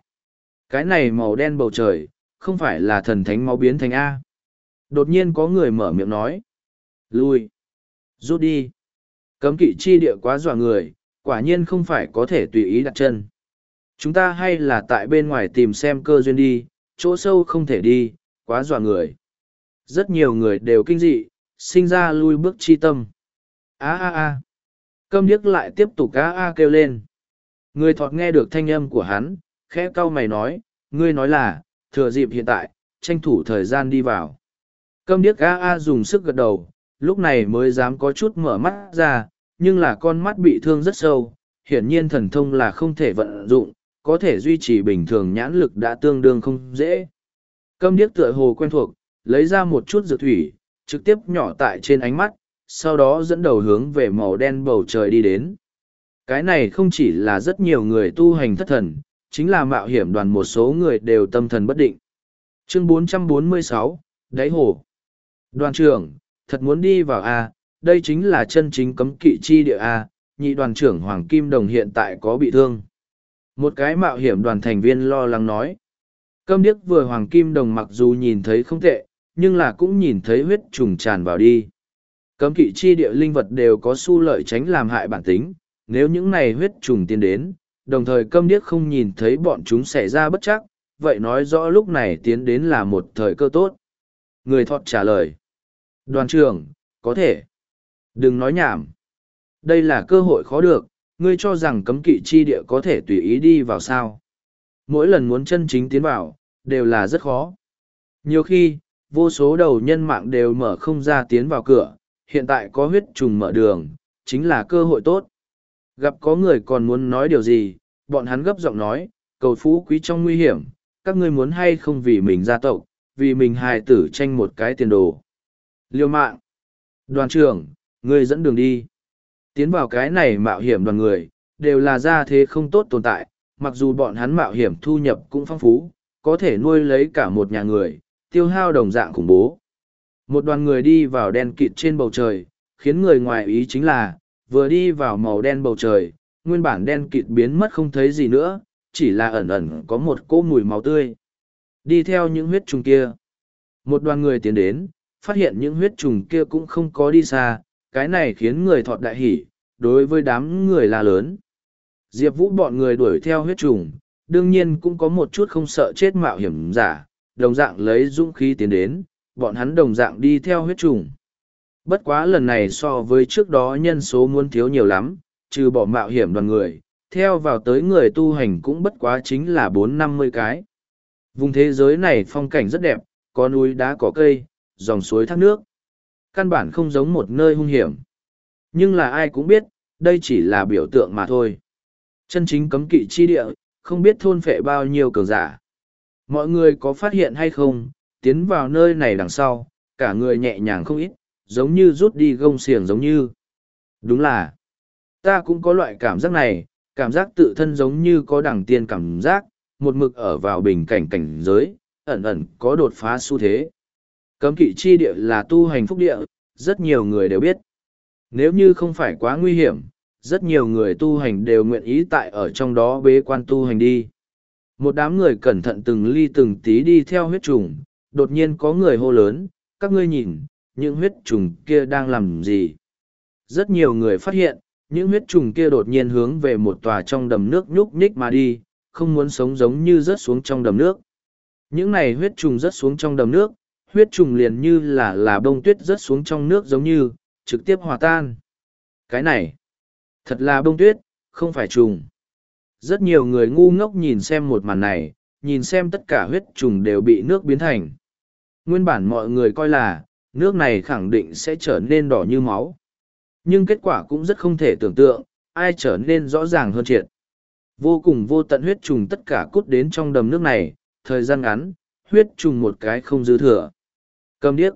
Cái này màu đen bầu trời, không phải là thần thánh máu biến thành A. Đột nhiên có người mở miệng nói. Lui. Rút đi. Cấm kỵ chi địa quá dọa người, quả nhiên không phải có thể tùy ý đặt chân. Chúng ta hay là tại bên ngoài tìm xem cơ duyên đi, chỗ sâu không thể đi, quá dọa người. Rất nhiều người đều kinh dị, sinh ra lui bước chi tâm. a a a Câm điếc lại tiếp tục á a kêu lên. Người thọt nghe được thanh âm của hắn, khẽ cau mày nói, ngươi nói là, thừa dịp hiện tại, tranh thủ thời gian đi vào. Câm điếc á a dùng sức gật đầu, lúc này mới dám có chút mở mắt ra, nhưng là con mắt bị thương rất sâu, hiển nhiên thần thông là không thể vận dụng, có thể duy trì bình thường nhãn lực đã tương đương không dễ. Câm điếc tựa hồ quen thuộc, lấy ra một chút dược thủy, trực tiếp nhỏ tại trên ánh mắt, sau đó dẫn đầu hướng về màu đen bầu trời đi đến. Cái này không chỉ là rất nhiều người tu hành thất thần, chính là mạo hiểm đoàn một số người đều tâm thần bất định. Chương 446, Đáy Hồ Đoàn trưởng, thật muốn đi vào A, đây chính là chân chính cấm kỵ chi địa A, nhị đoàn trưởng Hoàng Kim Đồng hiện tại có bị thương. Một cái mạo hiểm đoàn thành viên lo lắng nói. Câm điếc vừa Hoàng Kim Đồng mặc dù nhìn thấy không tệ, nhưng là cũng nhìn thấy huyết trùng tràn vào đi. Cấm kỵ chi địa linh vật đều có su lợi tránh làm hại bản tính, nếu những này huyết trùng tiến đến, đồng thời câm điếc không nhìn thấy bọn chúng xảy ra bất chắc, vậy nói rõ lúc này tiến đến là một thời cơ tốt. Người thọt trả lời. Đoàn trưởng, có thể. Đừng nói nhảm. Đây là cơ hội khó được, ngươi cho rằng cấm kỵ chi địa có thể tùy ý đi vào sao. Mỗi lần muốn chân chính tiến vào, đều là rất khó. Nhiều khi, vô số đầu nhân mạng đều mở không ra tiến vào cửa, hiện tại có huyết trùng mở đường, chính là cơ hội tốt. Gặp có người còn muốn nói điều gì, bọn hắn gấp giọng nói, cầu phú quý trong nguy hiểm, các ngươi muốn hay không vì mình gia tộc, vì mình hài tử tranh một cái tiền đồ. Liêu mạng. Đoàn trưởng, ngươi dẫn đường đi. Tiến vào cái này mạo hiểm đoàn người, đều là gia thế không tốt tồn tại, mặc dù bọn hắn mạo hiểm thu nhập cũng phong phú, có thể nuôi lấy cả một nhà người, tiêu hao đồng dạng khủng bố. Một đoàn người đi vào đen kịt trên bầu trời, khiến người ngoài ý chính là, vừa đi vào màu đen bầu trời, nguyên bản đen kịt biến mất không thấy gì nữa, chỉ là ẩn ẩn có một cỗ mùi máu tươi. Đi theo những huyết trùng kia. Một đoàn người tiến đến, phát hiện những huyết trùng kia cũng không có đi xa, cái này khiến người thọt đại hỉ, đối với đám người là lớn. Diệp Vũ bọn người đuổi theo huyết trùng, đương nhiên cũng có một chút không sợ chết mạo hiểm giả, đồng dạng lấy dũng khí tiến đến, bọn hắn đồng dạng đi theo huyết trùng. Bất quá lần này so với trước đó nhân số muốn thiếu nhiều lắm, trừ bỏ mạo hiểm đoàn người, theo vào tới người tu hành cũng bất quá chính là bốn năm mươi cái. Vùng thế giới này phong cảnh rất đẹp, có núi đá có cây, dòng suối thác nước. Căn bản không giống một nơi hung hiểm. Nhưng là ai cũng biết, đây chỉ là biểu tượng mà thôi. Chân chính cấm kỵ chi địa, không biết thôn phệ bao nhiêu cường giả. Mọi người có phát hiện hay không, tiến vào nơi này đằng sau, cả người nhẹ nhàng không ít, giống như rút đi gông xiềng giống như. Đúng là, ta cũng có loại cảm giác này, cảm giác tự thân giống như có đẳng tiên cảm giác, một mực ở vào bình cảnh cảnh giới, ẩn ẩn có đột phá xu thế. Cấm kỵ chi địa là tu hành phúc địa, rất nhiều người đều biết. Nếu như không phải quá nguy hiểm, rất nhiều người tu hành đều nguyện ý tại ở trong đó bế quan tu hành đi. Một đám người cẩn thận từng ly từng tí đi theo huyết trùng, đột nhiên có người hô lớn, các ngươi nhìn, những huyết trùng kia đang làm gì? Rất nhiều người phát hiện, những huyết trùng kia đột nhiên hướng về một tòa trong đầm nước nhúc nhích mà đi, không muốn sống giống như rớt xuống trong đầm nước. Những này huyết trùng rớt xuống trong đầm nước, huyết trùng liền như là là bông tuyết rớt xuống trong nước giống như, trực tiếp hòa tan. Cái này, thật là bông tuyết, không phải trùng. Rất nhiều người ngu ngốc nhìn xem một màn này, nhìn xem tất cả huyết trùng đều bị nước biến thành. Nguyên bản mọi người coi là, nước này khẳng định sẽ trở nên đỏ như máu. Nhưng kết quả cũng rất không thể tưởng tượng, ai trở nên rõ ràng hơn triệt. Vô cùng vô tận huyết trùng tất cả cút đến trong đầm nước này, thời gian ngắn, huyết trùng một cái không dư thừa. Câm điếc.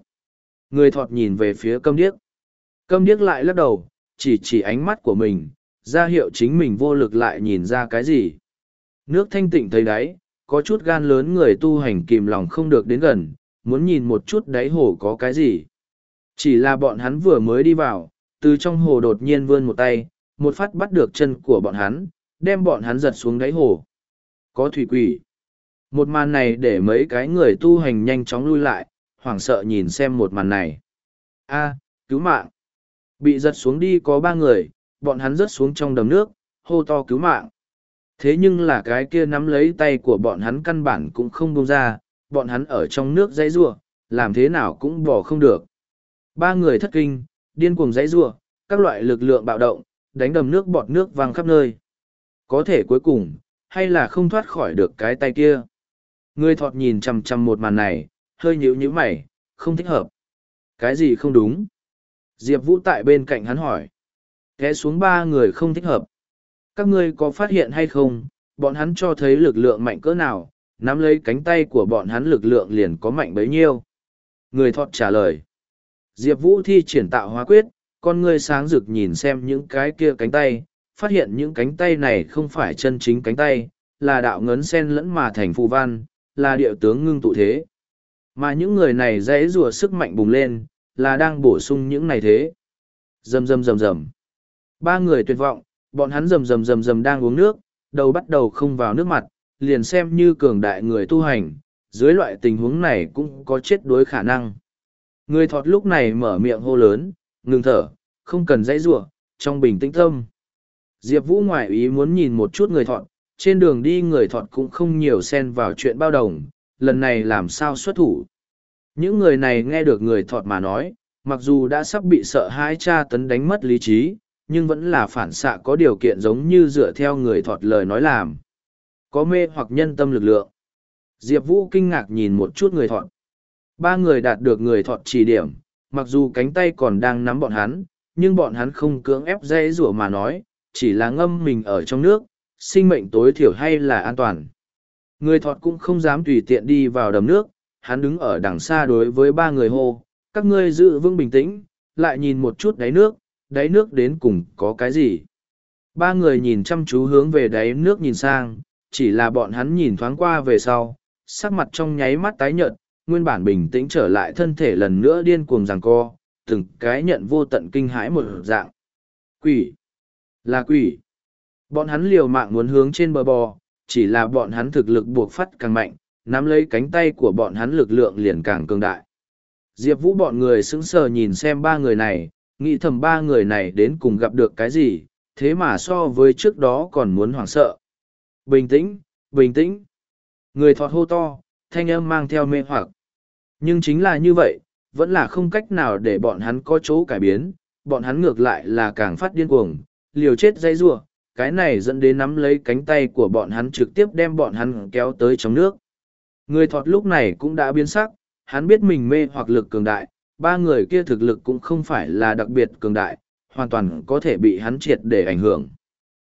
Người thọt nhìn về phía câm điếc. Câm điếc lại lắc đầu, chỉ chỉ ánh mắt của mình, ra hiệu chính mình vô lực lại nhìn ra cái gì. Nước thanh tịnh thấy đáy, có chút gan lớn người tu hành kìm lòng không được đến gần, muốn nhìn một chút đáy hồ có cái gì. Chỉ là bọn hắn vừa mới đi vào, từ trong hồ đột nhiên vươn một tay, một phát bắt được chân của bọn hắn, đem bọn hắn giật xuống đáy hồ. Có thủy quỷ. Một màn này để mấy cái người tu hành nhanh chóng lui lại, hoảng sợ nhìn xem một màn này. A, cứu mạng. Bị giật xuống đi có ba người, bọn hắn rớt xuống trong đầm nước, hô to cứu mạng. Thế nhưng là cái kia nắm lấy tay của bọn hắn căn bản cũng không buông ra, bọn hắn ở trong nước dãy rua, làm thế nào cũng bỏ không được. Ba người thất kinh, điên cuồng dãy rua, các loại lực lượng bạo động, đánh đầm nước bọt nước văng khắp nơi. Có thể cuối cùng, hay là không thoát khỏi được cái tay kia. Người thọt nhìn chằm chằm một màn này, hơi nhíu nhíu mày, không thích hợp. Cái gì không đúng? Diệp Vũ tại bên cạnh hắn hỏi. Thế xuống ba người không thích hợp. Các ngươi có phát hiện hay không, bọn hắn cho thấy lực lượng mạnh cỡ nào, nắm lấy cánh tay của bọn hắn lực lượng liền có mạnh bấy nhiêu. Người thọt trả lời. Diệp Vũ thi triển tạo hóa quyết, con ngươi sáng rực nhìn xem những cái kia cánh tay, phát hiện những cánh tay này không phải chân chính cánh tay, là đạo ngấn sen lẫn mà thành phù văn, là điệu tướng ngưng tụ thế. Mà những người này dễ rùa sức mạnh bùng lên, là đang bổ sung những này thế. Rầm rầm rầm rầm. Ba người tuyệt vọng, bọn hắn rầm rầm rầm rầm đang uống nước, đầu bắt đầu không vào nước mặt, liền xem như cường đại người tu hành, dưới loại tình huống này cũng có chết đối khả năng. Người thọt lúc này mở miệng hô lớn, ngừng thở, không cần dãy rủa trong bình tĩnh tâm. Diệp Vũ ngoại ý muốn nhìn một chút người thọt, trên đường đi người thọt cũng không nhiều xen vào chuyện bao đồng, lần này làm sao xuất thủ. Những người này nghe được người thọt mà nói, mặc dù đã sắp bị sợ hãi cha tấn đánh mất lý trí, nhưng vẫn là phản xạ có điều kiện giống như dựa theo người thọt lời nói làm. Có mê hoặc nhân tâm lực lượng. Diệp Vũ kinh ngạc nhìn một chút người thọt. Ba người đạt được người thọt chỉ điểm, mặc dù cánh tay còn đang nắm bọn hắn, nhưng bọn hắn không cưỡng ép dây rủa mà nói, chỉ là ngâm mình ở trong nước, sinh mệnh tối thiểu hay là an toàn. Người thọt cũng không dám tùy tiện đi vào đầm nước, hắn đứng ở đằng xa đối với ba người hô, các ngươi giữ vững bình tĩnh, lại nhìn một chút đáy nước, đáy nước đến cùng có cái gì. Ba người nhìn chăm chú hướng về đáy nước nhìn sang, chỉ là bọn hắn nhìn thoáng qua về sau, sắc mặt trong nháy mắt tái nhợt, nguyên bản bình tĩnh trở lại thân thể lần nữa điên cuồng giằng co, từng cái nhận vô tận kinh hãi một dạng. Quỷ! Là quỷ! Bọn hắn liều mạng muốn hướng trên bờ bò, chỉ là bọn hắn thực lực buộc phát càng mạnh, nắm lấy cánh tay của bọn hắn lực lượng liền càng cường đại. Diệp Vũ bọn người sững sờ nhìn xem ba người này, nghĩ thầm ba người này đến cùng gặp được cái gì, thế mà so với trước đó còn muốn hoảng sợ. Bình tĩnh, bình tĩnh. Người thọt hô to, thanh âm mang theo mê hoặc. Nhưng chính là như vậy, vẫn là không cách nào để bọn hắn có chỗ cải biến, bọn hắn ngược lại là càng phát điên cuồng, liều chết dây rua, cái này dẫn đến nắm lấy cánh tay của bọn hắn trực tiếp đem bọn hắn kéo tới trong nước. Người thọt lúc này cũng đã biến sắc, hắn biết mình mê hoặc lực cường đại, ba người kia thực lực cũng không phải là đặc biệt cường đại, hoàn toàn có thể bị hắn triệt để ảnh hưởng.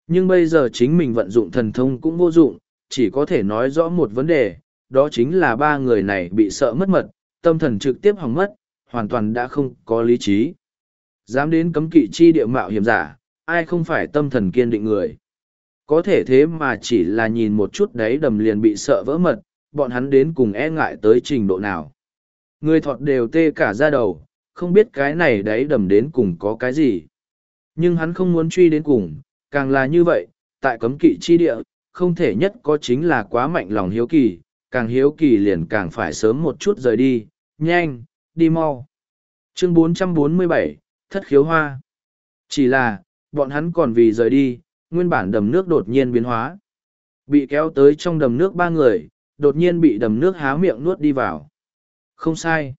Nhưng bây giờ chính mình vận dụng thần thông cũng vô dụng, chỉ có thể nói rõ một vấn đề, đó chính là ba người này bị sợ mất mật, tâm thần trực tiếp hỏng mất, hoàn toàn đã không có lý trí. Dám đến cấm kỵ chi địa mạo hiểm giả, ai không phải tâm thần kiên định người. Có thể thế mà chỉ là nhìn một chút đấy đầm liền bị sợ vỡ mật, bọn hắn đến cùng e ngại tới trình độ nào. Người thọt đều tê cả ra đầu, không biết cái này đấy đầm đến cùng có cái gì. Nhưng hắn không muốn truy đến cùng, càng là như vậy, tại cấm kỵ chi địa, không thể nhất có chính là quá mạnh lòng hiếu kỳ, càng hiếu kỳ liền càng phải sớm một chút rời đi, nhanh, đi mau. Chương 447, Thất khiếu hoa. Chỉ là, bọn hắn còn vì rời đi, nguyên bản đầm nước đột nhiên biến hóa. Bị kéo tới trong đầm nước ba người, đột nhiên bị đầm nước há miệng nuốt đi vào. Không sai.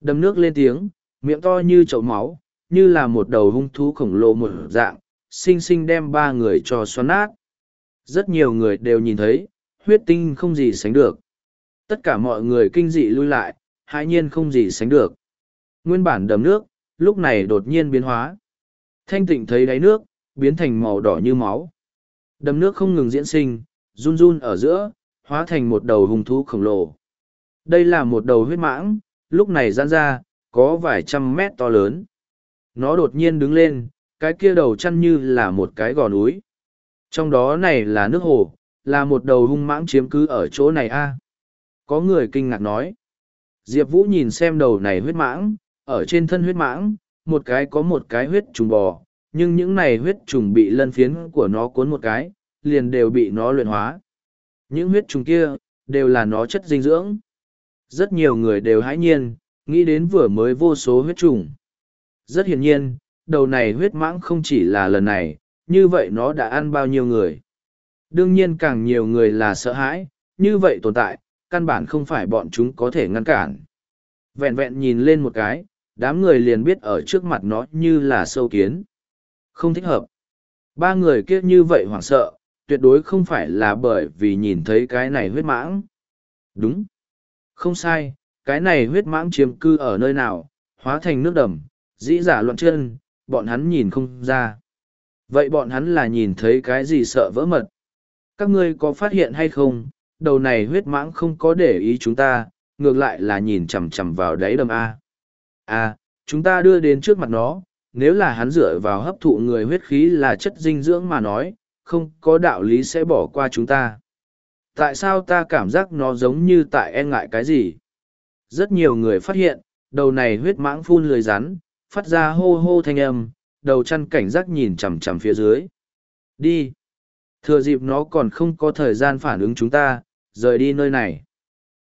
Đầm nước lên tiếng, miệng to như chậu máu, như là một đầu hung thú khổng lồ một dạng, xinh xinh đem ba người cho xoắn nát. Rất nhiều người đều nhìn thấy, huyết tinh không gì sánh được. Tất cả mọi người kinh dị lui lại, hãi nhiên không gì sánh được. Nguyên bản đầm nước, lúc này đột nhiên biến hóa. Thanh tịnh thấy đáy nước, biến thành màu đỏ như máu. Đầm nước không ngừng diễn sinh, run run ở giữa, hóa thành một đầu hung thú khổng lồ. Đây là một đầu huyết mãng, lúc này giãn ra, có vài trăm mét to lớn. Nó đột nhiên đứng lên, cái kia đầu chăn như là một cái gò núi. Trong đó này là nước hồ, là một đầu hung mãng chiếm cứ ở chỗ này a. Có người kinh ngạc nói. Diệp Vũ nhìn xem đầu này huyết mãng, ở trên thân huyết mãng, một cái có một cái huyết trùng bò, nhưng những này huyết trùng bị lân phiến của nó cuốn một cái, liền đều bị nó luyện hóa. Những huyết trùng kia, đều là nó chất dinh dưỡng. Rất nhiều người đều hãi nhiên, nghĩ đến vừa mới vô số huyết trùng. Rất hiển nhiên, đầu này huyết mãng không chỉ là lần này, như vậy nó đã ăn bao nhiêu người. Đương nhiên càng nhiều người là sợ hãi, như vậy tồn tại, căn bản không phải bọn chúng có thể ngăn cản. Vẹn vẹn nhìn lên một cái, đám người liền biết ở trước mặt nó như là sâu kiến. Không thích hợp. Ba người kia như vậy hoảng sợ, tuyệt đối không phải là bởi vì nhìn thấy cái này huyết mãng. Đúng. Không sai, cái này huyết mãng chiếm cư ở nơi nào, hóa thành nước đầm, dĩ giả loạn chân, bọn hắn nhìn không ra. Vậy bọn hắn là nhìn thấy cái gì sợ vỡ mật? Các ngươi có phát hiện hay không, đầu này huyết mãng không có để ý chúng ta, ngược lại là nhìn chằm chằm vào đáy đầm A. À, chúng ta đưa đến trước mặt nó, nếu là hắn dựa vào hấp thụ người huyết khí là chất dinh dưỡng mà nói, không có đạo lý sẽ bỏ qua chúng ta. Tại sao ta cảm giác nó giống như tại e ngại cái gì? Rất nhiều người phát hiện, đầu này huyết mãng phun lười rắn, phát ra hô hô thanh âm, đầu chăn cảnh giác nhìn chằm chằm phía dưới. Đi! Thừa dịp nó còn không có thời gian phản ứng chúng ta, rời đi nơi này.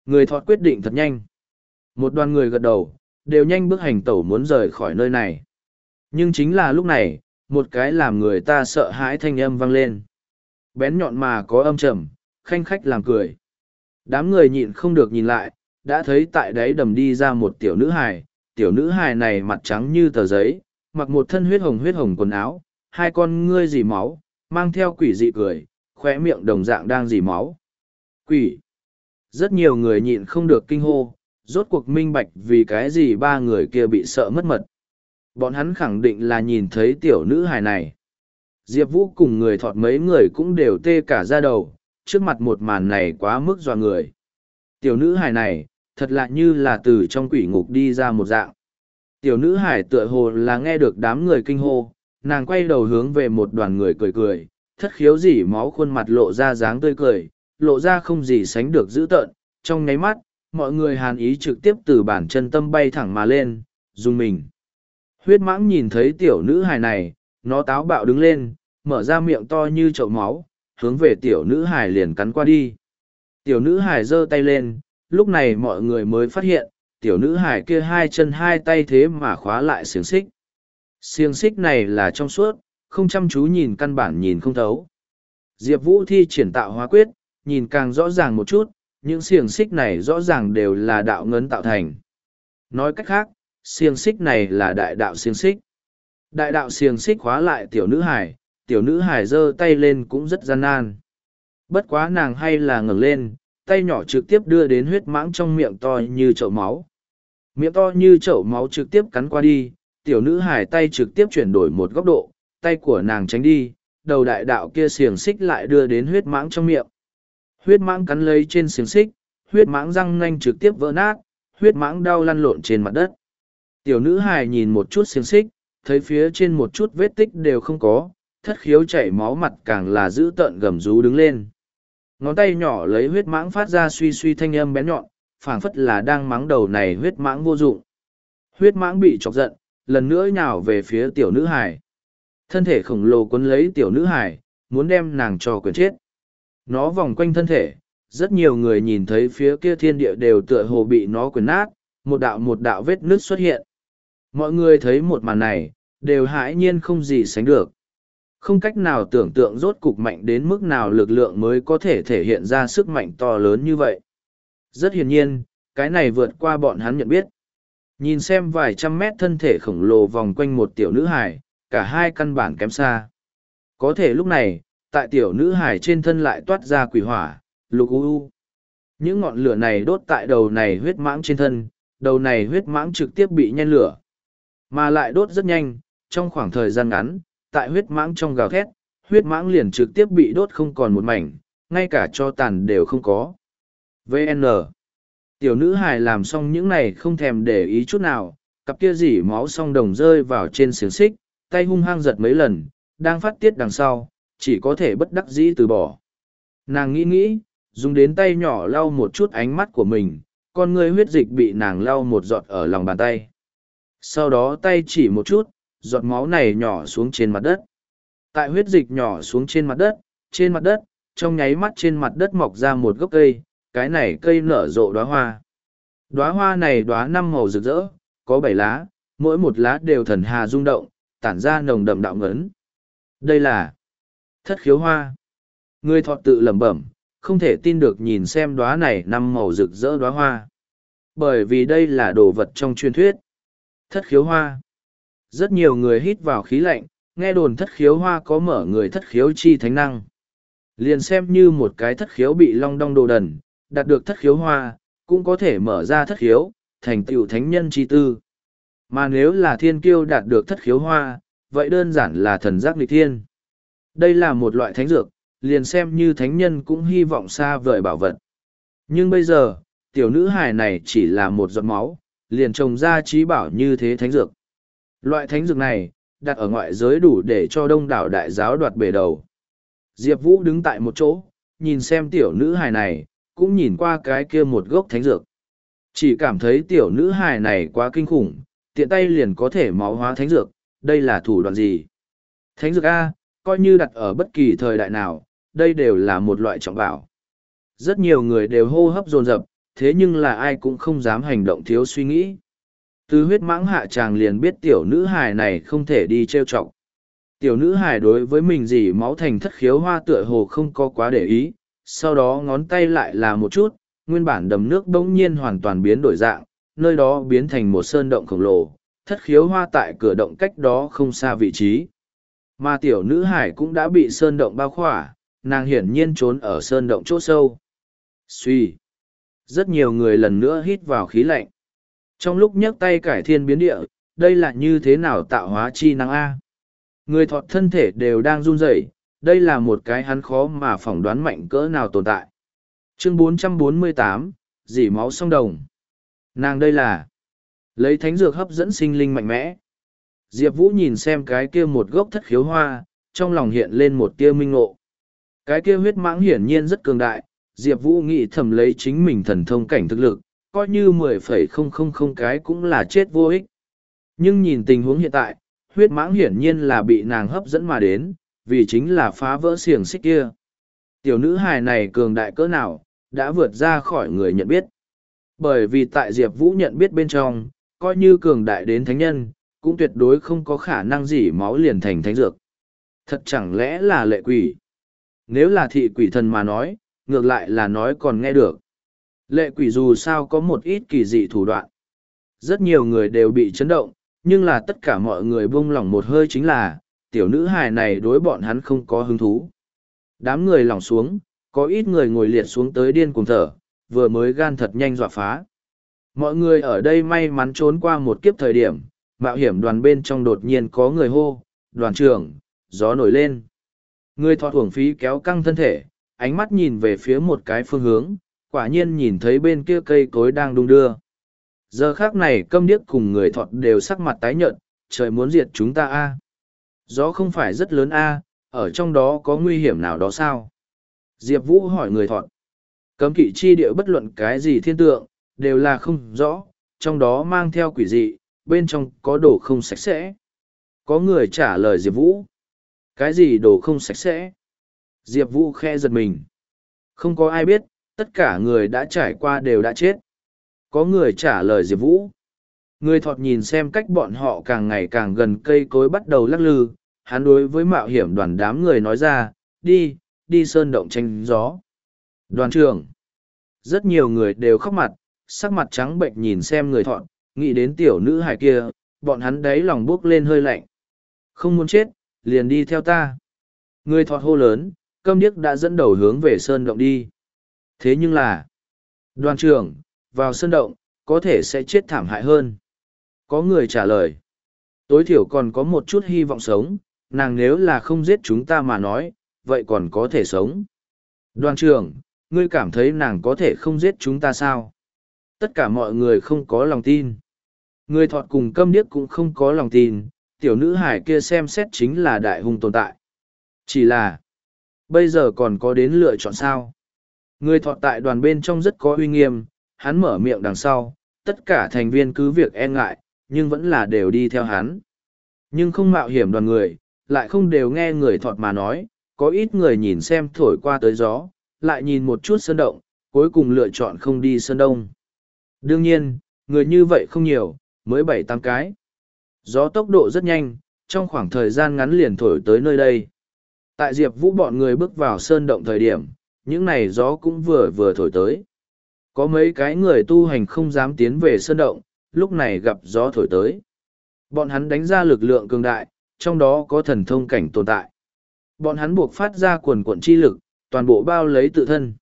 Người thọ quyết định thật nhanh. Một đoàn người gật đầu, đều nhanh bước hành tẩu muốn rời khỏi nơi này. Nhưng chính là lúc này, một cái làm người ta sợ hãi thanh âm vang lên. Bén nhọn mà có âm trầm, khanh khách làm cười. Đám người nhịn không được nhìn lại, đã thấy tại đáy đầm đi ra một tiểu nữ hài. Tiểu nữ hài này mặt trắng như tờ giấy, mặc một thân huyết hồng huyết hồng quần áo, hai con ngươi dì máu, mang theo quỷ dị cười, khóe miệng đồng dạng đang dì máu. Quỷ! Rất nhiều người nhịn không được kinh hô, rốt cuộc minh bạch vì cái gì ba người kia bị sợ mất mật. Bọn hắn khẳng định là nhìn thấy tiểu nữ hài này. Diệp Vũ cùng người thọt mấy người cũng đều tê cả ra đầu, trước mặt một màn này quá mức dọa người. Tiểu nữ hài này, thật lạ như là từ trong quỷ ngục đi ra một dạng. Tiểu nữ hải tựa hồ là nghe được đám người kinh hô, nàng quay đầu hướng về một đoàn người cười cười, thất khiếu dỉ máu khuôn mặt lộ ra dáng tươi cười, lộ ra không gì sánh được dữ tợn, trong nháy mắt, mọi người hàn ý trực tiếp từ bản chân tâm bay thẳng mà lên, dùng mình. Huyết mãng nhìn thấy tiểu nữ hài này, nó táo bạo đứng lên, mở ra miệng to như chậu máu, hướng về tiểu nữ hải liền cắn qua đi. Tiểu nữ hải giơ tay lên, lúc này mọi người mới phát hiện, tiểu nữ hải kia hai chân hai tay thế mà khóa lại xiềng xích. Xiềng xích này là trong suốt, không chăm chú nhìn căn bản nhìn không thấu. Diệp Vũ thi triển tạo hóa quyết, nhìn càng rõ ràng một chút, những xiềng xích này rõ ràng đều là đạo ngấn tạo thành. Nói cách khác, xiềng xích này là đại đạo xiềng xích. Đại đạo xiềng xích khóa lại tiểu nữ hải, tiểu nữ hải giơ tay lên cũng rất gian nan. Bất quá nàng hay là ngẩng lên, tay nhỏ trực tiếp đưa đến huyết mãng trong miệng to như chậu máu. Miệng to như chậu máu trực tiếp cắn qua đi, tiểu nữ hải tay trực tiếp chuyển đổi một góc độ, tay của nàng tránh đi, đầu đại đạo kia xiềng xích lại đưa đến huyết mãng trong miệng. Huyết mãng cắn lấy trên xiềng xích, huyết mãng răng nanh trực tiếp vỡ nát, huyết mãng đau lăn lộn trên mặt đất. Tiểu nữ Hải nhìn một chút xiềng xích, thấy phía trên một chút vết tích đều không có, thất khiếu chảy máu mặt càng là giữ tợn gầm rú đứng lên. Ngón tay nhỏ lấy huyết mãng phát ra suy suy thanh âm bén nhọn, phảng phất là đang mắng đầu này huyết mãng vô dụng. Huyết mãng bị chọc giận, lần nữa nhào về phía tiểu nữ hài. Thân thể khổng lồ quấn lấy tiểu nữ hài, muốn đem nàng cho quyền chết. Nó vòng quanh thân thể, rất nhiều người nhìn thấy phía kia thiên địa đều tựa hồ bị nó quyền nát, một đạo một đạo vết nứt xuất hiện. Mọi người thấy một màn này, đều hãi nhiên không gì sánh được. Không cách nào tưởng tượng rốt cục mạnh đến mức nào lực lượng mới có thể thể hiện ra sức mạnh to lớn như vậy. Rất hiển nhiên, cái này vượt qua bọn hắn nhận biết. Nhìn xem vài trăm mét thân thể khổng lồ vòng quanh một tiểu nữ hải, cả hai căn bản kém xa. Có thể lúc này, tại tiểu nữ hải trên thân lại toát ra quỷ hỏa, lục u u. Những ngọn lửa này đốt tại đầu này huyết mãng trên thân, đầu này huyết mãng trực tiếp bị nhen lửa. Mà lại đốt rất nhanh, trong khoảng thời gian ngắn, tại huyết mãng trong gào thét, huyết mãng liền trực tiếp bị đốt không còn một mảnh, ngay cả cho tàn đều không có. VN Tiểu nữ hài làm xong những này không thèm để ý chút nào, cặp kia dỉ máu song đồng rơi vào trên xiềng xích, tay hung hăng giật mấy lần, đang phát tiết đằng sau, chỉ có thể bất đắc dĩ từ bỏ. Nàng nghĩ nghĩ, dùng đến tay nhỏ lau một chút ánh mắt của mình, con người huyết dịch bị nàng lau một giọt ở lòng bàn tay. Sau đó tay chỉ một chút, giọt máu này nhỏ xuống trên mặt đất. Tại huyết dịch nhỏ xuống trên mặt đất, trên mặt đất, trong nháy mắt trên mặt đất mọc ra một gốc cây, cái này cây nở rộ đóa hoa. Đóa hoa này đóa năm màu rực rỡ, có bảy lá, mỗi một lá đều thần hà rung động, tản ra nồng đậm đạo ngấn. Đây là thất khiếu hoa. Người thọ tự lẩm bẩm, không thể tin được nhìn xem đóa này năm màu rực rỡ đóa hoa. Bởi vì đây là đồ vật trong truyền thuyết. Thất khiếu hoa. Rất nhiều người hít vào khí lạnh, nghe đồn thất khiếu hoa có mở người thất khiếu chi thánh năng. Liền xem như một cái thất khiếu bị long đong đồ đần, đạt được thất khiếu hoa, cũng có thể mở ra thất khiếu, thành tựu thánh nhân chi tư. Mà nếu là thiên kiêu đạt được thất khiếu hoa, vậy đơn giản là thần giác nghịch thiên. Đây là một loại thánh dược, liền xem như thánh nhân cũng hy vọng xa vời bảo vật. Nhưng bây giờ, tiểu nữ hài này chỉ là một giọt máu, liền trồng ra trí bảo như thế thánh dược. Loại thánh dược này, đặt ở ngoại giới đủ để cho đông đảo đại giáo đoạt bể đầu. Diệp Vũ đứng tại một chỗ, nhìn xem tiểu nữ hài này, cũng nhìn qua cái kia một gốc thánh dược. Chỉ cảm thấy tiểu nữ hài này quá kinh khủng, tiện tay liền có thể máu hóa thánh dược, đây là thủ đoạn gì? Thánh dược A, coi như đặt ở bất kỳ thời đại nào, đây đều là một loại trọng bảo. Rất nhiều người đều hô hấp dồn dập, thế nhưng là ai cũng không dám hành động thiếu suy nghĩ. Từ huyết mãng hạ chàng liền biết tiểu nữ hài này không thể đi trêu chọc. Tiểu nữ hài đối với mình gì máu thành thất khiếu hoa tựa hồ không có quá để ý, sau đó ngón tay lại là một chút, nguyên bản đầm nước bỗng nhiên hoàn toàn biến đổi dạng, nơi đó biến thành một sơn động khổng lồ, thất khiếu hoa tại cửa động cách đó không xa vị trí. Mà tiểu nữ hải cũng đã bị sơn động bao khỏa, nàng hiển nhiên trốn ở sơn động chỗ sâu. Suy. Rất nhiều người lần nữa hít vào khí lạnh. Trong lúc nhấc tay cải thiên biến địa, đây là như thế nào tạo hóa chi năng A. Người thọt thân thể đều đang run rẩy, đây là một cái hắn khó mà phỏng đoán mạnh cỡ nào tồn tại. Chương 448, dỉ máu song đồng. Nàng đây là lấy thánh dược hấp dẫn sinh linh mạnh mẽ. Diệp Vũ nhìn xem cái kia một gốc thất khiếu hoa, trong lòng hiện lên một tia minh ngộ. Cái kia huyết mãng hiển nhiên rất cường đại, Diệp Vũ nghĩ thầm lấy chính mình thần thông cảnh thực lực, coi như mười phẩy không không không cái cũng là chết vô ích. Nhưng nhìn tình huống hiện tại, huyết mãng hiển nhiên là bị nàng hấp dẫn mà đến, vì chính là phá vỡ xiềng xích kia. Tiểu nữ hài này cường đại cỡ nào, đã vượt ra khỏi người nhận biết. Bởi vì tại Diệp Vũ nhận biết bên trong, coi như cường đại đến thánh nhân, cũng tuyệt đối không có khả năng gì máu liền thành thánh dược. Thật chẳng lẽ là lệ quỷ? Nếu là thị quỷ thần mà nói, ngược lại là nói còn nghe được. Lệ quỷ dù sao có một ít kỳ dị thủ đoạn. Rất nhiều người đều bị chấn động, nhưng là tất cả mọi người buông lỏng một hơi chính là, tiểu nữ hài này đối bọn hắn không có hứng thú. Đám người lỏng xuống, có ít người ngồi liệt xuống tới điên cùng thở, vừa mới gan thật nhanh dọa phá. Mọi người ở đây may mắn trốn qua một kiếp thời điểm, mạo hiểm đoàn bên trong đột nhiên có người hô, đoàn trưởng, gió nổi lên. Người thọ thuồng phí kéo căng thân thể, ánh mắt nhìn về phía một cái phương hướng, quả nhiên nhìn thấy bên kia cây cối đang đung đưa. Giờ khác này câm điếc cùng người thọt đều sắc mặt tái nhợt, trời muốn diệt chúng ta a à? Gió không phải rất lớn a à, ở trong đó có nguy hiểm nào đó sao? Diệp Vũ hỏi người thọt. Cấm kỵ chi địa bất luận cái gì thiên tượng, đều là không rõ, trong đó mang theo quỷ dị, bên trong có đồ không sạch sẽ. Có người trả lời Diệp Vũ. Cái gì đồ không sạch sẽ? Diệp Vũ khe giật mình. Không có ai biết, tất cả người đã trải qua đều đã chết. Có người trả lời Diệp Vũ. Người thọt nhìn xem cách bọn họ càng ngày càng gần cây cối bắt đầu lắc lư, hắn đối với mạo hiểm đoàn đám người nói ra, đi, đi sơn động tranh gió. Đoàn trưởng. Rất nhiều người đều khóc mặt, sắc mặt trắng bệnh nhìn xem người thọt, nghĩ đến tiểu nữ hải kia, bọn hắn đấy lòng bước lên hơi lạnh. Không muốn chết, liền đi theo ta. Người thọt hô lớn, câm điếc đã dẫn đầu hướng về sơn động đi. Thế nhưng là, đoàn trưởng, vào sơn động, có thể sẽ chết thảm hại hơn. Có người trả lời, tối thiểu còn có một chút hy vọng sống, nàng nếu là không giết chúng ta mà nói, vậy còn có thể sống. Đoàn trưởng, ngươi cảm thấy nàng có thể không giết chúng ta sao? Tất cả mọi người không có lòng tin. Người thọt cùng câm điếc cũng không có lòng tin, tiểu nữ hải kia xem xét chính là đại hung tồn tại. Chỉ là, bây giờ còn có đến lựa chọn sao? Người thọt tại đoàn bên trong rất có uy nghiêm, hắn mở miệng đằng sau, tất cả thành viên cứ việc e ngại, nhưng vẫn là đều đi theo hắn. Nhưng không mạo hiểm đoàn người, lại không đều nghe người thọt mà nói, có ít người nhìn xem thổi qua tới gió, lại nhìn một chút sơn động, cuối cùng lựa chọn không đi sơn đông. Đương nhiên, người như vậy không nhiều, mới bảy tám cái. Gió tốc độ rất nhanh, trong khoảng thời gian ngắn liền thổi tới nơi đây. Tại Diệp Vũ bọn người bước vào sơn động thời điểm, những này gió cũng vừa vừa thổi tới. Có mấy cái người tu hành không dám tiến về sơn động, lúc này gặp gió thổi tới. Bọn hắn đánh ra lực lượng cường đại, trong đó có thần thông cảnh tồn tại. Bọn hắn buộc phát ra quần quận chi lực, toàn bộ bao lấy tự thân.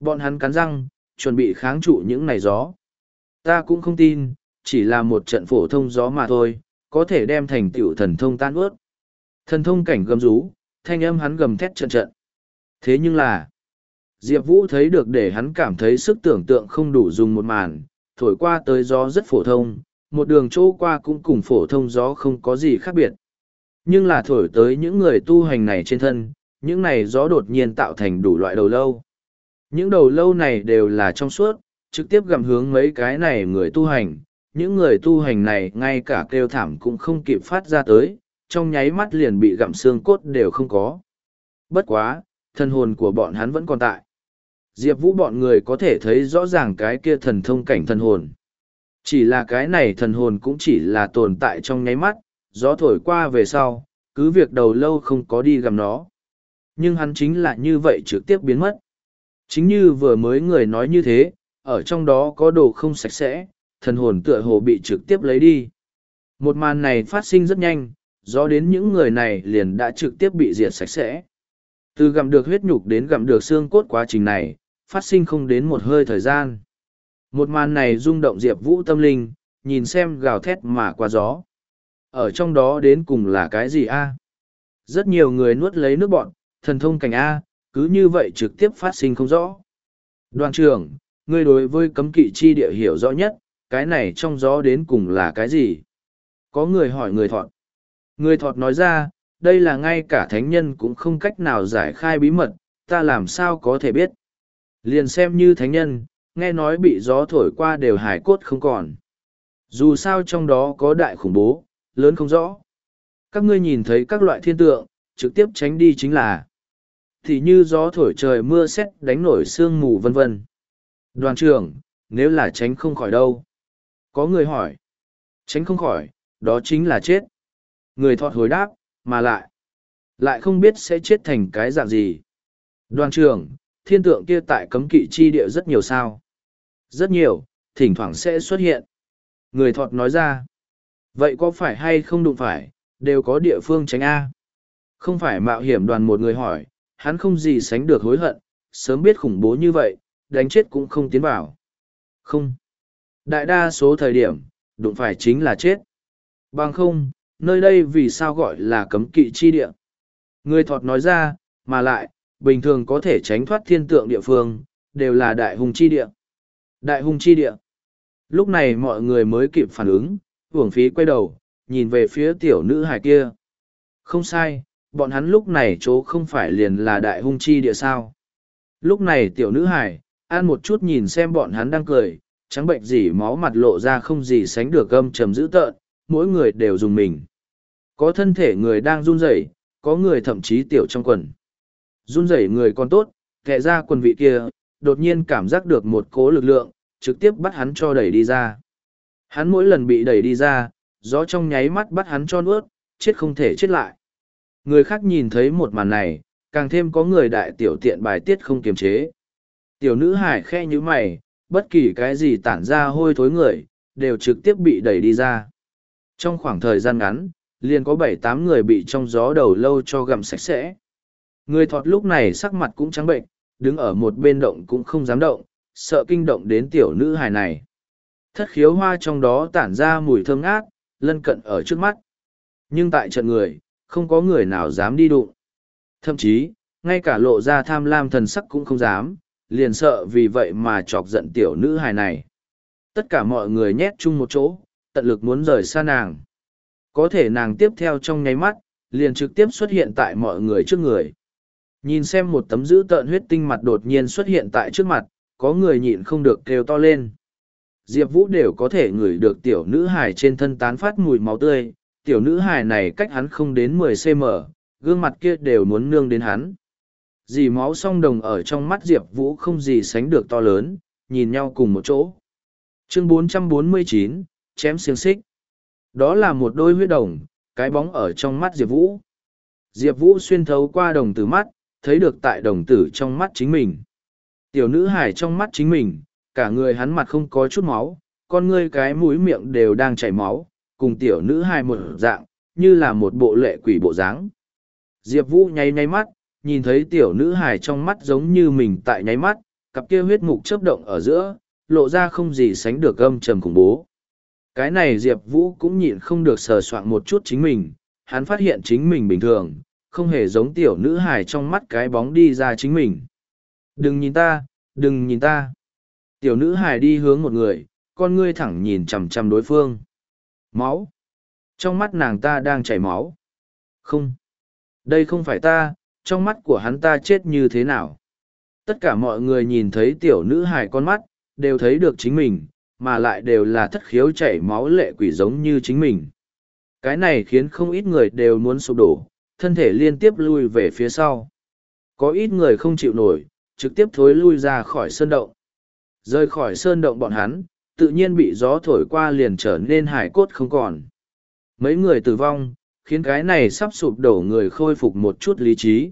Bọn hắn cắn răng, chuẩn bị kháng trụ những này gió. Ta cũng không tin, chỉ là một trận phổ thông gió mà thôi, có thể đem thành tiểu thần thông tan ướt. Thần thông cảnh gầm rú, thanh âm hắn gầm thét trận trận. Thế nhưng là, Diệp Vũ thấy được để hắn cảm thấy sức tưởng tượng không đủ dùng một màn, thổi qua tới gió rất phổ thông, một đường chỗ qua cũng cùng phổ thông gió không có gì khác biệt. Nhưng là thổi tới những người tu hành này trên thân, những này gió đột nhiên tạo thành đủ loại đầu lâu. Những đầu lâu này đều là trong suốt, trực tiếp gặm hướng mấy cái này người tu hành. Những người tu hành này ngay cả kêu thảm cũng không kịp phát ra tới, trong nháy mắt liền bị gặm xương cốt đều không có. Bất quá, thân hồn của bọn hắn vẫn còn tại. Diệp Vũ bọn người có thể thấy rõ ràng cái kia thần thông cảnh thần hồn. Chỉ là cái này thần hồn cũng chỉ là tồn tại trong nháy mắt, gió thổi qua về sau, cứ việc đầu lâu không có đi gầm nó. Nhưng hắn chính là như vậy trực tiếp biến mất. Chính như vừa mới người nói như thế, ở trong đó có đồ không sạch sẽ, thần hồn tựa hồ bị trực tiếp lấy đi. Một màn này phát sinh rất nhanh, do đến những người này liền đã trực tiếp bị diệt sạch sẽ. Từ gặm được huyết nhục đến gặm được xương cốt quá trình này, phát sinh không đến một hơi thời gian. Một màn này rung động Diệp Vũ tâm linh, nhìn xem gào thét mà qua gió. Ở trong đó đến cùng là cái gì a? Rất nhiều người nuốt lấy nước bọn, thần thông cảnh A, cứ như vậy trực tiếp phát sinh không rõ. Đoàn trưởng, ngươi đối với cấm kỵ chi địa hiểu rõ nhất, cái này trong gió đến cùng là cái gì? Có người hỏi người thọt. Người thọt nói ra, đây là ngay cả thánh nhân cũng không cách nào giải khai bí mật, ta làm sao có thể biết. Liền xem như thánh nhân, nghe nói bị gió thổi qua đều hài cốt không còn. Dù sao trong đó có đại khủng bố, lớn không rõ. Các ngươi nhìn thấy các loại thiên tượng, trực tiếp tránh đi chính là thì như gió thổi trời mưa xét đánh nổi sương mù vân vân. Đoàn trưởng, nếu là tránh không khỏi đâu? Có người hỏi. Tránh không khỏi, đó chính là chết. Người thọt hồi đáp, mà lại. Lại không biết sẽ chết thành cái dạng gì. Đoàn trưởng, thiên tượng kia tại cấm kỵ chi địa rất nhiều sao. Rất nhiều, thỉnh thoảng sẽ xuất hiện. Người thọt nói ra. Vậy có phải hay không đụng phải, đều có địa phương tránh A. Không phải mạo hiểm đoàn một người hỏi, hắn không gì sánh được hối hận, sớm biết khủng bố như vậy, đánh chết cũng không tiến vào. Không. Đại đa số thời điểm, đụng phải chính là chết. Bằng không, nơi đây vì sao gọi là cấm kỵ chi địa. Người thọt nói ra, mà lại, bình thường có thể tránh thoát thiên tượng địa phương, đều là đại hùng chi địa. Đại hùng chi địa. Lúc này mọi người mới kịp phản ứng, hưởng phí quay đầu, nhìn về phía tiểu nữ hài kia. Không sai, bọn hắn lúc này chỗ không phải liền là đại hung chi địa sao. Lúc này tiểu nữ hải, an một chút nhìn xem bọn hắn đang cười, trắng bệnh gì máu mặt lộ ra không gì sánh được gâm trầm dữ tợn, mỗi người đều dùng mình. Có thân thể người đang run rẩy, có người thậm chí tiểu trong quần. Run rẩy người còn tốt, kẻ ra quần vị kia, đột nhiên cảm giác được một cố lực lượng, trực tiếp bắt hắn cho đẩy đi ra. Hắn mỗi lần bị đẩy đi ra, gió trong nháy mắt bắt hắn cho nuốt, chết không thể chết lại. Người khác nhìn thấy một màn này, càng thêm có người đại tiểu tiện bài tiết không kiềm chế. Tiểu nữ hải khe như mày, bất kỳ cái gì tản ra hôi thối người, đều trực tiếp bị đẩy đi ra. Trong khoảng thời gian ngắn, liền có bảy tám người bị trong gió đầu lâu cho gặm sạch sẽ. Người thọt lúc này sắc mặt cũng trắng bệnh, đứng ở một bên động cũng không dám động, sợ kinh động đến tiểu nữ hài này. Thất khiếu hoa trong đó tản ra mùi thơm ngát, lân cận ở trước mắt. Nhưng tại trận người, không có người nào dám đi đụng. Thậm chí, ngay cả lộ ra tham lam thần sắc cũng không dám, liền sợ vì vậy mà chọc giận tiểu nữ hài này. Tất cả mọi người nhét chung một chỗ, tận lực muốn rời xa nàng. Có thể nàng tiếp theo trong nháy mắt, liền trực tiếp xuất hiện tại mọi người trước người. Nhìn xem một tấm dữ tợn huyết tinh mặt đột nhiên xuất hiện tại trước mặt, có người nhịn không được kêu to lên. Diệp Vũ đều có thể ngửi được tiểu nữ hài trên thân tán phát mùi máu tươi, tiểu nữ hài này cách hắn không đến mười cm, gương mặt kia đều muốn nương đến hắn. Dì máu song đồng ở trong mắt Diệp Vũ không gì sánh được to lớn, nhìn nhau cùng một chỗ. Chương 449, chém xiềng xích. Đó là một đôi huyết đồng, cái bóng ở trong mắt Diệp Vũ. Diệp Vũ xuyên thấu qua đồng từ mắt, thấy được tại đồng tử trong mắt chính mình. Tiểu nữ hải trong mắt chính mình, cả người hắn mặt không có chút máu, con ngươi cái mũi miệng đều đang chảy máu, cùng tiểu nữ hải một dạng, như là một bộ lệ quỷ bộ dáng. Diệp Vũ nháy nháy mắt, nhìn thấy tiểu nữ hải trong mắt giống như mình tại nháy mắt, cặp kia huyết mục chớp động ở giữa, lộ ra không gì sánh được âm trầm khủng bố. Cái này Diệp Vũ cũng nhịn không được sờ soạn một chút chính mình, hắn phát hiện chính mình bình thường, không hề giống tiểu nữ hài trong mắt cái bóng đi ra chính mình. Đừng nhìn ta, đừng nhìn ta. Tiểu nữ hài đi hướng một người, con ngươi thẳng nhìn chằm chằm đối phương. Máu. Trong mắt nàng ta đang chảy máu. Không. Đây không phải ta, trong mắt của hắn ta chết như thế nào. Tất cả mọi người nhìn thấy tiểu nữ hài con mắt, đều thấy được chính mình, mà lại đều là thất khiếu chảy máu lệ quỷ giống như chính mình. Cái này khiến không ít người đều muốn sụp đổ, thân thể liên tiếp lui về phía sau. Có ít người không chịu nổi, trực tiếp thối lui ra khỏi sơn động. Rơi khỏi sơn động bọn hắn, tự nhiên bị gió thổi qua liền trở nên hải cốt không còn. Mấy người tử vong, khiến cái này sắp sụp đổ người khôi phục một chút lý trí.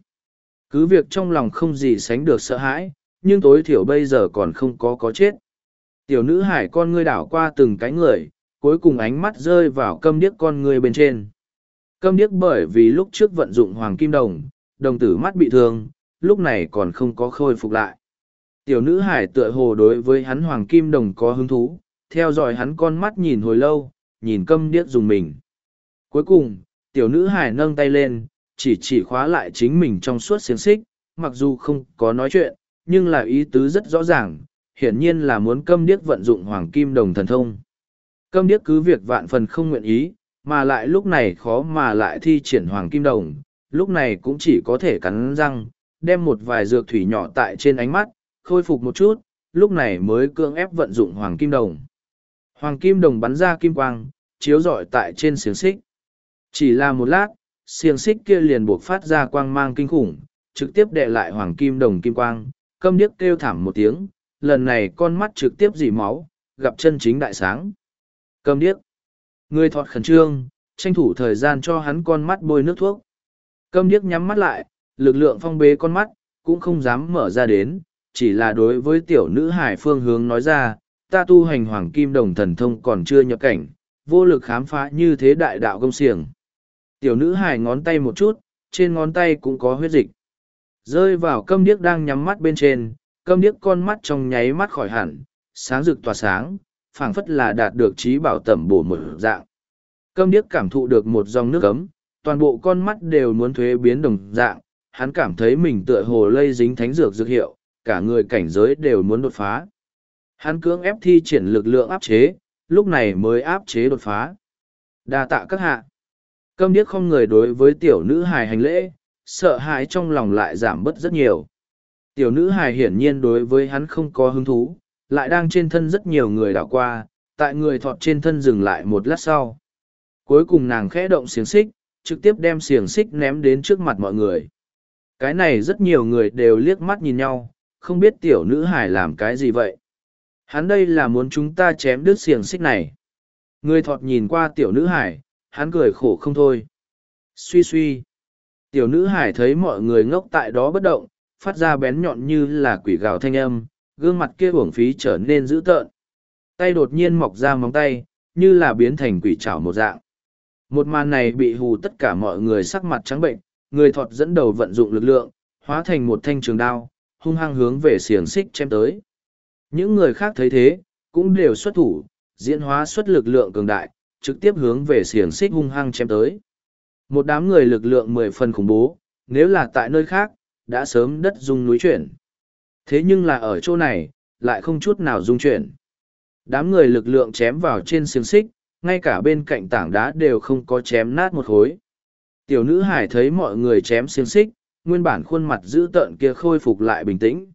Cứ việc trong lòng không gì sánh được sợ hãi, nhưng tối thiểu bây giờ còn không có có chết. Tiểu nữ hải con ngươi đảo qua từng cái người, cuối cùng ánh mắt rơi vào câm điếc con ngươi bên trên. Câm điếc bởi vì lúc trước vận dụng hoàng kim đồng, đồng tử mắt bị thương, lúc này còn không có khôi phục lại. Tiểu nữ hải tựa hồ đối với hắn hoàng kim đồng có hứng thú, theo dõi hắn con mắt nhìn hồi lâu, nhìn câm điếc dùng mình. Cuối cùng, tiểu nữ hải nâng tay lên, chỉ chỉ khóa lại chính mình trong suốt xiềng xích, mặc dù không có nói chuyện, nhưng là ý tứ rất rõ ràng, hiển nhiên là muốn câm điếc vận dụng hoàng kim đồng thần thông. Câm điếc cứ việc vạn phần không nguyện ý, mà lại lúc này khó mà lại thi triển hoàng kim đồng, lúc này cũng chỉ có thể cắn răng, đem một vài dược thủy nhỏ tại trên ánh mắt, khôi phục một chút, lúc này mới cưỡng ép vận dụng hoàng kim đồng. Hoàng kim đồng bắn ra kim quang, chiếu rọi tại trên xiềng xích. Chỉ là một lát, xiềng xích kia liền buộc phát ra quang mang kinh khủng, trực tiếp đệ lại hoàng kim đồng kim quang, câm điếc kêu thảm một tiếng, lần này con mắt trực tiếp dỉ máu, gặp chân chính đại sáng. Câm điếc. Người thọt khẩn trương, tranh thủ thời gian cho hắn con mắt bôi nước thuốc. Câm điếc nhắm mắt lại, lực lượng phong bế con mắt, cũng không dám mở ra đến, chỉ là đối với tiểu nữ hải phương hướng nói ra, ta tu hành hoàng kim đồng thần thông còn chưa nhập cảnh, vô lực khám phá như thế đại đạo công Siềng. Tiểu nữ hải ngón tay một chút, trên ngón tay cũng có huyết dịch. Rơi vào câm điếc đang nhắm mắt bên trên, câm điếc con mắt trong nháy mắt khỏi hẳn, sáng rực tỏa sáng, phảng phất là đạt được trí bảo tẩm bổ một dạng. Câm điếc cảm thụ được một dòng nước ấm, toàn bộ con mắt đều muốn thuế biến đồng dạng, hắn cảm thấy mình tựa hồ lây dính thánh dược dược hiệu, cả người cảnh giới đều muốn đột phá. Hắn cưỡng ép thi triển lực lượng áp chế, lúc này mới áp chế đột phá. đa tạ các hạ. Câm điếc không người đối với tiểu nữ hài hành lễ, sợ hãi trong lòng lại giảm bớt rất nhiều. Tiểu nữ hài hiển nhiên đối với hắn không có hứng thú, lại đang trên thân rất nhiều người đảo qua, tại người thọt trên thân dừng lại một lát sau. Cuối cùng nàng khẽ động xiềng xích, trực tiếp đem xiềng xích ném đến trước mặt mọi người. Cái này rất nhiều người đều liếc mắt nhìn nhau, không biết tiểu nữ hải làm cái gì vậy. Hắn đây là muốn chúng ta chém đứt xiềng xích này. Người thọt nhìn qua tiểu nữ hải, hắn cười khổ không thôi. Suy suy. Tiểu nữ hải thấy mọi người ngốc tại đó bất động, phát ra bén nhọn như là quỷ gào thanh âm, gương mặt kia uổng phí trở nên dữ tợn. Tay đột nhiên mọc ra móng tay, như là biến thành quỷ trảo một dạng. Một màn này bị hù tất cả mọi người sắc mặt trắng bệnh, người thọt dẫn đầu vận dụng lực lượng, hóa thành một thanh trường đao, hung hăng hướng về xiềng xích chém tới. Những người khác thấy thế, cũng đều xuất thủ, diễn hóa xuất lực lượng cường đại, trực tiếp hướng về xiềng xích hung hăng chém tới. Một đám người lực lượng mười phần khủng bố, nếu là tại nơi khác, đã sớm đất rung núi chuyển. Thế nhưng là ở chỗ này, lại không chút nào rung chuyển. Đám người lực lượng chém vào trên xiềng xích, ngay cả bên cạnh tảng đá đều không có chém nát một khối. Tiểu nữ hải thấy mọi người chém xiềng xích, nguyên bản khuôn mặt dữ tợn kia khôi phục lại bình tĩnh.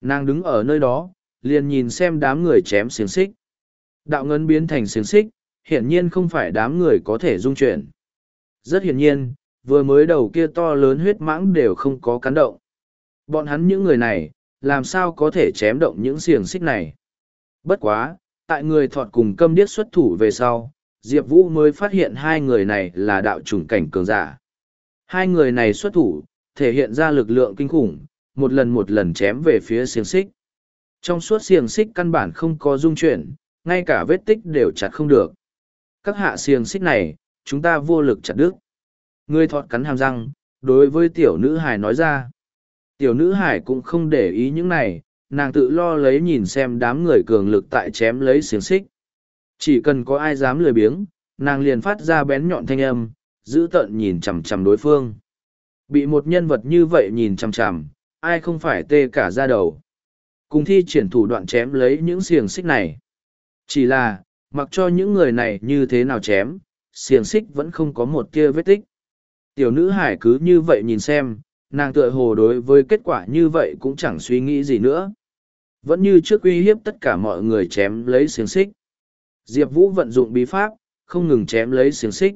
Nàng đứng ở nơi đó, liền nhìn xem đám người chém xiềng xích. Đạo ngân biến thành xiềng xích, hiển nhiên không phải đám người có thể dung chuyển. Rất hiển nhiên, vừa mới đầu kia to lớn huyết mãng đều không có cắn động. Bọn hắn những người này, làm sao có thể chém động những xiềng xích này. Bất quá, tại người thọt cùng câm điếc xuất thủ về sau, Diệp Vũ mới phát hiện hai người này là đạo chủng cảnh cường giả. Hai người này xuất thủ, thể hiện ra lực lượng kinh khủng, một lần một lần chém về phía xiềng xích. Trong suốt xiềng xích căn bản không có dung chuyển, ngay cả vết tích đều chặt không được. Các hạ xiềng xích này, chúng ta vô lực chặt đứt. Người thọt cắn hàm răng, đối với tiểu nữ hài nói ra. Tiểu nữ hải cũng không để ý những này, nàng tự lo lấy nhìn xem đám người cường lực tại chém lấy xiềng xích. Chỉ cần có ai dám lười biếng, nàng liền phát ra bén nhọn thanh âm, giữ tợn nhìn chằm chằm đối phương. Bị một nhân vật như vậy nhìn chằm chằm, ai không phải tê cả ra đầu. Cùng thi triển thủ đoạn chém lấy những xiềng xích này. Chỉ là, mặc cho những người này như thế nào chém, xiềng xích vẫn không có một tia vết tích. Tiểu nữ hải cứ như vậy nhìn xem, nàng tựa hồ đối với kết quả như vậy cũng chẳng suy nghĩ gì nữa. Vẫn như trước uy hiếp tất cả mọi người chém lấy xiềng xích. Diệp Vũ vận dụng bí pháp, không ngừng chém lấy xiềng xích.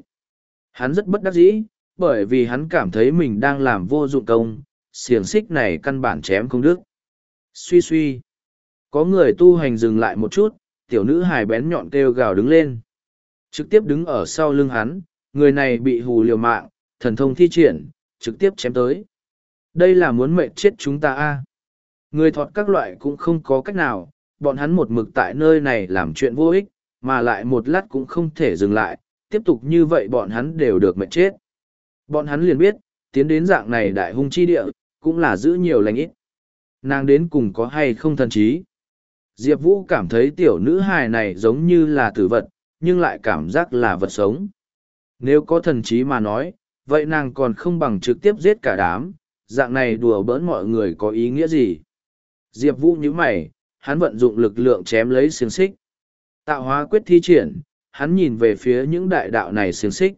Hắn rất bất đắc dĩ, bởi vì hắn cảm thấy mình đang làm vô dụng công, xiềng xích này căn bản chém không đứt. Suy suy. Có người tu hành dừng lại một chút, tiểu nữ hài bén nhọn kêu gào đứng lên. Trực tiếp đứng ở sau lưng hắn, người này bị hù liều mạng, thần thông thi triển, trực tiếp chém tới. Đây là muốn mệt chết chúng ta a Người thọt các loại cũng không có cách nào, bọn hắn một mực tại nơi này làm chuyện vô ích, mà lại một lát cũng không thể dừng lại, tiếp tục như vậy bọn hắn đều được mệt chết. Bọn hắn liền biết, tiến đến dạng này đại hung chi địa, cũng là giữ nhiều lành ít. Nàng đến cùng có hay không thần trí. Diệp Vũ cảm thấy tiểu nữ hài này giống như là tử vật, nhưng lại cảm giác là vật sống. Nếu có thần trí mà nói, vậy nàng còn không bằng trực tiếp giết cả đám, dạng này đùa bỡn mọi người có ý nghĩa gì. Diệp Vũ như mày, hắn vận dụng lực lượng chém lấy xiềng xích. Tạo hóa quyết thi triển, hắn nhìn về phía những đại đạo này xiềng xích.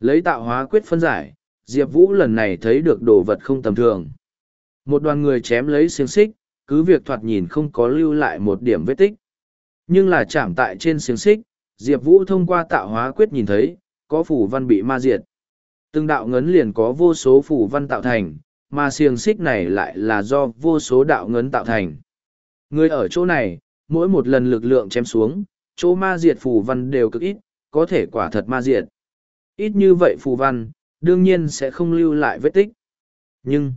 Lấy tạo hóa quyết phân giải, Diệp Vũ lần này thấy được đồ vật không tầm thường. Một đoàn người chém lấy xiềng xích, cứ việc thoạt nhìn không có lưu lại một điểm vết tích. Nhưng là chạm tại trên xiềng xích, Diệp Vũ thông qua tạo hóa quyết nhìn thấy, có phủ văn bị ma diệt. Từng đạo ngấn liền có vô số phủ văn tạo thành, mà xiềng xích này lại là do vô số đạo ngấn tạo thành. Người ở chỗ này, mỗi một lần lực lượng chém xuống, chỗ ma diệt phù văn đều cực ít, có thể quả thật ma diệt. Ít như vậy phù văn, đương nhiên sẽ không lưu lại vết tích. Nhưng,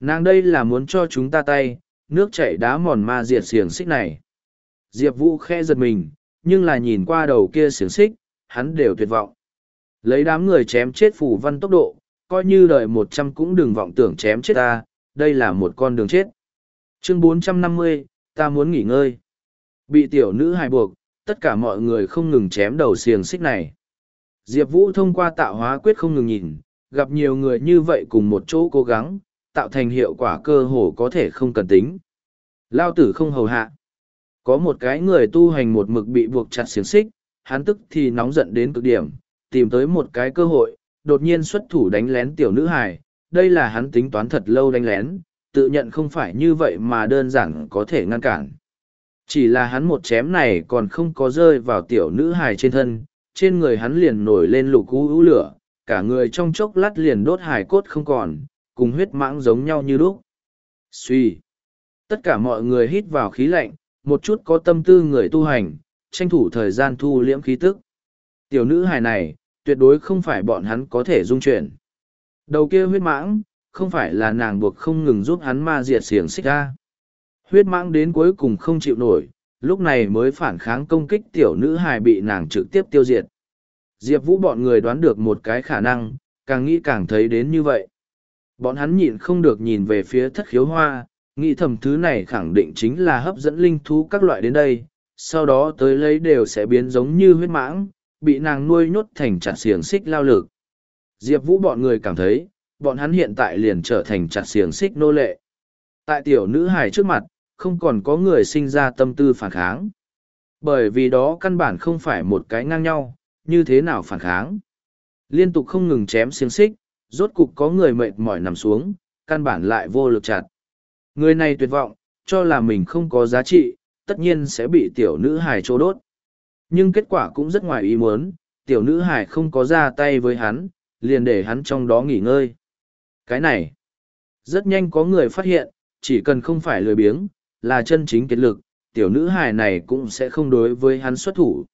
nàng đây là muốn cho chúng ta tay, nước chảy đá mòn ma diệt xiềng xích này. Diệp Vũ khe giật mình, nhưng là nhìn qua đầu kia xiềng xích, hắn đều tuyệt vọng. Lấy đám người chém chết phù văn tốc độ, coi như đợi một trăm cũng đừng vọng tưởng chém chết ta, đây là một con đường chết. Chương bốn trăm năm mươi, ta muốn nghỉ ngơi. Bị tiểu nữ hài buộc, tất cả mọi người không ngừng chém đầu xiềng xích này. Diệp Vũ thông qua tạo hóa quyết không ngừng nhìn, gặp nhiều người như vậy cùng một chỗ cố gắng, tạo thành hiệu quả cơ hồ có thể không cần tính. Lao tử không hầu hạ. Có một cái người tu hành một mực bị buộc chặt xiềng xích, hắn tức thì nóng giận đến cực điểm, tìm tới một cái cơ hội, đột nhiên xuất thủ đánh lén tiểu nữ hài. Đây là hắn tính toán thật lâu đánh lén, tự nhận không phải như vậy mà đơn giản có thể ngăn cản. Chỉ là hắn một chém này còn không có rơi vào tiểu nữ hài trên thân, trên người hắn liền nổi lên lục cú ú lửa, cả người trong chốc lát liền đốt hài cốt không còn, cùng huyết mãng giống nhau như lúc. Suy. Tất cả mọi người hít vào khí lạnh, một chút có tâm tư người tu hành, tranh thủ thời gian thu liễm khí tức. Tiểu nữ hài này, tuyệt đối không phải bọn hắn có thể dung chuyển. Đầu kia huyết mãng, không phải là nàng buộc không ngừng giúp hắn ma diệt xiềng xích ra. Huyết mãng đến cuối cùng không chịu nổi, lúc này mới phản kháng công kích tiểu nữ hài bị nàng trực tiếp tiêu diệt. Diệp Vũ bọn người đoán được một cái khả năng, càng nghĩ càng thấy đến như vậy. Bọn hắn nhịn không được nhìn về phía thất khiếu hoa, nghĩ thầm thứ này khẳng định chính là hấp dẫn linh thú các loại đến đây, sau đó tới lấy đều sẽ biến giống như huyết mãng, bị nàng nuôi nhốt thành chặt xiềng xích lao lực. Diệp Vũ bọn người cảm thấy, bọn hắn hiện tại liền trở thành chặt xiềng xích nô lệ. Tại tiểu nữ hài trước mặt, không còn có người sinh ra tâm tư phản kháng. Bởi vì đó căn bản không phải một cái ngang nhau, như thế nào phản kháng. Liên tục không ngừng chém xiềng xích, rốt cục có người mệt mỏi nằm xuống, căn bản lại vô lực chặt. Người này tuyệt vọng, cho là mình không có giá trị, tất nhiên sẽ bị tiểu nữ hài trô đốt. Nhưng kết quả cũng rất ngoài ý muốn, tiểu nữ hải không có ra tay với hắn, liền để hắn trong đó nghỉ ngơi. Cái này, rất nhanh có người phát hiện, chỉ cần không phải lười biếng, là chân chính kết lực, tiểu nữ hải này cũng sẽ không đối với hắn xuất thủ.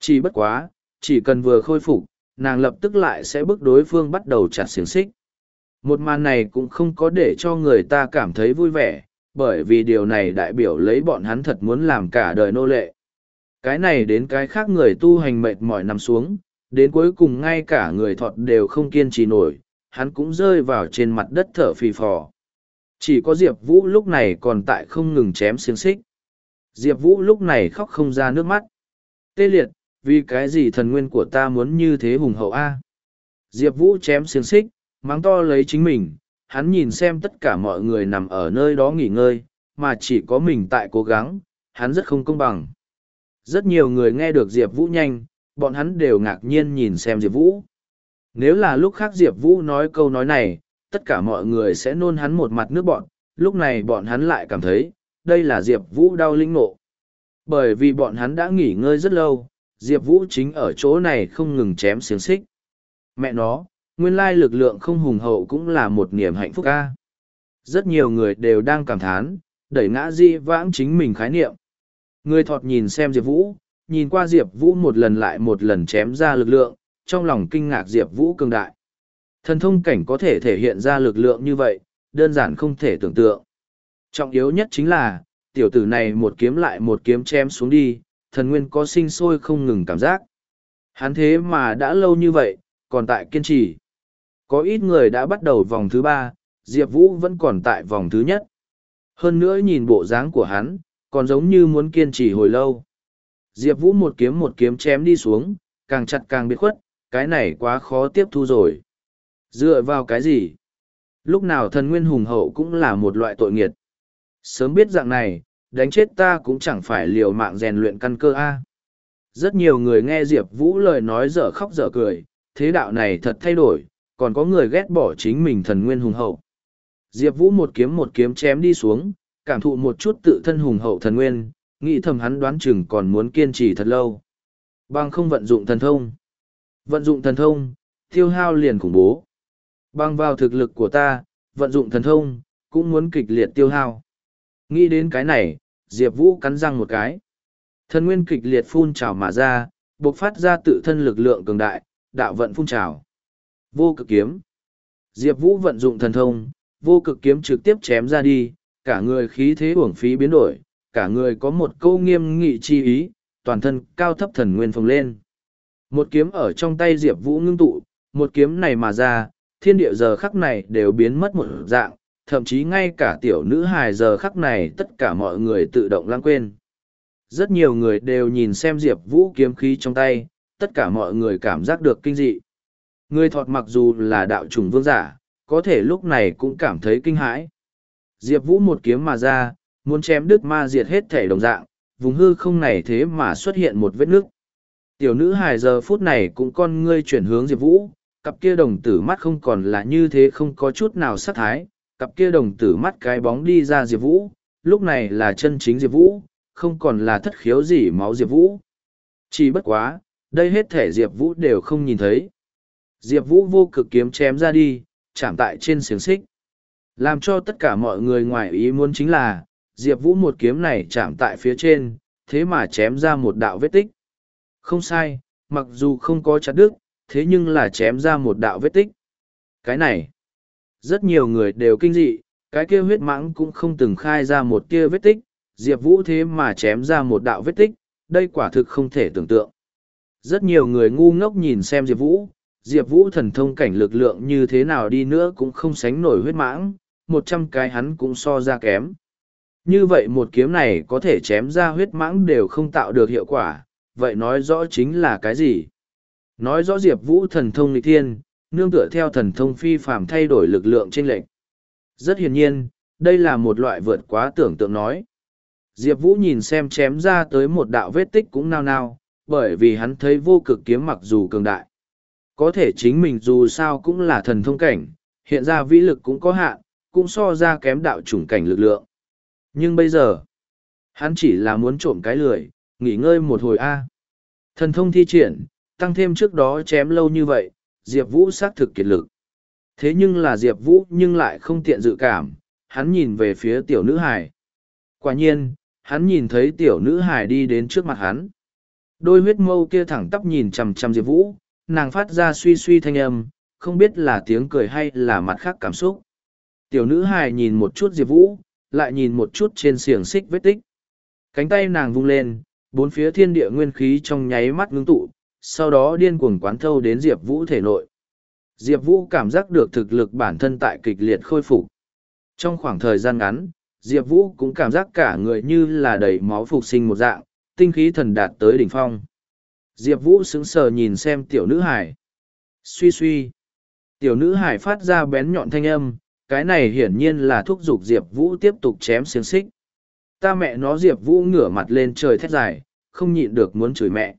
Chỉ bất quá, chỉ cần vừa khôi phục, nàng lập tức lại sẽ bước đối phương bắt đầu chặt xiềng xích. Một màn này cũng không có để cho người ta cảm thấy vui vẻ, bởi vì điều này đại biểu lấy bọn hắn thật muốn làm cả đời nô lệ. Cái này đến cái khác người tu hành mệt mỏi nằm xuống, đến cuối cùng ngay cả người thọt đều không kiên trì nổi, hắn cũng rơi vào trên mặt đất thở phì phò. Chỉ có Diệp Vũ lúc này còn tại không ngừng chém xiềng xích. Diệp Vũ lúc này khóc không ra nước mắt. Tê liệt, vì cái gì thần nguyên của ta muốn như thế hùng hậu a Diệp Vũ chém xiềng xích, mắng to lấy chính mình, hắn nhìn xem tất cả mọi người nằm ở nơi đó nghỉ ngơi, mà chỉ có mình tại cố gắng, hắn rất không công bằng. Rất nhiều người nghe được Diệp Vũ nhanh, bọn hắn đều ngạc nhiên nhìn xem Diệp Vũ. Nếu là lúc khác Diệp Vũ nói câu nói này, tất cả mọi người sẽ nôn hắn một mặt nước bọn, lúc này bọn hắn lại cảm thấy, đây là Diệp Vũ đau linh nộ. Bởi vì bọn hắn đã nghỉ ngơi rất lâu, Diệp Vũ chính ở chỗ này không ngừng chém xiềng xích. Mẹ nó, nguyên lai lực lượng không hùng hậu cũng là một niềm hạnh phúc ca. Rất nhiều người đều đang cảm thán, đẩy ngã di vãng chính mình khái niệm. Người thọt nhìn xem Diệp Vũ, nhìn qua Diệp Vũ một lần lại một lần chém ra lực lượng, trong lòng kinh ngạc Diệp Vũ cường đại. Thần thông cảnh có thể thể hiện ra lực lượng như vậy, đơn giản không thể tưởng tượng. Trọng yếu nhất chính là, tiểu tử này một kiếm lại một kiếm chém xuống đi, thần nguyên có sinh sôi không ngừng cảm giác. Hắn thế mà đã lâu như vậy, còn tại kiên trì. Có ít người đã bắt đầu vòng thứ ba, Diệp Vũ vẫn còn tại vòng thứ nhất. Hơn nữa nhìn bộ dáng của hắn, còn giống như muốn kiên trì hồi lâu. Diệp Vũ một kiếm một kiếm chém đi xuống, càng chặt càng biệt khuất, cái này quá khó tiếp thu rồi. Dựa vào cái gì? Lúc nào thần nguyên hùng hậu cũng là một loại tội nghiệt. Sớm biết dạng này, đánh chết ta cũng chẳng phải liều mạng rèn luyện căn cơ A. Rất nhiều người nghe Diệp Vũ lời nói dở khóc dở cười, thế đạo này thật thay đổi, còn có người ghét bỏ chính mình thần nguyên hùng hậu. Diệp Vũ một kiếm một kiếm chém đi xuống, cảm thụ một chút tự thân hùng hậu thần nguyên, nghĩ thầm hắn đoán chừng còn muốn kiên trì thật lâu. Bằng không vận dụng thần thông. Vận dụng thần thông, tiêu hao liền khủng bố. Bằng vào thực lực của ta, vận dụng thần thông, cũng muốn kịch liệt tiêu hao. Nghĩ đến cái này, Diệp Vũ cắn răng một cái. Thần nguyên kịch liệt phun trào mà ra, bộc phát ra tự thân lực lượng cường đại, đạo vận phun trào. Vô cực kiếm. Diệp Vũ vận dụng thần thông, vô cực kiếm trực tiếp chém ra đi, cả người khí thế uổng phí biến đổi, cả người có một câu nghiêm nghị chi ý, toàn thân cao thấp thần nguyên phồng lên. Một kiếm ở trong tay Diệp Vũ ngưng tụ, một kiếm này mà ra, thiên địa giờ khắc này đều biến mất một dạng, thậm chí ngay cả tiểu nữ hài giờ khắc này tất cả mọi người tự động lãng quên. Rất nhiều người đều nhìn xem Diệp Vũ kiếm khí trong tay, tất cả mọi người cảm giác được kinh dị. Người thọt mặc dù là đạo trùng vương giả, có thể lúc này cũng cảm thấy kinh hãi. Diệp Vũ một kiếm mà ra, muốn chém đứt ma diệt hết thể đồng dạng, vùng hư không này thế mà xuất hiện một vết nước. Tiểu nữ hài giờ phút này cũng con ngươi chuyển hướng Diệp Vũ, cặp kia đồng tử mắt không còn là như thế không có chút nào sắc thái, cặp kia đồng tử mắt cái bóng đi ra Diệp Vũ, lúc này là chân chính Diệp Vũ, không còn là thất khiếu gì máu Diệp Vũ. Chỉ bất quá, đây hết thể Diệp Vũ đều không nhìn thấy. Diệp Vũ vô cực kiếm chém ra đi, chạm tại trên xiềng xích. Làm cho tất cả mọi người ngoài ý muốn chính là, Diệp Vũ một kiếm này chạm tại phía trên, thế mà chém ra một đạo vết tích. Không sai, mặc dù không có chặt đứt, thế nhưng là chém ra một đạo vết tích. Cái này, rất nhiều người đều kinh dị, cái kia huyết mãng cũng không từng khai ra một kia vết tích, Diệp Vũ thế mà chém ra một đạo vết tích, đây quả thực không thể tưởng tượng. Rất nhiều người ngu ngốc nhìn xem Diệp Vũ, Diệp Vũ thần thông cảnh lực lượng như thế nào đi nữa cũng không sánh nổi huyết mãng, một trăm cái hắn cũng so ra kém. Như vậy một kiếm này có thể chém ra huyết mãng đều không tạo được hiệu quả, vậy nói rõ chính là cái gì? Nói rõ Diệp Vũ thần thông nghịch thiên, nương tựa theo thần thông phi phàm thay đổi lực lượng trên lệnh. Rất hiển nhiên, đây là một loại vượt quá tưởng tượng nói. Diệp Vũ nhìn xem chém ra tới một đạo vết tích cũng nao nao, bởi vì hắn thấy vô cực kiếm mặc dù cường đại. Có thể chính mình dù sao cũng là thần thông cảnh, hiện ra vĩ lực cũng có hạn, cũng so ra kém đạo chủng cảnh lực lượng. Nhưng bây giờ, hắn chỉ là muốn trộm cái lười, nghỉ ngơi một hồi A. Thần thông thi triển, tăng thêm trước đó chém lâu như vậy, Diệp Vũ xác thực kiệt lực. Thế nhưng là Diệp Vũ nhưng lại không tiện dự cảm, hắn nhìn về phía tiểu nữ hải. Quả nhiên, hắn nhìn thấy tiểu nữ hải đi đến trước mặt hắn. Đôi huyết mâu kia thẳng tắp nhìn chằm chằm Diệp Vũ, nàng phát ra suy suy thanh âm, không biết là tiếng cười hay là mặt khác cảm xúc. Tiểu nữ hải nhìn một chút Diệp Vũ, lại nhìn một chút trên xiềng xích vết tích. Cánh tay nàng vung lên, bốn phía thiên địa nguyên khí trong nháy mắt ngưng tụ, sau đó điên cuồng quán thâu đến Diệp Vũ thể nội. Diệp Vũ cảm giác được thực lực bản thân tại kịch liệt khôi phục. Trong khoảng thời gian ngắn, Diệp Vũ cũng cảm giác cả người như là đầy máu phục sinh một dạng, tinh khí thần đạt tới đỉnh phong. Diệp Vũ sững sờ nhìn xem tiểu nữ hải. Suy suy. Tiểu nữ hải phát ra bén nhọn thanh âm, cái này hiển nhiên là thúc giục Diệp Vũ tiếp tục chém xiềng xích. Ta mẹ nó Diệp Vũ ngửa mặt lên trời thét dài, không nhịn được muốn chửi mẹ.